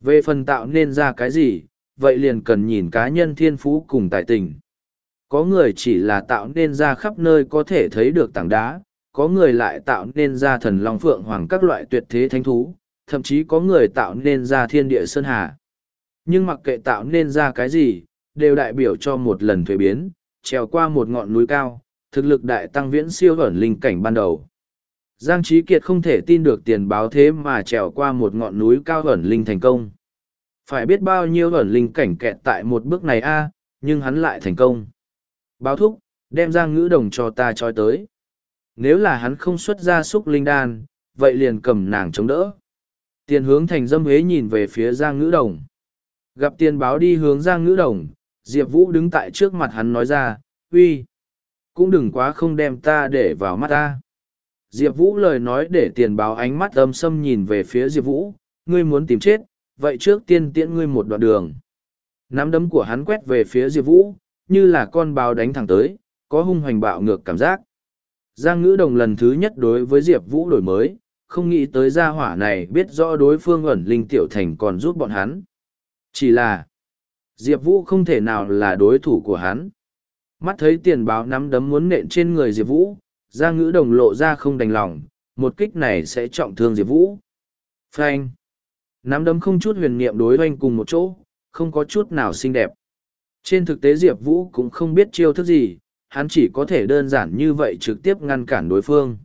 Về phần tạo nên ra cái gì, vậy liền cần nhìn cá nhân thiên phú cùng tài tình. Có người chỉ là tạo nên ra khắp nơi có thể thấy được tảng đá, có người lại tạo nên ra thần long phượng hoàng các loại tuyệt thế thánh thú, thậm chí có người tạo nên ra thiên địa sơn hà. Nhưng mặc kệ tạo nên ra cái gì, đều đại biểu cho một lần thuế biến, trèo qua một ngọn núi cao, thực lực đại tăng viễn siêu ẩn linh cảnh ban đầu. Giang Trí Kiệt không thể tin được tiền báo thế mà trèo qua một ngọn núi cao ẩn linh thành công. Phải biết bao nhiêu ẩn linh cảnh kẹt tại một bước này a nhưng hắn lại thành công. Báo thúc, đem Giang ngữ đồng cho ta trói tới. Nếu là hắn không xuất ra xúc linh đan, vậy liền cầm nàng chống đỡ. Tiền hướng thành dâm hế nhìn về phía Giang ngữ đồng. Gặp tiền báo đi hướng Giang ngữ đồng, Diệp Vũ đứng tại trước mặt hắn nói ra, uy, cũng đừng quá không đem ta để vào mắt ta. Diệp Vũ lời nói để tiền báo ánh mắt âm sâm nhìn về phía Diệp Vũ, ngươi muốn tìm chết, vậy trước tiên tiễn ngươi một đoạn đường. Nắm đấm của hắn quét về phía Diệp Vũ, như là con báo đánh thẳng tới, có hung hoành bạo ngược cảm giác. Giang ngữ đồng lần thứ nhất đối với Diệp Vũ đổi mới, không nghĩ tới gia hỏa này biết rõ đối phương ẩn linh tiểu thành còn giúp bọn hắn. Chỉ là, Diệp Vũ không thể nào là đối thủ của hắn. Mắt thấy tiền báo nắm đấm muốn nện trên người Diệp Vũ, Giang ngữ đồng lộ ra không đành lòng, một kích này sẽ trọng thương Diệp Vũ. Phanh. Nắm đấm không chút huyền niệm đối hoanh cùng một chỗ, không có chút nào xinh đẹp. Trên thực tế Diệp Vũ cũng không biết chiêu thức gì, hắn chỉ có thể đơn giản như vậy trực tiếp ngăn cản đối phương.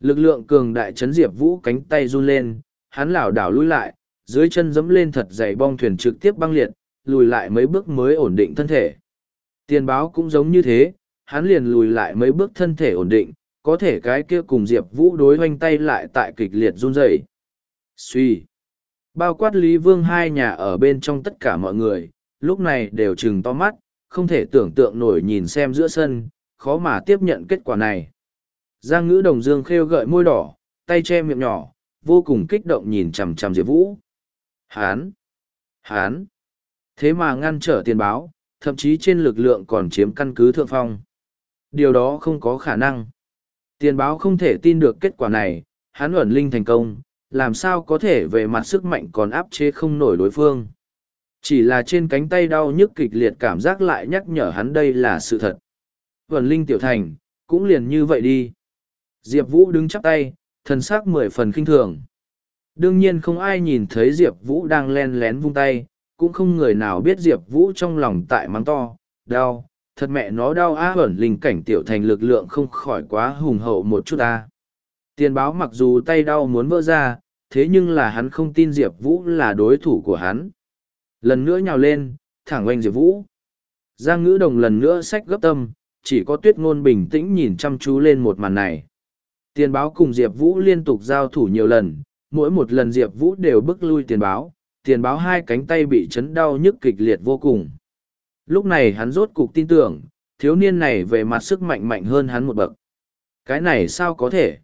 Lực lượng cường đại chấn Diệp Vũ cánh tay run lên, hắn lảo đảo lùi lại, dưới chân dẫm lên thật dày bong thuyền trực tiếp băng liệt, lùi lại mấy bước mới ổn định thân thể. Tiền báo cũng giống như thế, hắn liền lùi lại mấy bước thân thể ổn định, có thể cái kia cùng Diệp Vũ đối hoanh tay lại tại kịch liệt run rẩy. Suy. Bao quát Lý Vương hai nhà ở bên trong tất cả mọi người, lúc này đều chừng to mắt, không thể tưởng tượng nổi nhìn xem giữa sân, khó mà tiếp nhận kết quả này. Giang ngữ đồng dương khêu gợi môi đỏ, tay che miệng nhỏ, vô cùng kích động nhìn chằm chằm Diệp Vũ. Hán! Hán! Thế mà ngăn trở tiền báo, thậm chí trên lực lượng còn chiếm căn cứ thượng phong. Điều đó không có khả năng. Tiền báo không thể tin được kết quả này, hắn ẩn linh thành công, làm sao có thể về mặt sức mạnh còn áp chế không nổi đối phương. Chỉ là trên cánh tay đau nhức kịch liệt cảm giác lại nhắc nhở hắn đây là sự thật. Vẩn linh tiểu thành, cũng liền như vậy đi. Diệp Vũ đứng chắp tay, thần sắc mười phần kinh thường. Đương nhiên không ai nhìn thấy Diệp Vũ đang len lén vung tay, cũng không người nào biết Diệp Vũ trong lòng tại mắng to, đau, thật mẹ nó đau á ẩn linh cảnh tiểu thành lực lượng không khỏi quá hùng hậu một chút ta. Tiền báo mặc dù tay đau muốn vỡ ra, thế nhưng là hắn không tin Diệp Vũ là đối thủ của hắn. Lần nữa nhào lên, thẳng oanh Diệp Vũ. Giang ngữ đồng lần nữa sách gấp tâm, chỉ có tuyết ngôn bình tĩnh nhìn chăm chú lên một màn này. Tiền báo cùng Diệp Vũ liên tục giao thủ nhiều lần, mỗi một lần Diệp Vũ đều bước lui tiền báo, tiền báo hai cánh tay bị chấn đau nhức kịch liệt vô cùng. Lúc này hắn rốt cục tin tưởng, thiếu niên này về mặt sức mạnh mạnh hơn hắn một bậc. Cái này sao có thể?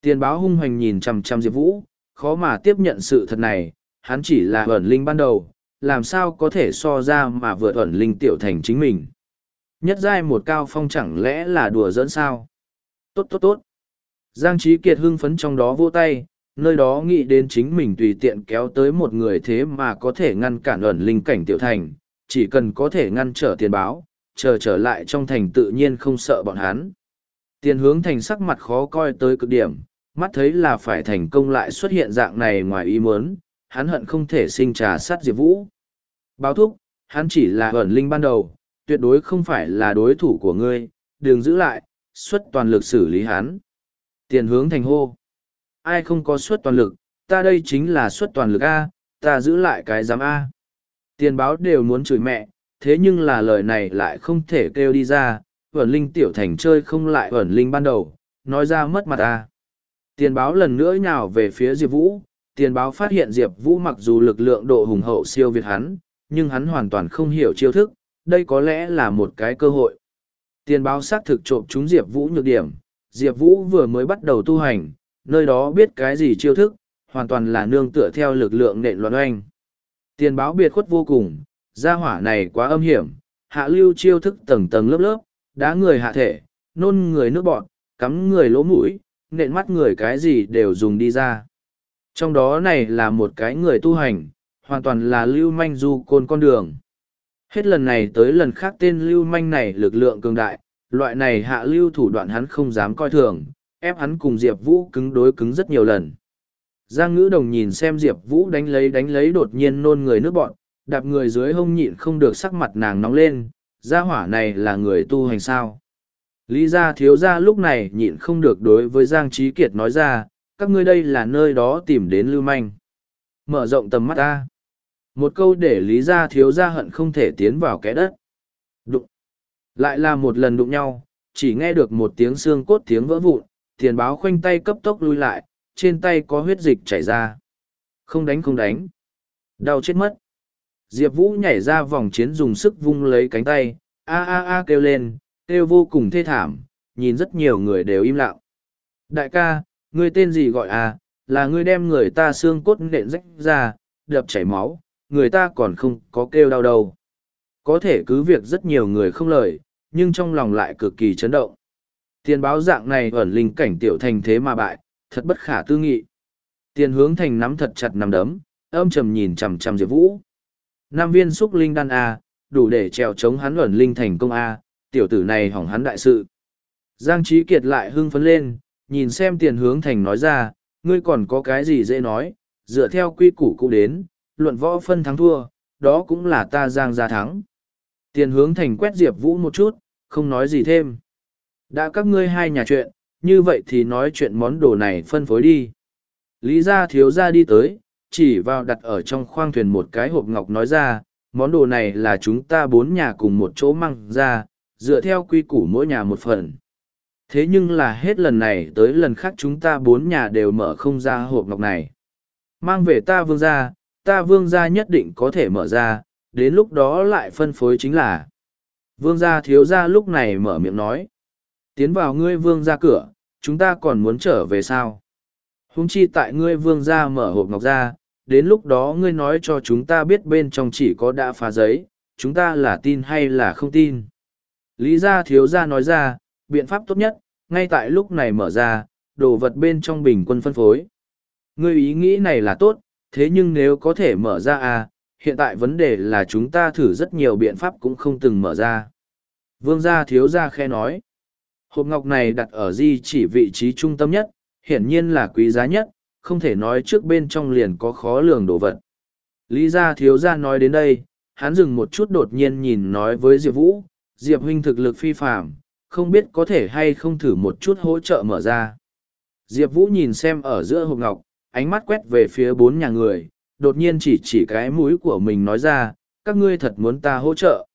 Tiền báo hung hoành nhìn chằm chằm Diệp Vũ, khó mà tiếp nhận sự thật này, hắn chỉ là ẩn linh ban đầu, làm sao có thể so ra mà vượt ẩn linh tiểu thành chính mình. Nhất giai một cao phong chẳng lẽ là đùa dẫn sao? Tốt tốt tốt. Giang Trí Kiệt hưng phấn trong đó vô tay, nơi đó nghĩ đến chính mình tùy tiện kéo tới một người thế mà có thể ngăn cản ẩn linh cảnh tiểu thành, chỉ cần có thể ngăn trở tiền báo, chờ trở lại trong thành tự nhiên không sợ bọn hắn. Tiền hướng thành sắc mặt khó coi tới cực điểm, mắt thấy là phải thành công lại xuất hiện dạng này ngoài ý muốn, hắn hận không thể sinh trà sát Diệp Vũ. Báo thúc, hắn chỉ là ẩn linh ban đầu, tuyệt đối không phải là đối thủ của ngươi, đừng giữ lại, xuất toàn lực xử lý hắn. Tiền hướng thành hô. Ai không có xuất toàn lực, ta đây chính là xuất toàn lực A, ta giữ lại cái giám A. Tiền báo đều muốn chửi mẹ, thế nhưng là lời này lại không thể kêu đi ra, ẩn linh tiểu thành chơi không lại ẩn linh ban đầu, nói ra mất mặt A. Tiền báo lần nữa nhào về phía Diệp Vũ, tiền báo phát hiện Diệp Vũ mặc dù lực lượng độ hùng hậu siêu việt hắn, nhưng hắn hoàn toàn không hiểu chiêu thức, đây có lẽ là một cái cơ hội. Tiền báo xác thực trộm chúng Diệp Vũ nhược điểm, Diệp Vũ vừa mới bắt đầu tu hành, nơi đó biết cái gì chiêu thức, hoàn toàn là nương tựa theo lực lượng nện loạn oanh. Tiền báo biệt khuất vô cùng, gia hỏa này quá âm hiểm, hạ lưu chiêu thức tầng tầng lớp lớp, đá người hạ thể, nôn người nước bọn, cắm người lỗ mũi, nện mắt người cái gì đều dùng đi ra. Trong đó này là một cái người tu hành, hoàn toàn là lưu manh du côn con đường. Hết lần này tới lần khác tên lưu manh này lực lượng cường đại, loại này hạ lưu thủ đoạn hắn không dám coi thường, ép hắn cùng Diệp Vũ cứng đối cứng rất nhiều lần. Giang ngữ đồng nhìn xem Diệp Vũ đánh lấy đánh lấy đột nhiên nôn người nước bọn, đạp người dưới hông nhịn không được sắc mặt nàng nóng lên, gia hỏa này là người tu hành sao. Lý gia thiếu gia lúc này nhịn không được đối với Giang Trí Kiệt nói ra, các ngươi đây là nơi đó tìm đến lưu manh. Mở rộng tầm mắt ta. Một câu để Lý gia thiếu gia hận không thể tiến vào cái đất. Đụng. Lại là một lần đụng nhau, chỉ nghe được một tiếng xương cốt tiếng vỡ vụn, tiền báo khoanh tay cấp tốc lui lại, trên tay có huyết dịch chảy ra. Không đánh không đánh. Đau chết mất. Diệp Vũ nhảy ra vòng chiến dùng sức vung lấy cánh tay, a a a kêu lên, kêu vô cùng thê thảm, nhìn rất nhiều người đều im lặng. Đại ca, ngươi tên gì gọi à, là ngươi đem người ta xương cốt nện rách ra, đập chảy máu, người ta còn không có kêu đau đâu. Có thể cứ việc rất nhiều người không lời, nhưng trong lòng lại cực kỳ chấn động. Tiền báo dạng này ẩn linh cảnh tiểu thành thế mà bại, thật bất khả tư nghị. Tiền hướng thành nắm thật chặt nắm đấm, âm trầm nhìn chằm chằm Diệp Vũ. Nam viên xúc linh đan A, đủ để trèo chống hắn ẩn linh thành công A, tiểu tử này hỏng hắn đại sự. Giang Trí Kiệt lại hưng phấn lên, nhìn xem tiền hướng thành nói ra, ngươi còn có cái gì dễ nói, dựa theo quy củ cũ đến, luận võ phân thắng thua, đó cũng là ta Giang gia thắng. Tiền hướng thành quét Diệp Vũ một chút, không nói gì thêm. Đã các ngươi hai nhà chuyện, như vậy thì nói chuyện món đồ này phân phối đi. Lý gia thiếu gia đi tới, chỉ vào đặt ở trong khoang thuyền một cái hộp ngọc nói ra, món đồ này là chúng ta bốn nhà cùng một chỗ mang ra, dựa theo quy củ mỗi nhà một phần. Thế nhưng là hết lần này tới lần khác chúng ta bốn nhà đều mở không ra hộp ngọc này. Mang về ta vương gia, ta vương gia nhất định có thể mở ra, đến lúc đó lại phân phối chính là. Vương gia thiếu gia lúc này mở miệng nói. Tiến vào ngươi vương gia cửa, chúng ta còn muốn trở về sao? Húng chi tại ngươi vương gia mở hộp ngọc ra, đến lúc đó ngươi nói cho chúng ta biết bên trong chỉ có đã phá giấy, chúng ta là tin hay là không tin. Lý gia thiếu gia nói ra, biện pháp tốt nhất, ngay tại lúc này mở ra, đồ vật bên trong bình quân phân phối. Ngươi ý nghĩ này là tốt, thế nhưng nếu có thể mở ra à, hiện tại vấn đề là chúng ta thử rất nhiều biện pháp cũng không từng mở ra. Vương gia thiếu gia khe nói, hộp ngọc này đặt ở di chỉ vị trí trung tâm nhất, hiển nhiên là quý giá nhất, không thể nói trước bên trong liền có khó lường đồ vật. Lý gia thiếu gia nói đến đây, hắn dừng một chút đột nhiên nhìn nói với Diệp Vũ, Diệp huynh thực lực phi phạm, không biết có thể hay không thử một chút hỗ trợ mở ra. Diệp Vũ nhìn xem ở giữa hộp ngọc, ánh mắt quét về phía bốn nhà người, đột nhiên chỉ chỉ cái mũi của mình nói ra, các ngươi thật muốn ta hỗ trợ.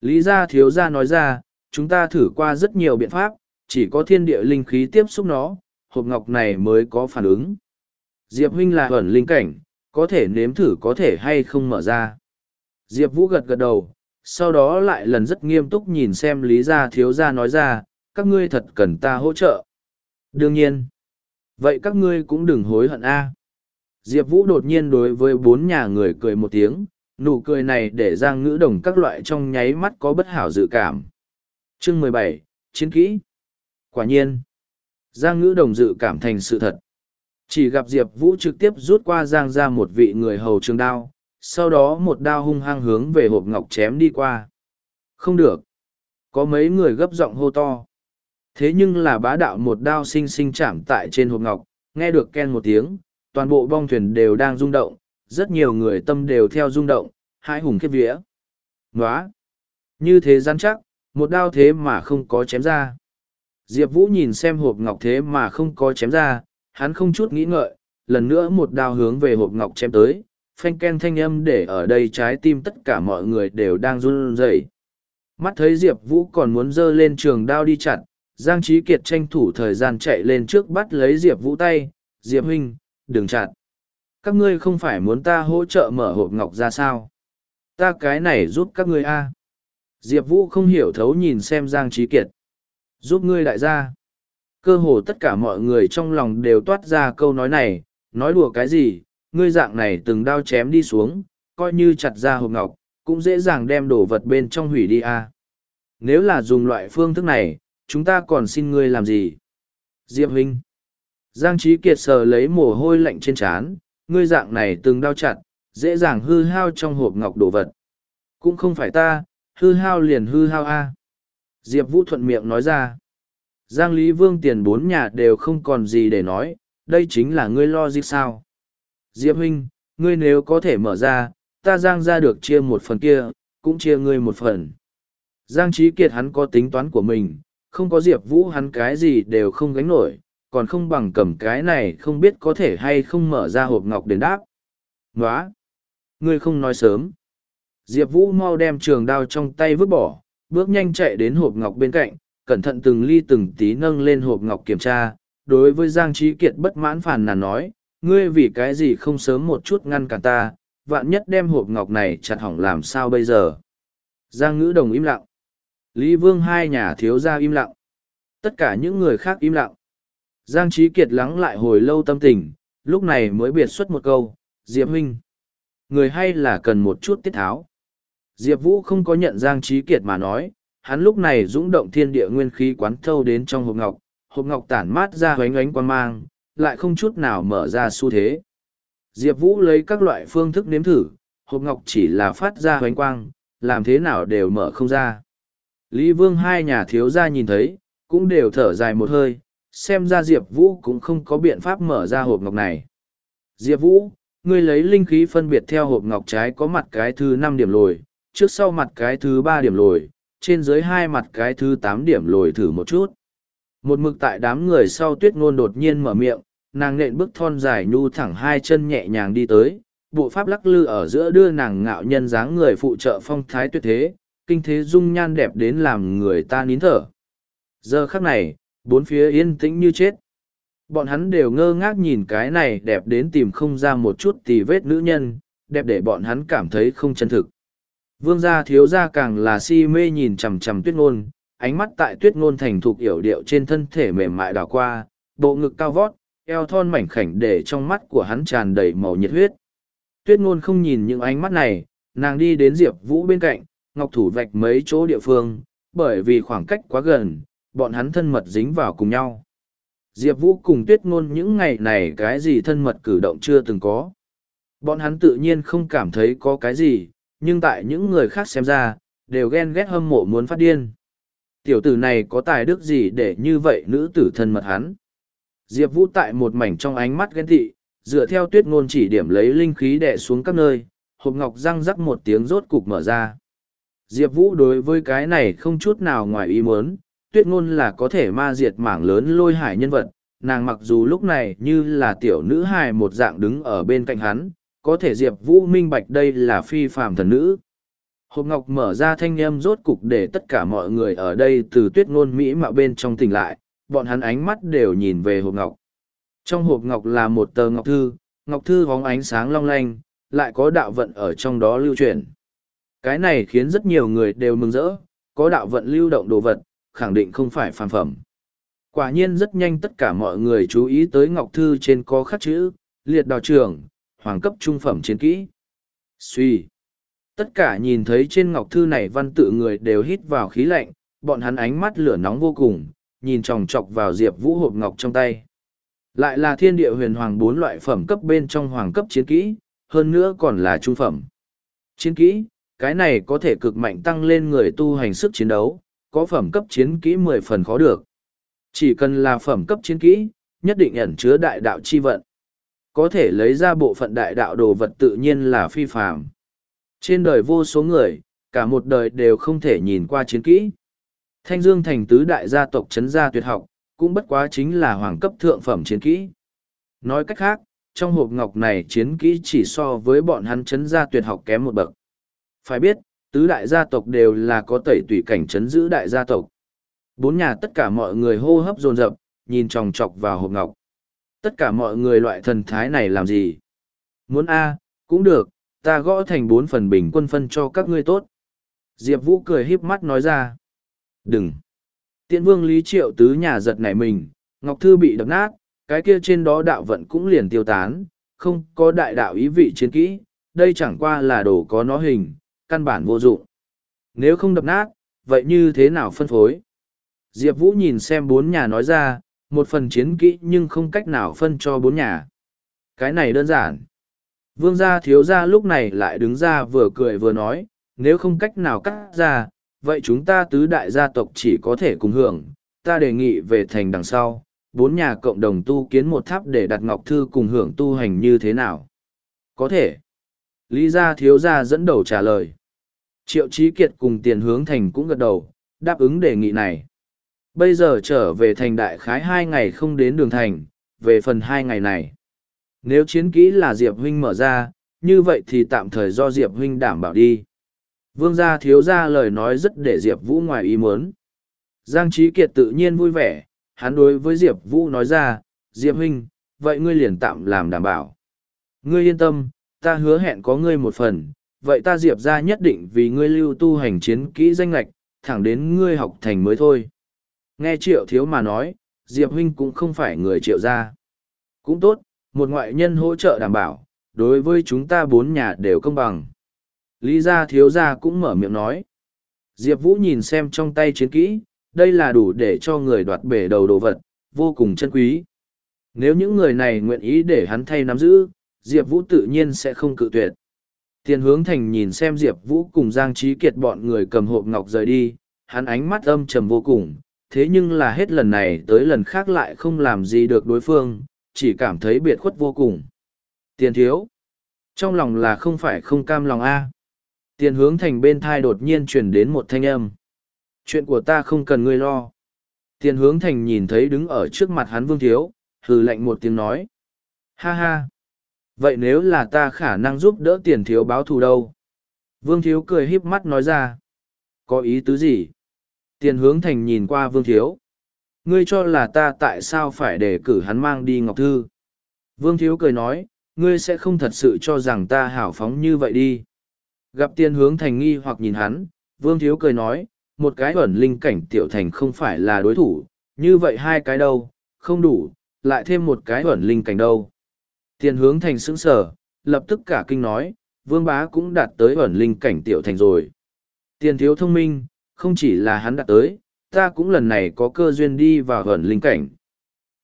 Lý gia thiếu gia nói ra, chúng ta thử qua rất nhiều biện pháp, chỉ có thiên địa linh khí tiếp xúc nó, hộp ngọc này mới có phản ứng. Diệp huynh là ẩn linh cảnh, có thể nếm thử có thể hay không mở ra. Diệp Vũ gật gật đầu, sau đó lại lần rất nghiêm túc nhìn xem lý gia thiếu gia nói ra, các ngươi thật cần ta hỗ trợ. Đương nhiên. Vậy các ngươi cũng đừng hối hận a. Diệp Vũ đột nhiên đối với bốn nhà người cười một tiếng, nụ cười này để Giang Ngữ Đồng các loại trong nháy mắt có bất hảo dự cảm. Chương mười bảy Chiến kỹ. Quả nhiên. Giang Ngữ Đồng dự cảm thành sự thật. Chỉ gặp Diệp Vũ trực tiếp rút qua Giang ra một vị người hầu trường đao, sau đó một đao hung hăng hướng về hộp ngọc chém đi qua. Không được. Có mấy người gấp giọng hô to. Thế nhưng là bá đạo một đao xinh xinh chạm tại trên hộp ngọc, nghe được ken một tiếng, toàn bộ bong thuyền đều đang rung động, rất nhiều người tâm đều theo rung động, hai hùng khiếp vía. Nóa! Như thế rắn chắc, một đao thế mà không có chém ra. Diệp Vũ nhìn xem hộp ngọc thế mà không có chém ra, hắn không chút nghĩ ngợi, lần nữa một đao hướng về hộp ngọc chém tới, phanh ken thanh âm để ở đây trái tim tất cả mọi người đều đang run rẩy. Mắt thấy Diệp Vũ còn muốn dơ lên trường đao đi chặt, Giang Trí Kiệt tranh thủ thời gian chạy lên trước bắt lấy Diệp Vũ tay, Diệp huynh, đừng chặt. Các ngươi không phải muốn ta hỗ trợ mở hộp ngọc ra sao? Ta cái này giúp các ngươi a Diệp Vũ không hiểu thấu nhìn xem Giang Trí Kiệt. Giúp ngươi đại gia. Cơ hồ tất cả mọi người trong lòng đều toát ra câu nói này, nói đùa cái gì, ngươi dạng này từng đao chém đi xuống, coi như chặt ra hộp ngọc, cũng dễ dàng đem đồ vật bên trong hủy đi a. Nếu là dùng loại phương thức này, chúng ta còn xin ngươi làm gì? Diệp Huynh. Giang Trí Kiệt sờ lấy mồ hôi lạnh trên trán, ngươi dạng này từng đao chặt, dễ dàng hư hao trong hộp ngọc đồ vật. Cũng không phải ta, hư hao liền hư hao a. Diệp Vũ thuận miệng nói ra. Giang Lý Vương tiền bốn nhà đều không còn gì để nói, đây chính là ngươi lo gì sao. Diệp huynh, ngươi nếu có thể mở ra, ta Giang ra được chia một phần kia, cũng chia ngươi một phần. Giang Trí Kiệt hắn có tính toán của mình, không có Diệp Vũ hắn cái gì đều không gánh nổi, còn không bằng cầm cái này không biết có thể hay không mở ra hộp ngọc đến đáp. Nóa! Ngươi không nói sớm. Diệp Vũ mau đem trường đao trong tay vứt bỏ, bước nhanh chạy đến hộp ngọc bên cạnh, cẩn thận từng ly từng tí nâng lên hộp ngọc kiểm tra. Đối với Giang Trí Kiệt bất mãn phản nàn nói, ngươi vì cái gì không sớm một chút ngăn cản ta, vạn nhất đem hộp ngọc này chặt hỏng làm sao bây giờ. Giang ngữ đồng im lặng. Lý Vương hai nhà thiếu gia im lặng. Tất cả những người khác im lặng. Giang Trí Kiệt lắng lại hồi lâu tâm tình, lúc này mới biệt xuất một câu, Diệp Huynh. Người hay là cần một chút tiết tháo. Diệp Vũ không có nhận Giang Trí Kiệt mà nói, hắn lúc này dũng động thiên địa nguyên khí quán thâu đến trong hộp ngọc, hộp ngọc tản mát ra hoánh ánh quan mang, lại không chút nào mở ra xu thế. Diệp Vũ lấy các loại phương thức nếm thử, hộp ngọc chỉ là phát ra hoánh quang, làm thế nào đều mở không ra. Lý Vương hai nhà thiếu gia nhìn thấy, cũng đều thở dài một hơi, xem ra Diệp Vũ cũng không có biện pháp mở ra hộp ngọc này. Diệp Vũ, ngươi lấy linh khí phân biệt theo hộp ngọc trái có mặt cái thứ năm điểm lồi, trước sau mặt cái thứ ba điểm lồi, trên dưới hai mặt cái thứ tám điểm lồi thử một chút. Một mực tại đám người sau tuyết ngôn đột nhiên mở miệng, nàng nện bước thon dài nhu thẳng hai chân nhẹ nhàng đi tới, bộ pháp lắc lư ở giữa đưa nàng ngạo nhân dáng người phụ trợ phong thái tuyệt thế, kinh thế dung nhan đẹp đến làm người ta nín thở. Giờ khắc này, bốn phía yên tĩnh như chết. Bọn hắn đều ngơ ngác nhìn cái này đẹp đến tìm không ra một chút tì vết nữ nhân, đẹp để bọn hắn cảm thấy không chân thực. Vương gia thiếu gia càng là si mê nhìn chằm chằm tuyết ngôn, ánh mắt tại tuyết ngôn thành thục yểu điệu trên thân thể mềm mại đảo qua, bộ ngực cao vót, eo thon mảnh khảnh để trong mắt của hắn tràn đầy màu nhiệt huyết. Tuyết ngôn không nhìn những ánh mắt này, nàng đi đến Diệp Vũ bên cạnh, ngọc thủ vạch mấy chỗ địa phương, bởi vì khoảng cách quá gần, bọn hắn thân mật dính vào cùng nhau. Diệp Vũ cùng tuyết ngôn những ngày này cái gì thân mật cử động chưa từng có. Bọn hắn tự nhiên không cảm thấy có cái gì, nhưng tại những người khác xem ra, đều ghen ghét hâm mộ muốn phát điên. Tiểu tử này có tài đức gì để như vậy nữ tử thân mật hắn. Diệp Vũ tại một mảnh trong ánh mắt ghen thị, dựa theo tuyết ngôn chỉ điểm lấy linh khí đè xuống các nơi, hộp ngọc răng rắc một tiếng rốt cục mở ra. Diệp Vũ đối với cái này không chút nào ngoài ý muốn, tuyết ngôn là có thể ma diệt mảng lớn lôi hải nhân vật, nàng mặc dù lúc này như là tiểu nữ hài một dạng đứng ở bên cạnh hắn, có thể Diệp Vũ minh bạch đây là phi phàm thần nữ. Hộp ngọc mở ra thanh âm rốt cục để tất cả mọi người ở đây từ tuyết ngôn Mỹ mạo bên trong tỉnh lại, bọn hắn ánh mắt đều nhìn về hộp ngọc. Trong hộp ngọc là một tờ ngọc thư, ngọc thư vóng ánh sáng long lanh, lại có đạo vận ở trong đó lưu truyền. Cái này khiến rất nhiều người đều mừng rỡ, có đạo vận lưu động đồ vật, khẳng định không phải phàm phẩm. Quả nhiên rất nhanh tất cả mọi người chú ý tới ngọc thư trên có khắc chữ, liệt đào trưởng, hoàng cấp trung phẩm chiến kỹ. Suy. Tất cả nhìn thấy trên ngọc thư này văn tự người đều hít vào khí lạnh, bọn hắn ánh mắt lửa nóng vô cùng, nhìn chòng chọc vào diệp vũ hộp ngọc trong tay. Lại là thiên địa huyền hoàng bốn loại phẩm cấp bên trong hoàng cấp chiến kỹ, hơn nữa còn là trung phẩm. Chiến kỹ, cái này có thể cực mạnh tăng lên người tu hành sức chiến đấu, có phẩm cấp chiến kỹ mười phần khó được. Chỉ cần là phẩm cấp chiến kỹ, nhất định ẩn chứa đại đạo chi vận. Có thể lấy ra bộ phận đại đạo đồ vật tự nhiên là phi phàm. Trên đời vô số người, cả một đời đều không thể nhìn qua chiến kỹ. Thanh Dương thành tứ đại gia tộc chấn gia tuyệt học, cũng bất quá chính là hoàng cấp thượng phẩm chiến kỹ. Nói cách khác, trong hộp ngọc này chiến kỹ chỉ so với bọn hắn chấn gia tuyệt học kém một bậc. Phải biết, tứ đại gia tộc đều là có tẩy tùy cảnh chấn giữ đại gia tộc. Bốn nhà tất cả mọi người hô hấp dồn dập, nhìn chòng chọc vào hộp ngọc. Tất cả mọi người loại thần thái này làm gì? Muốn A, cũng được, ta gõ thành bốn phần bình quân phân cho các ngươi tốt. Diệp Vũ cười híp mắt nói ra. Đừng! Tiện vương Lý Triệu tứ nhà giật nảy mình, Ngọc Thư bị đập nát, cái kia trên đó đạo vận cũng liền tiêu tán, không có đại đạo ý vị chiến kỹ, đây chẳng qua là đồ có nó hình, căn bản vô dụng. Nếu không đập nát, vậy như thế nào phân phối? Diệp Vũ nhìn xem bốn nhà nói ra, một phần chiến kỹ nhưng không cách nào phân cho bốn nhà. Cái này đơn giản. Vương gia thiếu gia lúc này lại đứng ra vừa cười vừa nói, nếu không cách nào cắt ra, vậy chúng ta tứ đại gia tộc chỉ có thể cùng hưởng, ta đề nghị về thành đằng sau, bốn nhà cộng đồng tu kiến một tháp để đặt ngọc thư cùng hưởng tu hành như thế nào. Có thể. Lý gia thiếu gia dẫn đầu trả lời. Triệu Chí Kiệt cùng tiền hướng thành cũng gật đầu, đáp ứng đề nghị này. Bây giờ trở về thành đại khái hai ngày không đến đường thành, về phần hai ngày này. Nếu chiến kỹ là Diệp Huynh mở ra, như vậy thì tạm thời do Diệp Huynh đảm bảo đi. Vương gia thiếu gia lời nói rất để Diệp Vũ ngoài ý muốn. Giang Trí Kiệt tự nhiên vui vẻ, hắn đối với Diệp Vũ nói ra, Diệp Huynh, vậy ngươi liền tạm làm đảm bảo. Ngươi yên tâm, ta hứa hẹn có ngươi một phần, vậy ta diệp ra nhất định vì ngươi lưu tu hành chiến kỹ danh lạch, thẳng đến ngươi học thành mới thôi. Nghe triệu thiếu mà nói, diệp huynh cũng không phải người triệu gia. Cũng tốt, một ngoại nhân hỗ trợ đảm bảo, đối với chúng ta bốn nhà đều công bằng. Lý gia thiếu gia cũng mở miệng nói. Diệp Vũ nhìn xem trong tay chiến kỹ, đây là đủ để cho người đoạt bể đầu đồ vật, vô cùng chân quý. Nếu những người này nguyện ý để hắn thay nắm giữ, Diệp Vũ tự nhiên sẽ không cự tuyệt. Tiền hướng thành nhìn xem Diệp Vũ cùng Giang Trí Kiệt bọn người cầm hộp ngọc rời đi, hắn ánh mắt âm trầm vô cùng, thế nhưng là hết lần này tới lần khác lại không làm gì được đối phương, chỉ cảm thấy biệt khuất vô cùng. Tiền thiếu. Trong lòng là không phải không cam lòng A. Tiền hướng thành bên thai đột nhiên truyền đến một thanh âm. Chuyện của ta không cần ngươi lo. Tiền hướng thành nhìn thấy đứng ở trước mặt hắn vương thiếu, hừ lạnh một tiếng nói. Ha ha. Vậy nếu là ta khả năng giúp đỡ tiền thiếu báo thù đâu? Vương thiếu cười híp mắt nói ra. Có ý tứ gì? Tiền hướng thành nhìn qua vương thiếu. Ngươi cho là ta tại sao phải để cử hắn mang đi ngọc thư? Vương thiếu cười nói, ngươi sẽ không thật sự cho rằng ta hảo phóng như vậy đi. Gặp tiên hướng thành nghi hoặc nhìn hắn, vương thiếu cười nói, một cái ẩn linh cảnh tiểu thành không phải là đối thủ, như vậy hai cái đâu, không đủ, lại thêm một cái ẩn linh cảnh đâu. Tiên hướng thành sững sở, lập tức cả kinh nói, vương bá cũng đạt tới ẩn linh cảnh tiểu thành rồi. Tiên thiếu thông minh, không chỉ là hắn đạt tới, ta cũng lần này có cơ duyên đi vào ẩn linh cảnh.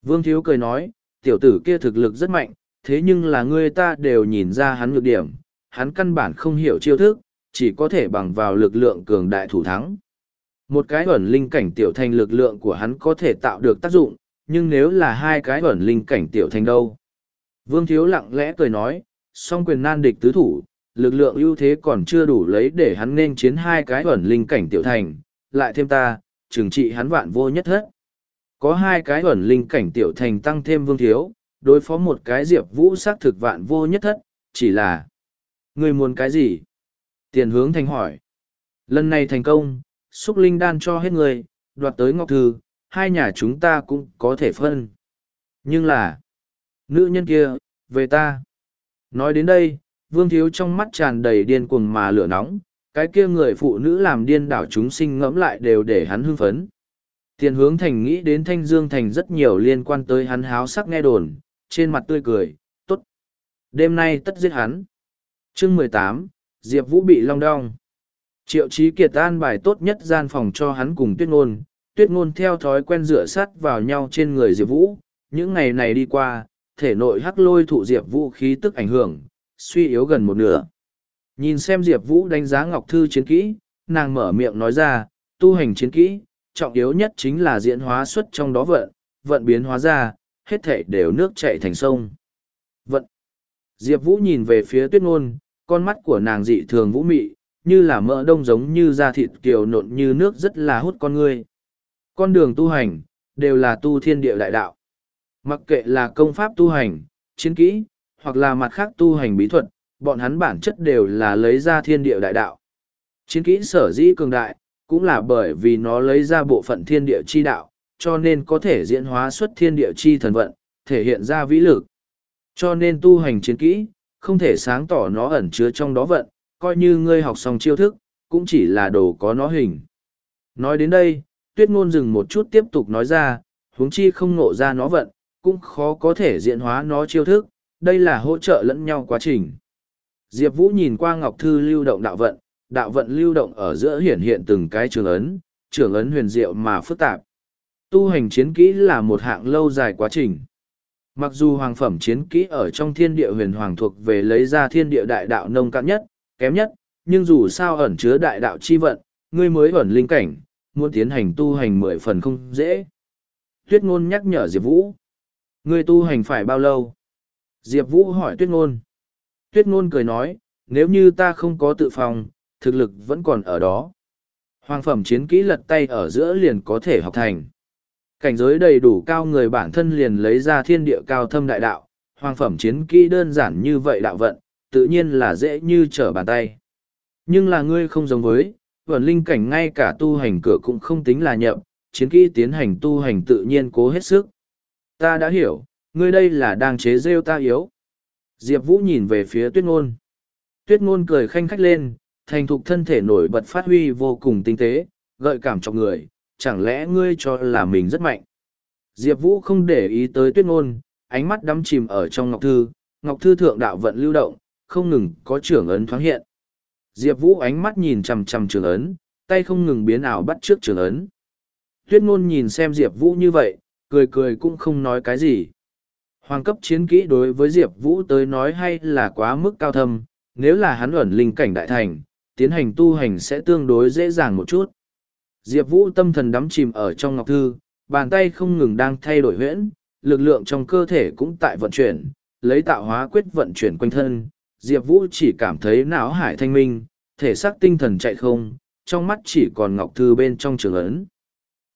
Vương thiếu cười nói, tiểu tử kia thực lực rất mạnh, thế nhưng là ngươi ta đều nhìn ra hắn nhược điểm, hắn căn bản không hiểu chiêu thức, chỉ có thể bằng vào lực lượng cường đại thủ thắng. Một cái ẩn linh cảnh tiểu thành lực lượng của hắn có thể tạo được tác dụng, nhưng nếu là hai cái ẩn linh cảnh tiểu thành đâu? Vương Thiếu lặng lẽ cười nói, song quyền nan địch tứ thủ, lực lượng ưu thế còn chưa đủ lấy để hắn nên chiến hai cái ẩn linh cảnh tiểu thành, lại thêm ta, trừng trị hắn vạn vô nhất hết. Có hai cái ẩn linh cảnh tiểu thành tăng thêm Vương Thiếu, đối phó một cái diệp vũ xác thực vạn vô nhất thất, chỉ là Ngươi muốn cái gì? Tiền hướng thành hỏi. Lần này thành công, xúc linh đan cho hết người, đoạt tới ngọc thư, hai nhà chúng ta cũng có thể phân. Nhưng là, nữ nhân kia, về ta. Nói đến đây, vương thiếu trong mắt tràn đầy điên cuồng mà lửa nóng, cái kia người phụ nữ làm điên đảo chúng sinh ngẫm lại đều để hắn hưng phấn. Tiền hướng thành nghĩ đến thanh dương thành rất nhiều liên quan tới hắn háo sắc nghe đồn, trên mặt tươi cười, tốt. Đêm nay tất giết hắn chương mười tám, diệp vũ bị long đong. Triệu trí kiệt an bài tốt nhất gian phòng cho hắn cùng tuyết ngôn. Tuyết ngôn theo thói quen rửa sắt vào nhau trên người diệp vũ. Những ngày này đi qua, thể nội hắc lôi thụ diệp vũ khí tức ảnh hưởng, suy yếu gần một nửa. Nhìn xem diệp vũ đánh giá ngọc thư chiến kỹ, nàng mở miệng nói ra, tu hành chiến kỹ, trọng yếu nhất chính là diễn hóa xuất trong đó vận vận biến hóa ra, hết thể đều nước chạy thành sông. Vận. Diệp vũ nhìn về phía tuyết ngôn con mắt của nàng dị thường vũ mị, như là mỡ đông giống như da thịt kiều nộn như nước rất là hút con ngươi. Con đường tu hành, đều là tu thiên địa đại đạo. Mặc kệ là công pháp tu hành, chiến kỹ, hoặc là mặt khác tu hành bí thuật, bọn hắn bản chất đều là lấy ra thiên địa đại đạo. Chiến kỹ sở dĩ cường đại, cũng là bởi vì nó lấy ra bộ phận thiên địa chi đạo, cho nên có thể diễn hóa xuất thiên địa chi thần vận, thể hiện ra vĩ lực. Cho nên tu hành chiến kỹ, không thể sáng tỏ nó ẩn chứa trong đó vận, coi như ngươi học xong chiêu thức, cũng chỉ là đồ có nó hình. Nói đến đây, tuyết ngôn dừng một chút tiếp tục nói ra, huống chi không ngộ ra nó vận, cũng khó có thể diễn hóa nó chiêu thức, đây là hỗ trợ lẫn nhau quá trình. Diệp Vũ nhìn qua Ngọc Thư lưu động đạo vận, đạo vận lưu động ở giữa hiển hiện từng cái trường ấn, trường ấn huyền diệu mà phức tạp. Tu hành chiến kỹ là một hạng lâu dài quá trình. Mặc dù hoàng phẩm chiến kỹ ở trong thiên địa huyền hoàng thuộc về lấy ra thiên địa đại đạo nông cạn nhất, kém nhất, nhưng dù sao ẩn chứa đại đạo chi vận, ngươi mới ẩn linh cảnh, muốn tiến hành tu hành mười phần không dễ. Tuyết ngôn nhắc nhở Diệp Vũ. Ngươi tu hành phải bao lâu? Diệp Vũ hỏi Tuyết ngôn. Tuyết ngôn cười nói, nếu như ta không có tự phòng, thực lực vẫn còn ở đó. Hoàng phẩm chiến kỹ lật tay ở giữa liền có thể học thành cảnh giới đầy đủ cao người bản thân liền lấy ra thiên địa cao thâm đại đạo, hoàng phẩm chiến kỹ đơn giản như vậy đạo vận, tự nhiên là dễ như trở bàn tay. Nhưng là ngươi không giống với, vẩn linh cảnh ngay cả tu hành cửa cũng không tính là nhậm, chiến kỹ tiến hành tu hành tự nhiên cố hết sức. Ta đã hiểu, ngươi đây là đang chế rêu ta yếu. Diệp Vũ nhìn về phía tuyết ngôn. Tuyết ngôn cười khanh khách lên, thành thục thân thể nổi bật phát huy vô cùng tinh tế, gợi cảm cho người, chẳng lẽ ngươi cho là mình rất mạnh. Diệp Vũ không để ý tới tuyết ngôn, ánh mắt đắm chìm ở trong ngọc thư, ngọc thư thượng đạo vận lưu động, không ngừng có trưởng ấn thoáng hiện. Diệp Vũ ánh mắt nhìn chằm chằm trưởng ấn, tay không ngừng biến ảo bắt trước trưởng ấn. Tuyết ngôn nhìn xem Diệp Vũ như vậy, cười cười cũng không nói cái gì. Hoàng cấp chiến kỹ đối với Diệp Vũ tới nói hay là quá mức cao thâm, nếu là hắn ẩn linh cảnh đại thành, tiến hành tu hành sẽ tương đối dễ dàng một chút. Diệp Vũ tâm thần đắm chìm ở trong ngọc thư, bàn tay không ngừng đang thay đổi huyễn, lực lượng trong cơ thể cũng tại vận chuyển, lấy tạo hóa quyết vận chuyển quanh thân. Diệp Vũ chỉ cảm thấy não hải thanh minh, thể xác tinh thần chạy không, trong mắt chỉ còn ngọc thư bên trong trường ấn.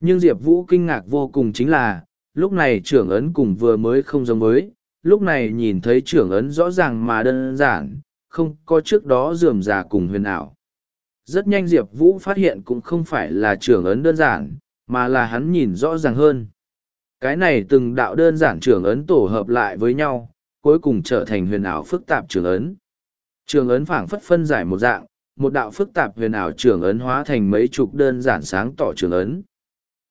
Nhưng Diệp Vũ kinh ngạc vô cùng chính là, lúc này trưởng ấn cùng vừa mới không giống với, lúc này nhìn thấy trưởng ấn rõ ràng mà đơn giản, không có trước đó dườm già cùng huyền ảo. Rất nhanh Diệp Vũ phát hiện cũng không phải là trưởng ấn đơn giản, mà là hắn nhìn rõ ràng hơn. Cái này từng đạo đơn giản trưởng ấn tổ hợp lại với nhau, cuối cùng trở thành huyền ảo phức tạp trưởng ấn. Trường ấn phảng phất phân giải một dạng, một đạo phức tạp huyền ảo trưởng ấn hóa thành mấy chục đơn giản sáng tỏ trưởng ấn.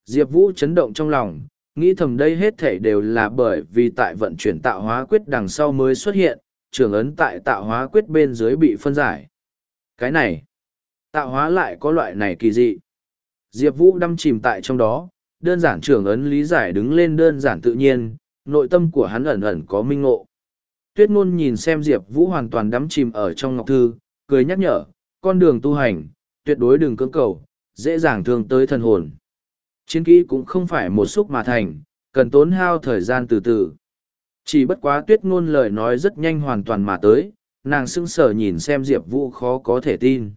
Diệp Vũ chấn động trong lòng, nghĩ thầm đây hết thể đều là bởi vì tại vận chuyển tạo hóa quyết đằng sau mới xuất hiện, trưởng ấn tại tạo hóa quyết bên dưới bị phân giải. Cái này, tạo hóa lại có loại này kỳ dị. Diệp Vũ đâm chìm tại trong đó, đơn giản trưởng ấn lý giải đứng lên đơn giản tự nhiên, nội tâm của hắn ẩn ẩn có minh ngộ. Tuyết ngôn nhìn xem Diệp Vũ hoàn toàn đắm chìm ở trong ngọc thư, cười nhắc nhở, con đường tu hành, tuyệt đối đừng cưỡng cầu, dễ dàng thương tới thần hồn. Chiến kỹ cũng không phải một xúc mà thành, cần tốn hao thời gian từ từ. Chỉ bất quá tuyết ngôn lời nói rất nhanh hoàn toàn mà tới, nàng sững sờ nhìn xem Diệp Vũ khó có thể tin.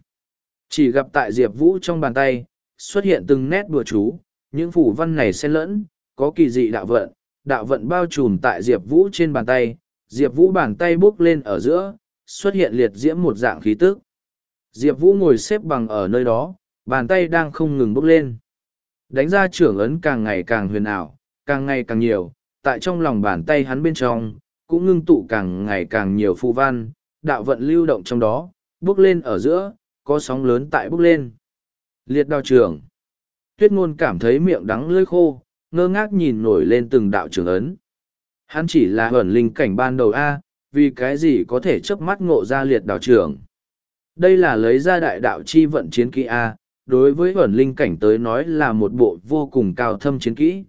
Chỉ gặp tại Diệp Vũ trong bàn tay, xuất hiện từng nét bùa chú, những phủ văn này xen lẫn, có kỳ dị đạo vận, đạo vận bao trùm tại Diệp Vũ trên bàn tay, Diệp Vũ bàn tay bốc lên ở giữa, xuất hiện liệt diễm một dạng khí tức. Diệp Vũ ngồi xếp bằng ở nơi đó, bàn tay đang không ngừng bốc lên. Đánh ra trưởng ấn càng ngày càng huyền ảo, càng ngày càng nhiều, tại trong lòng bàn tay hắn bên trong, cũng ngưng tụ càng ngày càng nhiều phù văn, đạo vận lưu động trong đó, bước lên ở giữa, có sóng lớn tại bước lên. Liệt đao trưởng. Tuyết ngôn cảm thấy miệng đắng lưỡi khô, ngơ ngác nhìn nổi lên từng đạo trưởng ấn. Hắn chỉ là ẩn linh cảnh ban đầu A, vì cái gì có thể chớp mắt ngộ ra liệt đào trưởng. Đây là lấy ra đại đạo chi vận chiến kỹ A, đối với ẩn linh cảnh tới nói là một bộ vô cùng cao thâm chiến kỹ.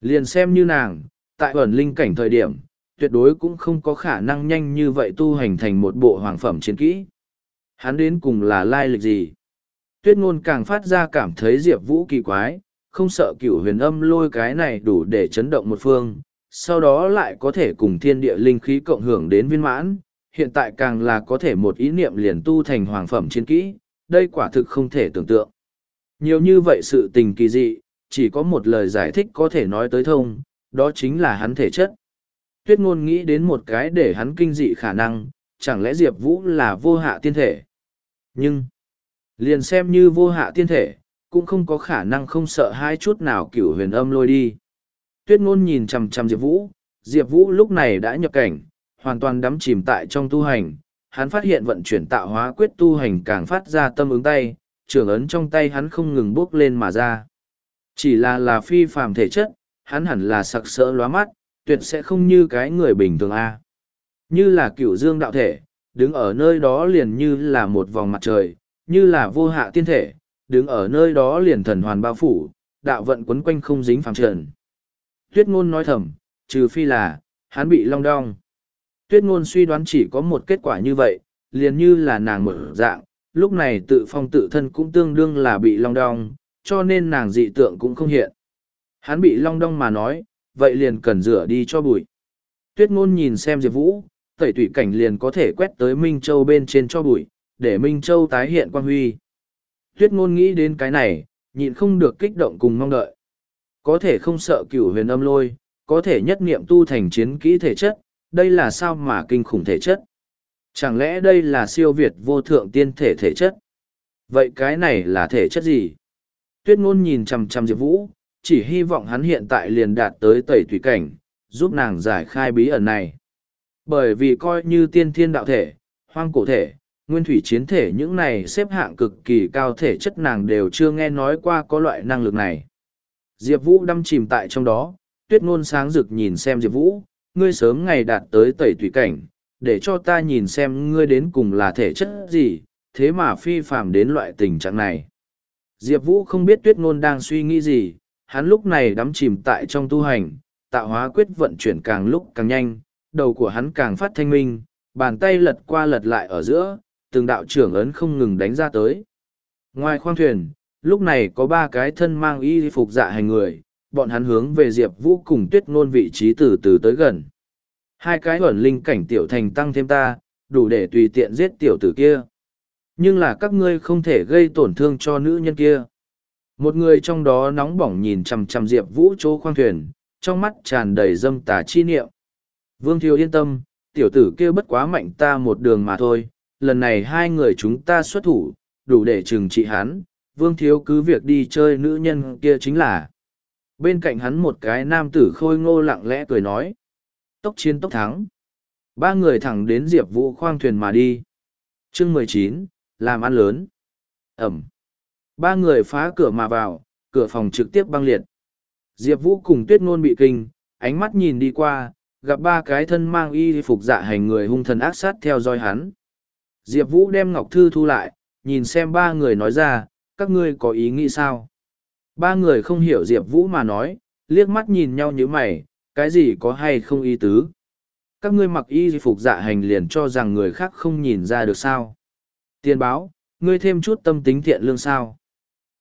Liền xem như nàng, tại ẩn linh cảnh thời điểm, tuyệt đối cũng không có khả năng nhanh như vậy tu hành thành một bộ hoàng phẩm chiến kỹ. Hắn đến cùng là lai lịch gì? Tuyết ngôn càng phát ra cảm thấy Diệp Vũ kỳ quái, không sợ cửu huyền âm lôi cái này đủ để chấn động một phương, sau đó lại có thể cùng thiên địa linh khí cộng hưởng đến viên mãn, hiện tại càng là có thể một ý niệm liền tu thành hoàng phẩm chiến kỹ, đây quả thực không thể tưởng tượng. Nhiều như vậy sự tình kỳ dị, chỉ có một lời giải thích có thể nói tới thông, đó chính là hắn thể chất. Tuyết ngôn nghĩ đến một cái để hắn kinh dị khả năng, chẳng lẽ Diệp Vũ là vô hạ tiên thể. Nhưng, liền xem như vô hạ tiên thể, cũng không có khả năng không sợ hai chút nào cửu huyền âm lôi đi. Tuyết ngôn nhìn chằm chằm Diệp Vũ, Diệp Vũ lúc này đã nhập cảnh, hoàn toàn đắm chìm tại trong tu hành. Hắn phát hiện vận chuyển tạo hóa quyết tu hành càng phát ra tâm ứng tay, trường ấn trong tay hắn không ngừng bước lên mà ra. Chỉ là là phi phàm thể chất, hắn hẳn là sặc sỡ lóa mắt, tuyệt sẽ không như cái người bình thường A. Như là cựu dương đạo thể, đứng ở nơi đó liền như là một vòng mặt trời, như là vô hạ tiên thể, đứng ở nơi đó liền thần hoàn bao phủ, đạo vận quấn quanh không dính phàm trần. Tuyết ngôn nói thầm, trừ phi là, hắn bị long đong. Tuyết ngôn suy đoán chỉ có một kết quả như vậy, liền như là nàng mở dạng, lúc này tự phong tự thân cũng tương đương là bị long đong, cho nên nàng dị tượng cũng không hiện. Hắn bị long đong mà nói, vậy liền cần rửa đi cho bụi. Tuyết ngôn nhìn xem Diệp Vũ, tẩy tủy cảnh liền có thể quét tới Minh Châu bên trên cho bụi, để Minh Châu tái hiện quan huy. Tuyết ngôn nghĩ đến cái này, nhịn không được kích động cùng mong đợi. Có thể không sợ cửu huyền âm lôi, có thể nhất niệm tu thành chiến kỹ thể chất, đây là sao mà kinh khủng thể chất. Chẳng lẽ đây là siêu việt vô thượng tiên thể thể chất? Vậy cái này là thể chất gì? Tuyết ngôn nhìn chằm chằm Diệp Vũ, chỉ hy vọng hắn hiện tại liền đạt tới tẩy thủy cảnh, giúp nàng giải khai bí ẩn này. Bởi vì coi như tiên thiên đạo thể, hoang cổ thể, nguyên thủy chiến thể những này xếp hạng cực kỳ cao thể chất nàng đều chưa nghe nói qua có loại năng lực này. Diệp Vũ đâm chìm tại trong đó, tuyết ngôn sáng rực nhìn xem Diệp Vũ, ngươi sớm ngày đạt tới tẩy thủy cảnh, để cho ta nhìn xem ngươi đến cùng là thể chất gì, thế mà phi phàm đến loại tình trạng này. Diệp Vũ không biết tuyết ngôn đang suy nghĩ gì, hắn lúc này đắm chìm tại trong tu hành, tạo hóa quyết vận chuyển càng lúc càng nhanh, đầu của hắn càng phát thanh minh, bàn tay lật qua lật lại ở giữa, từng đạo trưởng ấn không ngừng đánh ra tới. Ngoài khoang thuyền, lúc này có ba cái thân mang y phục dạ hành người, bọn hắn hướng về Diệp Vũ cùng tuyết ngôn vị trí từ từ tới gần. Hai cái ẩn linh cảnh tiểu thành tăng thêm ta, đủ để tùy tiện giết tiểu tử kia. Nhưng là các ngươi không thể gây tổn thương cho nữ nhân kia. Một người trong đó nóng bỏng nhìn chằm chằm Diệp Vũ chỗ khoang thuyền, trong mắt tràn đầy dâm tà chi niệm. Vương Thiếu yên tâm, tiểu tử kia bất quá mạnh ta một đường mà thôi, lần này hai người chúng ta xuất thủ, đủ để trừng trị hắn, Vương Thiếu cứ việc đi chơi nữ nhân kia chính là. Bên cạnh hắn một cái nam tử khôi ngô lặng lẽ cười nói. Tốc chiến tốc thắng. Ba người thẳng đến Diệp Vũ khoang thuyền mà đi. chương mười chín làm ăn lớn. Ẩm. Ba người phá cửa mà vào, cửa phòng trực tiếp băng liệt. Diệp Vũ cùng tuyết ngôn bị kinh, ánh mắt nhìn đi qua, gặp ba cái thân mang y phục dạ hành người hung thần ác sát theo dõi hắn. Diệp Vũ đem Ngọc Thư thu lại, nhìn xem ba người nói ra, các ngươi có ý nghĩ sao? Ba người không hiểu Diệp Vũ mà nói, liếc mắt nhìn nhau như mày, cái gì có hay không ý tứ? Các ngươi mặc y phục dạ hành liền cho rằng người khác không nhìn ra được sao? Tiền báo, ngươi thêm chút tâm tính thiện lương sao?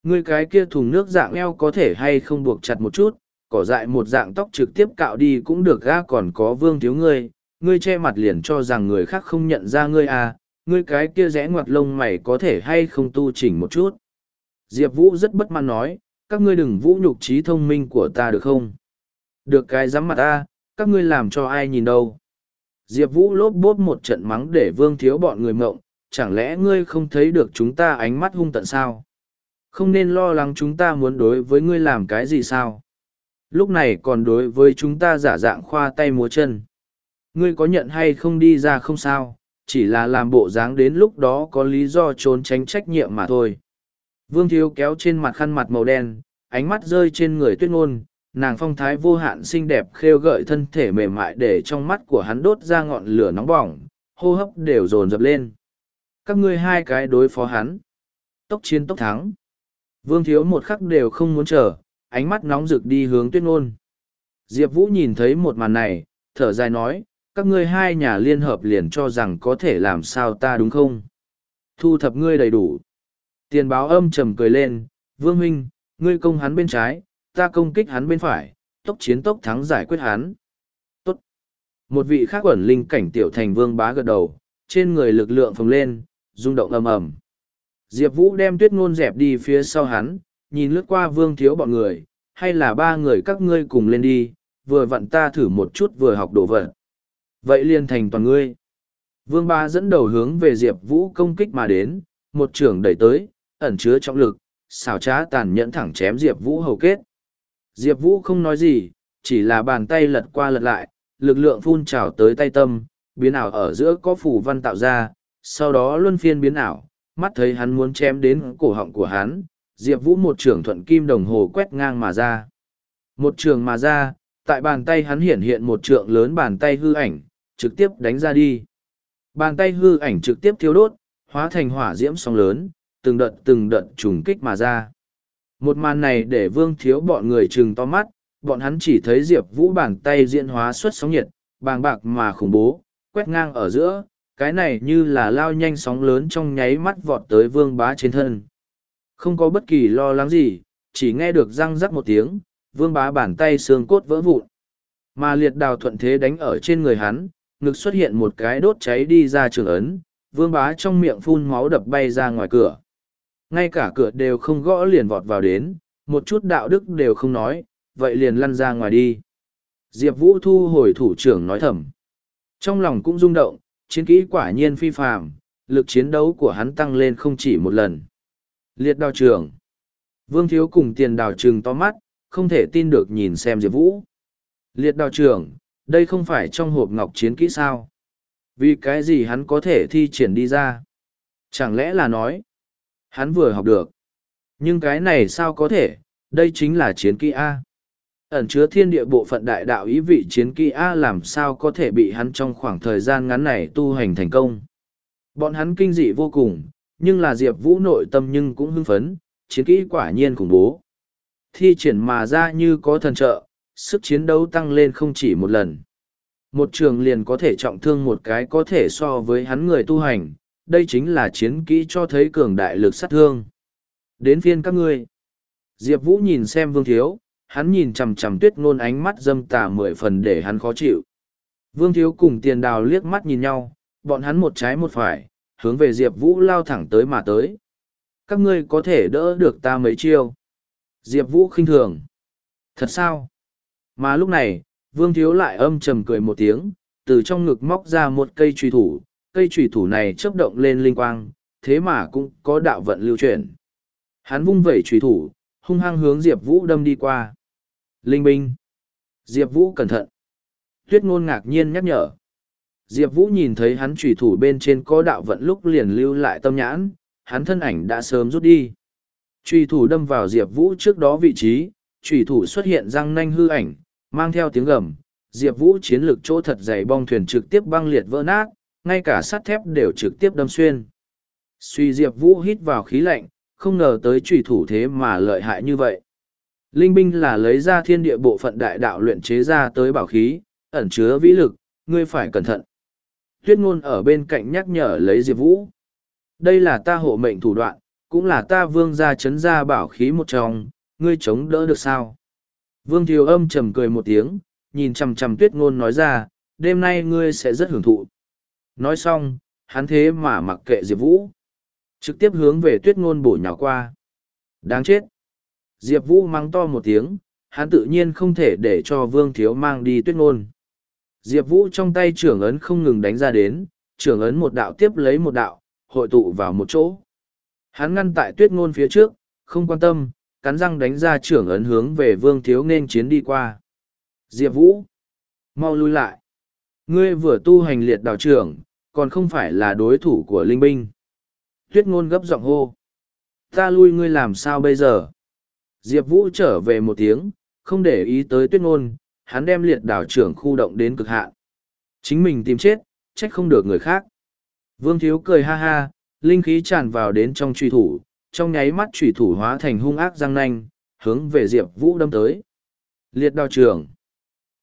Ngươi cái kia thùng nước dạng eo có thể hay không buộc chặt một chút, cỏ dại một dạng tóc trực tiếp cạo đi cũng được ga còn có vương thiếu ngươi, ngươi che mặt liền cho rằng người khác không nhận ra ngươi à, ngươi cái kia rẽ ngoặt lông mày có thể hay không tu chỉnh một chút. Diệp Vũ rất bất mãn nói, các ngươi đừng vũ nhục trí thông minh của ta được không? Được cái dám mặt ta, các ngươi làm cho ai nhìn đâu? Diệp Vũ lốp bốt một trận mắng để vương thiếu bọn người mộng, chẳng lẽ ngươi không thấy được chúng ta ánh mắt hung tận sao? Không nên lo lắng chúng ta muốn đối với ngươi làm cái gì sao? Lúc này còn đối với chúng ta giả dạng khoa tay múa chân. Ngươi có nhận hay không đi ra không sao, chỉ là làm bộ dáng đến lúc đó có lý do trốn tránh trách nhiệm mà thôi. Vương Thiếu kéo trên mặt khăn mặt màu đen, ánh mắt rơi trên người tuyết ngôn, nàng phong thái vô hạn xinh đẹp khêu gợi thân thể mềm mại để trong mắt của hắn đốt ra ngọn lửa nóng bỏng, hô hấp đều dồn dập lên. Các ngươi hai cái đối phó hắn. Tốc chiến tốc thắng. Vương Thiếu một khắc đều không muốn chờ, ánh mắt nóng rực đi hướng tuyết ngôn. Diệp Vũ nhìn thấy một màn này, thở dài nói, các ngươi hai nhà liên hợp liền cho rằng có thể làm sao ta đúng không? Thu thập ngươi đầy đủ. Tiền báo âm trầm cười lên, Vương Huynh, ngươi công hắn bên trái, ta công kích hắn bên phải, tốc chiến tốc thắng giải quyết hắn. Tốt. Một vị khác quẩn linh cảnh tiểu thành vương bá gật đầu, trên người lực lượng phồng lên, rung động ầm ầm. Diệp Vũ đem tuyết ngôn dẹp đi phía sau hắn, nhìn lướt qua vương thiếu bọn người, hay là ba người các ngươi cùng lên đi, vừa vặn ta thử một chút vừa học đồ vật. Vậy liền thành toàn ngươi. Vương ba dẫn đầu hướng về Diệp Vũ công kích mà đến, một trưởng đẩy tới, ẩn chứa trọng lực, xảo trá tàn nhẫn thẳng chém Diệp Vũ hầu kết. Diệp Vũ không nói gì, chỉ là bàn tay lật qua lật lại, lực lượng phun trào tới tay tâm, biến ảo ở giữa có phủ văn tạo ra, sau đó luân phiên biến ảo, mắt thấy hắn muốn chém đến cổ họng của hắn, Diệp Vũ một trường thuận kim đồng hồ quét ngang mà ra. Một trường mà ra, tại bàn tay hắn hiện hiện một trượng lớn bàn tay hư ảnh, trực tiếp đánh ra đi. Bàn tay hư ảnh trực tiếp thiếu đốt, hóa thành hỏa diễm sóng lớn, từng đợt từng đợt trùng kích mà ra. Một màn này để vương thiếu bọn người trừng to mắt, bọn hắn chỉ thấy Diệp Vũ bàn tay diễn hóa xuất sóng nhiệt, bàng bạc mà khủng bố, quét ngang ở giữa, cái này như là lao nhanh sóng lớn trong nháy mắt vọt tới vương bá trên thân. Không có bất kỳ lo lắng gì, chỉ nghe được răng rắc một tiếng, vương bá bàn tay xương cốt vỡ vụn. Mà liệt đào thuận thế đánh ở trên người hắn, ngực xuất hiện một cái đốt cháy đi ra trường ấn, vương bá trong miệng phun máu đập bay ra ngoài cửa. Ngay cả cửa đều không gõ liền vọt vào đến, một chút đạo đức đều không nói, vậy liền lăn ra ngoài đi. Diệp Vũ thu hồi thủ trưởng nói thầm. Trong lòng cũng rung động, chiến kỹ quả nhiên phi phàm, lực chiến đấu của hắn tăng lên không chỉ một lần. Liệt đào trưởng. Vương Thiếu cùng tiền đào trừng to mắt, không thể tin được nhìn xem Diệp Vũ. Liệt đào trưởng, đây không phải trong hộp ngọc chiến kỹ sao. Vì cái gì hắn có thể thi triển đi ra? Chẳng lẽ là nói, hắn vừa học được. Nhưng cái này sao có thể, đây chính là chiến kỹ A. Ẩn chứa thiên địa bộ phận đại đạo ý vị chiến kỹ A làm sao có thể bị hắn trong khoảng thời gian ngắn này tu hành thành công. Bọn hắn kinh dị vô cùng, nhưng là Diệp Vũ nội tâm nhưng cũng hưng phấn, chiến kỹ quả nhiên khủng bố. Thi triển mà ra như có thần trợ, sức chiến đấu tăng lên không chỉ một lần. Một trường liền có thể trọng thương một cái có thể so với hắn người tu hành, đây chính là chiến kỹ cho thấy cường đại lực sát thương. Đến phiên các ngươi. Diệp Vũ nhìn xem Vương Thiếu, hắn nhìn chằm chằm tuyết ngôn ánh mắt dâm tà mười phần để hắn khó chịu. Vương Thiếu cùng tiền đào liếc mắt nhìn nhau, bọn hắn một trái một phải, hướng về Diệp Vũ lao thẳng tới mà tới. Các ngươi có thể đỡ được ta mấy chiêu. Diệp Vũ khinh thường. Thật sao? Mà lúc này, Vương Thiếu lại âm trầm cười một tiếng, từ trong ngực móc ra một cây trùy thủ, cây trùy thủ này chớp động lên linh quang, thế mà cũng có đạo vận lưu chuyển. Hắn vung vẩy trùy thủ, hung hăng hướng Diệp Vũ đâm đi qua. Linh binh. Diệp Vũ cẩn thận. Tuyết ngôn ngạc nhiên nhắc nhở. Diệp Vũ nhìn thấy hắn trùy thủ bên trên có đạo vận lúc liền lưu lại tâm nhãn, hắn thân ảnh đã sớm rút đi. Trùy thủ đâm vào Diệp Vũ trước đó vị trí, trùy thủ xuất hiện răng nanh hư ảnh, mang theo tiếng gầm. Diệp Vũ chiến lực chỗ thật dày bong thuyền trực tiếp băng liệt vỡ nát, ngay cả sắt thép đều trực tiếp đâm xuyên. Suy Diệp Vũ hít vào khí lạnh, không ngờ tới trùy thủ thế mà lợi hại như vậy. Linh binh là lấy ra thiên địa bộ phận đại đạo luyện chế ra tới bảo khí, ẩn chứa vĩ lực, ngươi phải cẩn thận. Tuyết ngôn ở bên cạnh nhắc nhở lấy Diệp Vũ. Đây là ta hộ mệnh thủ đoạn, cũng là ta vương gia chấn ra bảo khí một trong, ngươi chống đỡ được sao? Vương Thiều âm trầm cười một tiếng, nhìn chằm chằm tuyết ngôn nói ra, đêm nay ngươi sẽ rất hưởng thụ. Nói xong, hắn thế mà mặc kệ Diệp Vũ. Trực tiếp hướng về tuyết ngôn bổ nhào qua. Đáng chết. Diệp Vũ mắng to một tiếng, hắn tự nhiên không thể để cho Vương Thiếu mang đi tuyết ngôn. Diệp Vũ trong tay trưởng ấn không ngừng đánh ra đến, trưởng ấn một đạo tiếp lấy một đạo, hội tụ vào một chỗ. Hắn ngăn tại tuyết ngôn phía trước, không quan tâm, cắn răng đánh ra trưởng ấn hướng về Vương Thiếu nên chiến đi qua. Diệp Vũ, mau lui lại. Ngươi vừa tu hành liệt đào trưởng, còn không phải là đối thủ của linh binh. Tuyết ngôn gấp giọng hô. Ta lui ngươi làm sao bây giờ? Diệp Vũ trở về một tiếng, không để ý tới tuyết ngôn, hắn đem liệt đảo trưởng khu động đến cực hạn. Chính mình tìm chết, trách không được người khác. Vương Thiếu cười ha ha, linh khí tràn vào đến trong truy thủ, trong nháy mắt truy thủ hóa thành hung ác răng nanh, hướng về Diệp Vũ đâm tới. Liệt đào trưởng.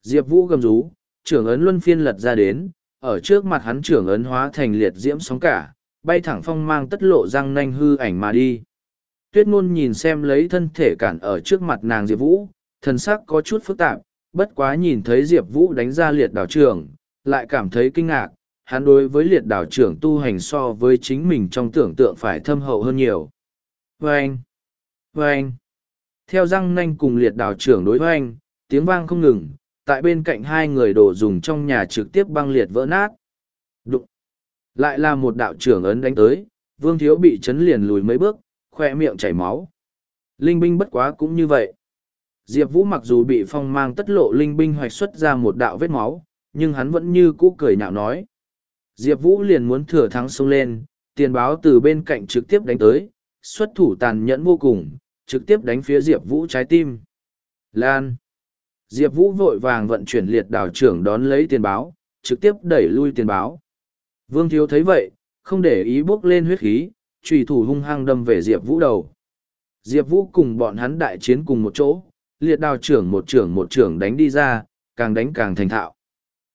Diệp Vũ gầm rú, trưởng ấn luân phiên lật ra đến, ở trước mặt hắn trưởng ấn hóa thành liệt diễm sóng cả, bay thẳng phong mang tất lộ răng nanh hư ảnh mà đi. Tuyết ngôn nhìn xem lấy thân thể cản ở trước mặt nàng Diệp Vũ, thần sắc có chút phức tạp, bất quá nhìn thấy Diệp Vũ đánh ra liệt đảo trưởng, lại cảm thấy kinh ngạc, hắn đối với liệt đảo trưởng tu hành so với chính mình trong tưởng tượng phải thâm hậu hơn nhiều. Vâng! Vâng! Theo răng nanh cùng liệt đảo trưởng đối hoanh, tiếng vang không ngừng, tại bên cạnh hai người đồ dùng trong nhà trực tiếp băng liệt vỡ nát. Đụng! Lại là một đạo trưởng ấn đánh tới, vương thiếu bị chấn liền lùi mấy bước, khoe miệng chảy máu. Linh binh bất quá cũng như vậy. Diệp Vũ mặc dù bị phong mang tất lộ linh binh hoạch xuất ra một đạo vết máu, nhưng hắn vẫn như cũ cười nhạo nói. Diệp Vũ liền muốn thừa thắng xông lên, tiền báo từ bên cạnh trực tiếp đánh tới, xuất thủ tàn nhẫn vô cùng, trực tiếp đánh phía Diệp Vũ trái tim. Lan! Diệp Vũ vội vàng vận chuyển liệt đảo trưởng đón lấy tiền báo, trực tiếp đẩy lui tiền báo. Vương Thiếu thấy vậy, không để ý bước lên huyết khí, trùy thủ hung hăng đâm về Diệp Vũ đầu. Diệp Vũ cùng bọn hắn đại chiến cùng một chỗ, liệt đào trưởng một trưởng một trưởng đánh đi ra, càng đánh càng thành thạo.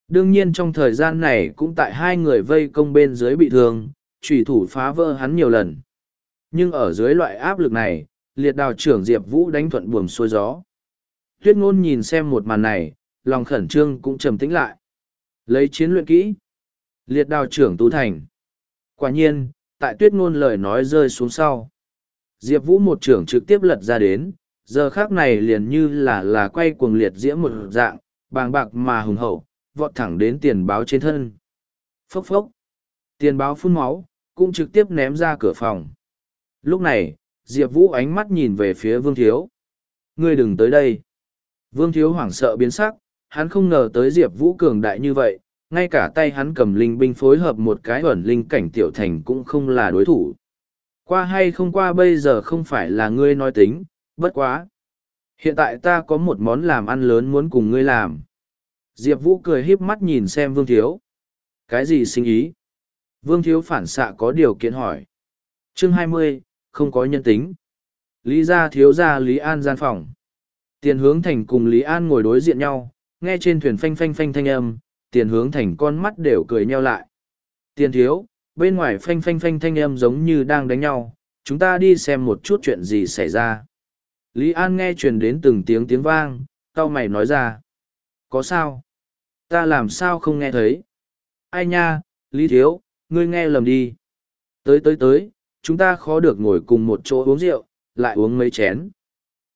Đương nhiên trong thời gian này cũng tại hai người vây công bên dưới bị thương, trùy thủ phá vỡ hắn nhiều lần. Nhưng ở dưới loại áp lực này, liệt đào trưởng Diệp Vũ đánh thuận buồm xuôi gió. Tuyết ngôn nhìn xem một màn này, lòng khẩn trương cũng trầm tĩnh lại. Lấy chiến luyện kỹ. Liệt đào trưởng tú thành. Quả nhiên, tại tuyết ngôn lời nói rơi xuống sau. Diệp Vũ một trưởng trực tiếp lật ra đến, giờ khác này liền như là là quay cuồng liệt diễm một dạng, bàng bạc mà hùng hậu, vọt thẳng đến tiền báo trên thân. Phốc phốc. Tiền báo phun máu, cũng trực tiếp ném ra cửa phòng. Lúc này, Diệp Vũ ánh mắt nhìn về phía Vương Thiếu. Ngươi đừng tới đây. Vương Thiếu hoảng sợ biến sắc, hắn không ngờ tới Diệp Vũ cường đại như vậy, ngay cả tay hắn cầm linh binh phối hợp một cái ẩn linh cảnh tiểu thành cũng không là đối thủ. Qua hay không qua bây giờ không phải là ngươi nói tính, bất quá. Hiện tại ta có một món làm ăn lớn muốn cùng ngươi làm. Diệp Vũ cười híp mắt nhìn xem Vương Thiếu. Cái gì sinh ý? Vương Thiếu phản xạ có điều kiện hỏi. Chương hai mươi không có nhân tính. Lý gia thiếu gia Lý An gian phòng. Tiền hướng thành cùng Lý An ngồi đối diện nhau, nghe trên thuyền phanh phanh phanh thanh âm, tiền hướng thành con mắt đều cười nheo lại. Tiền thiếu, bên ngoài phanh phanh phanh thanh âm giống như đang đánh nhau, chúng ta đi xem một chút chuyện gì xảy ra. Lý An nghe truyền đến từng tiếng tiếng vang, tao mày nói ra. Có sao? Ta làm sao không nghe thấy? Ai nha, Lý Thiếu, ngươi nghe lầm đi. Tới tới tới, chúng ta khó được ngồi cùng một chỗ uống rượu, lại uống mấy chén.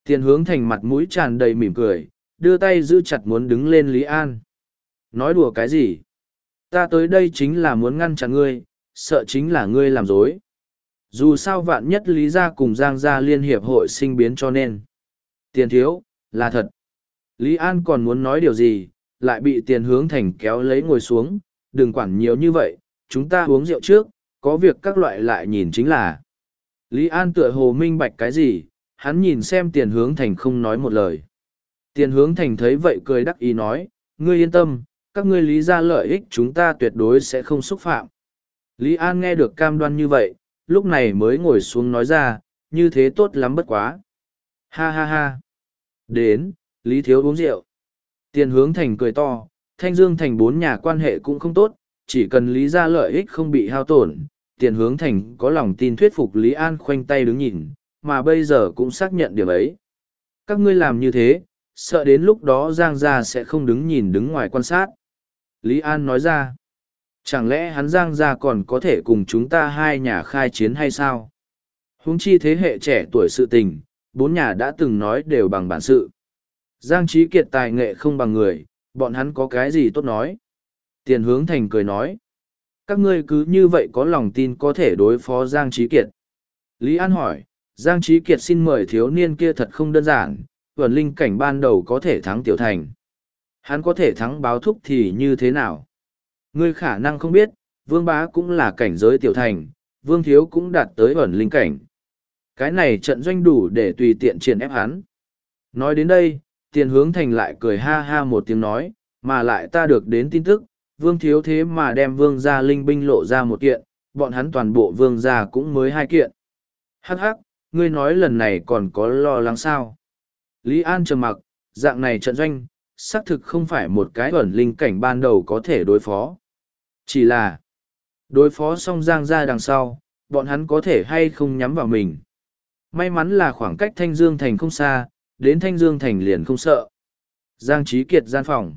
Tiền hướng thành mặt mũi tràn đầy mỉm cười, đưa tay giữ chặt muốn đứng lên Lý An. Nói đùa cái gì? Ta tới đây chính là muốn ngăn chặn ngươi, sợ chính là ngươi làm dối. Dù sao vạn nhất Lý gia cùng Giang gia liên hiệp hội sinh biến cho nên. Tiền thiếu, là thật. Lý An còn muốn nói điều gì, lại bị tiền hướng thành kéo lấy ngồi xuống, đừng quản nhiều như vậy, chúng ta uống rượu trước, có việc các loại lại nhìn chính là. Lý An tựa hồ minh bạch cái gì, hắn nhìn xem tiền hướng thành không nói một lời. Tiền hướng thành thấy vậy cười đắc ý nói, ngươi yên tâm, các ngươi lý ra lợi ích chúng ta tuyệt đối sẽ không xúc phạm. Lý An nghe được cam đoan như vậy, lúc này mới ngồi xuống nói ra, như thế tốt lắm bất quá. Ha ha ha. Đến, Lý Thiếu uống rượu. Tiền hướng thành cười to, Thanh Dương thành bốn nhà quan hệ cũng không tốt, chỉ cần Lý ra lợi ích không bị hao tổn, tiền hướng thành có lòng tin thuyết phục Lý An khoanh tay đứng nhìn, mà bây giờ cũng xác nhận điểm ấy. Các ngươi làm như thế, sợ đến lúc đó Giang Gia sẽ không đứng nhìn đứng ngoài quan sát. Lý An nói ra, chẳng lẽ hắn Giang Gia còn có thể cùng chúng ta hai nhà khai chiến hay sao? Huống chi thế hệ trẻ tuổi sự tình, bốn nhà đã từng nói đều bằng bản sự. Giang Trí Kiệt tài nghệ không bằng người, bọn hắn có cái gì tốt nói. Tiền hướng thành cười nói. Các ngươi cứ như vậy có lòng tin có thể đối phó Giang Trí Kiệt. Lý An hỏi, Giang Trí Kiệt xin mời thiếu niên kia thật không đơn giản, vườn linh cảnh ban đầu có thể thắng tiểu thành. Hắn có thể thắng báo thúc thì như thế nào? Ngươi khả năng không biết, vương bá cũng là cảnh giới tiểu thành, vương thiếu cũng đạt tới ẩn linh cảnh. Cái này trận doanh đủ để tùy tiện triển ép hắn. Nói đến đây, tiền hướng thành lại cười ha ha một tiếng nói, mà lại ta được đến tin tức, vương thiếu thế mà đem vương gia linh binh lộ ra một kiện, bọn hắn toàn bộ vương gia cũng mới hai kiện. Hắc hắc, ngươi nói lần này còn có lo lắng sao? Lý An trầm mặc, dạng này trận doanh, xác thực không phải một cái ẩn linh cảnh ban đầu có thể đối phó. Chỉ là, đối phó xong giang ra đằng sau, bọn hắn có thể hay không nhắm vào mình. May mắn là khoảng cách Thanh Dương Thành không xa, đến Thanh Dương Thành liền không sợ. Giang Trí Kiệt gian phòng.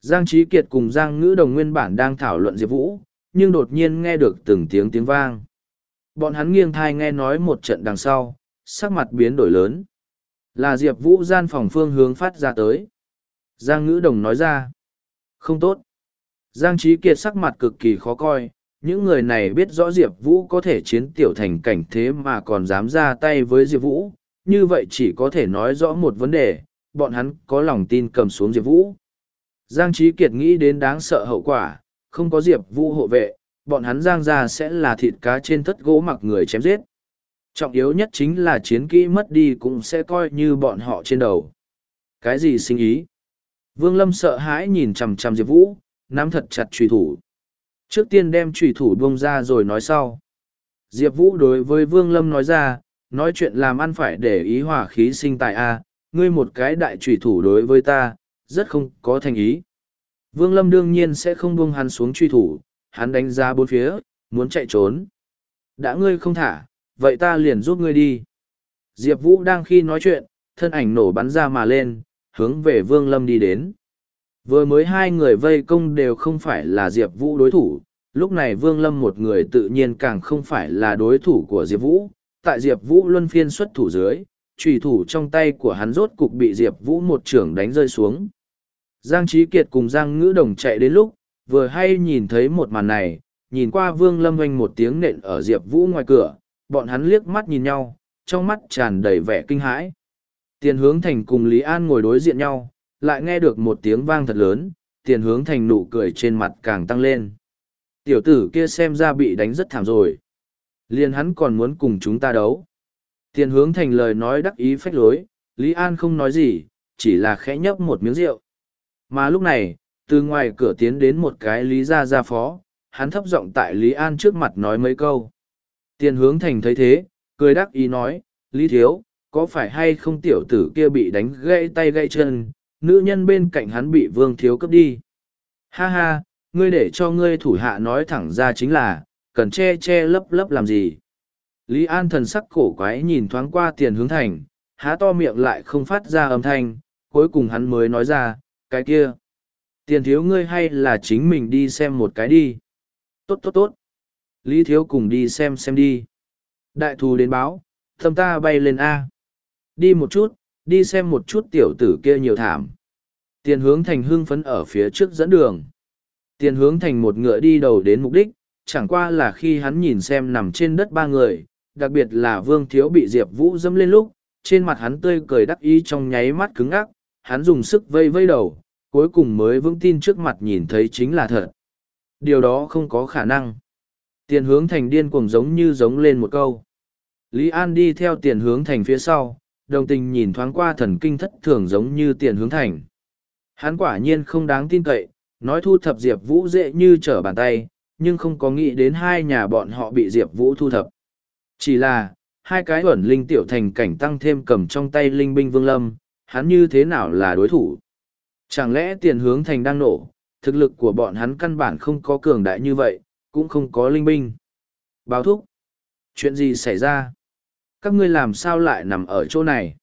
Giang Trí Kiệt cùng Giang Ngữ Đồng nguyên bản đang thảo luận Diệp Vũ, nhưng đột nhiên nghe được từng tiếng tiếng vang. Bọn hắn nghiêng thai nghe nói một trận đằng sau, sắc mặt biến đổi lớn. Là Diệp Vũ gian phòng phương hướng phát ra tới. Giang Ngữ Đồng nói ra. Không tốt. Giang Trí Kiệt sắc mặt cực kỳ khó coi, những người này biết rõ Diệp Vũ có thể chiến tiểu thành cảnh thế mà còn dám ra tay với Diệp Vũ, như vậy chỉ có thể nói rõ một vấn đề, bọn hắn có lòng tin cầm xuống Diệp Vũ. Giang Trí Kiệt nghĩ đến đáng sợ hậu quả, không có Diệp Vũ hộ vệ, bọn hắn Giang ra sẽ là thịt cá trên thất gỗ mặc người chém giết. Trọng yếu nhất chính là chiến kỹ mất đi cũng sẽ coi như bọn họ trên đầu. Cái gì sinh ý? Vương Lâm sợ hãi nhìn chằm chằm Diệp Vũ, nắm thật chặt trùy thủ. Trước tiên đem trùy thủ buông ra rồi nói sau. Diệp Vũ đối với Vương Lâm nói ra, nói chuyện làm ăn phải để ý hỏa khí sinh tại A, ngươi một cái đại trùy thủ đối với ta, rất không có thành ý. Vương Lâm đương nhiên sẽ không buông hắn xuống truy thủ, hắn đánh ra bốn phía, muốn chạy trốn. Đã ngươi không thả, vậy ta liền giúp ngươi đi. Diệp Vũ đang khi nói chuyện, thân ảnh nổ bắn ra mà lên, hướng về Vương Lâm đi đến. Vừa mới hai người vây công đều không phải là Diệp Vũ đối thủ, lúc này Vương Lâm một người tự nhiên càng không phải là đối thủ của Diệp Vũ. Tại Diệp Vũ luân phiên xuất thủ dưới, trùy thủ trong tay của hắn rốt cục bị Diệp Vũ một trưởng đánh rơi xuống. Giang Trí Kiệt cùng Giang Ngữ Đồng chạy đến lúc, vừa hay nhìn thấy một màn này, nhìn qua Vương Lâm oanh một tiếng nện ở Diệp Vũ ngoài cửa, bọn hắn liếc mắt nhìn nhau, trong mắt tràn đầy vẻ kinh hãi. Tiền hướng thành cùng Lý An ngồi đối diện nhau, lại nghe được một tiếng vang thật lớn, tiền hướng thành nụ cười trên mặt càng tăng lên. Tiểu tử kia xem ra bị đánh rất thảm rồi. Liên hắn còn muốn cùng chúng ta đấu. Tiền hướng thành lời nói đắc ý phách lối, Lý An không nói gì, chỉ là khẽ nhấp một miếng rượu. Mà lúc này, từ ngoài cửa tiến đến một cái Lý gia gia phó, hắn thấp giọng tại Lý An trước mặt nói mấy câu. Tiền hướng thành thấy thế, cười đắc ý nói, Lý Thiếu, có phải hay không tiểu tử kia bị đánh gãy tay gãy chân, nữ nhân bên cạnh hắn bị vương thiếu cướp đi. Ha ha, ngươi để cho ngươi thủ hạ nói thẳng ra chính là, cần che che lấp lấp làm gì. Lý An thần sắc cổ quái nhìn thoáng qua tiền hướng thành, há to miệng lại không phát ra âm thanh, cuối cùng hắn mới nói ra, cái kia. Tiền thiếu ngươi hay là chính mình đi xem một cái đi. Tốt tốt tốt. Lý thiếu cùng đi xem xem đi. Đại thù đến báo, thâm ta bay lên A. Đi một chút, đi xem một chút tiểu tử kia nhiều thảm. Tiền hướng thành hưng phấn ở phía trước dẫn đường. Tiền hướng thành một ngựa đi đầu đến mục đích, chẳng qua là khi hắn nhìn xem nằm trên đất ba người, đặc biệt là vương thiếu bị diệp vũ dâm lên lúc trên mặt hắn tươi cười đắc ý trong nháy mắt cứng ác, hắn dùng sức vây vây đầu cuối cùng mới vững tin trước mặt nhìn thấy chính là thật điều đó không có khả năng tiền hướng thành điên cuồng giống như giống lên một câu lý an đi theo tiền hướng thành phía sau đồng tình nhìn thoáng qua thần kinh thất thường giống như tiền hướng thành hắn quả nhiên không đáng tin cậy nói thu thập diệp vũ dễ như trở bàn tay nhưng không có nghĩ đến hai nhà bọn họ bị diệp vũ thu thập chỉ là, hai cái ẩn linh tiểu thành cảnh tăng thêm cầm trong tay linh binh vương lâm, hắn như thế nào là đối thủ? Chẳng lẽ tiền hướng thành đang nổ, thực lực của bọn hắn căn bản không có cường đại như vậy, cũng không có linh binh. Báo thúc. Chuyện gì xảy ra? Các ngươi làm sao lại nằm ở chỗ này?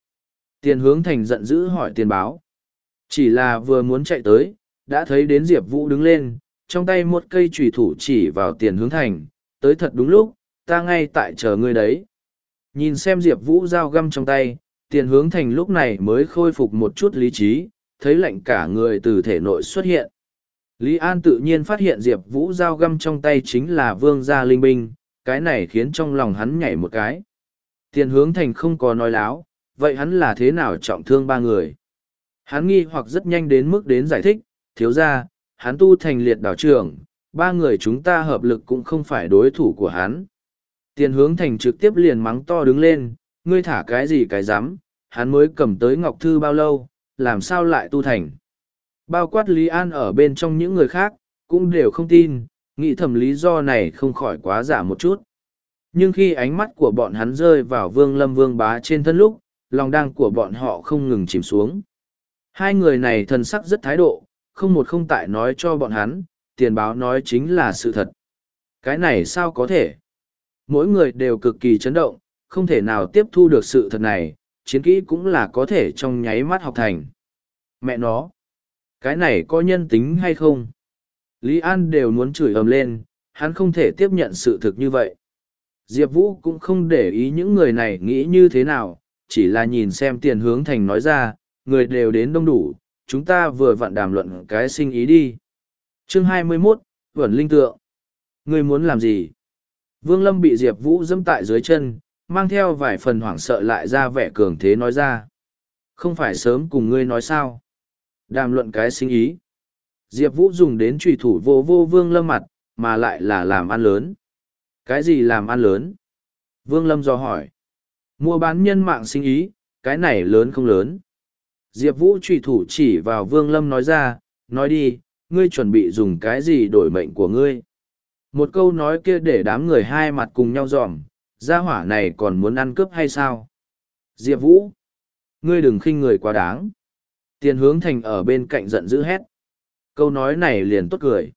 Tiền hướng thành giận dữ hỏi tiền báo. Chỉ là vừa muốn chạy tới, đã thấy đến Diệp Vũ đứng lên, trong tay một cây trùy thủ chỉ vào tiền hướng thành, tới thật đúng lúc, ta ngay tại chờ ngươi đấy. Nhìn xem Diệp Vũ dao găm trong tay, tiền hướng thành lúc này mới khôi phục một chút lý trí, thấy lạnh cả người từ thể nội xuất hiện. Lý An tự nhiên phát hiện Diệp Vũ dao găm trong tay chính là vương gia linh binh, cái này khiến trong lòng hắn nhảy một cái. Tiền hướng thành không có nói láo, vậy hắn là thế nào trọng thương ba người? Hắn nghi hoặc rất nhanh đến mức đến giải thích, thiếu ra, hắn tu thành liệt đảo trưởng, ba người chúng ta hợp lực cũng không phải đối thủ của hắn. Tiền hướng thành trực tiếp liền mắng to đứng lên, ngươi thả cái gì cái dám, hắn mới cầm tới ngọc thư bao lâu, làm sao lại tu thành. Bao quát Lý An ở bên trong những người khác, cũng đều không tin, nghĩ thầm lý do này không khỏi quá giả một chút. Nhưng khi ánh mắt của bọn hắn rơi vào vương lâm vương bá trên thân lúc, lòng đang của bọn họ không ngừng chìm xuống. Hai người này thần sắc rất thái độ, không một không tại nói cho bọn hắn, tiền báo nói chính là sự thật. Cái này sao có thể? mỗi người đều cực kỳ chấn động, không thể nào tiếp thu được sự thật này, chiến kỹ cũng là có thể trong nháy mắt học thành. Mẹ nó, cái này có nhân tính hay không? Lý An đều muốn chửi ầm lên, hắn không thể tiếp nhận sự thực như vậy. Diệp Vũ cũng không để ý những người này nghĩ như thế nào, chỉ là nhìn xem tiền hướng thành nói ra, người đều đến đông đủ, chúng ta vừa vặn đàm luận cái sinh ý đi. Chương 21, Vẩn Linh Tượng. Người muốn làm gì? Vương Lâm bị Diệp Vũ dâm tại dưới chân, mang theo vài phần hoảng sợ lại ra vẻ cường thế nói ra. Không phải sớm cùng ngươi nói sao. Đàm luận cái sinh ý. Diệp Vũ dùng đến trùy thủ vô vô Vương Lâm mặt, mà lại là làm ăn lớn. Cái gì làm ăn lớn? Vương Lâm do hỏi. Mua bán nhân mạng sinh ý, cái này lớn không lớn. Diệp Vũ trùy thủ chỉ vào Vương Lâm nói ra, nói đi, ngươi chuẩn bị dùng cái gì đổi mệnh của ngươi. Một câu nói kia để đám người hai mặt cùng nhau dòm, gia hỏa này còn muốn ăn cướp hay sao? Diệp Vũ! Ngươi đừng khinh người quá đáng. Tiền hướng thành ở bên cạnh giận dữ hét. Câu nói này liền tốt cười.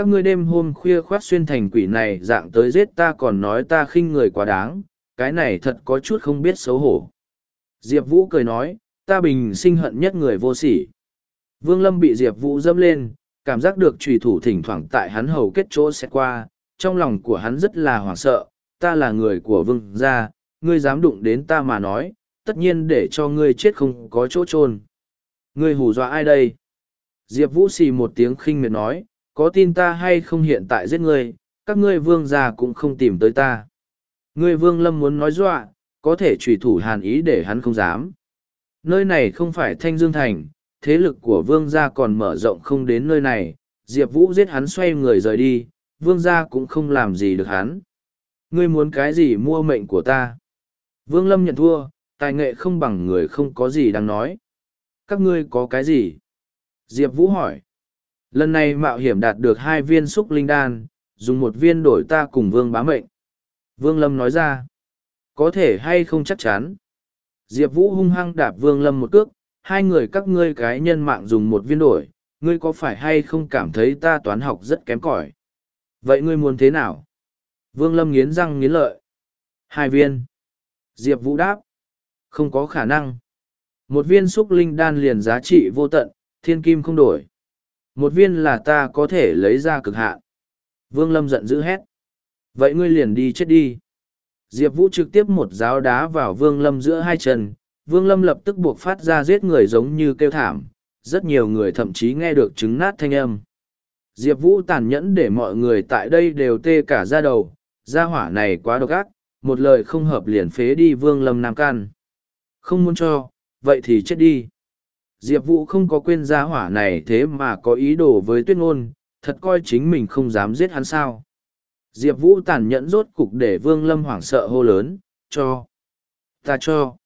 Các ngươi đêm hôm khuya khoát xuyên thành quỷ này dạng tới giết ta còn nói ta khinh người quá đáng, cái này thật có chút không biết xấu hổ. Diệp Vũ cười nói, ta bình sinh hận nhất người vô sỉ. Vương Lâm bị Diệp Vũ dâm lên, cảm giác được trùy thủ thỉnh thoảng tại hắn hầu kết chỗ sẽ qua, trong lòng của hắn rất là hoảng sợ, ta là người của vương gia, ngươi dám đụng đến ta mà nói, tất nhiên để cho ngươi chết không có chỗ chôn Ngươi hù dọa ai đây? Diệp Vũ xì một tiếng khinh miệt nói, có tin ta hay không hiện tại giết ngươi, các ngươi vương gia cũng không tìm tới ta. Ngươi vương lâm muốn nói dọa, có thể trùy thủ hàn ý để hắn không dám. Nơi này không phải Thanh Dương Thành, thế lực của vương gia còn mở rộng không đến nơi này, Diệp Vũ giết hắn xoay người rời đi, vương gia cũng không làm gì được hắn. Ngươi muốn cái gì mua mệnh của ta? Vương Lâm nhận thua, tài nghệ không bằng người không có gì đáng nói. Các ngươi có cái gì? Diệp Vũ hỏi. Lần này mạo hiểm đạt được hai viên xúc linh đan, dùng một viên đổi ta cùng vương bá mệnh. Vương Lâm nói ra. Có thể hay không chắc chắn. Diệp Vũ hung hăng đạp Vương Lâm một cước, hai người các ngươi cái nhân mạng dùng một viên đổi, ngươi có phải hay không cảm thấy ta toán học rất kém cỏi Vậy ngươi muốn thế nào? Vương Lâm nghiến răng nghiến lợi. Hai viên. Diệp Vũ đáp. Không có khả năng. Một viên xúc linh đan liền giá trị vô tận, thiên kim không đổi. Một viên là ta có thể lấy ra cực hạn. Vương Lâm giận dữ hét. Vậy ngươi liền đi chết đi. Diệp Vũ trực tiếp một giáo đá vào Vương Lâm giữa hai chân. Vương Lâm lập tức buộc phát ra giết người giống như kêu thảm. Rất nhiều người thậm chí nghe được trứng nát thanh âm. Diệp Vũ tàn nhẫn để mọi người tại đây đều tê cả ra đầu. Gia hỏa này quá độc ác, một lời không hợp liền phế đi Vương Lâm Nam Can. Không muốn cho, vậy thì chết đi. Diệp Vũ không có quên gia hỏa này thế mà có ý đồ với tuyết ngôn, thật coi chính mình không dám giết hắn sao. Diệp Vũ tàn nhẫn rốt cục để Vương Lâm hoảng sợ hô lớn, cho. Ta cho.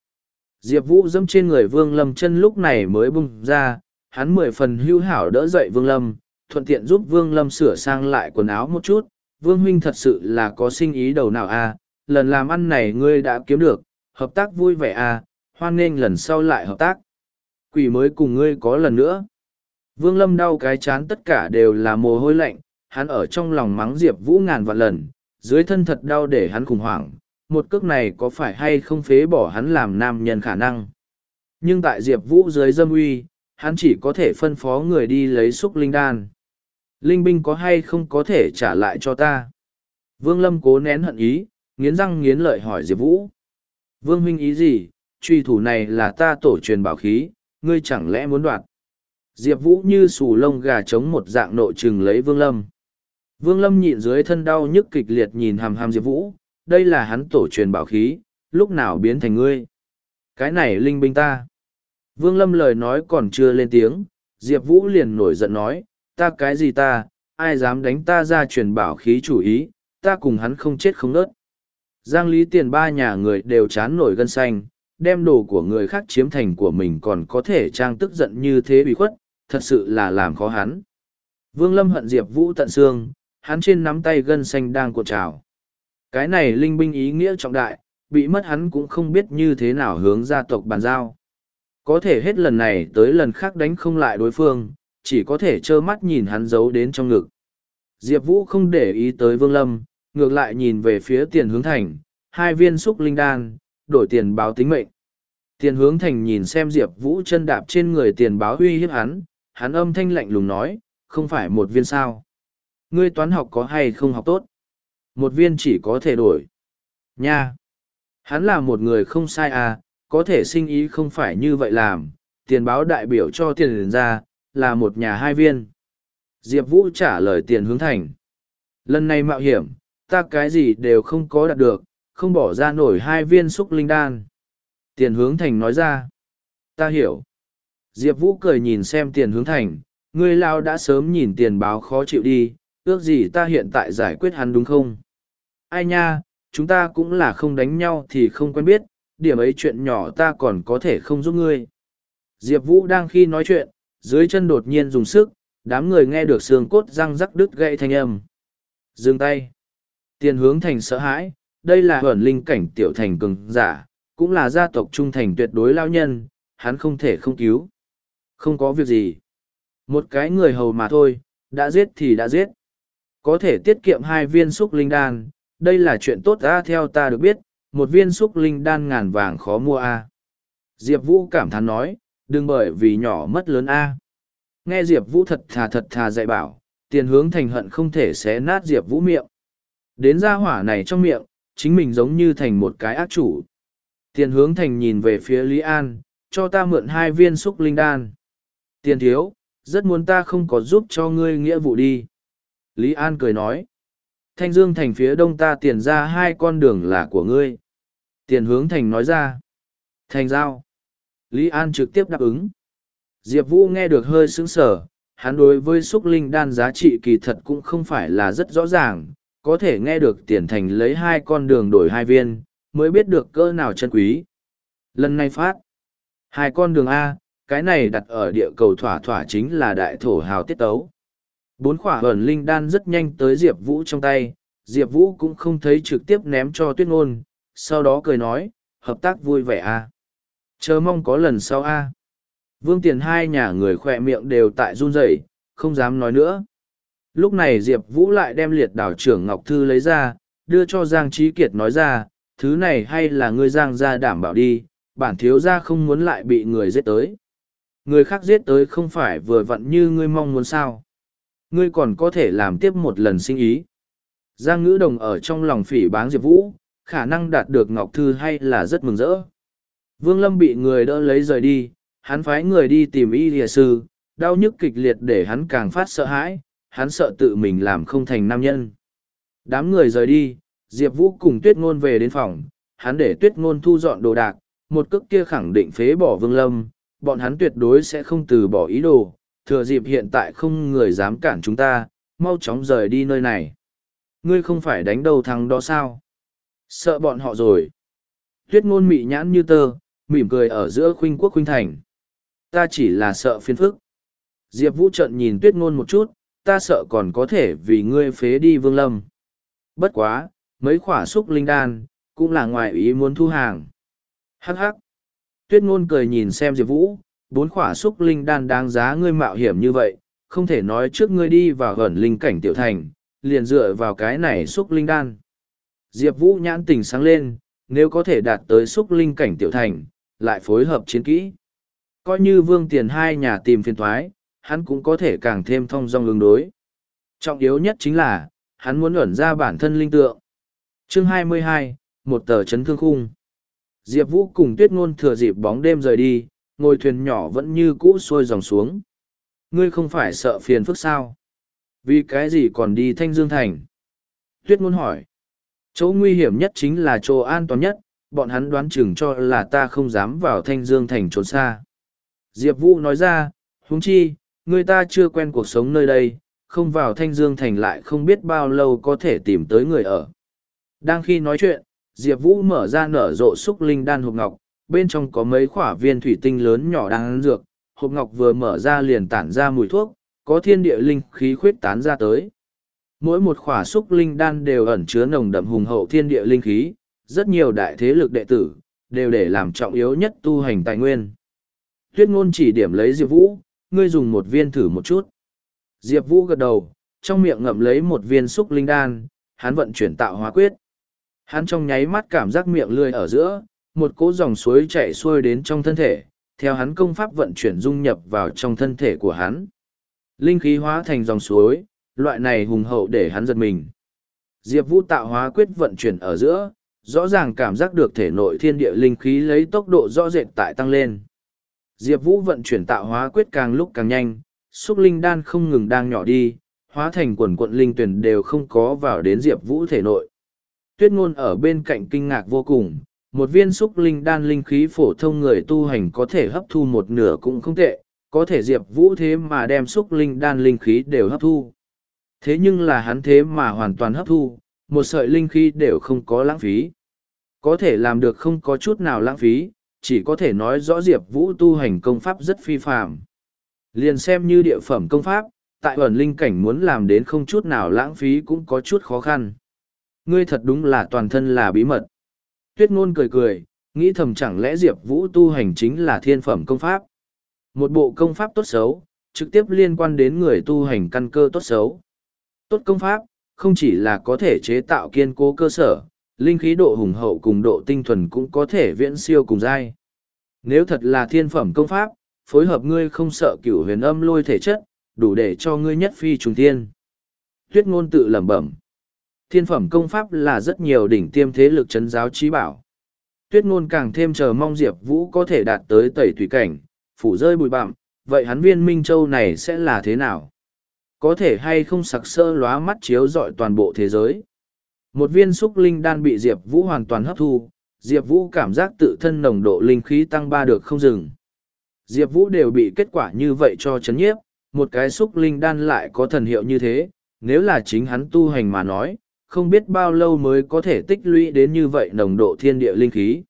Diệp Vũ dâm trên người Vương Lâm chân lúc này mới bung ra, hắn mười phần hưu hảo đỡ dậy Vương Lâm, thuận tiện giúp Vương Lâm sửa sang lại quần áo một chút. Vương Huynh thật sự là có sinh ý đầu nào à? lần làm ăn này ngươi đã kiếm được, hợp tác vui vẻ à, hoan nghênh lần sau lại hợp tác. Quỷ mới cùng ngươi có lần nữa. Vương Lâm đau cái chán tất cả đều là mồ hôi lạnh, hắn ở trong lòng mắng Diệp Vũ ngàn vạn lần, dưới thân thật đau để hắn khủng hoảng, một cước này có phải hay không phế bỏ hắn làm nam nhân khả năng. Nhưng tại Diệp Vũ dưới dâm uy, hắn chỉ có thể phân phó người đi lấy xúc linh đan. Linh binh có hay không có thể trả lại cho ta? Vương Lâm cố nén hận ý, nghiến răng nghiến lợi hỏi Diệp Vũ. Vương huynh ý gì, truy thủ này là ta tổ truyền bảo khí, ngươi chẳng lẽ muốn đoạt? Diệp Vũ như sù lông gà trống một dạng nội chừng lấy Vương Lâm. Vương Lâm nhịn dưới thân đau nhức kịch liệt nhìn hàm hàm Diệp Vũ, đây là hắn tổ truyền bảo khí, lúc nào biến thành ngươi. Cái này linh binh ta. Vương Lâm lời nói còn chưa lên tiếng, Diệp Vũ liền nổi giận nói, ta cái gì ta, ai dám đánh ta ra truyền bảo khí chủ ý, ta cùng hắn không chết không nớt. Giang lý tiền ba nhà người đều chán nổi gân xanh, đem đồ của người khác chiếm thành của mình còn có thể trang tức giận như thế bị khuất, thật sự là làm khó hắn. Vương Lâm hận Diệp Vũ tận xương, hắn trên nắm tay gân xanh đang cuộn trào. Cái này linh binh ý nghĩa trọng đại, bị mất hắn cũng không biết như thế nào hướng gia tộc bàn giao. Có thể hết lần này tới lần khác đánh không lại đối phương, chỉ có thể trơ mắt nhìn hắn giấu đến trong ngực. Diệp Vũ không để ý tới Vương Lâm, ngược lại nhìn về phía tiền hướng thành, hai viên xúc linh đan, đổi tiền báo tính mệnh. Tiền hướng thành nhìn xem Diệp Vũ chân đạp trên người tiền báo huy hiếp hắn, hắn âm thanh lạnh lùng nói, không phải một viên sao. Ngươi toán học có hay không học tốt? Một viên chỉ có thể đổi. Nha! Hắn là một người không sai à, có thể sinh ý không phải như vậy làm, tiền báo đại biểu cho tiền ra, là một nhà hai viên. Diệp Vũ trả lời tiền hướng thành. Lần này mạo hiểm, ta cái gì đều không có đạt được, không bỏ ra nổi hai viên xúc linh đan. Tiền hướng thành nói ra. Ta hiểu. Diệp Vũ cười nhìn xem tiền hướng thành, ngươi lao đã sớm nhìn tiền báo khó chịu đi, ước gì ta hiện tại giải quyết hắn đúng không? Ai nha, chúng ta cũng là không đánh nhau thì không quen biết, điểm ấy chuyện nhỏ ta còn có thể không giúp ngươi. Diệp Vũ đang khi nói chuyện, dưới chân đột nhiên dùng sức, đám người nghe được xương cốt răng rắc đứt gãy thanh âm. Dừng tay. Tiền hướng thành sợ hãi, đây là huẩn linh cảnh tiểu thành cường giả, cũng là gia tộc trung thành tuyệt đối lao nhân, hắn không thể không cứu. Không có việc gì. Một cái người hầu mà thôi, đã giết thì đã giết. Có thể tiết kiệm hai viên xúc linh đan, đây là chuyện tốt ra theo ta được biết, một viên xúc linh đan ngàn vàng khó mua a. Diệp Vũ cảm thán nói, đừng bởi vì nhỏ mất lớn a. Nghe Diệp Vũ thật thà thật thà dạy bảo, tiền hướng thành hận không thể xé nát Diệp Vũ miệng. Đến ra hỏa này trong miệng, chính mình giống như thành một cái ác chủ. Tiền hướng thành nhìn về phía Lý An, cho ta mượn hai viên xúc linh đan. Tiền thiếu, rất muốn ta không có giúp cho ngươi nghĩa vụ đi. Lý An cười nói. Thanh Dương thành phía đông ta tiền ra hai con đường là của ngươi. Tiền hướng thành nói ra. Thành giao. Lý An trực tiếp đáp ứng. Diệp Vũ nghe được hơi sững sở, hắn đối với xúc linh đan giá trị kỳ thật cũng không phải là rất rõ ràng, có thể nghe được tiền thành lấy hai con đường đổi hai viên, mới biết được cỡ nào chân quý. Lần này phát, hai con đường A, cái này đặt ở địa cầu thỏa thỏa chính là đại thổ hào tiết tấu. Bốn khỏa ẩn linh đan rất nhanh tới Diệp Vũ trong tay, Diệp Vũ cũng không thấy trực tiếp ném cho tuyết ngôn, sau đó cười nói, hợp tác vui vẻ a Chờ mong có lần sau a Vương Tiền hai nhà người khỏe miệng đều tại run rẩy không dám nói nữa. Lúc này Diệp Vũ lại đem liệt đảo trưởng Ngọc Thư lấy ra, đưa cho Giang Trí Kiệt nói ra, thứ này hay là ngươi Giang ra đảm bảo đi, bản thiếu ra không muốn lại bị người giết tới. Người khác giết tới không phải vừa vặn như ngươi mong muốn sao. Ngươi còn có thể làm tiếp một lần sinh ý. Giang ngữ đồng ở trong lòng phỉ báng Diệp Vũ, khả năng đạt được Ngọc Thư hay là rất mừng rỡ. Vương Lâm bị người đỡ lấy rời đi, hắn phái người đi tìm y địa sư, đau nhức kịch liệt để hắn càng phát sợ hãi, hắn sợ tự mình làm không thành nam nhân. Đám người rời đi, Diệp Vũ cùng Tuyết Ngôn về đến phòng, hắn để Tuyết Ngôn thu dọn đồ đạc, một cước kia khẳng định phế bỏ Vương Lâm, bọn hắn tuyệt đối sẽ không từ bỏ ý đồ, thừa dịp hiện tại không người dám cản chúng ta, mau chóng rời đi nơi này. Ngươi không phải đánh đầu thằng đó sao? Sợ bọn họ rồi. Tuyết ngôn mị nhãn như tơ, mỉm cười ở giữa khuynh quốc khuynh thành. Ta chỉ là sợ phiền phức. Diệp Vũ trận nhìn tuyết ngôn một chút, ta sợ còn có thể vì ngươi phế đi vương lâm. Bất quá, mấy khỏa xúc linh đan, cũng là ngoài ý muốn thu hàng. Hắc hắc. Tuyết ngôn cười nhìn xem Diệp Vũ, bốn khỏa xúc linh đan đáng giá ngươi mạo hiểm như vậy, không thể nói trước ngươi đi vào gần linh cảnh tiểu thành, liền dựa vào cái này xúc linh đan. Diệp Vũ nhãn tình sáng lên, nếu có thể đạt tới xúc linh cảnh tiểu thành, lại phối hợp chiến kỹ. Coi như vương tiền hai nhà tìm phiên thoái, hắn cũng có thể càng thêm thông dong ứng đối. Trọng yếu nhất chính là, hắn muốn ẩn ra bản thân linh tượng. Chương 22, một tờ chấn thương khung. Diệp Vũ cùng Tuyết Ngôn thừa dịp bóng đêm rời đi, ngôi thuyền nhỏ vẫn như cũ xuôi dòng xuống. Ngươi không phải sợ phiền phức sao? Vì cái gì còn đi Thanh Dương Thành? Tuyết Ngôn hỏi. Chỗ nguy hiểm nhất chính là chỗ an toàn nhất, bọn hắn đoán chừng cho là ta không dám vào Thanh Dương Thành trốn xa. Diệp Vũ nói ra, huống chi, người ta chưa quen cuộc sống nơi đây, không vào Thanh Dương Thành lại không biết bao lâu có thể tìm tới người ở. Đang khi nói chuyện, Diệp Vũ mở ra nở rộ xúc linh đan hộp ngọc, bên trong có mấy khỏa viên thủy tinh lớn nhỏ đang ăn dược, hộp ngọc vừa mở ra liền tản ra mùi thuốc, có thiên địa linh khí khuyết tán ra tới. Mỗi một khỏa xúc linh đan đều ẩn chứa nồng đậm hùng hậu thiên địa linh khí, rất nhiều đại thế lực đệ tử, đều để làm trọng yếu nhất tu hành tài nguyên. Tuyết ngôn chỉ điểm lấy Diệp Vũ, ngươi dùng một viên thử một chút. Diệp Vũ gật đầu, trong miệng ngậm lấy một viên xúc linh đan, hắn vận chuyển tạo hóa quyết. Hắn trong nháy mắt cảm giác miệng lươi ở giữa, một cỗ dòng suối chảy xuôi đến trong thân thể, theo hắn công pháp vận chuyển dung nhập vào trong thân thể của hắn. Linh khí hóa thành dòng suối, loại này hùng hậu để hắn giật mình. Diệp Vũ tạo hóa quyết vận chuyển ở giữa, rõ ràng cảm giác được thể nội thiên địa linh khí lấy tốc độ rõ rệt tại tăng lên. Diệp Vũ vận chuyển tạo hóa quyết càng lúc càng nhanh, xúc linh đan không ngừng đang nhỏ đi, hóa thành quần quận linh tuyển đều không có vào đến Diệp Vũ thể nội. Tuyết ngôn ở bên cạnh kinh ngạc vô cùng, một viên xúc linh đan linh khí phổ thông người tu hành có thể hấp thu một nửa cũng không tệ, có thể Diệp Vũ thế mà đem xúc linh đan linh khí đều hấp thu. Thế nhưng là hắn thế mà hoàn toàn hấp thu, một sợi linh khí đều không có lãng phí. Có thể làm được không có chút nào lãng phí, chỉ có thể nói rõ Diệp Vũ tu hành công pháp rất phi phạm. Liền xem như địa phẩm công pháp, tại ẩn linh cảnh muốn làm đến không chút nào lãng phí cũng có chút khó khăn. Ngươi thật đúng là toàn thân là bí mật. Tuyết ngôn cười cười, nghĩ thầm chẳng lẽ Diệp Vũ tu hành chính là thiên phẩm công pháp. Một bộ công pháp tốt xấu, trực tiếp liên quan đến người tu hành căn cơ tốt xấu. Tốt công pháp, không chỉ là có thể chế tạo kiên cố cơ sở, linh khí độ hùng hậu cùng độ tinh thuần cũng có thể viễn siêu cùng dai. Nếu thật là thiên phẩm công pháp, phối hợp ngươi không sợ cửu huyền âm lôi thể chất, đủ để cho ngươi nhất phi trùng tiên. Tuyết ngôn tự lẩm bẩm. Thiên phẩm công pháp là rất nhiều đỉnh tiêm thế lực chấn giáo trí bảo. Tuyết ngôn càng thêm chờ mong Diệp Vũ có thể đạt tới tẩy thủy cảnh, phủ rơi bụi bặm, vậy hắn viên Minh Châu này sẽ là thế nào? Có thể hay không sặc sơ lóa mắt chiếu dọi toàn bộ thế giới? Một viên xúc linh đan bị Diệp Vũ hoàn toàn hấp thu, Diệp Vũ cảm giác tự thân nồng độ linh khí tăng ba được không dừng. Diệp Vũ đều bị kết quả như vậy cho chấn nhiếp, một cái xúc linh đan lại có thần hiệu như thế, nếu là chính hắn tu hành mà nói, không biết bao lâu mới có thể tích lũy đến như vậy nồng độ thiên địa linh khí.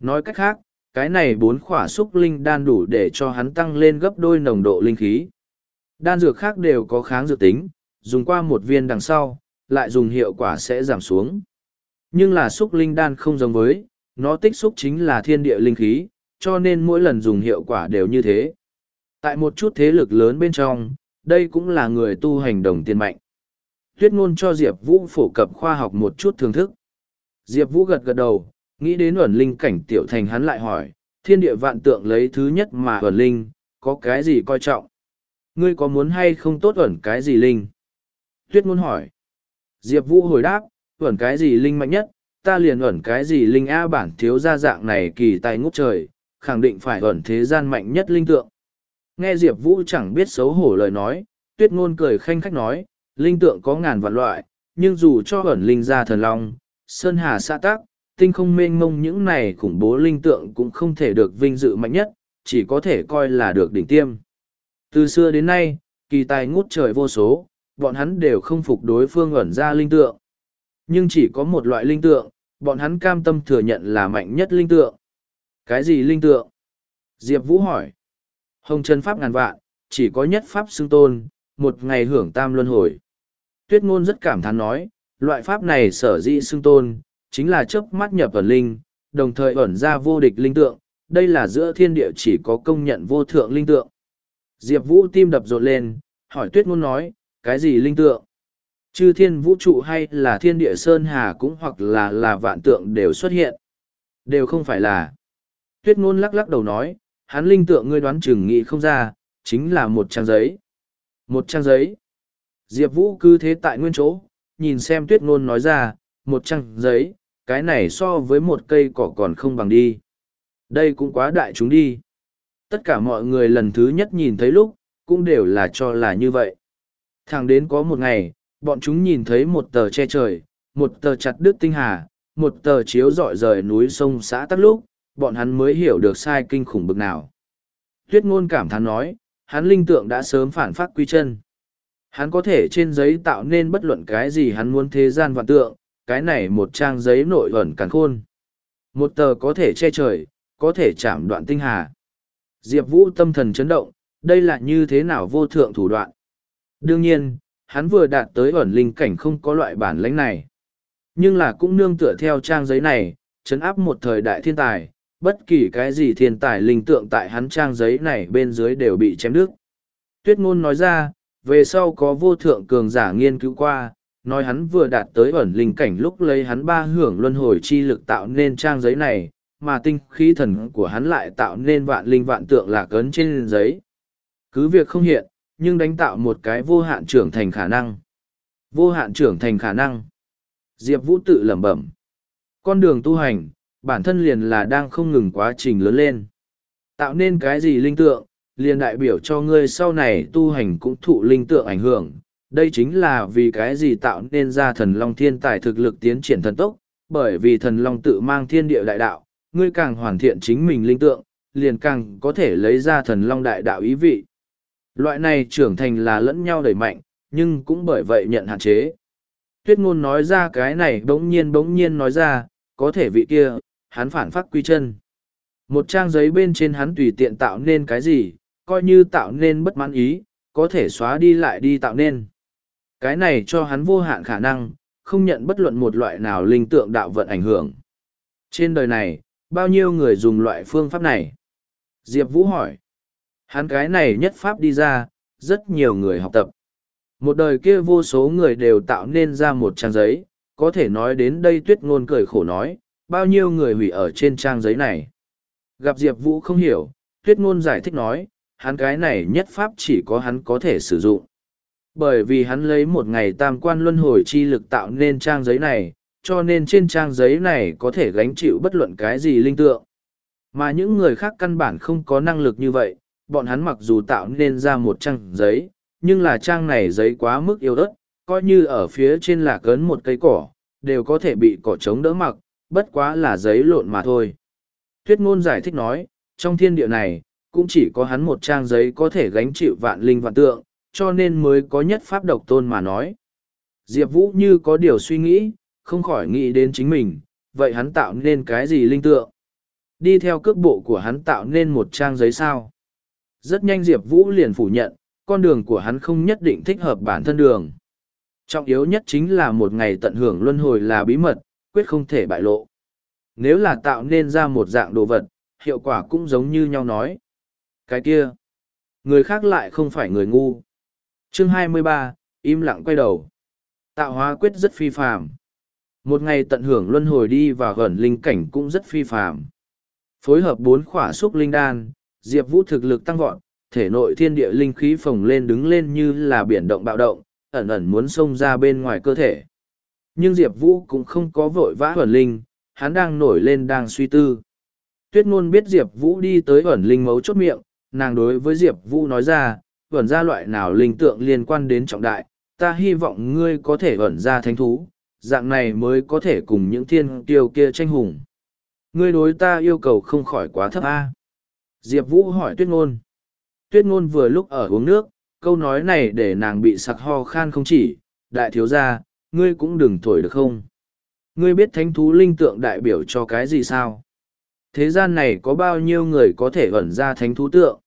Nói cách khác, cái này bốn khỏa xúc linh đan đủ để cho hắn tăng lên gấp đôi nồng độ linh khí. Đan dược khác đều có kháng dược tính, dùng qua một viên đằng sau, lại dùng hiệu quả sẽ giảm xuống. Nhưng là xúc linh đan không giống với, nó tích xúc chính là thiên địa linh khí, cho nên mỗi lần dùng hiệu quả đều như thế. Tại một chút thế lực lớn bên trong, đây cũng là người tu hành đồng tiền mạnh. Tuyết ngôn cho Diệp Vũ phổ cập khoa học một chút thưởng thức. Diệp Vũ gật gật đầu, nghĩ đến ẩn linh cảnh tiểu thành hắn lại hỏi, thiên địa vạn tượng lấy thứ nhất mà ẩn linh, có cái gì coi trọng? Ngươi có muốn hay không tốt ẩn cái gì linh? Tuyết ngôn hỏi. Diệp Vũ hồi đáp, ẩn cái gì linh mạnh nhất, ta liền ẩn cái gì linh A bản thiếu gia dạng này kỳ tài ngút trời, khẳng định phải ẩn thế gian mạnh nhất linh tượng. Nghe Diệp Vũ chẳng biết xấu hổ lời nói, tuyết ngôn cười khanh khách nói, linh tượng có ngàn vạn loại, nhưng dù cho ẩn linh ra thần long, sơn hà xã tác, tinh không mênh mông những này khủng bố linh tượng cũng không thể được vinh dự mạnh nhất, chỉ có thể coi là được đỉnh tiêm. Từ xưa đến nay, kỳ tài ngút trời vô số, bọn hắn đều không phục đối phương ẩn ra linh tượng. Nhưng chỉ có một loại linh tượng, bọn hắn cam tâm thừa nhận là mạnh nhất linh tượng. Cái gì linh tượng? Diệp Vũ hỏi. Hồng chân pháp ngàn vạn, chỉ có nhất pháp xưng tôn, một ngày hưởng tam luân hồi. Tuyết ngôn rất cảm thán nói, loại pháp này sở dĩ xưng tôn, chính là chớp mắt nhập ẩn linh, đồng thời ẩn ra vô địch linh tượng, đây là giữa thiên địa chỉ có công nhận vô thượng linh tượng. Diệp Vũ tim đập rộn lên, hỏi Tuyết ngôn nói, cái gì linh tượng? Chư thiên vũ trụ hay là thiên địa sơn hà cũng hoặc là là vạn tượng đều xuất hiện. Đều không phải là. Tuyết ngôn lắc lắc đầu nói, hắn linh tượng ngươi đoán chừng nghĩ không ra, chính là một trang giấy. Một trang giấy. Diệp Vũ cứ thế tại nguyên chỗ, nhìn xem tuyết ngôn nói ra, một trang giấy, cái này so với một cây cỏ còn không bằng đi. Đây cũng quá đại chúng đi. Tất cả mọi người lần thứ nhất nhìn thấy lúc, cũng đều là cho là như vậy. Thẳng đến có một ngày, bọn chúng nhìn thấy một tờ che trời, một tờ chặt đứt tinh hà, một tờ chiếu rọi rời núi sông xã tắt lúc, bọn hắn mới hiểu được sai kinh khủng bực nào. Tuyết ngôn cảm thán nói, hắn linh tượng đã sớm phản phát quy chân. Hắn có thể trên giấy tạo nên bất luận cái gì hắn muốn thế gian vạn tượng, cái này một trang giấy nội ẩn càn khôn. Một tờ có thể che trời, có thể chạm đoạn tinh hà. Diệp Vũ tâm thần chấn động, đây là như thế nào vô thượng thủ đoạn. Đương nhiên, hắn vừa đạt tới ẩn linh cảnh không có loại bản lãnh này. Nhưng là cũng nương tựa theo trang giấy này, chấn áp một thời đại thiên tài, bất kỳ cái gì thiên tài linh tượng tại hắn trang giấy này bên dưới đều bị chém đứt. Tuyết ngôn nói ra, về sau có vô thượng cường giả nghiên cứu qua, nói hắn vừa đạt tới ẩn linh cảnh lúc lấy hắn ba hưởng luân hồi chi lực tạo nên trang giấy này, mà tinh khí thần của hắn lại tạo nên vạn linh vạn tượng lạc ấn trên giấy. Cứ việc không hiện, nhưng đánh tạo một cái vô hạn trưởng thành khả năng. Vô hạn trưởng thành khả năng. Diệp Vũ tự lẩm bẩm. Con đường tu hành, bản thân liền là đang không ngừng quá trình lớn lên. Tạo nên cái gì linh tượng, liền đại biểu cho ngươi sau này tu hành cũng thụ linh tượng ảnh hưởng. Đây chính là vì cái gì tạo nên ra thần long thiên tài thực lực tiến triển thần tốc, bởi vì thần long tự mang thiên địa đại đạo, ngươi càng hoàn thiện chính mình linh tượng, liền càng có thể lấy ra thần long đại đạo ý vị. Loại này trưởng thành là lẫn nhau đẩy mạnh, nhưng cũng bởi vậy nhận hạn chế. Tuyết ngôn nói ra cái này bỗng nhiên bỗng nhiên nói ra, có thể vị kia, hắn phản phát quy chân. Một trang giấy bên trên hắn tùy tiện tạo nên cái gì, coi như tạo nên bất mãn ý, có thể xóa đi lại đi tạo nên. Cái này cho hắn vô hạn khả năng, không nhận bất luận một loại nào linh tượng đạo vận ảnh hưởng. Trên đời này, bao nhiêu người dùng loại phương pháp này? Diệp Vũ hỏi. Hắn cái này nhất pháp đi ra, rất nhiều người học tập. Một đời kia vô số người đều tạo nên ra một trang giấy, có thể nói đến đây tuyết ngôn cười khổ nói, bao nhiêu người hủy ở trên trang giấy này. Gặp Diệp Vũ không hiểu, tuyết ngôn giải thích nói, hắn cái này nhất pháp chỉ có hắn có thể sử dụng. Bởi vì hắn lấy một ngày tam quan luân hồi chi lực tạo nên trang giấy này, cho nên trên trang giấy này có thể gánh chịu bất luận cái gì linh tượng. Mà những người khác căn bản không có năng lực như vậy, bọn hắn mặc dù tạo nên ra một trang giấy, nhưng là trang này giấy quá mức yếu ớt, coi như ở phía trên là cấn một cây cỏ, đều có thể bị cỏ chống đỡ mặc, bất quá là giấy lộn mà thôi. Tuyết ngôn giải thích nói, trong thiên địa này, cũng chỉ có hắn một trang giấy có thể gánh chịu vạn linh vạn tượng, cho nên mới có nhất pháp độc tôn mà nói. Diệp Vũ như có điều suy nghĩ, không khỏi nghĩ đến chính mình, vậy hắn tạo nên cái gì linh tượng? Đi theo cước bộ của hắn tạo nên một trang giấy sao? Rất nhanh Diệp Vũ liền phủ nhận, con đường của hắn không nhất định thích hợp bản thân đường. Trọng yếu nhất chính là một ngày tận hưởng luân hồi là bí mật, quyết không thể bại lộ. Nếu là tạo nên ra một dạng đồ vật, hiệu quả cũng giống như nhau nói. Cái kia, người khác lại không phải người ngu. Chương 23, im lặng quay đầu. Tạo hóa quyết rất phi phàm. Một ngày tận hưởng luân hồi đi và gần linh cảnh cũng rất phi phàm. Phối hợp bốn khỏa xúc linh đan, Diệp Vũ thực lực tăng vọt, thể nội thiên địa linh khí phồng lên đứng lên như là biển động bạo động, ẩn ẩn muốn xông ra bên ngoài cơ thể. Nhưng Diệp Vũ cũng không có vội vã ẩn linh, hắn đang nổi lên đang suy tư. Tuyết ngôn biết Diệp Vũ đi tới ẩn linh mấu chốt miệng, nàng đối với Diệp Vũ nói ra, ẩn ra loại nào linh tượng liên quan đến trọng đại, ta hy vọng ngươi có thể ẩn ra thánh thú, dạng này mới có thể cùng những thiên tiêu kia tranh hùng. Ngươi đối ta yêu cầu không khỏi quá thấp a Diệp Vũ hỏi tuyết ngôn. Tuyết ngôn vừa lúc ở uống nước, câu nói này để nàng bị sặc ho khan không chỉ, đại thiếu gia, ngươi cũng đừng thổi được không? Ngươi biết thánh thú linh tượng đại biểu cho cái gì sao? Thế gian này có bao nhiêu người có thể ẩn ra thánh thú tượng?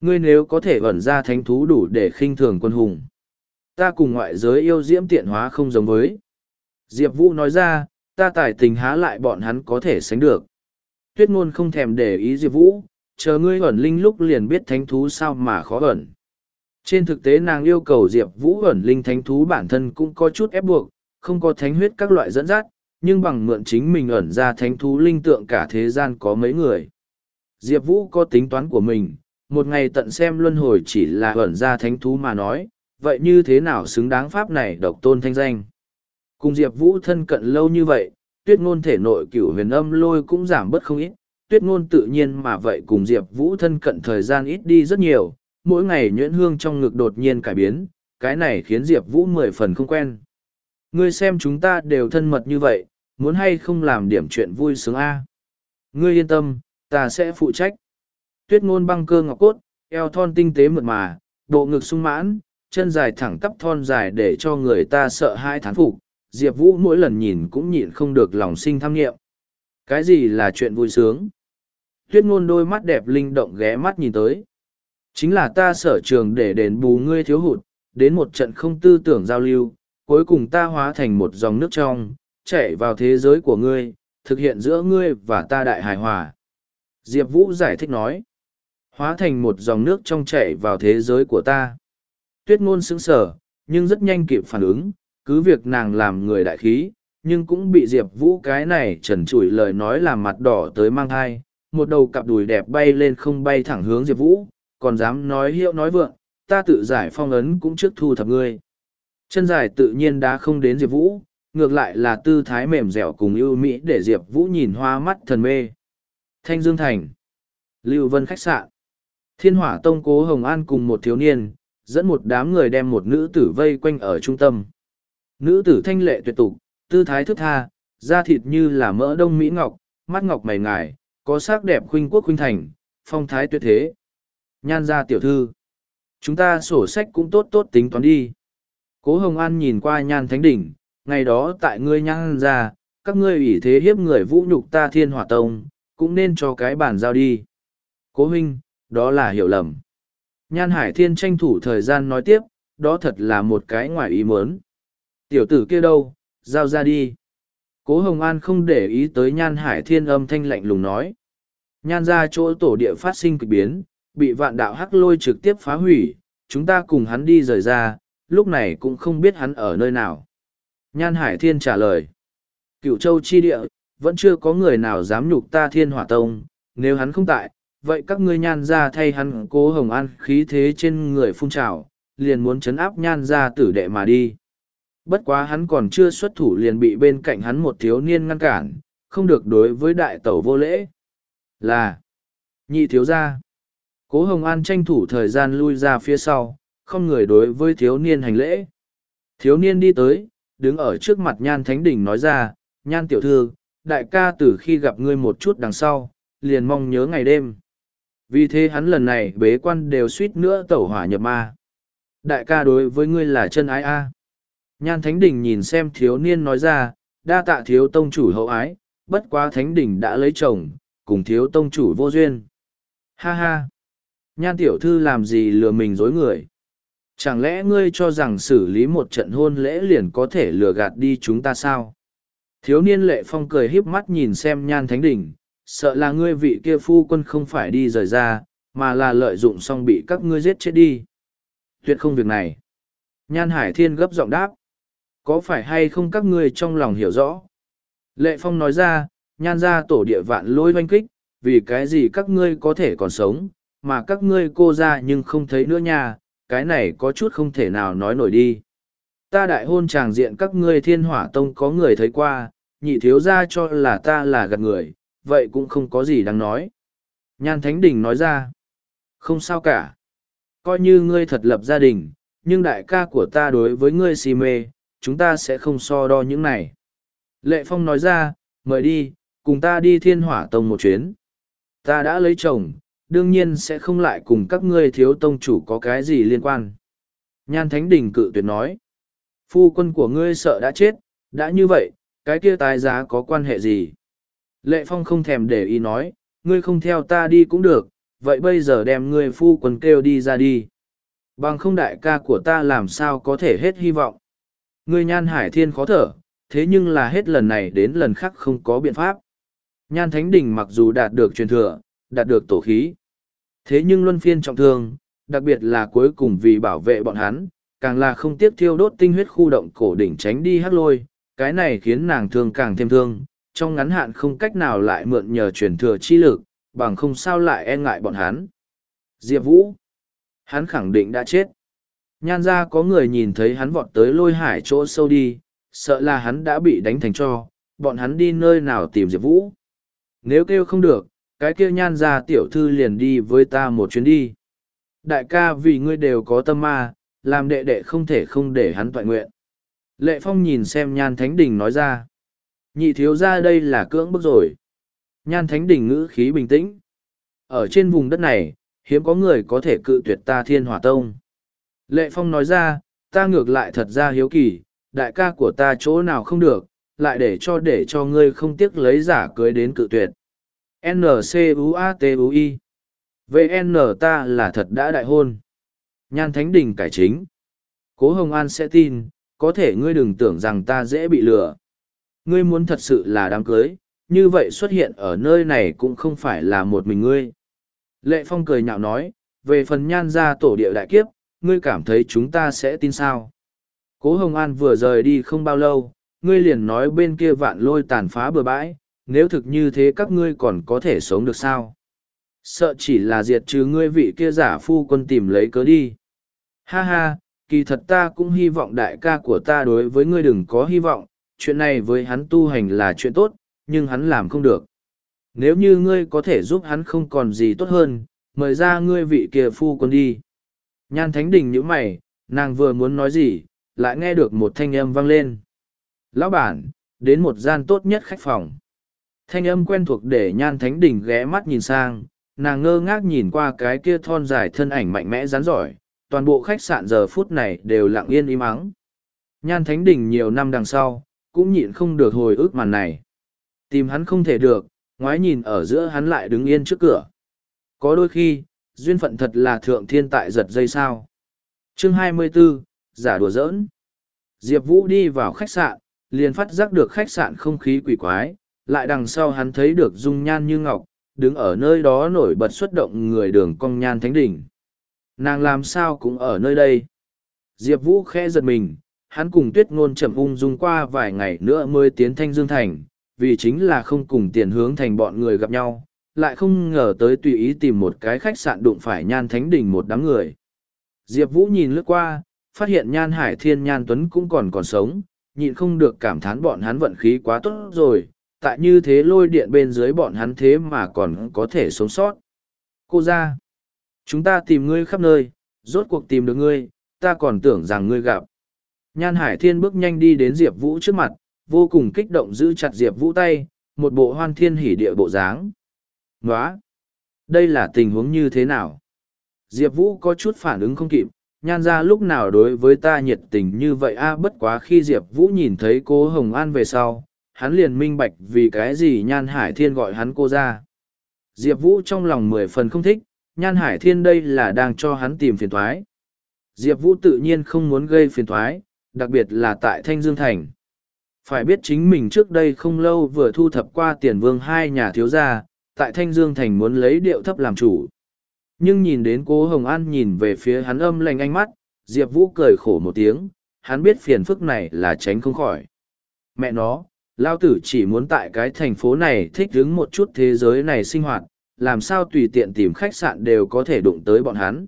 Ngươi nếu có thể ẩn ra thánh thú đủ để khinh thường quân hùng. Ta cùng ngoại giới yêu diễm tiện hóa không giống với. Diệp Vũ nói ra, ta tài tình há lại bọn hắn có thể sánh được. Tuyết ngôn không thèm để ý Diệp Vũ, chờ ngươi ẩn linh lúc liền biết thánh thú sao mà khó ẩn. Trên thực tế nàng yêu cầu Diệp Vũ ẩn linh thánh thú bản thân cũng có chút ép buộc, không có thánh huyết các loại dẫn dắt, nhưng bằng mượn chính mình ẩn ra thánh thú linh tượng cả thế gian có mấy người. Diệp Vũ có tính toán của mình, một ngày tận xem luân hồi chỉ là ẩn ra thánh thú mà nói, vậy như thế nào xứng đáng pháp này độc tôn thanh danh. Cùng Diệp Vũ thân cận lâu như vậy, tuyết ngôn thể nội cửu huyền âm lôi cũng giảm bớt không ít, tuyết ngôn tự nhiên mà vậy cùng Diệp Vũ thân cận thời gian ít đi rất nhiều, mỗi ngày nhuyễn hương trong ngực đột nhiên cải biến, cái này khiến Diệp Vũ mười phần không quen. Ngươi xem chúng ta đều thân mật như vậy, muốn hay không làm điểm chuyện vui sướng a Ngươi yên tâm, ta sẽ phụ trách. Tuyết ngôn băng cơ ngọc cốt, eo thon tinh tế mượt mà, bộ ngực sung mãn, chân dài thẳng tắp thon dài để cho người ta sợ hai thán phục Diệp Vũ mỗi lần nhìn cũng nhịn không được lòng sinh tham nghiệm. Cái gì là chuyện vui sướng? Tuyết ngôn đôi mắt đẹp linh động ghé mắt nhìn tới. Chính là ta sở trường để đền bù ngươi thiếu hụt, đến một trận không tư tưởng giao lưu, cuối cùng ta hóa thành một dòng nước trong, chạy vào thế giới của ngươi, thực hiện giữa ngươi và ta đại hài hòa. Diệp Vũ giải thích nói, hóa thành một dòng nước trong chạy vào thế giới của ta. Tuyết ngôn sững sở, nhưng rất nhanh kịp phản ứng, cứ việc nàng làm người đại khí, nhưng cũng bị Diệp Vũ cái này trần trụi lời nói làm mặt đỏ tới mang thai, một đầu cặp đùi đẹp bay lên không bay thẳng hướng Diệp Vũ, còn dám nói hiệu nói vượng, ta tự giải phong ấn cũng trước thu thập ngươi. Chân dài tự nhiên đã không đến Diệp Vũ, ngược lại là tư thái mềm dẻo cùng ưu mỹ để Diệp Vũ nhìn hoa mắt thần mê. Thanh Dương Thành Lưu Vân khách sạn Thiên hỏa tông cố Hồng An cùng một thiếu niên, dẫn một đám người đem một nữ tử vây quanh ở trung tâm. Nữ tử thanh lệ tuyệt tục, tư thái thức tha, da thịt như là mỡ đông mỹ ngọc, mắt ngọc mày ngài, có sắc đẹp khuynh quốc khuynh thành, phong thái tuyệt thế. Nhan ra tiểu thư. Chúng ta sổ sách cũng tốt tốt tính toán đi. Cố Hồng An nhìn qua nhan thánh đỉnh, ngày đó tại ngươi nhan ra, các ngươi ủy thế hiếp người vũ nhục ta thiên hỏa tông, cũng nên cho cái bản giao đi. Cố huynh, đó là hiểu lầm. Nhan Hải Thiên tranh thủ thời gian nói tiếp, đó thật là một cái ngoài ý muốn. Tiểu tử kia đâu, giao ra đi. Cố Hồng An không để ý tới Nhan Hải Thiên âm thanh lạnh lùng nói. Nhan ra chỗ tổ địa phát sinh kịch biến, bị vạn đạo hắc lôi trực tiếp phá hủy, chúng ta cùng hắn đi rời ra, lúc này cũng không biết hắn ở nơi nào. Nhan Hải Thiên trả lời. Cựu châu chi địa, vẫn chưa có người nào dám nhục ta thiên hỏa tông, nếu hắn không tại, vậy các ngươi nhan ra thay hắn cố hồng an khí thế trên người phun trào, liền muốn chấn áp nhan ra tử đệ mà đi. Bất quá hắn còn chưa xuất thủ liền bị bên cạnh hắn một thiếu niên ngăn cản, không được đối với đại tẩu vô lễ. Là, nhị thiếu gia. Cố Hồng An tranh thủ thời gian lui ra phía sau, không người đối với thiếu niên hành lễ. Thiếu niên đi tới, đứng ở trước mặt nhan thánh đỉnh nói ra, nhan tiểu thư, đại ca từ khi gặp ngươi một chút đằng sau, liền mong nhớ ngày đêm. Vì thế hắn lần này bế quan đều suýt nữa tẩu hỏa nhập ma. Đại ca đối với ngươi là chân ái a. Nhan Thánh Đình nhìn xem thiếu niên nói ra, đa tạ thiếu tông chủ hậu ái, bất quá Thánh Đình đã lấy chồng, cùng thiếu tông chủ vô duyên. Ha ha! Nhan tiểu thư làm gì lừa mình dối người? Chẳng lẽ ngươi cho rằng xử lý một trận hôn lễ liền có thể lừa gạt đi chúng ta sao? Thiếu niên lệ phong cười híp mắt nhìn xem nhan thánh đỉnh, sợ là ngươi vị kia phu quân không phải đi rời ra, mà là lợi dụng xong bị các ngươi giết chết đi. Tuyệt không việc này. Nhan hải thiên gấp giọng đáp. Có phải hay không các ngươi trong lòng hiểu rõ? Lệ phong nói ra, nhan ra tổ địa vạn lôi oanh kích, vì cái gì các ngươi có thể còn sống, mà các ngươi cô ra nhưng không thấy nữa nha, cái này có chút không thể nào nói nổi đi. Ta đại hôn tràng diện các ngươi thiên hỏa tông có người thấy qua, nhị thiếu ra cho là ta là gạt người, vậy cũng không có gì đáng nói. Nhan Thánh Đình nói ra, không sao cả. Coi như ngươi thật lập gia đình, nhưng đại ca của ta đối với ngươi si mê, chúng ta sẽ không so đo những này. Lệ Phong nói ra, mời đi, cùng ta đi thiên hỏa tông một chuyến. Ta đã lấy chồng, đương nhiên sẽ không lại cùng các ngươi thiếu tông chủ có cái gì liên quan. Nhan Thánh Đình cự tuyệt nói, phu quân của ngươi sợ đã chết, đã như vậy, cái kia tái giá có quan hệ gì? Lệ Phong không thèm để ý nói, ngươi không theo ta đi cũng được, vậy bây giờ đem ngươi phu quân kêu đi ra đi. Bằng không đại ca của ta làm sao có thể hết hy vọng. Ngươi nhan hải thiên khó thở, thế nhưng là hết lần này đến lần khác không có biện pháp. Nhan Thánh Đình mặc dù đạt được truyền thừa, đạt được tổ khí. Thế nhưng luân phiên trọng thương, đặc biệt là cuối cùng vì bảo vệ bọn hắn, càng là không tiếc thiêu đốt tinh huyết khu động cổ đỉnh tránh đi hắc lôi, cái này khiến nàng thương càng thêm thương, trong ngắn hạn không cách nào lại mượn nhờ truyền thừa chi lực, bằng không sao lại e ngại bọn hắn. Diệp Vũ, hắn khẳng định đã chết. Nhan ra có người nhìn thấy hắn vọt tới lôi hải chỗ sâu đi, sợ là hắn đã bị đánh thành cho, bọn hắn đi nơi nào tìm Diệp Vũ. Nếu kêu không được, cái kêu nhan ra tiểu thư liền đi với ta một chuyến đi. Đại ca vì ngươi đều có tâm ma, làm đệ đệ không thể không để hắn toại nguyện. Lệ Phong nhìn xem Nhan Thánh Đình nói ra. Nhị thiếu ra đây là cưỡng bức rồi. Nhan Thánh Đình ngữ khí bình tĩnh. Ở trên vùng đất này, hiếm có người có thể cự tuyệt ta thiên hỏa tông. Lệ Phong nói ra, ta ngược lại thật ra hiếu kỳ, đại ca của ta chỗ nào không được, lại để cho để cho ngươi không tiếc lấy giả cưới đến cự tuyệt. N-C-U-A-T-U-I VN ta là thật đã đại hôn. Nhan Thánh Đình cải chính. Cố Hồng An sẽ tin, có thể ngươi đừng tưởng rằng ta dễ bị lừa. Ngươi muốn thật sự là đám cưới, như vậy xuất hiện ở nơi này cũng không phải là một mình ngươi. Lệ Phong cười nhạo nói, về phần nhan ra tổ địa đại kiếp, ngươi cảm thấy chúng ta sẽ tin sao. Cố Hồng An vừa rời đi không bao lâu, ngươi liền nói bên kia vạn lôi tàn phá bừa bãi, nếu thực như thế các ngươi còn có thể sống được sao? Sợ chỉ là diệt trừ ngươi vị kia giả phu quân tìm lấy cớ đi. Ha ha, kỳ thật ta cũng hy vọng đại ca của ta đối với ngươi đừng có hy vọng, chuyện này với hắn tu hành là chuyện tốt, nhưng hắn làm không được. Nếu như ngươi có thể giúp hắn không còn gì tốt hơn, mời ra ngươi vị kia phu quân đi. Nhan Thánh Đình nhíu mày, nàng vừa muốn nói gì, lại nghe được một thanh âm vang lên. Lão bản, đến một gian tốt nhất khách phòng. Thanh âm quen thuộc để Nhan Thánh Đình ghé mắt nhìn sang, nàng ngơ ngác nhìn qua cái kia thon dài thân ảnh mạnh mẽ rắn giỏi, toàn bộ khách sạn giờ phút này đều lặng yên im ắng. Nhan Thánh Đình nhiều năm đằng sau, cũng nhịn không được hồi ức màn này. Tìm hắn không thể được, ngoái nhìn ở giữa hắn lại đứng yên trước cửa. Có đôi khi, duyên phận thật là thượng thiên tại giật dây sao. Chương 24, giả đùa giỡn. Diệp Vũ đi vào khách sạn, liền phát giác được khách sạn không khí quỷ quái, lại đằng sau hắn thấy được dung nhan như ngọc, đứng ở nơi đó nổi bật xuất động người đường cong nhan thánh đỉnh nàng làm sao cũng ở nơi đây diệp vũ khẽ giật mình hắn cùng tuyết ngôn chậm ung dung qua vài ngày nữa mới tiến thanh dương thành vì chính là không cùng tiền hướng thành bọn người gặp nhau lại không ngờ tới tùy ý tìm một cái khách sạn đụng phải nhan thánh đình một đám người diệp vũ nhìn lướt qua phát hiện nhan hải thiên nhan tuấn cũng còn còn sống nhịn không được cảm thán bọn hắn vận khí quá tốt rồi tại như thế lôi điện bên dưới bọn hắn thế mà còn có thể sống sót cô ra Chúng ta tìm ngươi khắp nơi, rốt cuộc tìm được ngươi, ta còn tưởng rằng ngươi gặp. Nhan Hải Thiên bước nhanh đi đến Diệp Vũ trước mặt, vô cùng kích động giữ chặt Diệp Vũ tay, một bộ hoan thiên hỉ địa bộ dáng. Nóa! Đây là tình huống như thế nào? Diệp Vũ có chút phản ứng không kịp, nhan ra lúc nào đối với ta nhiệt tình như vậy a bất quá khi Diệp Vũ nhìn thấy cô Hồng An về sau, hắn liền minh bạch vì cái gì nhan hải thiên gọi hắn cô ra. Diệp Vũ trong lòng mười phần không thích, nhan hải thiên đây là đang cho hắn tìm phiền thoái. Diệp Vũ tự nhiên không muốn gây phiền thoái, đặc biệt là tại Thanh Dương Thành. Phải biết chính mình trước đây không lâu vừa thu thập qua tiền vương hai nhà thiếu gia, tại Thanh Dương Thành muốn lấy điệu thấp làm chủ. Nhưng nhìn đến cố Hồng An nhìn về phía hắn âm lành ánh mắt, Diệp Vũ cười khổ một tiếng, hắn biết phiền phức này là tránh không khỏi. Mẹ nó, Lao tử chỉ muốn tại cái thành phố này thích ứng một chút thế giới này sinh hoạt, làm sao tùy tiện tìm khách sạn đều có thể đụng tới bọn hắn.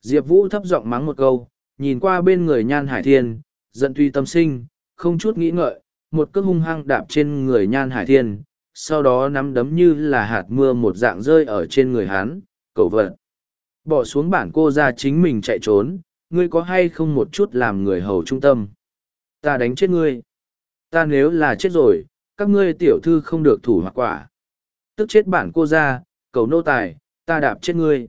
Diệp Vũ thấp giọng mắng một câu, nhìn qua bên người Nhan Hải Thiên, giận tuy tâm sinh, không chút nghĩ ngợi, một cước hung hăng đạp trên người Nhan Hải Thiên, sau đó nắm đấm như là hạt mưa một dạng rơi ở trên người hắn, cậu vật. Bỏ xuống bản cô ra chính mình chạy trốn, ngươi có hay không một chút làm người hầu trung tâm. Ta đánh chết ngươi. Ta nếu là chết rồi, các ngươi tiểu thư không được thủ hoặc quả. Tức chết bản cô ra, cầu nô tài, ta đạp chết ngươi.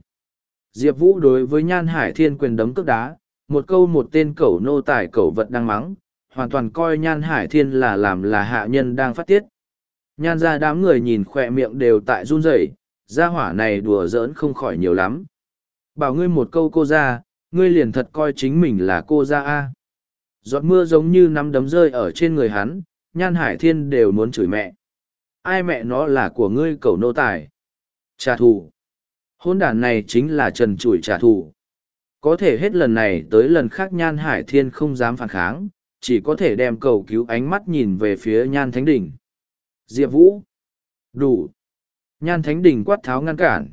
Diệp Vũ đối với Nhan Hải Thiên quyền đấm cước đá, một câu một tên cẩu nô tài cẩu vật đang mắng, hoàn toàn coi Nhan Hải Thiên là làm là hạ nhân đang phát tiết. Nhan ra đám người nhìn khỏe miệng đều tại run rẩy, gia hỏa này đùa giỡn không khỏi nhiều lắm. Bảo ngươi một câu cô ra, ngươi liền thật coi chính mình là cô ra a. Giọt mưa giống như nắm đấm rơi ở trên người hắn, Nhan Hải Thiên đều muốn chửi mẹ. Ai mẹ nó là của ngươi cẩu nô tài? Trả thù hôn đản này chính là trần trụi trả thù có thể hết lần này tới lần khác nhan hải thiên không dám phản kháng chỉ có thể đem cầu cứu ánh mắt nhìn về phía nhan thánh Đỉnh diệp vũ. Đủ. Nhan thánh đình quát tháo ngăn cản.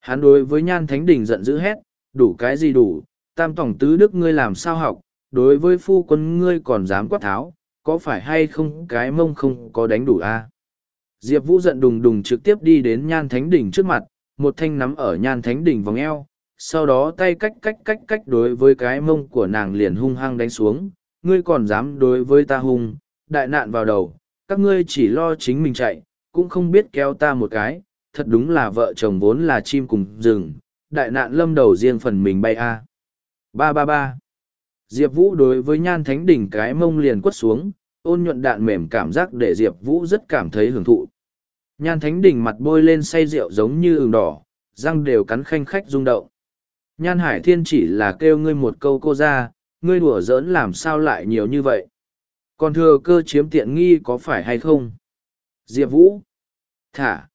Hắn đối với nhan thánh đình giận dữ hét đủ cái gì đủ? Tam tổng tứ đức ngươi làm sao học? Đối với phu quân ngươi còn dám quát tháo có phải hay không cái mông không có đánh đủ a? À? diệp vũ giận đùng đùng trực tiếp đi đến nhan thánh đình trước mặt một thanh nắm ở nhan thánh Đình vòng eo, sau đó tay cách cách cách cách đối với cái mông của nàng liền hung hăng đánh xuống, ngươi còn dám đối với ta hung, đại nạn vào đầu, các ngươi chỉ lo chính mình chạy, cũng không biết kéo ta một cái, thật đúng là vợ chồng vốn là chim cùng rừng, đại nạn lâm đầu riêng phần mình bay a. Ba ba ba. Diệp Vũ đối với nhan thánh đỉnh cái mông liền quất xuống, ôn nhuận đạn mềm cảm giác để Diệp Vũ rất cảm thấy hưởng thụ. Nhan Thánh Đình mặt bôi lên say rượu giống như ửng đỏ, răng đều cắn khanh khách rung động. Nhan Hải Thiên chỉ là kêu ngươi một câu cô ra, ngươi đùa giỡn làm sao lại nhiều như vậy. Còn thừa cơ chiếm tiện nghi có phải hay không? Diệp Vũ. Thả.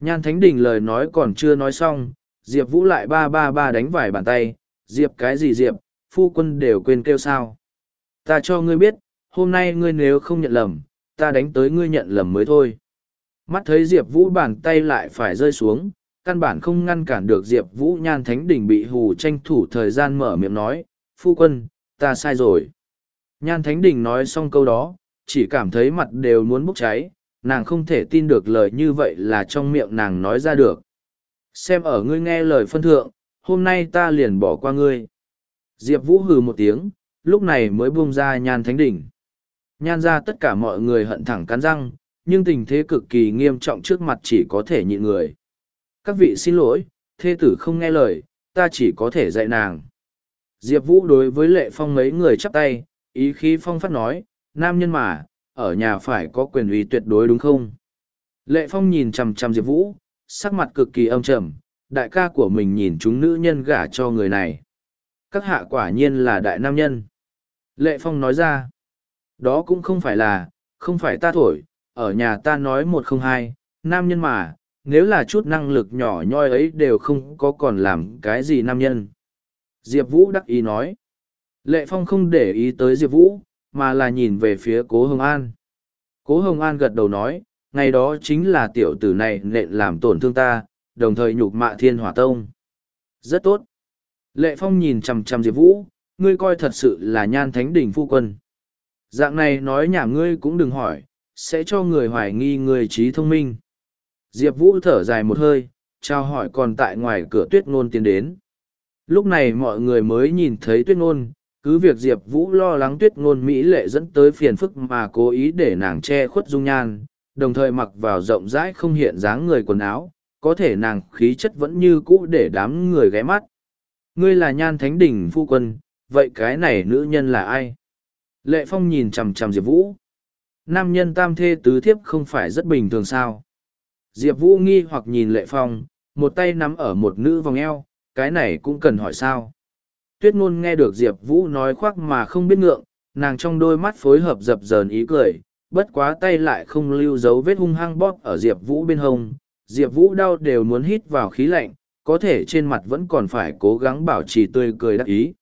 Nhan Thánh Đình lời nói còn chưa nói xong, Diệp Vũ lại ba ba ba đánh vài bàn tay. Diệp cái gì Diệp, phu quân đều quên kêu sao. Ta cho ngươi biết, hôm nay ngươi nếu không nhận lầm, ta đánh tới ngươi nhận lầm mới thôi. Mắt thấy Diệp Vũ bàn tay lại phải rơi xuống, căn bản không ngăn cản được Diệp Vũ nhan thánh Đình bị hù tranh thủ thời gian mở miệng nói, phu quân, ta sai rồi. Nhan thánh Đình nói xong câu đó, chỉ cảm thấy mặt đều muốn bốc cháy, nàng không thể tin được lời như vậy là trong miệng nàng nói ra được. Xem ở ngươi nghe lời phân thượng, hôm nay ta liền bỏ qua ngươi. Diệp Vũ hừ một tiếng, lúc này mới buông ra nhan thánh Đình. Nhan ra tất cả mọi người hận thẳng cắn răng, nhưng tình thế cực kỳ nghiêm trọng trước mặt chỉ có thể nhịn người. Các vị xin lỗi, thê tử không nghe lời, ta chỉ có thể dạy nàng. Diệp Vũ đối với lệ phong mấy người chắp tay, ý khí phong phát nói, nam nhân mà, ở nhà phải có quyền uy tuyệt đối đúng không? Lệ phong nhìn chằm chằm Diệp Vũ, sắc mặt cực kỳ âm trầm, đại ca của mình nhìn chúng nữ nhân gả cho người này. Các hạ quả nhiên là đại nam nhân. Lệ phong nói ra, đó cũng không phải là, không phải ta thổi, ở nhà ta nói một không hai, nam nhân mà, nếu là chút năng lực nhỏ nhoi ấy đều không có còn làm cái gì nam nhân. Diệp Vũ đắc ý nói. Lệ Phong không để ý tới Diệp Vũ, mà là nhìn về phía Cố Hồng An. Cố Hồng An gật đầu nói, ngày đó chính là tiểu tử này nện làm tổn thương ta, đồng thời nhục mạ thiên hỏa tông. Rất tốt. Lệ Phong nhìn chằm chằm Diệp Vũ, ngươi coi thật sự là nhan thánh đỉnh phu quân. Dạng này nói nhà ngươi cũng đừng hỏi, sẽ cho người hoài nghi người trí thông minh. Diệp Vũ thở dài một hơi, trao hỏi còn tại ngoài cửa tuyết ngôn tiến đến. Lúc này mọi người mới nhìn thấy tuyết ngôn, cứ việc Diệp Vũ lo lắng tuyết ngôn Mỹ lệ dẫn tới phiền phức mà cố ý để nàng che khuất dung nhan, đồng thời mặc vào rộng rãi không hiện dáng người quần áo, có thể nàng khí chất vẫn như cũ để đám người ghé mắt. Ngươi là nhan thánh đình phu quân, vậy cái này nữ nhân là ai? Lệ Phong nhìn chằm chằm Diệp Vũ. Nam nhân tam thê tứ thiếp không phải rất bình thường sao? Diệp Vũ nghi hoặc nhìn Lệ Phong, một tay nắm ở một nữ vòng eo, cái này cũng cần hỏi sao? Tuyết ngôn nghe được Diệp Vũ nói khoác mà không biết ngượng, nàng trong đôi mắt phối hợp dập dờn ý cười, bất quá tay lại không lưu dấu vết hung hăng bóp ở Diệp Vũ bên hông. Diệp Vũ đau đều muốn hít vào khí lạnh, có thể trên mặt vẫn còn phải cố gắng bảo trì tươi cười đắc ý.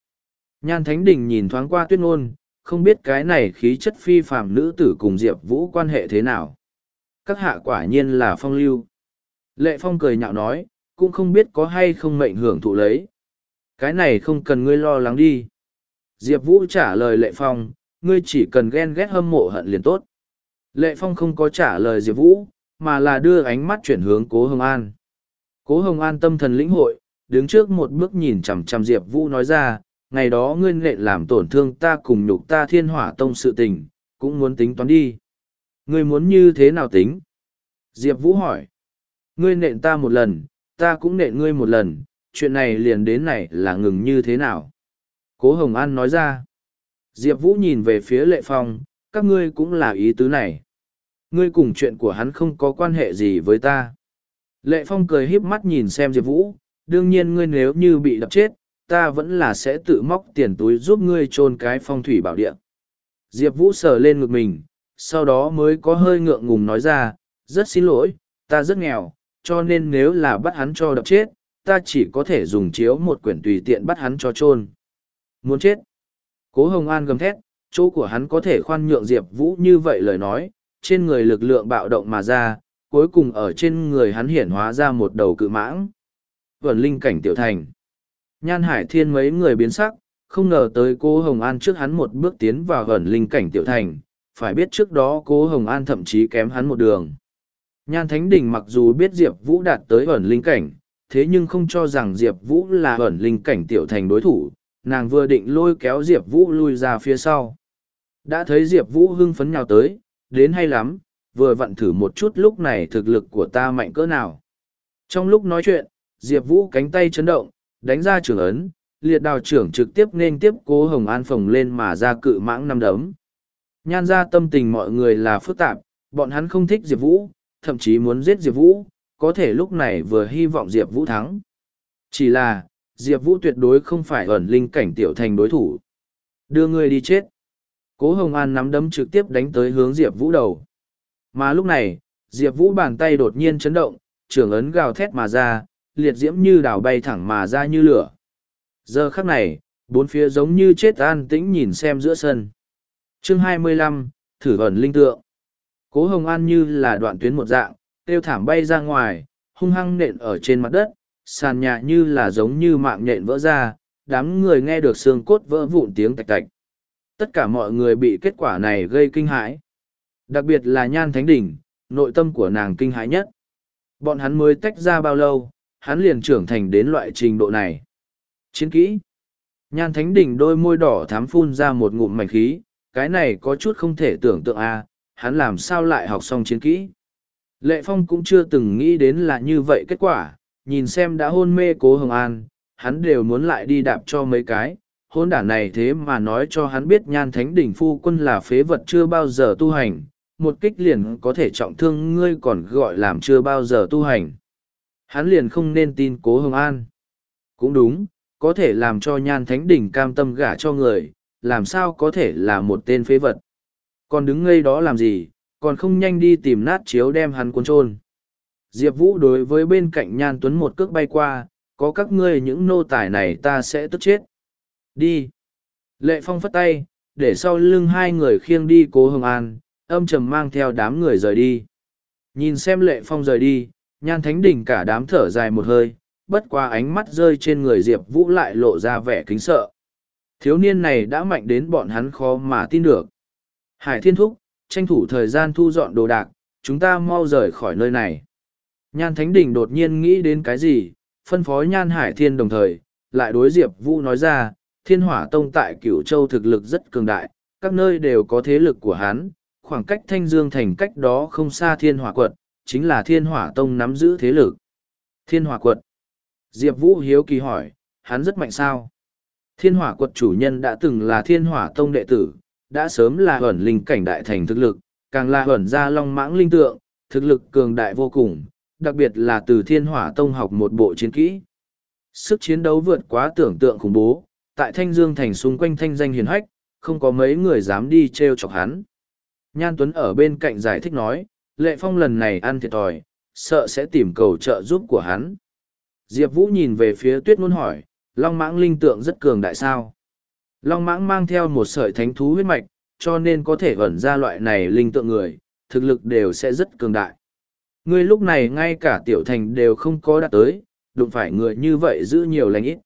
Nhan Thánh Đình nhìn thoáng qua tuyết ngôn, không biết cái này khí chất phi phàm nữ tử cùng Diệp Vũ quan hệ thế nào. Các hạ quả nhiên là phong lưu. Lệ Phong cười nhạo nói, cũng không biết có hay không mệnh hưởng thụ lấy. Cái này không cần ngươi lo lắng đi. Diệp Vũ trả lời Lệ Phong, ngươi chỉ cần ghen ghét hâm mộ hận liền tốt. Lệ Phong không có trả lời Diệp Vũ, mà là đưa ánh mắt chuyển hướng Cố Hồng An. Cố Hồng An tâm thần lĩnh hội, đứng trước một bước nhìn chằm chằm Diệp Vũ nói ra, ngày đó ngươi nệ làm tổn thương ta cùng nhục ta thiên hỏa tông sự tình, cũng muốn tính toán đi. Ngươi muốn như thế nào tính? Diệp Vũ hỏi. Ngươi nện ta một lần, ta cũng nện ngươi một lần, chuyện này liền đến này là ngừng như thế nào? Cố Hồng An nói ra. Diệp Vũ nhìn về phía Lệ Phong, các ngươi cũng là ý tứ này. Ngươi cùng chuyện của hắn không có quan hệ gì với ta. Lệ Phong cười híp mắt nhìn xem Diệp Vũ, đương nhiên ngươi nếu như bị đập chết, ta vẫn là sẽ tự móc tiền túi giúp ngươi chôn cái phong thủy bảo địa. Diệp Vũ sờ lên ngực mình, sau đó mới có hơi ngượng ngùng nói ra, rất xin lỗi, ta rất nghèo, cho nên nếu là bắt hắn cho đập chết, ta chỉ có thể dùng chiếu một quyển tùy tiện bắt hắn cho chôn Muốn chết. Cố Hồng An gầm thét, chỗ của hắn có thể khoan nhượng Diệp Vũ như vậy lời nói, trên người lực lượng bạo động mà ra, cuối cùng ở trên người hắn hiển hóa ra một đầu cự mãng. Vẩn linh cảnh tiểu thành. Nhan Hải Thiên mấy người biến sắc, không ngờ tới cô Hồng An trước hắn một bước tiến vào vẩn linh cảnh tiểu thành, phải biết trước đó cô Hồng An thậm chí kém hắn một đường. Nhan Thánh Đình mặc dù biết Diệp Vũ đạt tới vẩn linh cảnh, thế nhưng không cho rằng Diệp Vũ là ẩn linh cảnh tiểu thành đối thủ, nàng vừa định lôi kéo Diệp Vũ lui ra phía sau. Đã thấy Diệp Vũ hưng phấn nhào tới, đến hay lắm, vừa vặn thử một chút lúc này thực lực của ta mạnh cỡ nào. Trong lúc nói chuyện, Diệp Vũ cánh tay chấn động, đánh ra trưởng ấn, liệt đào trưởng trực tiếp nên tiếp cố Hồng An phồng lên mà ra cự mãng năm đấm. Nhan ra tâm tình mọi người là phức tạp, bọn hắn không thích Diệp Vũ, thậm chí muốn giết Diệp Vũ, có thể lúc này vừa hy vọng Diệp Vũ thắng. Chỉ là, Diệp Vũ tuyệt đối không phải ẩn linh cảnh tiểu thành đối thủ. Đưa người đi chết. Cố Hồng An nắm đấm trực tiếp đánh tới hướng Diệp Vũ đầu. Mà lúc này, Diệp Vũ bàn tay đột nhiên chấn động, trưởng ấn gào thét mà ra, liệt diễm như đảo bay thẳng mà ra như lửa. Giờ khắc này, bốn phía giống như chết an tĩnh nhìn xem giữa sân. chương 25, thử ẩn linh tượng. Cố Hồng An như là đoạn tuyến một dạng, tiêu thảm bay ra ngoài, hung hăng nện ở trên mặt đất, sàn nhà như là giống như mạng nện vỡ ra, đám người nghe được xương cốt vỡ vụn tiếng tạch tạch. Tất cả mọi người bị kết quả này gây kinh hãi. Đặc biệt là Nhan Thánh Đỉnh, nội tâm của nàng kinh hãi nhất. Bọn hắn mới tách ra bao lâu, hắn liền trưởng thành đến loại trình độ này. Chiến kỹ. Nhan Thánh Đỉnh đôi môi đỏ thám phun ra một ngụm mảnh khí, cái này có chút không thể tưởng tượng a à, hắn làm sao lại học xong chiến kỹ. Lệ Phong cũng chưa từng nghĩ đến là như vậy kết quả, nhìn xem đã hôn mê cố Hồng An, hắn đều muốn lại đi đạp cho mấy cái. Hôn đản này thế mà nói cho hắn biết nhan thánh đỉnh phu quân là phế vật chưa bao giờ tu hành, một kích liền có thể trọng thương ngươi còn gọi làm chưa bao giờ tu hành. Hắn liền không nên tin cố Hồng An. Cũng đúng, có thể làm cho nhan thánh đỉnh cam tâm gả cho người, làm sao có thể là một tên phế vật. Còn đứng ngây đó làm gì, còn không nhanh đi tìm nát chiếu đem hắn cuốn trôn. Diệp Vũ đối với bên cạnh Nhan Tuấn một cước bay qua, có các ngươi những nô tài này ta sẽ tức chết. Đi. Lệ Phong phất tay, để sau lưng hai người khiêng đi cố Hồng An, âm trầm mang theo đám người rời đi. Nhìn xem Lệ Phong rời đi, Nhan Thánh Đỉnh cả đám thở dài một hơi, bất qua ánh mắt rơi trên người Diệp Vũ lại lộ ra vẻ kính sợ. Thiếu niên này đã mạnh đến bọn hắn khó mà tin được. Hải Thiên Thúc, tranh thủ thời gian thu dọn đồ đạc, chúng ta mau rời khỏi nơi này. Nhan Thánh Đình đột nhiên nghĩ đến cái gì, phân phó Nhan Hải Thiên đồng thời, lại đối Diệp Vũ nói ra, Thiên Hỏa Tông tại Cửu Châu thực lực rất cường đại, các nơi đều có thế lực của hắn, khoảng cách Thanh Dương thành cách đó không xa Thiên Hỏa quận, chính là Thiên Hỏa Tông nắm giữ thế lực. Thiên hỏa quật. Diệp Vũ hiếu kỳ hỏi, hắn rất mạnh sao? Thiên hỏa quật chủ nhân đã từng là thiên hỏa tông đệ tử, đã sớm là ẩn linh cảnh đại thành thực lực, càng là ẩn ra long mãng linh tượng, thực lực cường đại vô cùng, đặc biệt là từ thiên hỏa tông học một bộ chiến kỹ. Sức chiến đấu vượt quá tưởng tượng khủng bố, tại Thanh Dương thành xung quanh thanh danh hiền hách, không có mấy người dám đi treo chọc hắn. Nhan Tuấn ở bên cạnh giải thích nói, Lệ Phong lần này ăn thiệt thòi, sợ sẽ tìm cầu trợ giúp của hắn. Diệp Vũ nhìn về phía tuyết ngôn hỏi, Long mãng linh tượng rất cường đại sao. Long mãng mang theo một sợi thánh thú huyết mạch, cho nên có thể ẩn ra loại này linh tượng người, thực lực đều sẽ rất cường đại. Ngươi lúc này ngay cả tiểu thành đều không có đạt tới, đụng phải người như vậy giữ nhiều lành ít.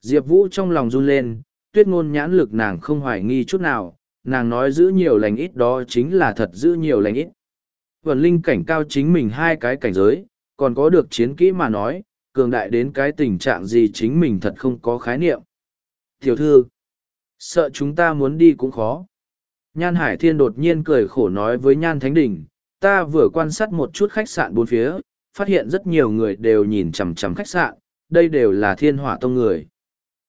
Diệp Vũ trong lòng run lên, tuyết ngôn nhãn lực nàng không hoài nghi chút nào, nàng nói giữ nhiều lành ít đó chính là thật giữ nhiều lành ít. Vần linh cảnh cao chính mình hai cái cảnh giới, còn có được chiến kỹ mà nói, cường đại đến cái tình trạng gì chính mình thật không có khái niệm. Tiểu thư, sợ chúng ta muốn đi cũng khó. Nhan Hải Thiên đột nhiên cười khổ nói với Nhan Thánh Đình, ta vừa quan sát một chút khách sạn bốn phía, phát hiện rất nhiều người đều nhìn chằm chằm khách sạn, đây đều là thiên hỏa tông người.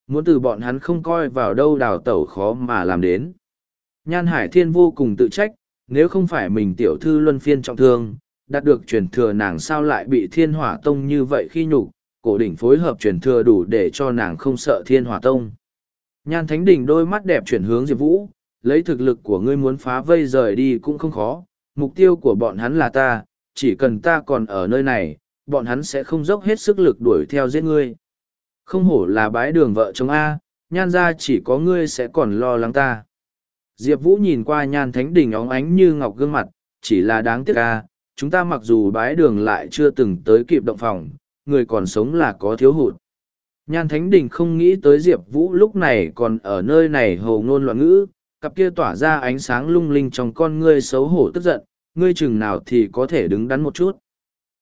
Muốn từ bọn hắn không coi vào đâu đào tẩu khó mà làm đến. Nhan Hải Thiên vô cùng tự trách, nếu không phải mình tiểu thư luân phiên trọng thương, đạt được truyền thừa nàng sao lại bị thiên hỏa tông như vậy khi nhục cổ đỉnh phối hợp truyền thừa đủ để cho nàng không sợ thiên hỏa tông. Nhan Thánh Đình đôi mắt đẹp chuyển hướng Diệp Vũ, lấy thực lực của ngươi muốn phá vây rời đi cũng không khó, mục tiêu của bọn hắn là ta, chỉ cần ta còn ở nơi này, bọn hắn sẽ không dốc hết sức lực đuổi theo giết ngươi. Không hổ là bái đường vợ chồng A, nhan ra chỉ có ngươi sẽ còn lo lắng ta. Diệp Vũ nhìn qua nhan thánh đình óng ánh như ngọc gương mặt, chỉ là đáng tiếc A, chúng ta mặc dù bái đường lại chưa từng tới kịp động phòng, người còn sống là có thiếu hụt. Nhan Thánh Đình không nghĩ tới Diệp Vũ lúc này còn ở nơi này hồ ngôn loạn ngữ, cặp kia tỏa ra ánh sáng lung linh trong con ngươi xấu hổ tức giận, ngươi chừng nào thì có thể đứng đắn một chút.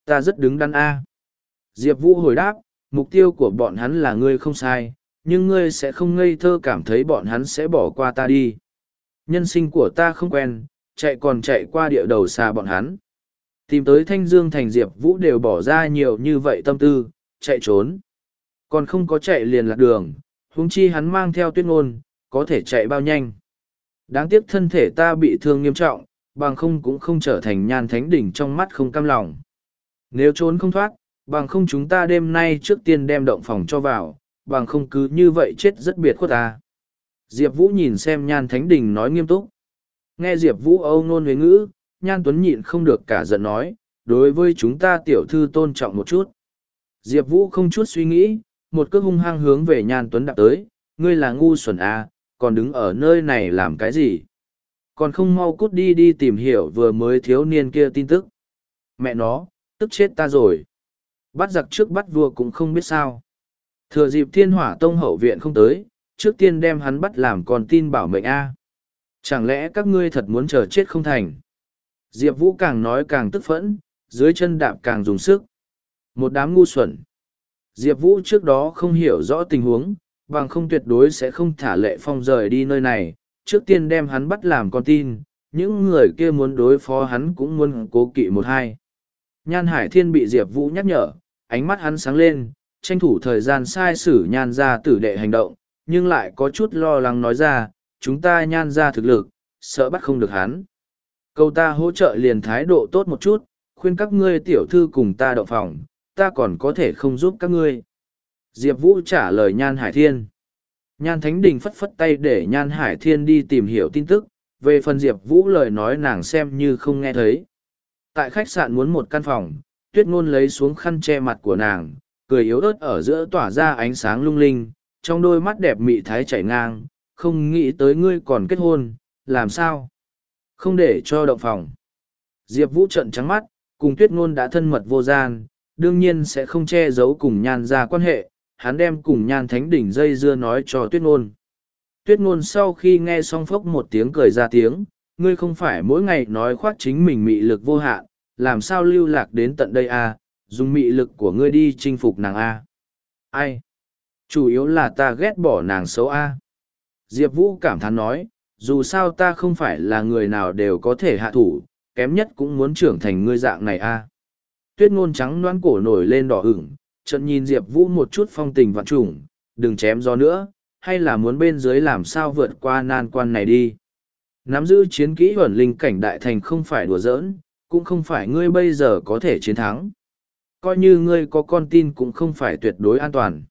Ta rất đứng đắn A. Diệp Vũ hồi đáp, mục tiêu của bọn hắn là ngươi không sai, nhưng ngươi sẽ không ngây thơ cảm thấy bọn hắn sẽ bỏ qua ta đi. Nhân sinh của ta không quen, chạy còn chạy qua địa đầu xa bọn hắn. Tìm tới Thanh Dương Thành Diệp Vũ đều bỏ ra nhiều như vậy tâm tư, chạy trốn. Còn không có chạy liền lạc đường, huống chi hắn mang theo tuyết ngôn, có thể chạy bao nhanh. Đáng tiếc thân thể ta bị thương nghiêm trọng, bằng không cũng không trở thành nhan thánh đỉnh trong mắt không cam lòng. Nếu trốn không thoát, bằng không chúng ta đêm nay trước tiên đem động phòng cho vào, bằng không cứ như vậy chết rất biệt khuất ta. Diệp Vũ nhìn xem nhan thánh đỉnh nói nghiêm túc. Nghe Diệp Vũ âu nôn với ngữ, nhan tuấn nhịn không được cả giận nói, đối với chúng ta tiểu thư tôn trọng một chút. Diệp Vũ không chút suy nghĩ, một cước hung hăng hướng về nhan tuấn đạp tới, ngươi là ngu xuẩn à, còn đứng ở nơi này làm cái gì? Còn không mau cút đi đi tìm hiểu vừa mới thiếu niên kia tin tức. Mẹ nó, tức chết ta rồi. Bắt giặc trước bắt vua cũng không biết sao. Thừa dịp thiên hỏa tông hậu viện không tới, trước tiên đem hắn bắt làm con tin bảo mệnh A. Chẳng lẽ các ngươi thật muốn chờ chết không thành? Diệp Vũ càng nói càng tức phẫn, dưới chân đạp càng dùng sức. Một đám ngu xuẩn. Diệp Vũ trước đó không hiểu rõ tình huống, bằng không tuyệt đối sẽ không thả lệ phong rời đi nơi này, trước tiên đem hắn bắt làm con tin, những người kia muốn đối phó hắn cũng muốn cố kỵ một hai. Nhan Hải Thiên bị Diệp Vũ nhắc nhở, ánh mắt hắn sáng lên, tranh thủ thời gian sai sử nhan ra tử đệ hành động, nhưng lại có chút lo lắng nói ra, chúng ta nhan ra thực lực, sợ bắt không được hắn. Câu ta hỗ trợ liền thái độ tốt một chút, khuyên các ngươi tiểu thư cùng ta đậu phòng, ta còn có thể không giúp các ngươi. Diệp Vũ trả lời Nhan Hải Thiên. Nhan Thánh Đình phất phất tay để Nhan Hải Thiên đi tìm hiểu tin tức, về phần Diệp Vũ lời nói nàng xem như không nghe thấy. Tại khách sạn muốn một căn phòng, tuyết ngôn lấy xuống khăn che mặt của nàng, cười yếu ớt ở giữa tỏa ra ánh sáng lung linh, trong đôi mắt đẹp mị thái chảy ngang, không nghĩ tới ngươi còn kết hôn, làm sao? Không để cho động phòng. Diệp Vũ trận trắng mắt, cùng tuyết ngôn đã thân mật vô gian, đương nhiên sẽ không che giấu cùng nhan ra quan hệ, hắn đem cùng nhan thánh đỉnh dây dưa nói cho tuyết ngôn. Tuyết ngôn sau khi nghe xong phốc một tiếng cười ra tiếng, ngươi không phải mỗi ngày nói khoác chính mình mị lực vô hạn, làm sao lưu lạc đến tận đây a? À? dùng mị lực của ngươi đi chinh phục nàng a. À? Ai? Chủ yếu là ta ghét bỏ nàng xấu a. À? Diệp Vũ cảm thán nói, dù sao ta không phải là người nào đều có thể hạ thủ, kém nhất cũng muốn trưởng thành ngươi dạng này a. Tuyết ngôn trắng noan cổ nổi lên đỏ ửng, trận nhìn Diệp Vũ một chút phong tình vạn trùng, đừng chém gió nữa, hay là muốn bên dưới làm sao vượt qua nan quan này đi. Nắm giữ chiến kỹ ẩn linh cảnh đại thành không phải đùa giỡn, cũng không phải ngươi bây giờ có thể chiến thắng. Coi như ngươi có con tin cũng không phải tuyệt đối an toàn.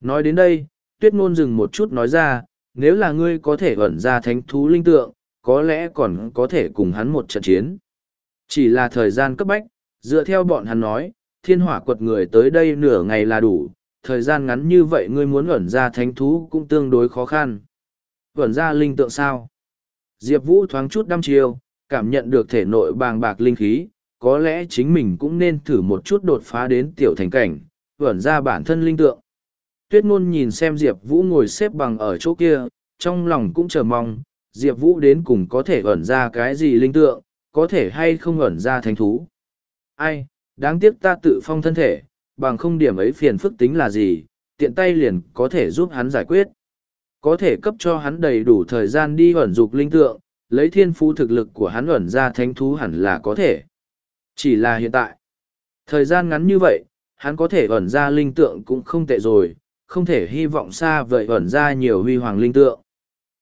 Nói đến đây, tuyết ngôn dừng một chút nói ra, nếu là ngươi có thể ẩn ra thánh thú linh tượng, có lẽ còn có thể cùng hắn một trận chiến. Chỉ là thời gian cấp bách, dựa theo bọn hắn nói, thiên hỏa quật người tới đây nửa ngày là đủ, thời gian ngắn như vậy ngươi muốn ẩn ra thánh thú cũng tương đối khó khăn. Ẩn ra linh tượng sao? Diệp Vũ thoáng chút đăm chiêu, cảm nhận được thể nội bàng bạc linh khí, có lẽ chính mình cũng nên thử một chút đột phá đến tiểu thành cảnh, ẩn ra bản thân linh tượng. Tuyết ngôn nhìn xem Diệp Vũ ngồi xếp bằng ở chỗ kia, trong lòng cũng chờ mong, Diệp Vũ đến cùng có thể ẩn ra cái gì linh tượng, có thể hay không ẩn ra thánh thú. Ai, đáng tiếc ta tự phong thân thể, bằng không điểm ấy phiền phức tính là gì, tiện tay liền có thể giúp hắn giải quyết. Có thể cấp cho hắn đầy đủ thời gian đi ẩn dục linh tượng, lấy thiên phú thực lực của hắn ẩn ra thánh thú hẳn là có thể. Chỉ là hiện tại, thời gian ngắn như vậy, hắn có thể ẩn ra linh tượng cũng không tệ rồi, không thể hy vọng xa vời ẩn ra nhiều huy hoàng linh tượng.